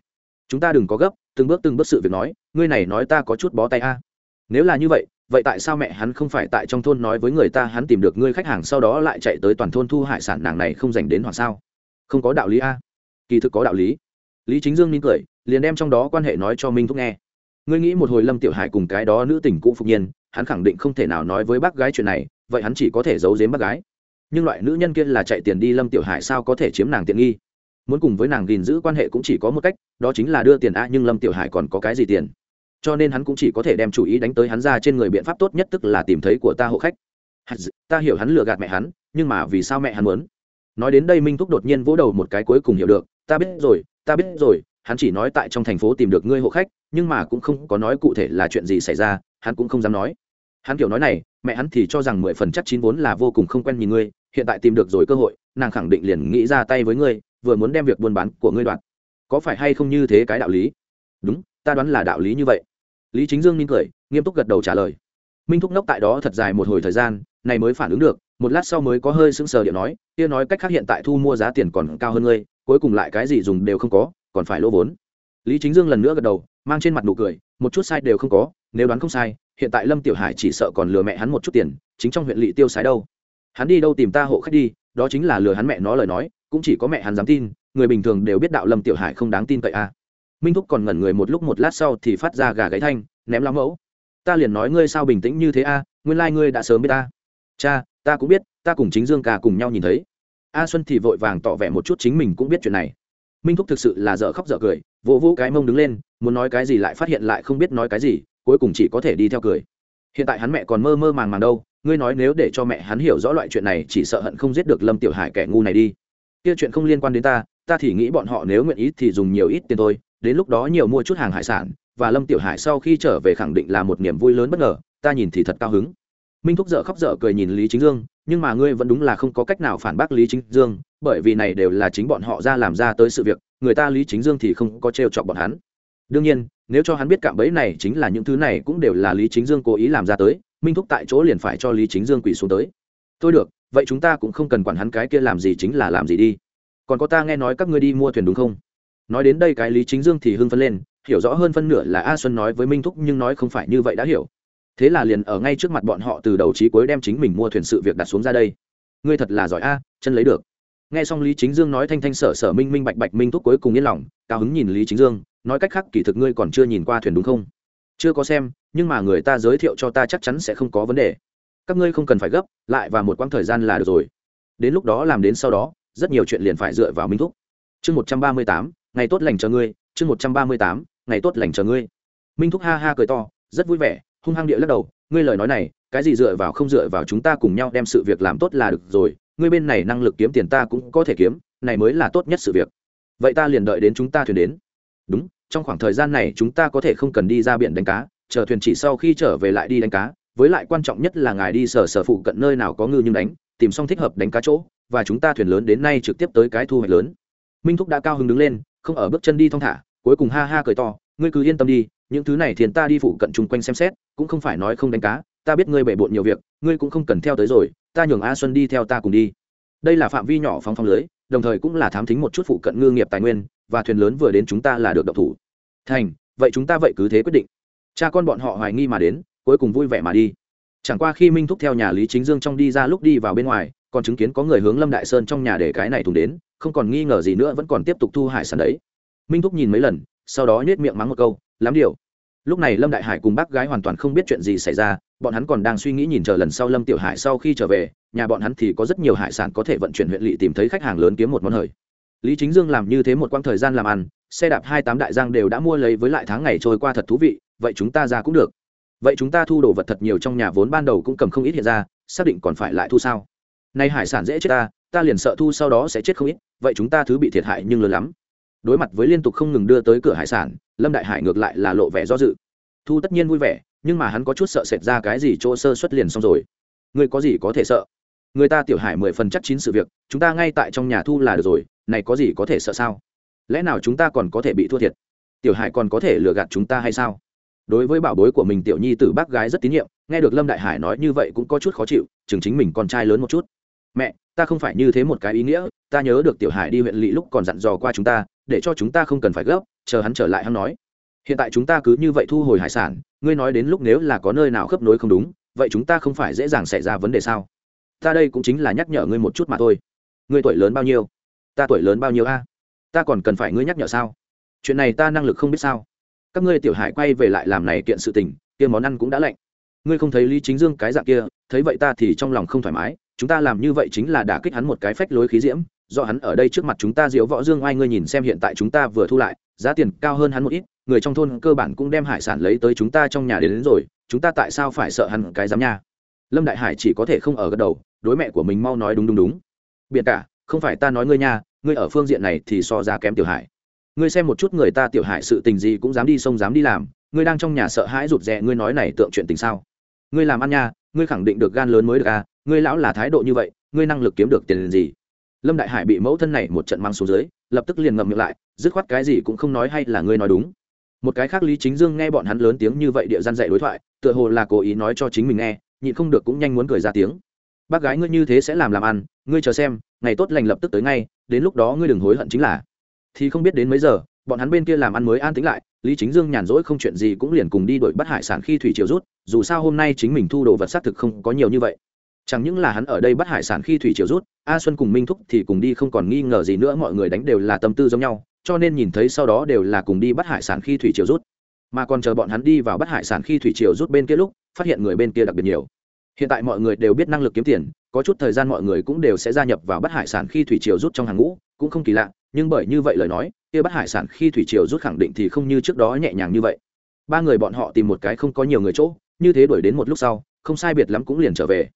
chúng ta đừng có gấp, từng bước từng bước sự việc nói, ngươi này nói ta có chút bó tay a. Nếu là như vậy vậy tại sao mẹ hắn không phải tại trong thôn nói với người ta hắn tìm được ngươi khách hàng sau đó lại chạy tới toàn thôn thu hải sản nàng này không dành đến hoặc sao? Không có đạo lý a. Kỳ thực có đạo lý. Lý chính dương nín cười, liền đem trong đó quan hệ nói cho minh thúc nghe ngươi nghĩ một hồi lâm tiểu hải cùng cái đó nữ tình cũ phục nhiên, hắn khẳng định không thể nào nói với bác gái chuyện này, vậy hắn chỉ có thể giấu giếm bác gái. Nhưng loại nữ nhân kia là chạy tiền đi lâm tiểu hải sao có thể chiếm nàng tiện nghi? Muốn cùng với nàng gìn giữ quan hệ cũng chỉ có một cách, đó chính là đưa tiền a, nhưng lâm tiểu hải còn có cái gì tiền? Cho nên hắn cũng chỉ có thể đem chủ ý đánh tới hắn ra trên người biện pháp tốt nhất, tức là tìm thấy của ta hộ khách. Ta hiểu hắn lừa gạt mẹ hắn, nhưng mà vì sao mẹ hắn muốn? Nói đến đây minh thúc đột nhiên vỗ đầu một cái cuối cùng hiểu được, ta biết rồi, ta biết rồi, hắn chỉ nói tại trong thành phố tìm được ngươi hộ khách nhưng mà cũng không có nói cụ thể là chuyện gì xảy ra, hắn cũng không dám nói. Hắn kiểu nói này, mẹ hắn thì cho rằng mười phần chắc chín vốn là vô cùng không quen nhìn ngươi, hiện tại tìm được rồi cơ hội, nàng khẳng định liền nghĩ ra tay với ngươi, vừa muốn đem việc buôn bán của ngươi đoạt. Có phải hay không như thế cái đạo lý? Đúng, ta đoán là đạo lý như vậy. Lý chính dương nín cười, nghiêm túc gật đầu trả lời. Minh thúc nốc tại đó thật dài một hồi thời gian, này mới phản ứng được, một lát sau mới có hơi sững sờ điện nói, kia nói cách khác hiện tại thu mua giá tiền còn cao hơn ngươi, cuối cùng lại cái gì dùng đều không có, còn phải lỗ vốn. Lý chính dương lần nữa gật đầu mang trên mặt nụ cười một chút sai đều không có nếu đoán không sai hiện tại lâm tiểu hải chỉ sợ còn lừa mẹ hắn một chút tiền chính trong huyện lỵ tiêu sái đâu. Hắn đi đâu tìm ta hộ khách đi đó chính là lừa hắn mẹ nó lời nói cũng chỉ có mẹ hắn dám tin người bình thường đều biết đạo lâm tiểu hải không đáng tin cậy a à. minh thúc còn ngẩn người một lúc một lát sau thì phát ra gà gáy thanh ném lắm mẫu. Ta liền nói ngươi sao bình tĩnh như thế a à, nguyên lai、like、ngươi đã sớm biết ta. Cha ta cũng biết ta cùng chính dương ca cùng nhau nhìn thấy. A xuân thì vội vàng tỏ vẻ một chút chính mình cũng biết chuyện này. Minh thúc thực sự là dở khóc dở cười vỗ vỗ cái mông đứng lên muốn nói cái gì lại phát hiện lại không biết nói cái gì, cuối cùng chỉ có thể đi theo cười. Hiện tại hắn mẹ còn mơ mơ màng màng đâu, ngươi nói nếu để cho mẹ hắn hiểu rõ loại chuyện này, chỉ sợ hận không giết được lâm tiểu hải kẻ ngu này đi. Kia chuyện không liên quan đến ta ta thì nghĩ bọn họ nếu nguyện ý thì dùng nhiều ít tiền thôi, đến lúc đó nhiều mua chút hàng hải sản, và lâm tiểu hải sau khi trở về khẳng định là một niềm vui lớn bất ngờ, ta nhìn thì thật cao hứng. Minh thúc dở khóc dở cười nhìn lý chính dương, nhưng mà ngươi vẫn đúng là không có cách nào phản bác lý chính dương, bởi vì này đều là chính bọn họ ra làm ra tới sự việc, người ta lý chính dương thì không có trêu chọc bọn hắn đương nhiên, nếu cho hắn biết cạm bẫy này chính là những thứ này cũng đều là lý chính dương cố ý làm ra tới, minh thúc tại chỗ liền phải cho lý chính dương quỳ xuống tới. Thôi được, vậy chúng ta cũng không cần quản hắn cái kia làm gì chính là làm gì đi. Còn có ta nghe nói các ngươi đi mua thuyền đúng không? Nói đến đây cái lý chính dương thì hưng phấn lên, hiểu rõ hơn phân nửa là a xuân nói với minh thúc nhưng nói không phải như vậy đã hiểu. Thế là liền ở ngay trước mặt bọn họ từ đầu trí cuối đem chính mình mua thuyền sự việc đặt xuống ra đây. Ngươi thật là giỏi a, chân lấy được. Nghe xong lý chính dương nói thanh thanh sở sở minh minh bạch bạch, minh thúc cuối cùng yên lòng, cao hứng nhìn lý chính dương nói cách khác kỳ thực ngươi còn chưa nhìn qua thuyền đúng không? Chưa có xem, nhưng mà người ta giới thiệu cho ta chắc chắn sẽ không có vấn đề. Các ngươi không cần phải gấp, lại và một quãng thời gian là được rồi. Đến lúc đó làm đến sau đó, rất nhiều chuyện liền phải dựa vào minh thúc. Chương một trăm ba mươi tám, ngày tốt lành chờ ngươi, chương một trăm ba mươi tám, ngày tốt lành chờ ngươi. Minh thúc ha ha cười to, rất vui vẻ, hung hăng địa lắc đầu, ngươi lời nói này, cái gì dựa vào không dựa vào chúng ta cùng nhau đem sự việc làm tốt là được rồi, ngươi bên này năng lực kiếm tiền ta cũng có thể kiếm, này mới là tốt nhất sự việc. Vậy ta liền đợi đến chúng ta thuyền đến đúng, trong khoảng thời gian này chúng ta có thể không cần đi ra biển đánh cá, chờ thuyền chỉ sau khi trở về lại đi đánh cá, với lại quan trọng nhất là ngài đi sở sở phụ cận nơi nào có ngư nhưng đánh, tìm xong thích hợp đánh cá chỗ, và chúng ta thuyền lớn đến nay trực tiếp tới cái thu hoạch lớn. Minh thúc đã cao hứng đứng lên, không ở bước chân đi thong thả, cuối cùng ha ha cười to, ngươi cứ yên tâm đi, những thứ này thiền ta đi phụ cận chung quanh xem xét, cũng không phải nói không đánh cá, ta biết ngươi bể bộn nhiều việc, ngươi cũng không cần theo tới rồi, ta nhường a xuân đi theo ta cùng đi. Đây là phạm vi nhỏ phóng phong lưới, đồng thời cũng là thám thính một chút phụ cận ngư nghiệp tài nguyên và thuyền lớn vừa đến chúng ta là được độc thủ. Thành, vậy chúng ta vậy cứ thế quyết định. Cha con bọn họ hoài nghi mà đến, cuối cùng vui vẻ mà đi. Chẳng qua khi minh thúc theo nhà lý chính dương trong đi ra lúc đi vào bên ngoài, còn chứng kiến có người hướng lâm đại sơn trong nhà để cái này thùng đến, không còn nghi ngờ gì nữa, vẫn còn tiếp tục thu hải sản đấy. Minh thúc nhìn mấy lần, sau đó nhét miệng mắng một câu, lắm điều. Lúc này lâm đại hải cùng bác gái hoàn toàn không biết chuyện gì xảy ra, bọn hắn còn đang suy nghĩ nhìn chờ lần sau lâm tiểu hải sau khi trở về, nhà bọn hắn thì có rất nhiều hải sản có thể vận chuyển huyện lỵ tìm thấy khách hàng lớn kiếm một món hời lý chính dương làm như thế một quãng thời gian làm ăn, xe đạp hai tám đại giang đều đã mua lấy với lại tháng ngày trôi qua thật thú vị, vậy chúng ta ra cũng được. Vậy chúng ta thu đồ vật thật nhiều trong nhà vốn ban đầu cũng cầm không ít hiện ra, xác định còn phải lại thu sao? Nay hải sản dễ chết ta ta liền sợ thu sau đó sẽ chết không ít, vậy chúng ta thứ bị thiệt hại nhưng lớn lắm. Đối mặt với liên tục không ngừng đưa tới cửa hải sản, lâm đại hải ngược lại là lộ vẻ do dự. Thu tất nhiên vui vẻ, nhưng mà hắn có chút sợ sệt ra cái gì chỗ sơ xuất liền xong rồi. Người có gì có thể sợ? Người ta tiểu hải mười phần chắc chín sự việc, chúng ta ngay tại trong nhà thu là được rồi này có gì có thể sợ sao? Lẽ nào chúng ta còn có thể bị thua thiệt? Tiểu hải còn có thể lừa gạt chúng ta hay sao? Đối với bảo bối của mình, tiểu nhi t ử bác gái rất tín nhiệm, nghe được lâm đại hải nói như vậy cũng có chút khó chịu, chừng chính mình con trai lớn một chút. Mẹ, ta không phải như thế một cái ý nghĩa, ta nhớ được tiểu hải đi huyện lỵ lúc còn dặn dò qua chúng ta, để cho chúng ta không cần phải gấp, chờ hắn trở lại hắn nói. Hiện tại chúng ta cứ như vậy thu hồi hải sản, ngươi nói đến lúc nếu là có nơi nào khớp nối không đúng, vậy chúng ta không phải dễ dàng xảy ra vấn đề sao? Ta đây cũng chính là nhắc nhở ngươi một chút mà thôi. Ngươi tuổi lớn bao nhiêu? Ta tuổi lớn bao nhiêu a? Ta còn cần phải ngươi nhắc nhở sao? Chuyện này ta năng lực không biết sao. Các ngươi tiểu hải quay về lại làm này kiện sự tình kia món ăn cũng đã lạnh. Ngươi không thấy lý chính dương cái dạng kia thấy vậy ta thì trong lòng không thoải mái. Chúng ta làm như vậy chính là đả kích hắn một cái phách lối khí diễm. Do hắn ở đây trước mặt chúng ta diễu võ dương oai ngươi nhìn xem hiện tại chúng ta vừa thu lại giá tiền cao hơn hắn một ít người trong thôn cơ bản cũng đem hải sản lấy tới chúng ta trong nhà đến, đến rồi chúng ta tại sao phải sợ hắn cái dám nha? Lâm đại hải chỉ có thể không ở gật đầu đối mẹ của mình mau nói đúng đúng đúng. Biện cả không phải ta nói ngươi nha, ngươi ở phương diện này thì so ra kém tiểu hải. Ngươi xem một chút người ta tiểu hải sự tình gì cũng dám đi sông dám đi làm, ngươi đang trong nhà sợ hãi rụt rè ngươi nói này tượng chuyện tình sao? Ngươi làm ăn nha, ngươi khẳng định được gan lớn mới được à ngươi lão là thái độ như vậy, ngươi năng lực kiếm được tiền gì? Lâm đại hải bị mẫu thân này một trận mang xuống dưới, lập tức liền ngậm miệng lại, dứt khoát cái gì cũng không nói hay là ngươi nói đúng. Một cái khác lý chính dương nghe bọn hắn lớn tiếng như vậy địa gian dạy đối thoại, tựa hồ là cố ý nói cho chính mình nghe, nhịn không được cũng nhanh muốn cười ra tiếng bác gái ngươi như thế sẽ làm làm ăn, ngươi chờ xem, ngày tốt lành lập tức tới ngay, đến lúc đó ngươi đừng hối hận chính là. Thì không biết đến mấy giờ, bọn hắn bên kia làm ăn mới an tính lại, lý chính dương nhàn rỗi không chuyện gì cũng liền cùng đi đội bắt hải sản khi thủy triều rút, dù sao hôm nay chính mình thu đồ vật xác thực không có nhiều như vậy. Chẳng những là hắn ở đây bắt hải sản khi thủy triều rút, a xuân cùng minh thúc thì cùng đi không còn nghi ngờ gì nữa, mọi người đánh đều là tâm tư giống nhau, cho nên nhìn thấy sau đó đều là cùng đi bắt hải sản khi thủy triều rút. Mà còn chờ bọn hắn đi vào bắt hải sản khi thủy triều rút bên kia lúc, phát hiện người bên kia đặc biệt nhiều hiện tại mọi người đều biết năng lực kiếm tiền, có chút thời gian mọi người cũng đều sẽ gia nhập vào bắt hải sản khi thủy triều rút trong hàng ngũ, cũng không kỳ lạ, nhưng bởi như vậy lời nói, kia bắt hải sản khi thủy triều rút khẳng định thì không như trước đó nhẹ nhàng như vậy. Ba người bọn họ tìm một cái không có nhiều người chỗ, như thế đuổi đến một lúc sau, không sai biệt lắm cũng liền trở về.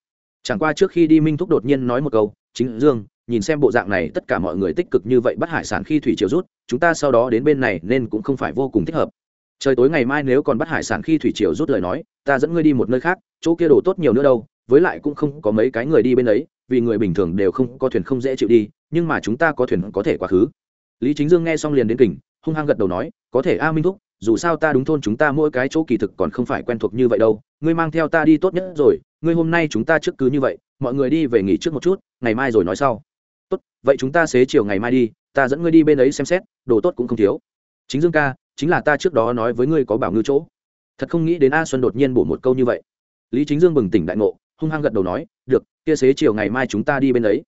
Chẳng qua trước khi đi minh thúc đột nhiên nói một câu, chính dương, nhìn xem bộ dạng này, tất cả mọi người tích cực như vậy bắt hải sản khi thủy triều rút, chúng ta sau đó đến bên này nên cũng không phải vô cùng thích hợp trời tối ngày mai nếu còn bắt hải sản khi thủy triều rút lời nói, ta dẫn ngươi đi một nơi khác, chỗ kia đồ tốt nhiều nữa đâu, với lại cũng không có mấy cái người đi bên ấy, vì người bình thường đều không có thuyền không dễ chịu đi, nhưng mà chúng ta có thuyền có thể quá khứ. Lý chính dương nghe xong liền đến kình, hung hăng gật đầu nói, có thể a minh thúc, dù sao ta đúng thôn chúng ta mỗi cái chỗ kỳ thực còn không phải quen thuộc như vậy đâu, ngươi mang theo ta đi tốt nhất rồi, ngươi hôm nay chúng ta trước cứ như vậy, mọi người đi về nghỉ trước một chút, ngày mai rồi nói sau. Tốt, vậy chúng ta xế chiều ngày mai đi, ta dẫn ngươi đi bên ấy xem xét, đồ tốt cũng không thiếu. Chính dương ca chính là ta trước đó nói với ngươi có bảo ngư chỗ. Thật không nghĩ đến a xuân đột nhiên bổ một câu như vậy. Lý chính dương bừng tỉnh đại ngộ, hung hăng gật đầu nói, được, kia xế chiều ngày mai chúng ta đi bên ấy.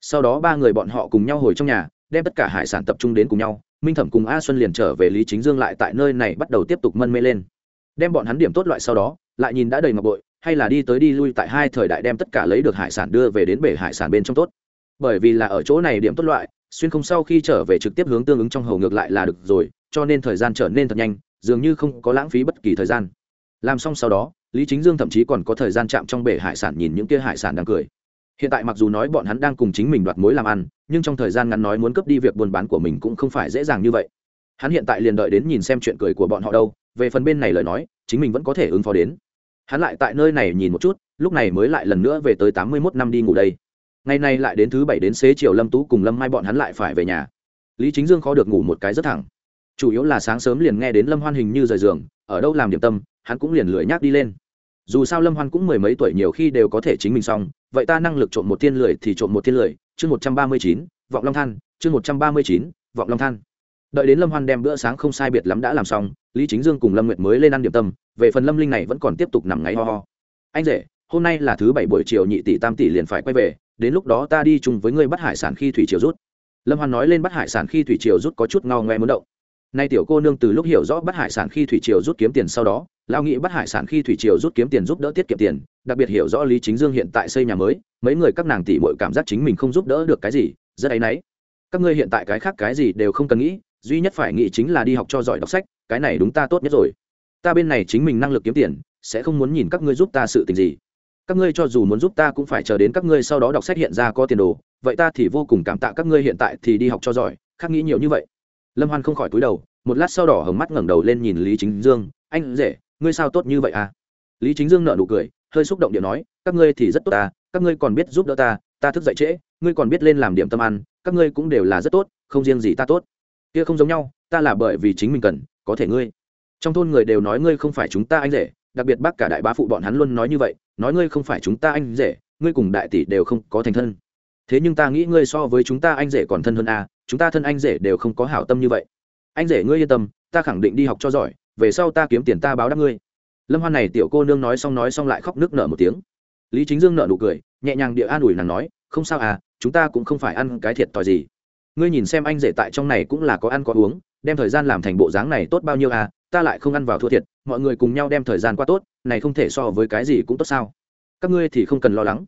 Sau đó ba người bọn họ cùng nhau hồi trong nhà, đem tất cả hải sản tập trung đến cùng nhau, minh thẩm cùng a xuân liền trở về lý chính dương lại tại nơi này bắt đầu tiếp tục mân mê lên. Đem bọn hắn điểm tốt loại sau đó, lại nhìn đã đầy ngọc bội, hay là đi tới đi lui tại hai thời đại đem tất cả lấy được hải sản đưa về đến bể hải sản bên trong tốt. Bởi vì là ở chỗ này điểm tốt loại, xuyên không sau khi trở về trực tiếp hướng tương ứng trong hầu ngược lại là được rồi cho nên thời gian trở nên thật nhanh, dường như không có lãng phí bất kỳ thời gian. Làm xong sau đó, lý chính dương thậm chí còn có thời gian chạm trong bể hải sản nhìn những kia hải sản đang cười. Hiện tại mặc dù nói bọn hắn đang cùng chính mình đoạt mối làm ăn, nhưng trong thời gian ngắn nói muốn cướp đi việc buôn bán của mình cũng không phải dễ dàng như vậy. Hắn hiện tại liền đợi đến nhìn xem chuyện cười của bọn họ đâu, về phần bên này lời nói, chính mình vẫn có thể ứng phó đến. Hắn lại tại nơi này nhìn một chút, lúc này mới lại lần nữa về tới tám mươi mốt năm đi ngủ đây. Ngày nay lại đến thứ bảy đến xế chiều lâm tú cùng lâm mai bọn hắn lại phải về nhà. Lý chính dương khó được ngủ một cái rất thẳng chủ yếu là sáng sớm liền nghe đến lâm hoan hình như rời giường, ở đâu làm điểm tâm, hắn cũng liền lười nhác đi lên. Dù sao lâm hoan cũng mười mấy tuổi nhiều khi đều có thể chính mình xong, vậy ta năng lực trộm một thiên lười thì trộm một thiên lười, chương một trăm ba mươi chín, vọng long than, chương một trăm ba mươi chín, vọng long than. Đợi đến lâm hoan đem bữa sáng không sai biệt lắm đã làm xong, lý chính dương cùng lâm nguyệt mới lên ăn điểm tâm, về phần lâm linh này vẫn còn tiếp tục nằm ngáy ho ho. Anh rể, hôm nay là thứ bảy buổi chiều nhị tỷ tam tỷ liền phải quay về, đến lúc đó ta đi chung với ngươi bắt hải sản khi thủy triều rút. Lâm hoan nói lên bắt hải sản khi thủy triều rút có chút ngao ngoe muốn động nay tiểu cô nương từ lúc hiểu rõ bắt hải sản khi thủy triều rút kiếm tiền sau đó lao nghĩ bắt hải sản khi thủy triều rút kiếm tiền giúp đỡ tiết kiệm tiền, đặc biệt hiểu rõ lý chính dương hiện tại xây nhà mới, mấy người các nàng tỷ bội cảm giác chính mình không giúp đỡ được cái gì, rất áy náy. Các ngươi hiện tại cái khác cái gì đều không cần nghĩ, duy nhất phải nghĩ chính là đi học cho giỏi đọc sách, cái này đúng ta tốt nhất rồi. Ta bên này chính mình năng lực kiếm tiền, sẽ không muốn nhìn các ngươi giúp ta sự tình gì. Các ngươi cho dù muốn giúp ta cũng phải chờ đến các ngươi sau đó đọc sách hiện ra có tiền đồ, vậy ta thì vô cùng cảm tạ các ngươi hiện tại thì đi học cho giỏi, khác nghĩ nhiều như vậy lâm hoan không khỏi cúi đầu, một lát sau đỏ hồng mắt ngẩng đầu lên nhìn lý chính dương. Anh rể, ngươi sao tốt như vậy à? Lý chính dương nợ nụ cười, hơi xúc động điện nói, các ngươi thì rất tốt ta, các ngươi còn biết giúp đỡ ta ta thức dậy trễ, ngươi còn biết lên làm điểm tâm ăn, các ngươi cũng đều là rất tốt, không riêng gì ta tốt. Kia không giống nhau, ta là bởi vì chính mình cần, có thể ngươi. Trong thôn người đều nói ngươi không phải chúng ta anh rể, đặc biệt bác cả đại bá phụ bọn hắn luôn nói như vậy, nói ngươi không phải chúng ta anh rể, ngươi cùng đại tỷ đều không có thành thân thế nhưng ta nghĩ ngươi so với chúng ta anh rể còn thân hơn à chúng ta thân anh rể đều không có hảo tâm như vậy. Anh rể ngươi yên tâm, ta khẳng định đi học cho giỏi, về sau ta kiếm tiền ta báo đáp ngươi. Lâm hoan này tiểu cô nương nói xong nói xong lại khóc nước nở một tiếng. Lý chính dương nợ nụ cười, nhẹ nhàng địa an ủi nàng nói, không sao à chúng ta cũng không phải ăn cái thiệt thòi gì. Ngươi nhìn xem anh rể tại trong này cũng là có ăn có uống, đem thời gian làm thành bộ dáng này tốt bao nhiêu à ta lại không ăn vào thua thiệt, mọi người cùng nhau đem thời gian qua tốt, này không thể so với cái gì cũng tốt sao? Các ngươi thì không cần lo lắng.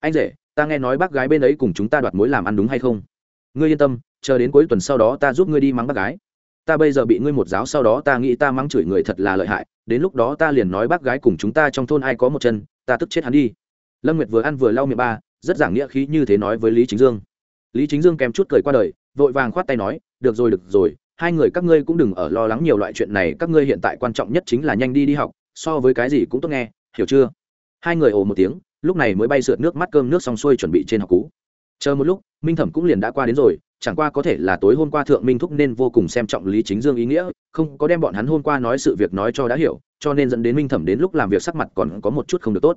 Anh rể ta nghe nói bác gái bên ấy cùng chúng ta đoạt mối làm ăn đúng hay không? Ngươi yên tâm, chờ đến cuối tuần sau đó ta giúp ngươi đi mắng bác gái. Ta bây giờ bị ngươi một giáo sau đó ta nghĩ ta mắng chửi người thật là lợi hại, đến lúc đó ta liền nói bác gái cùng chúng ta trong thôn ai có một chân, ta tức chết hắn đi. Lâm nguyệt vừa ăn vừa lau miệng ba, rất giảng nghĩa khí như thế nói với lý chính dương. Lý chính dương kèm chút cười qua đời, vội vàng khoát tay nói, được rồi được rồi, hai người các ngươi cũng đừng ở lo lắng nhiều loại chuyện này, các ngươi hiện tại quan trọng nhất chính là nhanh đi đi học, so với cái gì cũng tốt nghe, hiểu chưa? Hai người ồ một tiếng lúc này mới bay sượt nước mắt cơm nước xong xuôi chuẩn bị trên học cú. Chờ một lúc, minh thẩm cũng liền đã qua đến rồi, chẳng qua có thể là tối hôm qua thượng minh thúc nên vô cùng xem trọng lý chính dương ý nghĩa, không có đem bọn hắn hôm qua nói sự việc nói cho đã hiểu, cho nên dẫn đến minh thẩm đến lúc làm việc sắc mặt còn có một chút không được tốt.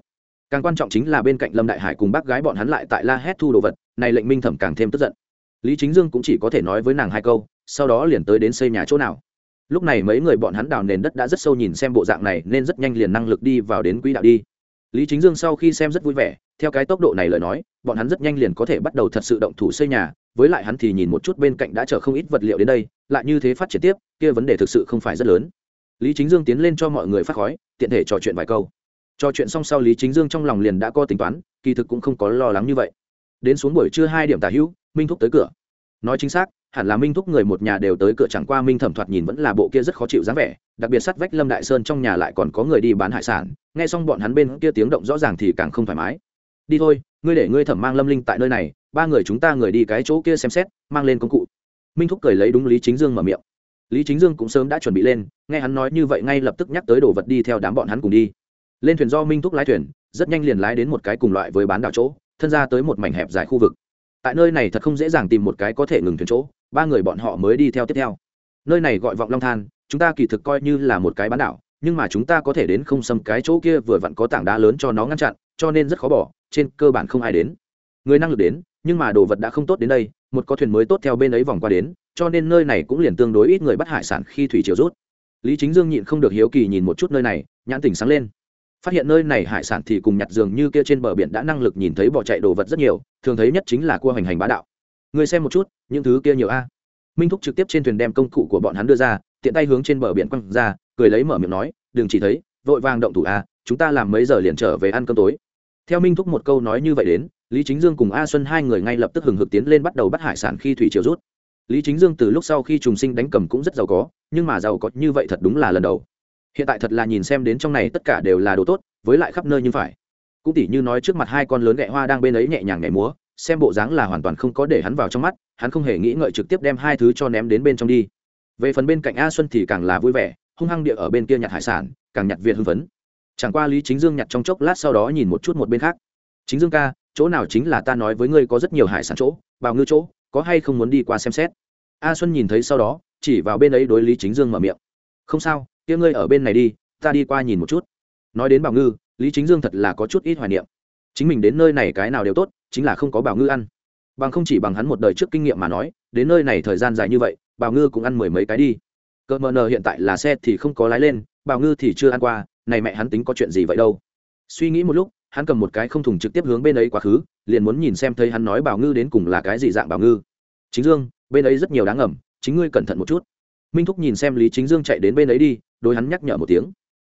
Càng quan trọng chính là bên cạnh lâm đại hải cùng bác gái bọn hắn lại tại la hét thu đồ vật, này lệnh minh thẩm càng thêm tức giận. Lý chính dương cũng chỉ có thể nói với nàng hai câu, sau đó liền tới đến xây nhà chỗ nào. Lúc này mấy người bọn hắn đào nền đất đã rất sâu nhìn xem bộ dạng này, nên rất nhanh liền năng lực đi vào đến quỹ đạo đi lý chính dương sau khi xem rất vui vẻ, theo cái tốc độ này lời nói, bọn hắn rất nhanh liền có thể bắt đầu thật sự động thủ xây nhà, với lại hắn thì nhìn một chút bên cạnh đã chở không ít vật liệu đến đây, lại như thế phát triển tiếp, kia vấn đề thực sự không phải rất lớn. Lý chính dương tiến lên cho mọi người phát khói, tiện thể trò chuyện vài câu. Trò chuyện xong sau lý chính dương trong lòng liền đã có tính toán, kỳ thực cũng không có lo lắng như vậy. Đến xuống buổi trưa hai điểm tả hữu, minh thúc tới cửa nói chính xác, hẳn là minh thúc người một nhà đều tới cửa chẳng qua minh thẩm thoạt nhìn vẫn là bộ kia rất khó chịu dáng vẻ, đặc biệt sắt vách lâm đại sơn trong nhà lại còn có người đi bán hải sản, nghe xong bọn hắn bên kia tiếng động rõ ràng thì càng không thoải mái. Đi thôi, ngươi để ngươi thẩm mang lâm linh tại nơi này, ba người chúng ta người đi cái chỗ kia xem xét, mang lên công cụ. Minh thúc cười lấy đúng lý chính dương mở miệng. Lý chính dương cũng sớm đã chuẩn bị lên, nghe hắn nói như vậy ngay lập tức nhắc tới đồ vật đi theo đám bọn hắn cùng đi. Lên thuyền do minh thúc lái thuyền, rất nhanh liền lái đến một cái cùng loại với bán đảo chỗ, thân ra tới một mảnh hẹp dài khu vực tại nơi này thật không dễ dàng tìm một cái có thể ngừng thuyền chỗ, ba người bọn họ mới đi theo tiếp theo. Nơi này gọi vọng long than, chúng ta kỳ thực coi như là một cái bán đảo, nhưng mà chúng ta có thể đến không xâm cái chỗ kia vừa vặn có tảng đá lớn cho nó ngăn chặn, cho nên rất khó bỏ, trên cơ bản không ai đến. Người năng lực đến, nhưng mà đồ vật đã không tốt đến đây, một có thuyền mới tốt theo bên ấy vòng qua đến, cho nên nơi này cũng liền tương đối ít người bắt hải sản khi thủy chiều rút. Lý chính dương nhịn không được hiếu kỳ nhìn một chút nơi này, nhãn tỉnh sáng lên phát hiện nơi này hải sản thì cùng nhặt dường như kia trên bờ biển đã năng lực nhìn thấy bỏ chạy đồ vật rất nhiều, thường thấy nhất chính là cua hành hành bá đạo. Người xem một chút, những thứ kia nhiều a. Minh thúc trực tiếp trên thuyền đem công cụ của bọn hắn đưa ra, tiện tay hướng trên bờ biển quăng ra, cười lấy mở miệng nói, đừng chỉ thấy, vội vàng động thủ a, chúng ta làm mấy giờ liền trở về ăn cơm tối. Theo minh thúc một câu nói như vậy đến, lý chính dương cùng a xuân hai người ngay lập tức hừng hực tiến lên bắt đầu bắt hải sản khi thủy chiều rút. Lý chính dương từ lúc sau khi trùng sinh đánh cầm cũng rất giàu có, nhưng mà giàu có như vậy thật đúng là lần đầu hiện tại thật là nhìn xem đến trong này tất cả đều là đồ tốt, với lại khắp nơi như phải. Cũng tỉ như nói trước mặt hai con lớn gậy hoa đang bên ấy nhẹ nhàng nhảy múa, xem bộ dáng là hoàn toàn không có để hắn vào trong mắt, hắn không hề nghĩ ngợi trực tiếp đem hai thứ cho ném đến bên trong đi. Về phần bên cạnh a xuân thì càng là vui vẻ, hung hăng địa ở bên kia nhặt hải sản, càng nhặt việt hưng phấn. Chẳng qua lý chính dương nhặt trong chốc lát sau đó nhìn một chút một bên khác. Chính dương ca, chỗ nào chính là ta nói với ngươi có rất nhiều hải sản chỗ bào ngư chỗ, có hay không muốn đi qua xem xét? A xuân nhìn thấy sau đó, chỉ vào bên ấy đối lý chính dương mở miệng. Không sao kia ngươi ở bên này đi, ta đi qua nhìn một chút. Nói đến bảo ngư, lý chính dương thật là có chút ít hoài niệm. Chính mình đến nơi này cái nào đều tốt, chính là không có bảo ngư ăn. Bằng không chỉ bằng hắn một đời trước kinh nghiệm mà nói, đến nơi này thời gian dài như vậy, bảo ngư cũng ăn mười mấy cái đi. Cỡ mờ nờ hiện tại là xe thì không có lái lên, bảo ngư thì chưa ăn qua, này mẹ hắn tính có chuyện gì vậy đâu? Suy nghĩ một lúc, hắn cầm một cái không thùng trực tiếp hướng bên ấy quá khứ, liền muốn nhìn xem thấy hắn nói bảo ngư đến cùng là cái gì dạng bảo ngư. Chính dương, bên ấy rất nhiều đáng ngầm chính ngươi cẩn thận một chút. Minh thúc nhìn xem lý chính dương chạy đến bên ấy đi đối hắn nhắc nhở một tiếng.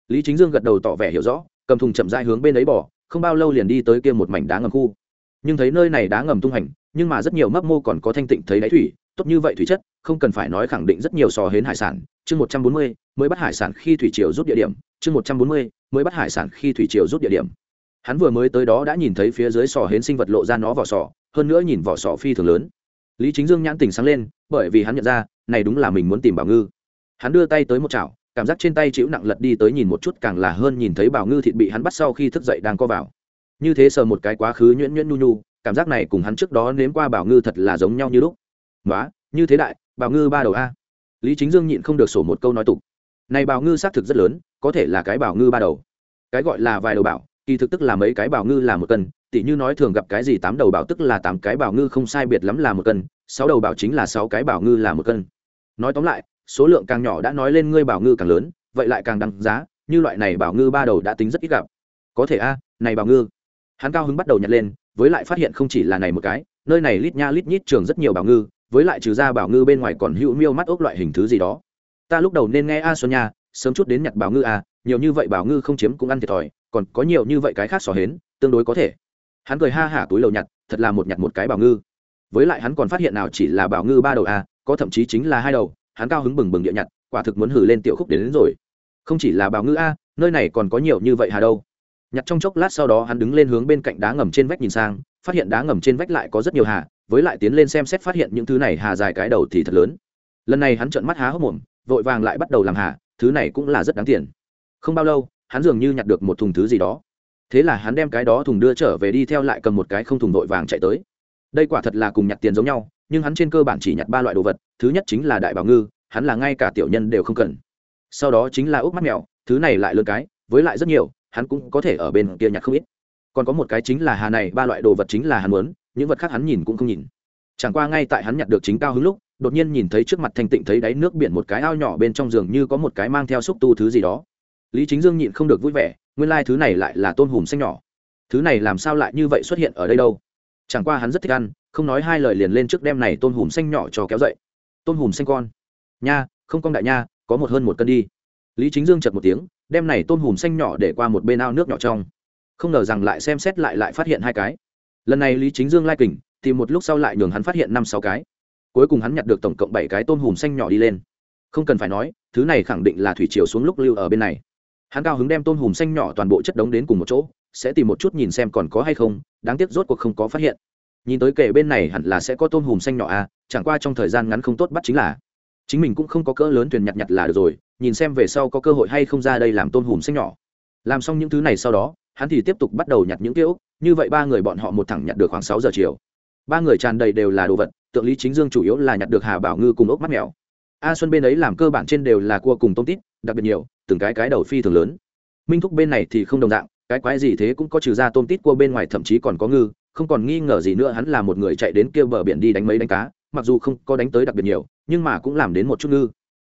Lý chính dương gật đầu tỏ vẻ hiểu rõ, cầm thùng chậm dai hướng bên ấy bỏ, không bao lâu liền đi tới kia một mảnh đá ngầm khu. Nhưng thấy nơi này đá ngầm tung hành, nhưng mà rất nhiều mấp mô còn có thanh tịnh thấy đáy thủy, tốt như vậy thủy chất, không cần phải nói khẳng định rất nhiều sò hến hải sản, chương một trăm bốn mươi, mới bắt hải sản khi thủy triều rút địa điểm, chương một trăm bốn mươi, mới bắt hải sản khi thủy triều rút địa điểm. Hắn vừa mới tới đó đã nhìn thấy phía dưới sò hến sinh vật lộ ra nó vỏ sò, hơn nữa nhìn vỏ sò phi thường lớn. Lý chính dương nhãn tình sáng lên, bởi vì hắn nhận ra, này đúng là mình muốn tìm bảo ngư. Hắn đưa tay tới một chảo cảm giác trên tay chịu nặng lật đi tới nhìn một chút càng là hơn nhìn thấy bảo ngư thịt bị hắn bắt sau khi thức dậy đang co vào. Như thế sờ một cái quá khứ nhuyễn nhuyễn nhu nhu, cảm giác này cùng hắn trước đó nếm qua bảo ngư thật là giống nhau như lúc. Nói như thế đại bảo ngư ba đầu a. Lý chính dương nhịn không được sổ một câu nói tục. Này bảo ngư xác thực rất lớn, có thể là cái bảo ngư ba đầu. Cái gọi là vài đầu bảo kỳ thực tức là mấy cái bảo ngư là một cân tỷ như nói thường gặp cái gì tám đầu bảo tức là tám cái bảo ngư không sai biệt lắm là một cân, sáu đầu bảo chính là sáu cái bảo ngư là một cân. Nói tóm lại số lượng càng nhỏ đã nói lên ngươi bảo ngư càng lớn, vậy lại càng đăng giá, như loại này bảo ngư ba đầu đã tính rất ít gặp. Có thể a, này bảo ngư. Hắn cao hứng bắt đầu nhặt lên, với lại phát hiện không chỉ là này một cái, nơi này lít nha lít nhít trường rất nhiều bảo ngư, với lại trừ ra bảo ngư bên ngoài còn hữu miêu mắt ốc loại hình thứ gì đó. Ta lúc đầu nên nghe a xuân nha, sớm chút đến nhặt bảo ngư a nhiều như vậy bảo ngư không chiếm cũng ăn thiệt thòi, còn có nhiều như vậy cái khác xỏ hến, tương đối có thể. Hắn cười ha hả túi lầu nhặt, thật là một nhặt một cái bảo ngư. Với lại hắn còn phát hiện nào chỉ là bảo ngư ba đầu a có thậm chí chính là hai đầu hắn cao hứng bừng bừng địa nhặt quả thực muốn hử lên tiểu khúc đến, đến rồi. Không chỉ là bào ngư a nơi này còn có nhiều như vậy hà đâu. Nhặt trong chốc lát sau đó hắn đứng lên hướng bên cạnh đá ngầm trên vách nhìn sang phát hiện đá ngầm trên vách lại có rất nhiều hà với lại tiến lên xem xét phát hiện những thứ này hà dài cái đầu thì thật lớn. Lần này hắn trợn mắt há hốc mồm vội vàng lại bắt đầu làm hà thứ này cũng là rất đáng tiền. Không bao lâu hắn dường như nhặt được một thùng thứ gì đó. Thế là hắn đem cái đó thùng đưa trở về đi theo lại cầm một cái không thùng vội vàng chạy tới. Đây quả thật là cùng nhặt tiền giống nhau nhưng hắn trên cơ bản chỉ nhặt ba loại đồ vật, thứ nhất chính là đại bảo ngư, hắn là ngay cả tiểu nhân đều không cần. Sau đó chính là ốc mắt mèo, thứ này lại lớn cái, với lại rất nhiều, hắn cũng có thể ở bên kia nhặt không ít. Còn có một cái chính là hà này, ba loại đồ vật chính là hắn muốn, những vật khác hắn nhìn cũng không nhìn. Chẳng qua ngay tại hắn nhặt được chính cao hứng lúc, đột nhiên nhìn thấy trước mặt thanh tịnh thấy đáy nước biển một cái ao nhỏ bên trong giường như có một cái mang theo xúc tu thứ gì đó. Lý chính dương nhịn không được vui vẻ, nguyên lai、like、thứ này lại là tôm hùm xanh nhỏ. Thứ này làm sao lại như vậy xuất hiện ở đây đâu? Chẳng qua hắn rất thích ăn không nói hai lời liền lên trước đem này tôn hùm xanh nhỏ cho kéo dậy. Tôn hùm xanh con. Nha, không con đại nha, có một hơn một cân đi. Lý chính dương chật một tiếng, đem này tôn hùm xanh nhỏ để qua một bên ao nước nhỏ trong. Không ngờ rằng lại xem xét lại lại phát hiện hai cái. Lần này lý chính dương lai kình thì một lúc sau lại nhường hắn phát hiện năm sáu cái. Cuối cùng hắn nhặt được tổng cộng bảy cái tôn hùm xanh nhỏ đi lên. Không cần phải nói, thứ này khẳng định là thủy chiều xuống lúc lưu ở bên này. Hắn cao hứng đem tôn hùm xanh nhỏ toàn bộ chất đống đến cùng một chỗ, sẽ tìm một chút nhìn xem còn có hay không, đáng tiếc rốt cuộc không có phát hiện nhìn tới kể bên này hẳn là sẽ có tôm hùm xanh nhỏ à chẳng qua trong thời gian ngắn không tốt bắt chính là. Chính mình cũng không có cỡ lớn thuyền nhặt nhặt là được rồi, nhìn xem về sau có cơ hội hay không ra đây làm tôm hùm xanh nhỏ. Làm xong những thứ này sau đó, hắn thì tiếp tục bắt đầu nhặt những kêu như vậy ba người bọn họ một thẳng nhặt được khoảng sáu giờ chiều. Ba người tràn đầy đều là đồ vật, tượng lý chính dương chủ yếu là nhặt được hà bảo ngư cùng ốc mắt mèo. A xuân bên ấy làm cơ bản trên đều là cua cùng tôm tít, đặc biệt nhiều, từng cái cái đầu phi thường lớn. Minh thúc bên này thì không đồng dạng, cái quái gì thế cũng có trừ ra tôm tít cua bên ngoài thậm chí còn có ngư không còn nghi ngờ gì nữa hắn là một người chạy đến kia bờ biển đi đánh mấy đánh cá, mặc dù không có đánh tới đặc biệt nhiều, nhưng mà cũng làm đến một chút ngư.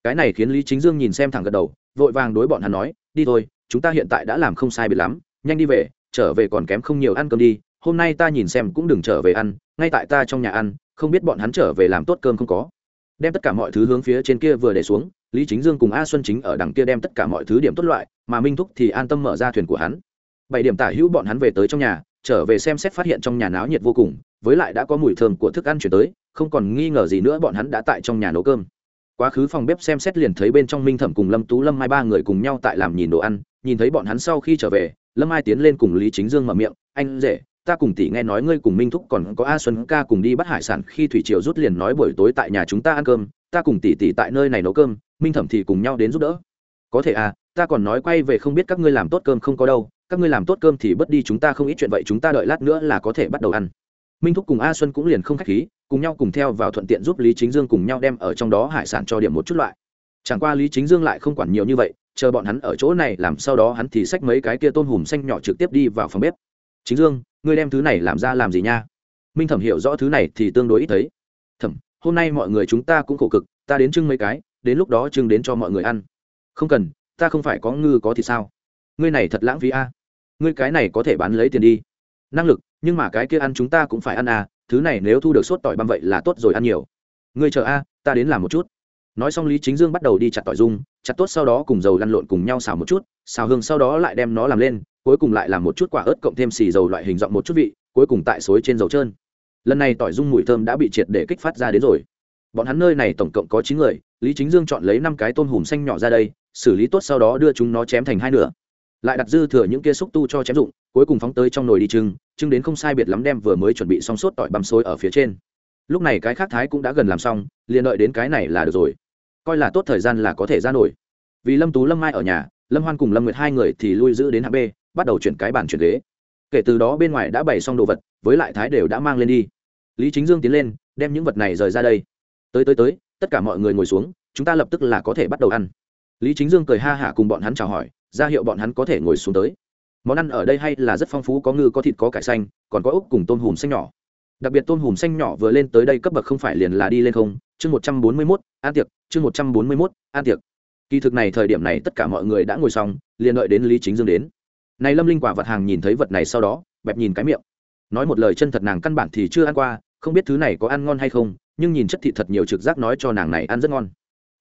Cái này khiến lý chính dương nhìn xem thẳng gật đầu, vội vàng đối bọn hắn nói, đi thôi, chúng ta hiện tại đã làm không sai biệt lắm, nhanh đi về, trở về còn kém không nhiều ăn cơm đi, hôm nay ta nhìn xem cũng đừng trở về ăn, ngay tại ta trong nhà ăn, không biết bọn hắn trở về làm tốt cơm không có. Đem tất cả mọi thứ hướng phía trên kia vừa để xuống, lý chính dương cùng a xuân chính ở đằng kia đem tất cả mọi thứ điểm tốt loại, mà minh thúc thì an tâm mở ra thuyền của hắn. Bảy điểm tả hữu bọn hắn về tới trong nhà trở về xem xét phát hiện trong nhà náo nhiệt vô cùng, với lại đã có mùi thơm của thức ăn chuyển tới, không còn nghi ngờ gì nữa bọn hắn đã tại trong nhà nấu cơm. Quá khứ phòng bếp xem xét liền thấy bên trong minh thẩm cùng lâm tú lâm mai ba người cùng nhau tại làm nhìn đồ ăn, nhìn thấy bọn hắn sau khi trở về, lâm mai tiến lên cùng lý chính dương mở miệng, anh rể, ta cùng tỷ nghe nói ngươi cùng minh thúc còn có a xuân ca cùng đi bắt hải sản, khi thủy triều rút liền nói buổi tối tại nhà chúng ta ăn cơm, ta cùng tỷ tỷ tại nơi này nấu cơm, minh thẩm thì cùng nhau đến giúp đỡ. Có thể à ta còn nói quay về không biết các ngươi làm tốt cơm không có đâu các ngươi làm tốt cơm thì bớt đi chúng ta không ít chuyện vậy, chúng ta đợi lát nữa là có thể bắt đầu ăn. Minh thúc cùng a xuân cũng liền không khách khí, cùng nhau cùng theo vào thuận tiện giúp lý chính dương cùng nhau đem ở trong đó hải sản cho điểm một chút loại. Chẳng qua lý chính dương lại không quản nhiều như vậy, chờ bọn hắn ở chỗ này, làm sau đó hắn thì xách mấy cái kia tôm hùm xanh nhỏ trực tiếp đi vào phòng bếp. Chính dương, ngươi đem thứ này làm ra làm gì nha? Minh thẩm hiểu rõ thứ này thì tương đối ít thấy. Thẩm, hôm nay mọi người chúng ta cũng khổ cực, ta đến trưng mấy cái, đến lúc đó trưng đến cho mọi người ăn. Không cần, ta không phải có ngư có thì sao? Ngươi này thật lãng phí a. Ngươi cái này có thể bán lấy tiền đi. Năng lực, nhưng mà cái kia ăn chúng ta cũng phải ăn à thứ này nếu thu được sốt tỏi băm vậy là tốt rồi ăn nhiều. Ngươi chờ a, ta đến làm một chút. Nói xong lý chính dương bắt đầu đi chặt tỏi dung, chặt tốt sau đó cùng dầu lăn lộn cùng nhau xào một chút, xào hương sau đó lại đem nó làm lên, cuối cùng lại làm một chút quả ớt cộng thêm xì dầu loại hình dọn một chút vị, cuối cùng tại suối trên dầu trơn. Lần này tỏi dung mùi thơm đã bị triệt để kích phát ra đến rồi. Bọn hắn nơi này tổng cộng có chín người, lý chính dương chọn lấy năm cái tôm hùm xanh nhỏ ra đây, xử lý tốt sau đó đưa chúng nó chém thành hai nửa lại đặt dư thừa những kia xúc tu cho chém dụng, cuối cùng phóng tới trong nồi đi trưng trưng đến không sai biệt lắm đem vừa mới chuẩn bị xong sốt tỏi băm xối ở phía trên. Lúc này cái khác thái cũng đã gần làm xong, liền đợi đến cái này là được rồi. Coi là tốt thời gian là có thể ra nổi. Vì lâm tú, lâm mai ở nhà, lâm hoan cùng lâm nguyệt hai người thì lui giữ đến hạng b, bắt đầu chuyển cái bàn chuyển ghế. Kể từ đó bên ngoài đã bày xong đồ vật, với lại thái đều đã mang lên đi. Lý chính dương tiến lên, đem những vật này rời ra đây. Tới tới tới, tất cả mọi người ngồi xuống, chúng ta lập tức là có thể bắt đầu ăn. Lý chính dương cười ha hả cùng bọn hắn chào hỏi ra hiệu bọn hắn có thể ngồi xuống tới. Món ăn ở đây hay là rất phong phú, có ngư, có thịt, có cải xanh, còn có ốc cùng tôm hùm xanh nhỏ. Đặc biệt tôm hùm xanh nhỏ vừa lên tới đây cấp bậc không phải liền là đi lên không. Chương một trăm bốn mươi mốt an tiệc, chương một trăm bốn mươi mốt an tiệc. Kỳ thực này thời điểm này tất cả mọi người đã ngồi xong, liền đợi đến lý chính dương đến. Này lâm linh quả vật hàng nhìn thấy vật này sau đó, bẹp nhìn cái miệng. Nói một lời chân thật nàng căn bản thì chưa ăn qua, không biết thứ này có ăn ngon hay không, nhưng nhìn chất thịt thật nhiều trực giác nói cho nàng này ăn rất ngon.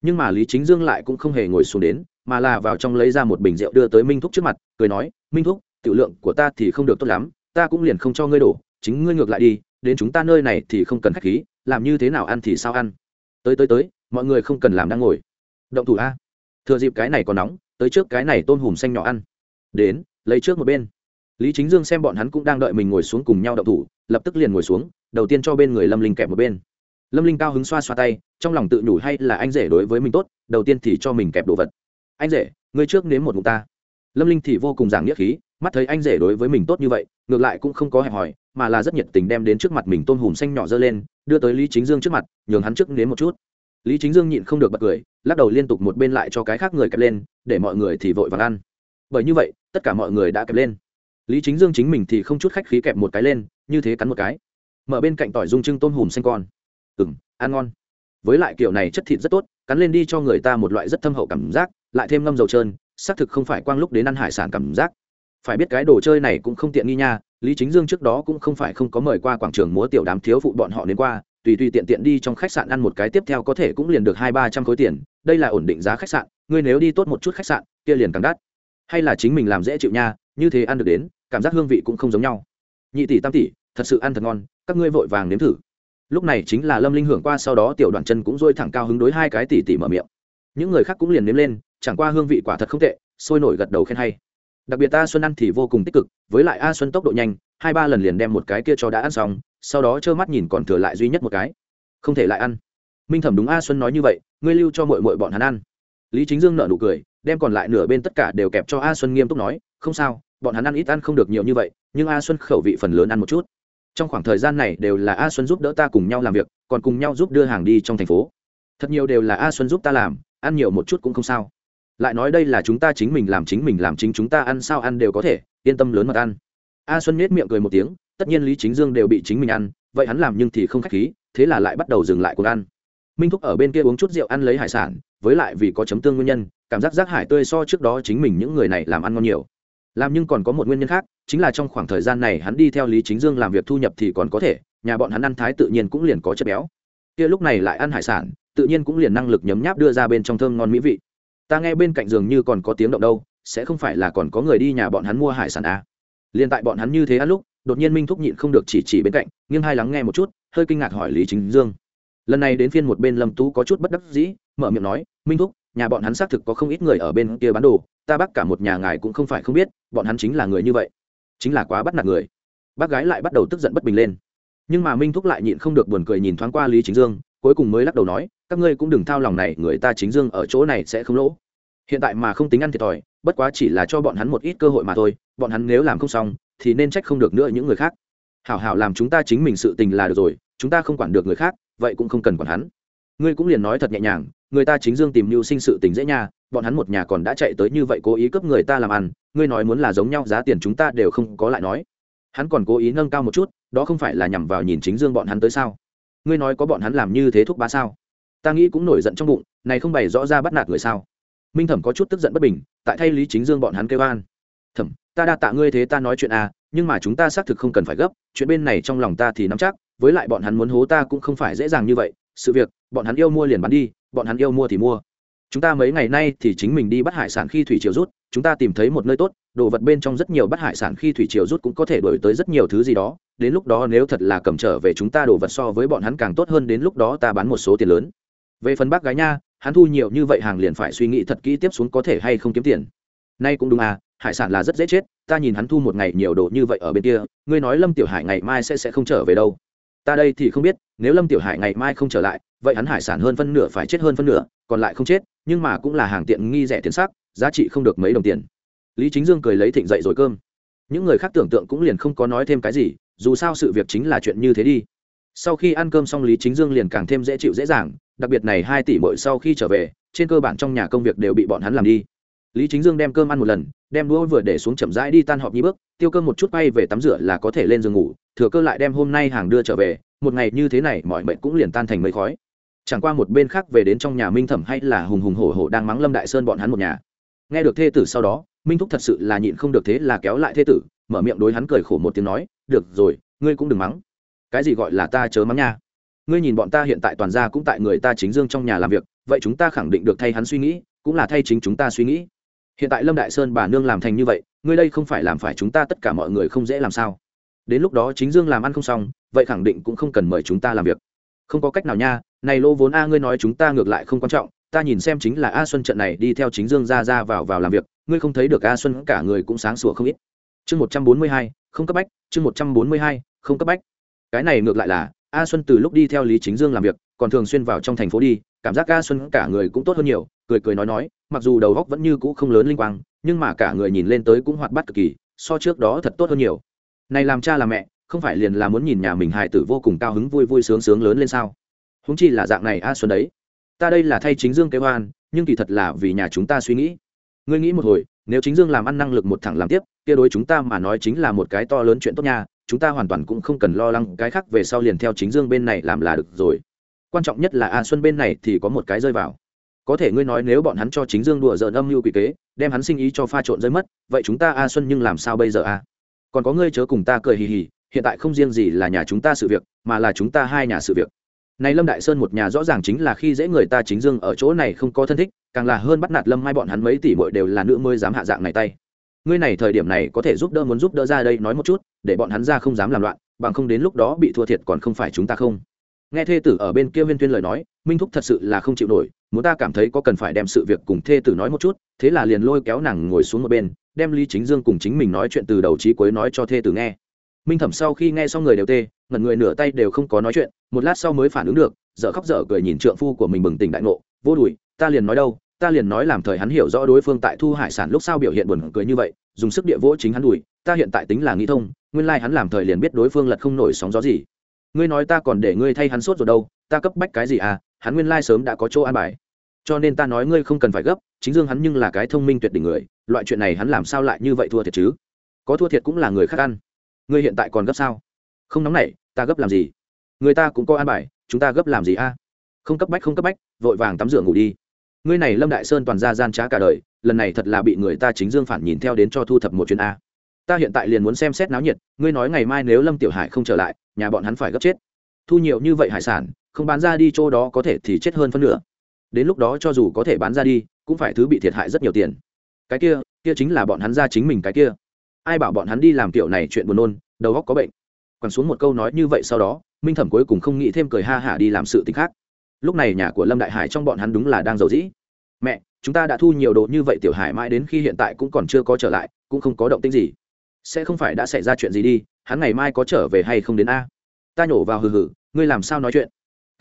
Nhưng mà lý chính dương lại cũng không hề ngồi xuống đến mà là vào trong lấy ra một bình rượu đưa tới minh thúc trước mặt, cười nói, minh thúc, tiểu lượng của ta thì không được tốt lắm, ta cũng liền không cho ngươi đổ, chính ngươi ngược lại đi, đến chúng ta nơi này thì không cần khách khí, làm như thế nào ăn thì sao ăn. Tới tới tới, mọi người không cần làm đang ngồi. Động thủ a. Thừa dịp cái này còn nóng, tới trước cái này tôm hùm xanh nhỏ ăn. Đến, lấy trước một bên. Lý chính dương xem bọn hắn cũng đang đợi mình ngồi xuống cùng nhau động thủ, lập tức liền ngồi xuống, đầu tiên cho bên người lâm linh kẹp một bên. Lâm linh cao hứng xoa xoa tay, trong lòng tự nhủ hay là anh rể đối với mình tốt, đầu tiên thì cho mình kẹp đồ vật anh rể, ngươi trước nếm một mục ta. Lâm linh thì vô cùng giảng nghĩa khí, mắt thấy anh rể đối với mình tốt như vậy, ngược lại cũng không có hẹp hòi, mà là rất nhiệt tình đem đến trước mặt mình tôm hùm xanh nhỏ dơ lên, đưa tới lý chính dương trước mặt, nhường hắn trước nếm một chút. Lý chính dương nhịn không được bật cười, lắc đầu liên tục một bên lại cho cái khác người kẹp lên, để mọi người thì vội vàng ăn. Bởi như vậy, tất cả mọi người đã kẹp lên. Lý chính dương chính mình thì không chút khách khí kẹp một cái lên, như thế cắn một cái. Mở bên cạnh tỏi dung trưng tôm hùm xanh con. Ừ m ăn ngon với lại kiểu này chất thịt rất tốt, cắn lên đi cho người ta một loại rất thâm hậu cảm giác, lại thêm ngâm dầu trơn, xác thực không phải quang lúc đến ăn hải sản cảm giác. Phải biết cái đồ chơi này cũng không tiện nghi nha, lý chính dương trước đó cũng không phải không có mời qua quảng trường múa tiểu đám thiếu phụ bọn họ đến qua, tùy tùy tiện tiện đi trong khách sạn ăn một cái tiếp theo có thể cũng liền được hai ba trăm khối tiền, đây là ổn định giá khách sạn, ngươi nếu đi tốt một chút khách sạn, kia liền càng đắt. Hay là chính mình làm dễ chịu nha, như thế ăn được đến, cảm giác hương vị cũng không giống nhau. Nhị tỷ tam tỷ, thật sự ăn thật ngon, các ngươi vội vàng nếm thử lúc này chính là lâm linh hưởng qua sau đó tiểu đoạn chân cũng dôi thẳng cao hứng đối hai cái tỷ tỷ mở miệng. Những người khác cũng liền nếm lên, chẳng qua hương vị quả thật không tệ, sôi nổi gật đầu khen hay. Đặc biệt a xuân ăn thì vô cùng tích cực, với lại a xuân tốc độ nhanh, hai ba lần liền đem một cái kia cho đã ăn xong, sau đó trơ mắt nhìn còn thừa lại duy nhất một cái. Không thể lại ăn. Minh thẩm đúng a xuân nói như vậy, ngươi lưu cho mội mội bọn hắn ăn. Lý chính dương nợ nụ cười, đem còn lại nửa bên tất cả đều kẹp cho a xuân nghiêm túc nói, không sao, bọn hắn ăn ít ăn không được nhiều như vậy, nhưng a xuân khẩu vị phần lớn ăn một chút trong khoảng thời gian này đều là a xuân giúp đỡ ta cùng nhau làm việc, còn cùng nhau giúp đưa hàng đi trong thành phố. Thật nhiều đều là a xuân giúp ta làm, ăn nhiều một chút cũng không sao. Lại nói đây là chúng ta chính mình làm chính mình làm chính chúng ta ăn sao ăn đều có thể, yên tâm lớn mật ăn. A xuân nhếch miệng cười một tiếng, tất nhiên lý chính dương đều bị chính mình ăn, vậy hắn làm nhưng thì không khách khí, thế là lại bắt đầu dừng lại cuộc ăn. Minh thúc ở bên kia uống chút rượu ăn lấy hải sản, với lại vì có chấm tương nguyên nhân, cảm giác rác hải tươi so trước đó chính mình những người này làm ăn ngon nhiều làm nhưng còn có một nguyên nhân khác, chính là trong khoảng thời gian này hắn đi theo lý chính dương làm việc thu nhập thì còn có thể, nhà bọn hắn ăn thái tự nhiên cũng liền có chất béo. Kia lúc này lại ăn hải sản, tự nhiên cũng liền năng lực nhấm nháp đưa ra bên trong thơm ngon mỹ vị. Ta nghe bên cạnh giường như còn có tiếng động đâu, sẽ không phải là còn có người đi nhà bọn hắn mua hải sản à. liền tại bọn hắn như thế ăn lúc, đột nhiên minh thúc nhịn không được chỉ chỉ bên cạnh, nghiêng hai lắng nghe một chút, hơi kinh ngạc hỏi lý chính dương. Lần này đến phiên một bên lâm tú có chút bất đắc dĩ, mở miệng nói, minh thúc nhà bọn hắn xác thực có không ít người ở bên kia bán đồ, ta bác cả một nhà ngài cũng không phải không biết, bọn hắn chính là người như vậy. Chính là quá bắt nạt người. Bác gái lại bắt đầu tức giận bất bình lên. Nhưng mà minh thúc lại nhịn không được buồn cười nhìn thoáng qua lý chính dương, cuối cùng mới lắc đầu nói, các ngươi cũng đừng thao lòng này, người ta chính dương ở chỗ này sẽ không lỗ. Hiện tại mà không tính ăn thiệt thòi, bất quá chỉ là cho bọn hắn một ít cơ hội mà thôi, bọn hắn nếu làm không xong, thì nên trách không được nữa những người khác. Hảo hảo làm chúng ta chính mình sự tình là được rồi, chúng ta không quản được người khác, vậy cũng không cần quản hắn. Ngươi cũng liền nói thật nhẹ nhàng người ta chính dương tìm mưu sinh sự tình dễ nha, bọn hắn một nhà còn đã chạy tới như vậy cố ý cướp người ta làm ăn, ngươi nói muốn là giống nhau giá tiền chúng ta đều không có lại nói. Hắn còn cố ý nâng cao một chút, đó không phải là nhằm vào nhìn chính dương bọn hắn tới sao? Ngươi nói có bọn hắn làm như thế thúc ba sao? Ta nghĩ cũng nổi giận trong bụng, này không bày rõ ra bắt nạt người sao? Minh thẩm có chút tức giận bất bình, tại thay lý chính dương bọn hắn kêu an. Thẩm, ta đa tạ ngươi thế ta nói chuyện à nhưng mà chúng ta xác thực không cần phải gấp, chuyện bên này trong lòng ta thì nắm chắc, với lại bọn hắn muốn hố ta cũng không phải dễ dàng như vậy, sự việc, bọn hắn yêu mua liền bán đi bọn hắn yêu mua thì mua. Chúng ta mấy ngày nay thì chính mình đi bắt hải sản khi thủy triều rút, chúng ta tìm thấy một nơi tốt, đồ vật bên trong rất nhiều bắt hải sản khi thủy triều rút cũng có thể đổi tới rất nhiều thứ gì đó. Đến lúc đó nếu thật là cầm trở về chúng ta đồ vật so với bọn hắn càng tốt hơn, đến lúc đó ta bán một số tiền lớn. Về phần bác gái nha, hắn thu nhiều như vậy hàng liền phải suy nghĩ thật kỹ tiếp xuống có thể hay không kiếm tiền. Nay cũng đúng à hải sản là rất dễ chết, ta nhìn hắn thu một ngày nhiều đồ như vậy ở bên kia, ngươi nói lâm tiểu hải ngày mai sẽ sẽ không trở về đâu ta đây thì không biết, nếu lâm tiểu hải ngày mai không trở lại, vậy hắn hải sản hơn phân nửa phải chết hơn phân nửa, còn lại không chết, nhưng mà cũng là hàng tiện nghi rẻ tiền sắc, giá trị không được mấy đồng tiền. Lý chính dương cười lấy thịnh dậy rồi cơm. Những người khác tưởng tượng cũng liền không có nói thêm cái gì, dù sao sự việc chính là chuyện như thế đi. Sau khi ăn cơm xong, lý chính dương liền càng thêm dễ chịu dễ dàng, đặc biệt này hai tỷ mỗi sau khi trở về, trên cơ bản trong nhà công việc đều bị bọn hắn làm đi. Lý chính dương đem cơm ăn một lần, đem đũa vừa để xuống chậm rãi đi tan họp như bước, tiêu cơm một chút bay về tắm rửa là có thể lên giường ngủ thừa cơ lại đem hôm nay hàng đưa trở về, một ngày như thế này mọi mệnh cũng liền tan thành mây khói. Chẳng qua một bên khác về đến trong nhà minh thẩm hay là hùng hùng hổ hổ đang mắng lâm đại sơn bọn hắn một nhà. Nghe được thê tử sau đó, minh thúc thật sự là nhịn không được thế là kéo lại thê tử, mở miệng đối hắn cười khổ một tiếng nói, được rồi, ngươi cũng đừng mắng. Cái gì gọi là ta chớ mắng nha? Ngươi nhìn bọn ta hiện tại toàn gia cũng tại người ta chính dương trong nhà làm việc, vậy chúng ta khẳng định được thay hắn suy nghĩ, cũng là thay chính chúng ta suy nghĩ. Hiện tại lâm đại sơn bà nương làm thành như vậy, ngươi đây không phải làm phải chúng ta tất cả mọi người không dễ làm sao? Đến lúc đó chính dương làm ăn không xong, vậy khẳng định cũng không cần mời chúng ta làm việc. Không có cách nào nha, này lô vốn a ngươi nói chúng ta ngược lại không quan trọng, ta nhìn xem chính là a xuân trận này đi theo chính dương ra ra vào vào làm việc, ngươi không thấy được a xuân cả người cũng sáng sủa không ít. Chương một trăm bốn mươi hai, không cấp bách, chương một trăm bốn mươi hai, không cấp bách. Cái này ngược lại là, a xuân từ lúc đi theo lý chính dương làm việc, còn thường xuyên vào trong thành phố đi, cảm giác a xuân cả người cũng tốt hơn nhiều, cười cười nói nói, mặc dù đầu góc vẫn như cũ không lớn linh quang, nhưng mà cả người nhìn lên tới cũng hoạt bát cực kỳ, so trước đó thật tốt hơn nhiều này làm cha làm mẹ, không phải liền là muốn nhìn nhà mình hài tử vô cùng cao hứng vui vui sướng sướng lớn lên sao? Húng chi là dạng này a xuân đấy. Ta đây là thay chính dương kế hoan nhưng kỳ thật là vì nhà chúng ta suy nghĩ. Ngươi nghĩ một hồi, nếu chính dương làm ăn năng lực một thẳng làm tiếp, kia đối chúng ta mà nói chính là một cái to lớn chuyện tốt nha, chúng ta hoàn toàn cũng không cần lo lắng, cái khác về sau liền theo chính dương bên này làm là được rồi. Quan trọng nhất là a xuân bên này thì có một cái rơi vào. Có thể ngươi nói nếu bọn hắn cho chính dương đùa dợn âm mưu quỷ kế, đem hắn sinh ý cho pha trộn rơi mất, vậy chúng ta a xuân nhưng làm sao bây giờ a? Còn có ngươi chớ cùng ta cười hì hì, hiện tại không riêng gì là nhà chúng ta sự việc, mà là chúng ta hai nhà sự việc. Này lâm đại sơn một nhà rõ ràng chính là khi dễ người ta chính dương ở chỗ này không có thân thích, càng là hơn bắt nạt lâm hai bọn hắn mấy tỷ bội đều là nữ mới dám hạ dạng này tay. Ngươi này thời điểm này có thể giúp đỡ muốn giúp đỡ ra đây nói một chút, để bọn hắn ra không dám làm loạn, bằng không đến lúc đó bị thua thiệt còn không phải chúng ta không. Nghe thê tử ở bên kia viên tuyên lời nói minh thúc thật sự là không chịu nổi, muốn ta cảm thấy có cần phải đem sự việc cùng thê tử nói một chút, thế là liền lôi kéo nàng ngồi xuống một bên, đem lý chính dương cùng chính mình nói chuyện từ đầu trí cuối nói cho thê tử nghe. Minh thẩm sau khi nghe xong người đều tê, ngẩn người nửa tay đều không có nói chuyện, một lát sau mới phản ứng được, dở khóc dở cười nhìn trượng phu của mình bừng tỉnh đại ngộ, vô đùi, ta liền nói đâu, ta liền nói làm thời hắn hiểu rõ đối phương tại thu hải sản lúc sao biểu hiện buồn cười như vậy, dùng sức địa vỗ chính hắn đùi, ta hiện tại tính là nghĩ thông, nguyên lai hắn làm thời liền biết đối phương lật không nổi sóng gió gì. Ngươi nói ta còn để ngươi thay hắn sốt rồi đâu, ta cấp bách cái gì à hắn nguyên lai sớm đã có chỗ an bài. Cho nên ta nói ngươi không cần phải gấp, chính dương hắn nhưng là cái thông minh tuyệt đỉnh người, loại chuyện này hắn làm sao lại như vậy thua thiệt chứ? Có thua thiệt cũng là người khác ăn. Ngươi hiện tại còn gấp sao? Không nóng nảy, ta gấp làm gì? Người ta cũng có an bài, chúng ta gấp làm gì a? Không cấp bách, không cấp bách, vội vàng tắm rửa ngủ đi. Ngươi này lâm đại sơn toàn ra gian trá cả đời, lần này thật là bị người ta chính dương phản nhìn theo đến cho thu thập một chuyến a. Ta hiện tại liền muốn xem xét náo nhiệt, ngươi nói ngày mai nếu lâm tiểu hải không trở lại, nhà bọn hắn phải gấp chết. Thu nhiều như vậy hải sản không bán ra đi chỗ đó có thể thì chết hơn phân nửa. Đến lúc đó cho dù có thể bán ra đi, cũng phải thứ bị thiệt hại rất nhiều tiền. Cái kia kia chính là bọn hắn ra chính mình cái kia. Ai bảo bọn hắn đi làm kiểu này chuyện buồn nôn, đầu óc có bệnh. Quằn xuống một câu nói như vậy sau đó, minh thẩm cuối cùng không nghĩ thêm cười ha hả đi làm sự t khác. Lúc này nhà của lâm đại hải trong bọn hắn đúng là đang giàu dĩ. Mẹ, chúng ta đã thu nhiều đồ như vậy tiểu hải mãi đến khi hiện tại cũng còn chưa có trở lại, cũng không có động tĩnh gì. Sẽ không phải đã xảy ra chuyện gì đi, hắn ngày mai có trở về hay không đến a? Ta nhổ vào hừ hừ, ngươi làm sao nói chuyện?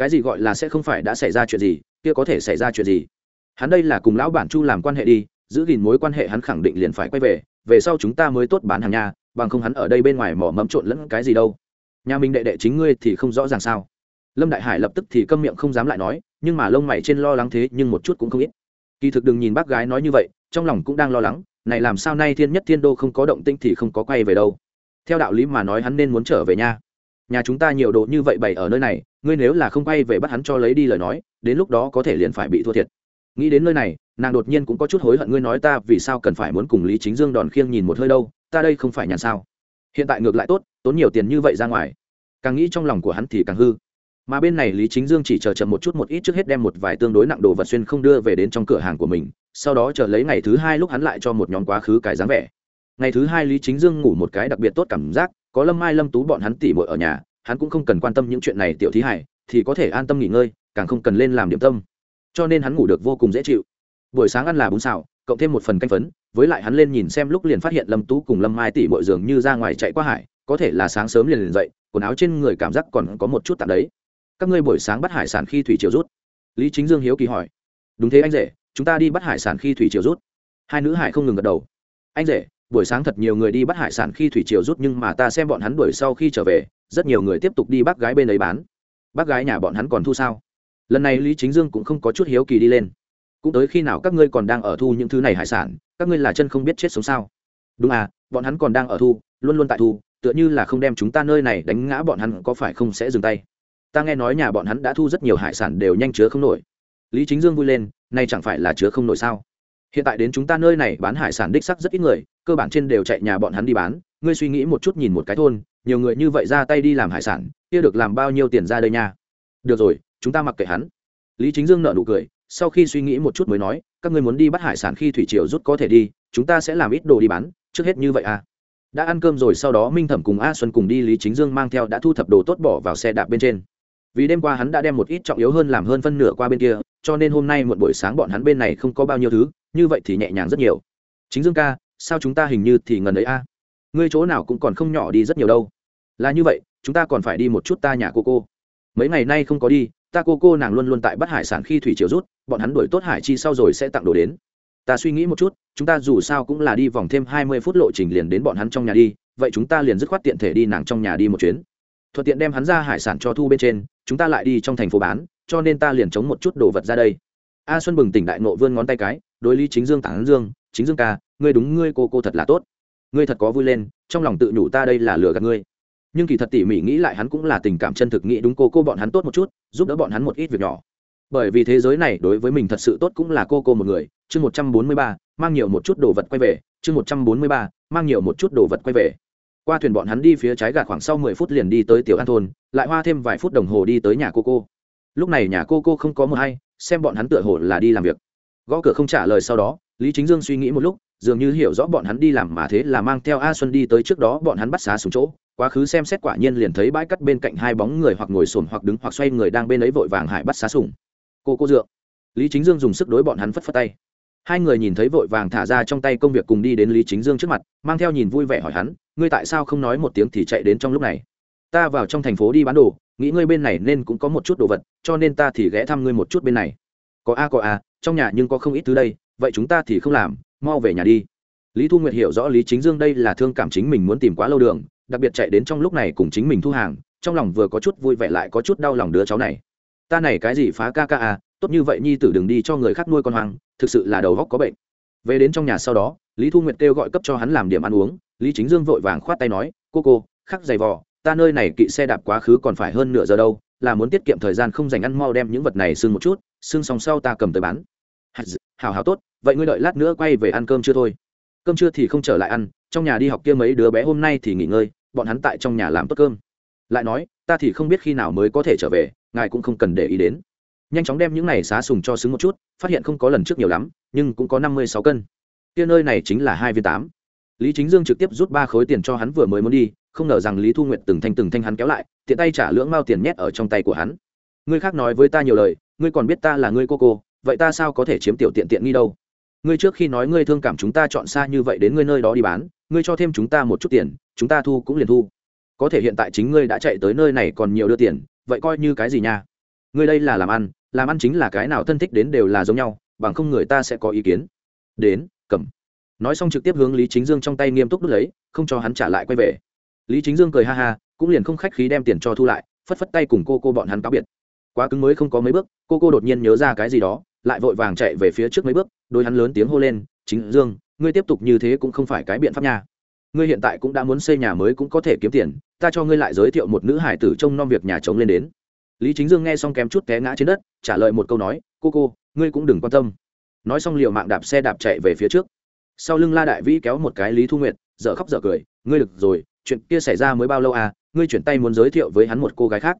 Cái gì gọi là sẽ không phải đã xảy ra chuyện gì, kia có thể xảy ra chuyện gì? Hắn đây là cùng lão bản chu làm quan hệ đi, giữ gìn mối quan hệ hắn khẳng định liền phải quay về về sau chúng ta mới tốt bán hàng nhà bằng không hắn ở đây bên ngoài mỏ mẫm trộn lẫn cái gì đâu. Nhà mình đệ đệ chính ngươi thì không rõ ràng sao? Lâm đại hải lập tức thì câm miệng không dám lại nói, nhưng mà lông mày trên lo lắng thế nhưng một chút cũng không ít. Kỳ thực đừng nhìn bác gái nói như vậy, trong lòng cũng đang lo lắng, này làm sao nay thiên nhất thiên đô không có động tinh thì không có quay về đâu. Theo đạo lý mà nói hắn nên muốn trở về nha. Nhà chúng ta nhiều đồ như vậy bày ở nơi này ngươi nếu là không quay về bắt hắn cho lấy đi lời nói, đến lúc đó có thể liền phải bị thua thiệt. Nghĩ đến nơi này, nàng đột nhiên cũng có chút hối hận ngươi nói ta vì sao cần phải muốn cùng lý chính dương đòn khiêng nhìn một hơi đâu, ta đây không phải nhàn sao? Hiện tại ngược lại tốt, tốn nhiều tiền như vậy ra ngoài. Càng nghĩ trong lòng của hắn thì càng hư. Mà bên này lý chính dương chỉ chờ chậm một chút một ít trước hết đem một vài tương đối nặng đồ vật xuyên không đưa về đến trong cửa hàng của mình, sau đó chờ lấy ngày thứ hai lúc hắn lại cho một nhóm quá khứ cái dáng vẻ. Ngày thứ hai lý chính dương ngủ một cái đặc biệt tốt cảm giác, có lâm mai lâm tú bọn hắn tỉ mội ở nhà hắn cũng không cần quan tâm những chuyện này, tiểu thí hải, thì có thể an tâm nghỉ ngơi, càng không cần lên làm điểm tâm. Cho nên hắn ngủ được vô cùng dễ chịu. Buổi sáng ăn là bún xào, cộng thêm một phần canh phấn, với lại hắn lên nhìn xem lúc liền phát hiện lâm tú cùng lâm mai tỉ bội giường như ra ngoài chạy qua hải, có thể là sáng sớm liền liền dậy, quần áo trên người cảm giác còn có một chút tạm đấy. Các ngươi buổi sáng bắt hải sản khi thủy triều rút? Lý chính dương hiếu kỳ hỏi. Đúng thế anh rể, chúng ta đi bắt hải sản khi thủy triều rút. Hai nữ hải không ngừng gật đầu. Anh rể buổi sáng thật nhiều người đi bắt hải sản khi thủy triều rút nhưng mà ta xem bọn hắn đuổi sau khi trở về, rất nhiều người tiếp tục đi bắt gái bên ấy bán. Bác gái nhà bọn hắn còn thu sao? Lần này lý chính dương cũng không có chút hiếu kỳ đi lên. Cũng tới khi nào các ngươi còn đang ở thu những thứ này hải sản, các ngươi là chân không biết chết sống sao? Đúng à bọn hắn còn đang ở thu, luôn luôn tại thu, tựa như là không đem chúng ta nơi này đánh ngã bọn hắn có phải không sẽ dừng tay? Ta nghe nói nhà bọn hắn đã thu rất nhiều hải sản đều nhanh chứa không nổi. Lý chính dương vui lên nay chẳng phải là chứa không nổi sao? Hiện tại đến chúng ta nơi này bán hải sản đích sắc rất ít người cơ bản trên đều chạy nhà bọn hắn đi bán. Ngươi suy nghĩ một chút nhìn một cái thôn, nhiều người như vậy ra tay đi làm hải sản, kia được làm bao nhiêu tiền ra đây nha? Được rồi, chúng ta mặc kệ hắn. Lý chính dương nợ nụ cười, sau khi suy nghĩ một chút mới nói, các ngươi muốn đi bắt hải sản khi thủy triều rút có thể đi, chúng ta sẽ làm ít đồ đi bán, trước hết như vậy à. Đã ăn cơm rồi, sau đó minh thẩm cùng a xuân cùng đi, lý chính dương mang theo đã thu thập đồ tốt bỏ vào xe đạp bên trên. Vì đêm qua hắn đã đem một ít trọng yếu hơn làm hơn phân nửa qua bên kia, cho nên hôm nay một buổi sáng bọn hắn bên này không có bao nhiêu thứ, như vậy thì nhẹ nhàng rất nhiều. Chính dương ca sao chúng ta hình như thì ngần ấy a? Ngươi chỗ nào cũng còn không nhỏ đi rất nhiều đâu. Là như vậy, chúng ta còn phải đi một chút ta nhà cô cô. Mấy ngày nay không có đi, ta cô cô nàng luôn luôn tại bắt hải sản khi thủy chiều rút, bọn hắn đuổi tốt hải chi sau rồi sẽ tặng đồ đến. Ta suy nghĩ một chút, chúng ta dù sao cũng là đi vòng thêm hai mươi phút lộ trình liền đến bọn hắn trong nhà đi, vậy chúng ta liền dứt khoát tiện thể đi nàng trong nhà đi một chuyến. Thuận tiện đem hắn ra hải sản cho thu bên trên, chúng ta lại đi trong thành phố bán, cho nên ta liền chống một chút đồ vật ra đây. A xuân bừng tỉnh đại nộ vươn ngón tay cái, đối lý chính dương tản dương chính dương ca, ngươi đúng, ngươi cô cô thật là tốt. Ngươi thật có vui lên, trong lòng tự nhủ ta đây là lừa gạt ngươi. Nhưng kỳ thật tỉ mỉ nghĩ lại hắn cũng là tình cảm chân thực nghĩ đúng cô cô bọn hắn tốt một chút, giúp đỡ bọn hắn một ít việc nhỏ. Bởi vì thế giới này đối với mình thật sự tốt cũng là cô cô một người. Chương một trăm bốn mươi ba, mang nhiều một chút đồ vật quay về. Chương một trăm bốn mươi ba, mang nhiều một chút đồ vật quay về. Qua thuyền bọn hắn đi phía trái gạt khoảng sau mười phút liền đi tới tiểu an thôn, lại hoa thêm vài phút đồng hồ đi tới nhà cô cô. Lúc này nhà cô cô không có mờ hay, xem bọn hắn tựa hồ là đi làm việc. Gõ cửa không trả lời sau đó lý chính dương suy nghĩ một lúc, dường như hiểu rõ bọn hắn đi làm mà thế là mang theo a xuân đi tới trước đó bọn hắn bắt xá xuống chỗ. Quá khứ xem xét quả nhiên liền thấy bãi cắt bên cạnh hai bóng người hoặc ngồi sồn hoặc đứng hoặc xoay người đang bên ấy vội vàng hải bắt xá sùng cô cô dựa lý chính dương dùng sức đối bọn hắn phất phất tay. Hai người nhìn thấy vội vàng thả ra trong tay công việc cùng đi đến lý chính dương trước mặt, mang theo nhìn vui vẻ hỏi hắn, ngươi tại sao không nói một tiếng thì chạy đến trong lúc này? Ta vào trong thành phố đi bán đồ, nghĩ ngươi bên này nên cũng có một chút đồ vật, cho nên ta thì ghé thăm ngươi một chút bên này. Có a có a trong nhà nhưng có không ít thứ đây, vậy chúng ta thì không làm, mau về nhà đi. Lý thu nguyệt hiểu rõ lý chính dương đây là thương cảm chính mình muốn tìm quá lâu đường, đặc biệt chạy đến trong lúc này cùng chính mình thu hàng, trong lòng vừa có chút vui vẻ lại có chút đau lòng đứa cháu này. Ta này cái gì phá ca ca à tốt như vậy nhi tử đừng đi cho người khác nuôi con hoang, thực sự là đầu góc có bệnh. Về đến trong nhà sau đó, lý thu nguyệt kêu gọi cấp cho hắn làm điểm ăn uống, lý chính dương vội vàng khoát tay nói, cô cô, khắc giày vò, ta nơi này kỵ xe đạp quá khứ còn phải hơn nửa giờ đâu, là muốn tiết kiệm thời gian không dành ăn mau đem những vật này sưng một chút xương xong sau ta cầm tới bán. Hào hào tốt, vậy ngươi đợi lát nữa quay về ăn cơm chưa thôi. Cơm chưa thì không trở lại ăn, trong nhà đi học kia mấy đứa bé hôm nay thì nghỉ ngơi, bọn hắn tại trong nhà làm tốt cơm. Lại nói, ta thì không biết khi nào mới có thể trở về, ngài cũng không cần để ý đến. Nhanh chóng đem những này xá sùng cho xứng một chút, phát hiện không có lần trước nhiều lắm, nhưng cũng có năm mươi sáu cân. Kia nơi này chính là hai viên tám. Lý chính dương trực tiếp rút ba khối tiền cho hắn vừa mới muốn đi, không ngờ rằng lý thu nguyện từng thanh từng thanh hắn kéo lại, tiện tay trả lưỡng mao tiền nhét ở trong tay của hắn. Ngươi khác nói với ta nhiều lời ngươi còn biết ta là ngươi cô cô, vậy ta sao có thể chiếm tiểu tiện tiện nghi đâu? Ngươi trước khi nói ngươi thương cảm chúng ta chọn xa như vậy đến ngươi nơi đó đi bán, ngươi cho thêm chúng ta một chút tiền, chúng ta thu cũng liền thu. Có thể hiện tại chính ngươi đã chạy tới nơi này còn nhiều đưa tiền, vậy coi như cái gì nha? Ngươi đây là làm ăn làm ăn chính là cái nào thân thích đến đều là giống nhau, bằng không người ta sẽ có ý kiến. Đến, cầm. Nói xong trực tiếp hướng lý chính dương trong tay nghiêm túc đút lấy, không cho hắn trả lại quay về. Lý chính dương cười ha ha, cũng liền không khách khí đem tiền cho thu lại, phất phất tay cùng cô cô bọn hắn cáo biệt quá cứng mới không có mấy bước, cô cô đột nhiên nhớ ra cái gì đó, lại vội vàng chạy về phía trước mấy bước, đôi hắn lớn tiếng hô lên, chính dương, ngươi tiếp tục như thế cũng không phải cái biện pháp nha. Ngươi hiện tại cũng đã muốn xây nhà mới cũng có thể kiếm tiền, ta cho ngươi lại giới thiệu một nữ hải tử trông nom việc nhà chống lên đến. Lý chính dương nghe xong kém chút té ngã trên đất, trả lời một câu nói, cô cô, ngươi cũng đừng quan tâm. Nói xong liều mạng đạp xe đạp chạy về phía trước. Sau lưng la đại vĩ kéo một cái lý thu nguyệt, dở khóc dở cười, ngươi được rồi, chuyện kia xảy ra mới bao lâu à? Ngươi chuyển tay muốn giới thiệu với hắn một cô gái khác.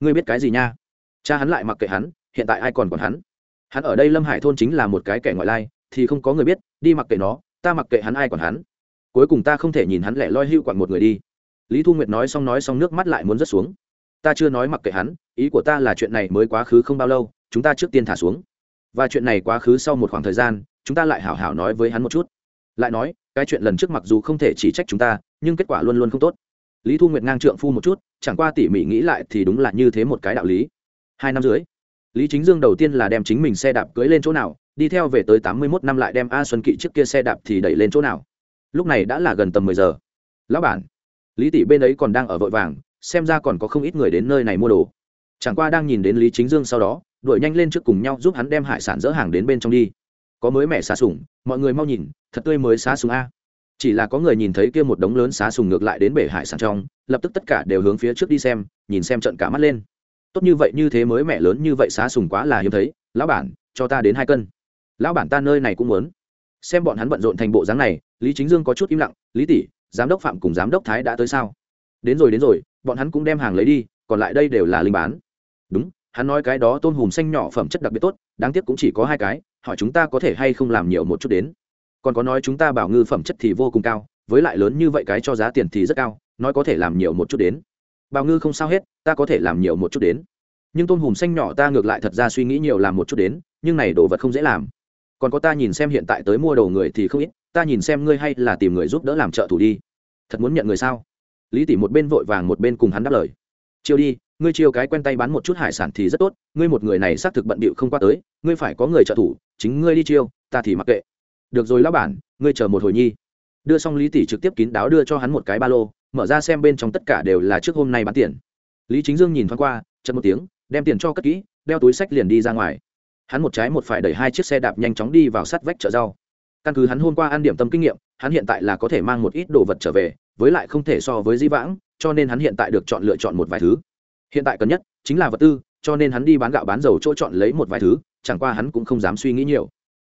Ngươi biết cái gì nha? Cha hắn lại mặc kệ hắn, hiện tại ai còn còn hắn? Hắn ở đây lâm hải thôn chính là một cái kẻ ngoại lai, thì không có người biết, đi mặc kệ nó, ta mặc kệ hắn ai còn hắn. Cuối cùng ta không thể nhìn hắn lẻ loi hưu quặn một người đi. Lý thu nguyệt nói xong nói xong nước mắt lại muốn rớt xuống. Ta chưa nói mặc kệ hắn, ý của ta là chuyện này mới quá khứ không bao lâu, chúng ta trước tiên thả xuống. Và chuyện này quá khứ sau một khoảng thời gian, chúng ta lại hảo hảo nói với hắn một chút. Lại nói, cái chuyện lần trước mặc dù không thể chỉ trách chúng ta, nhưng kết quả luôn luôn không tốt. Lý thu nguyệt ngang trượng phu một chút, chẳng qua tỉ mỉ nghĩ lại thì đúng là như thế một cái đạo lý hai năm dưới, lý chính dương đầu tiên là đem chính mình xe đạp cưới lên chỗ nào, đi theo về tới tám mươi mốt năm lại đem a xuân kỵ trước kia xe đạp thì đẩy lên chỗ nào. Lúc này đã là gần tầm mười giờ. Lão bản, lý tỷ bên ấy còn đang ở vội vàng, xem ra còn có không ít người đến nơi này mua đồ. Chẳng qua đang nhìn đến lý chính dương sau đó, đuổi nhanh lên trước cùng nhau giúp hắn đem hải sản dỡ hàng đến bên trong đi. Có mới mẻ xá sùng mọi người mau nhìn, thật tươi mới xá sùng a. Chỉ là có người nhìn thấy kia một đống lớn xá sùng ngược lại đến bể hải sản trong, lập tức tất cả đều hướng phía trước đi xem, nhìn xem trận cả mắt lên tốt như vậy, như thế mới mẹ lớn như vậy xá sùng quá là hiếm thấy. Lão bản, cho ta đến hai cân. Lão bản ta nơi này cũng muốn. Xem bọn hắn bận rộn thành bộ dáng này, lý chính dương có chút im lặng. Lý tỷ, giám đốc phạm cùng giám đốc thái đã tới sao? Đến rồi đến rồi, bọn hắn cũng đem hàng lấy đi, còn lại đây đều là linh bán. Đúng, hắn nói cái đó tôm hùm xanh nhỏ phẩm chất đặc biệt tốt, đáng tiếc cũng chỉ có hai cái, hỏi chúng ta có thể hay không làm nhiều một chút đến. Còn có nói chúng ta bảo ngư phẩm chất thì vô cùng cao, với lại lớn như vậy cái cho giá tiền thì rất cao, nói có thể làm nhiều một chút đến. Bào ngư không sao hết, ta có thể làm nhiều một chút đến. Nhưng tôm hùm xanh nhỏ ta ngược lại thật ra suy nghĩ nhiều làm một chút đến, nhưng này đồ vật không dễ làm. Còn có ta nhìn xem hiện tại tới mua đồ người thì không ít, ta nhìn xem ngươi hay là tìm người giúp đỡ làm trợ thủ đi. Thật muốn nhận người sao? Lý tỷ một bên vội vàng một bên cùng hắn đáp lời. Chiêu đi, ngươi chiêu cái quen tay bán một chút hải sản thì rất tốt, ngươi một người này xác thực bận bịu không qua tới, ngươi phải có người trợ thủ, chính ngươi đi chiêu, ta thì mặc kệ. Được rồi lão bản, ngươi chờ một hồi nhi. Đưa xong lý tỷ trực tiếp kín đáo đưa cho hắn một cái ba lô mở ra xem bên trong tất cả đều là trước hôm nay bán tiền. Lý chính dương nhìn thoáng qua chật một tiếng, đem tiền cho cất kỹ, đeo túi sách liền đi ra ngoài. Hắn một trái một phải đẩy hai chiếc xe đạp nhanh chóng đi vào sát vách chợ rau. Căn cứ hắn hôm qua ăn điểm tâm kinh nghiệm, hắn hiện tại là có thể mang một ít đồ vật trở về, với lại không thể so với di vãng, cho nên hắn hiện tại được chọn lựa chọn một vài thứ. Hiện tại cần nhất chính là vật tư, cho nên hắn đi bán gạo bán dầu chỗ chọn lấy một vài thứ, chẳng qua hắn cũng không dám suy nghĩ nhiều.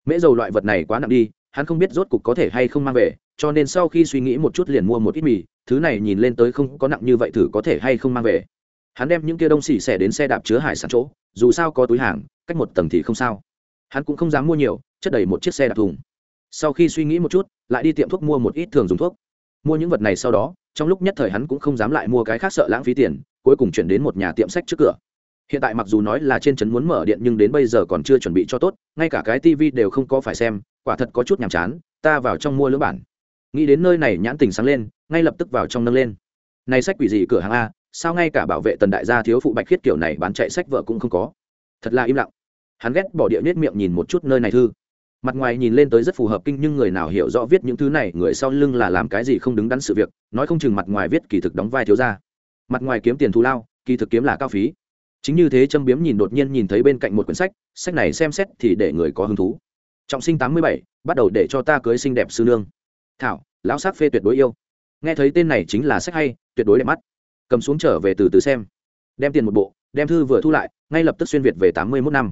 Mễ dầu loại vật này quá nặng đi, hắn không biết rốt cục có thể hay không mang về, cho nên sau khi suy nghĩ một chút liền mua một ít mì thứ này nhìn lên tới không có nặng như vậy thử có thể hay không mang về. Hắn đem những kia đông xỉ xẻ đến xe đạp chứa hải sản chỗ, dù sao có túi hàng, cách một tầng thì không sao. Hắn cũng không dám mua nhiều, chất đầy một chiếc xe đạp thùng. Sau khi suy nghĩ một chút, lại đi tiệm thuốc mua một ít thường dùng thuốc. Mua những vật này sau đó, trong lúc nhất thời hắn cũng không dám lại mua cái khác sợ lãng phí tiền, cuối cùng chuyển đến một nhà tiệm sách trước cửa. Hiện tại mặc dù nói là trên trấn muốn mở điện nhưng đến bây giờ còn chưa chuẩn bị cho tốt, ngay cả cái tivi đều không có phải xem, quả thật có chút nhàm chán, ta vào trong mua lưỡng bản nghĩ đến nơi này nhãn tình sáng lên, ngay lập tức vào trong nâng lên. Này sách quỷ gì cửa hàng a, sao ngay cả bảo vệ tần đại gia thiếu phụ bạch khiết kiểu này bán chạy sách vợ cũng không có? Thật là im lặng. Hắn ghét bỏ địa nết miệng nhìn một chút nơi này thư. Mặt ngoài nhìn lên tới rất phù hợp kinh nhưng người nào hiểu rõ viết những thứ này, người sau lưng là làm cái gì không đứng đắn sự việc, nói không chừng mặt ngoài viết kỳ thực đóng vai thiếu ra mặt ngoài kiếm tiền thù lao, kỳ thực kiếm là cao phí. Chính như thế châm biếm nhìn đột nhiên nhìn thấy bên cạnh một quyển sách sách này xem xét thì để người có hứng thú. Trọng sinh tám mươi bảy, bắt đầu để cho ta cưới xinh đẹp sư nương thảo, lão sắc phê tuyệt đối yêu. Nghe thấy tên này chính là sách hay, tuyệt đối đẹp mắt. Cầm xuống trở về từ từ xem. Đem tiền một bộ, đem thư vừa thu lại, ngay lập tức xuyên việt về tám mươi mốt năm.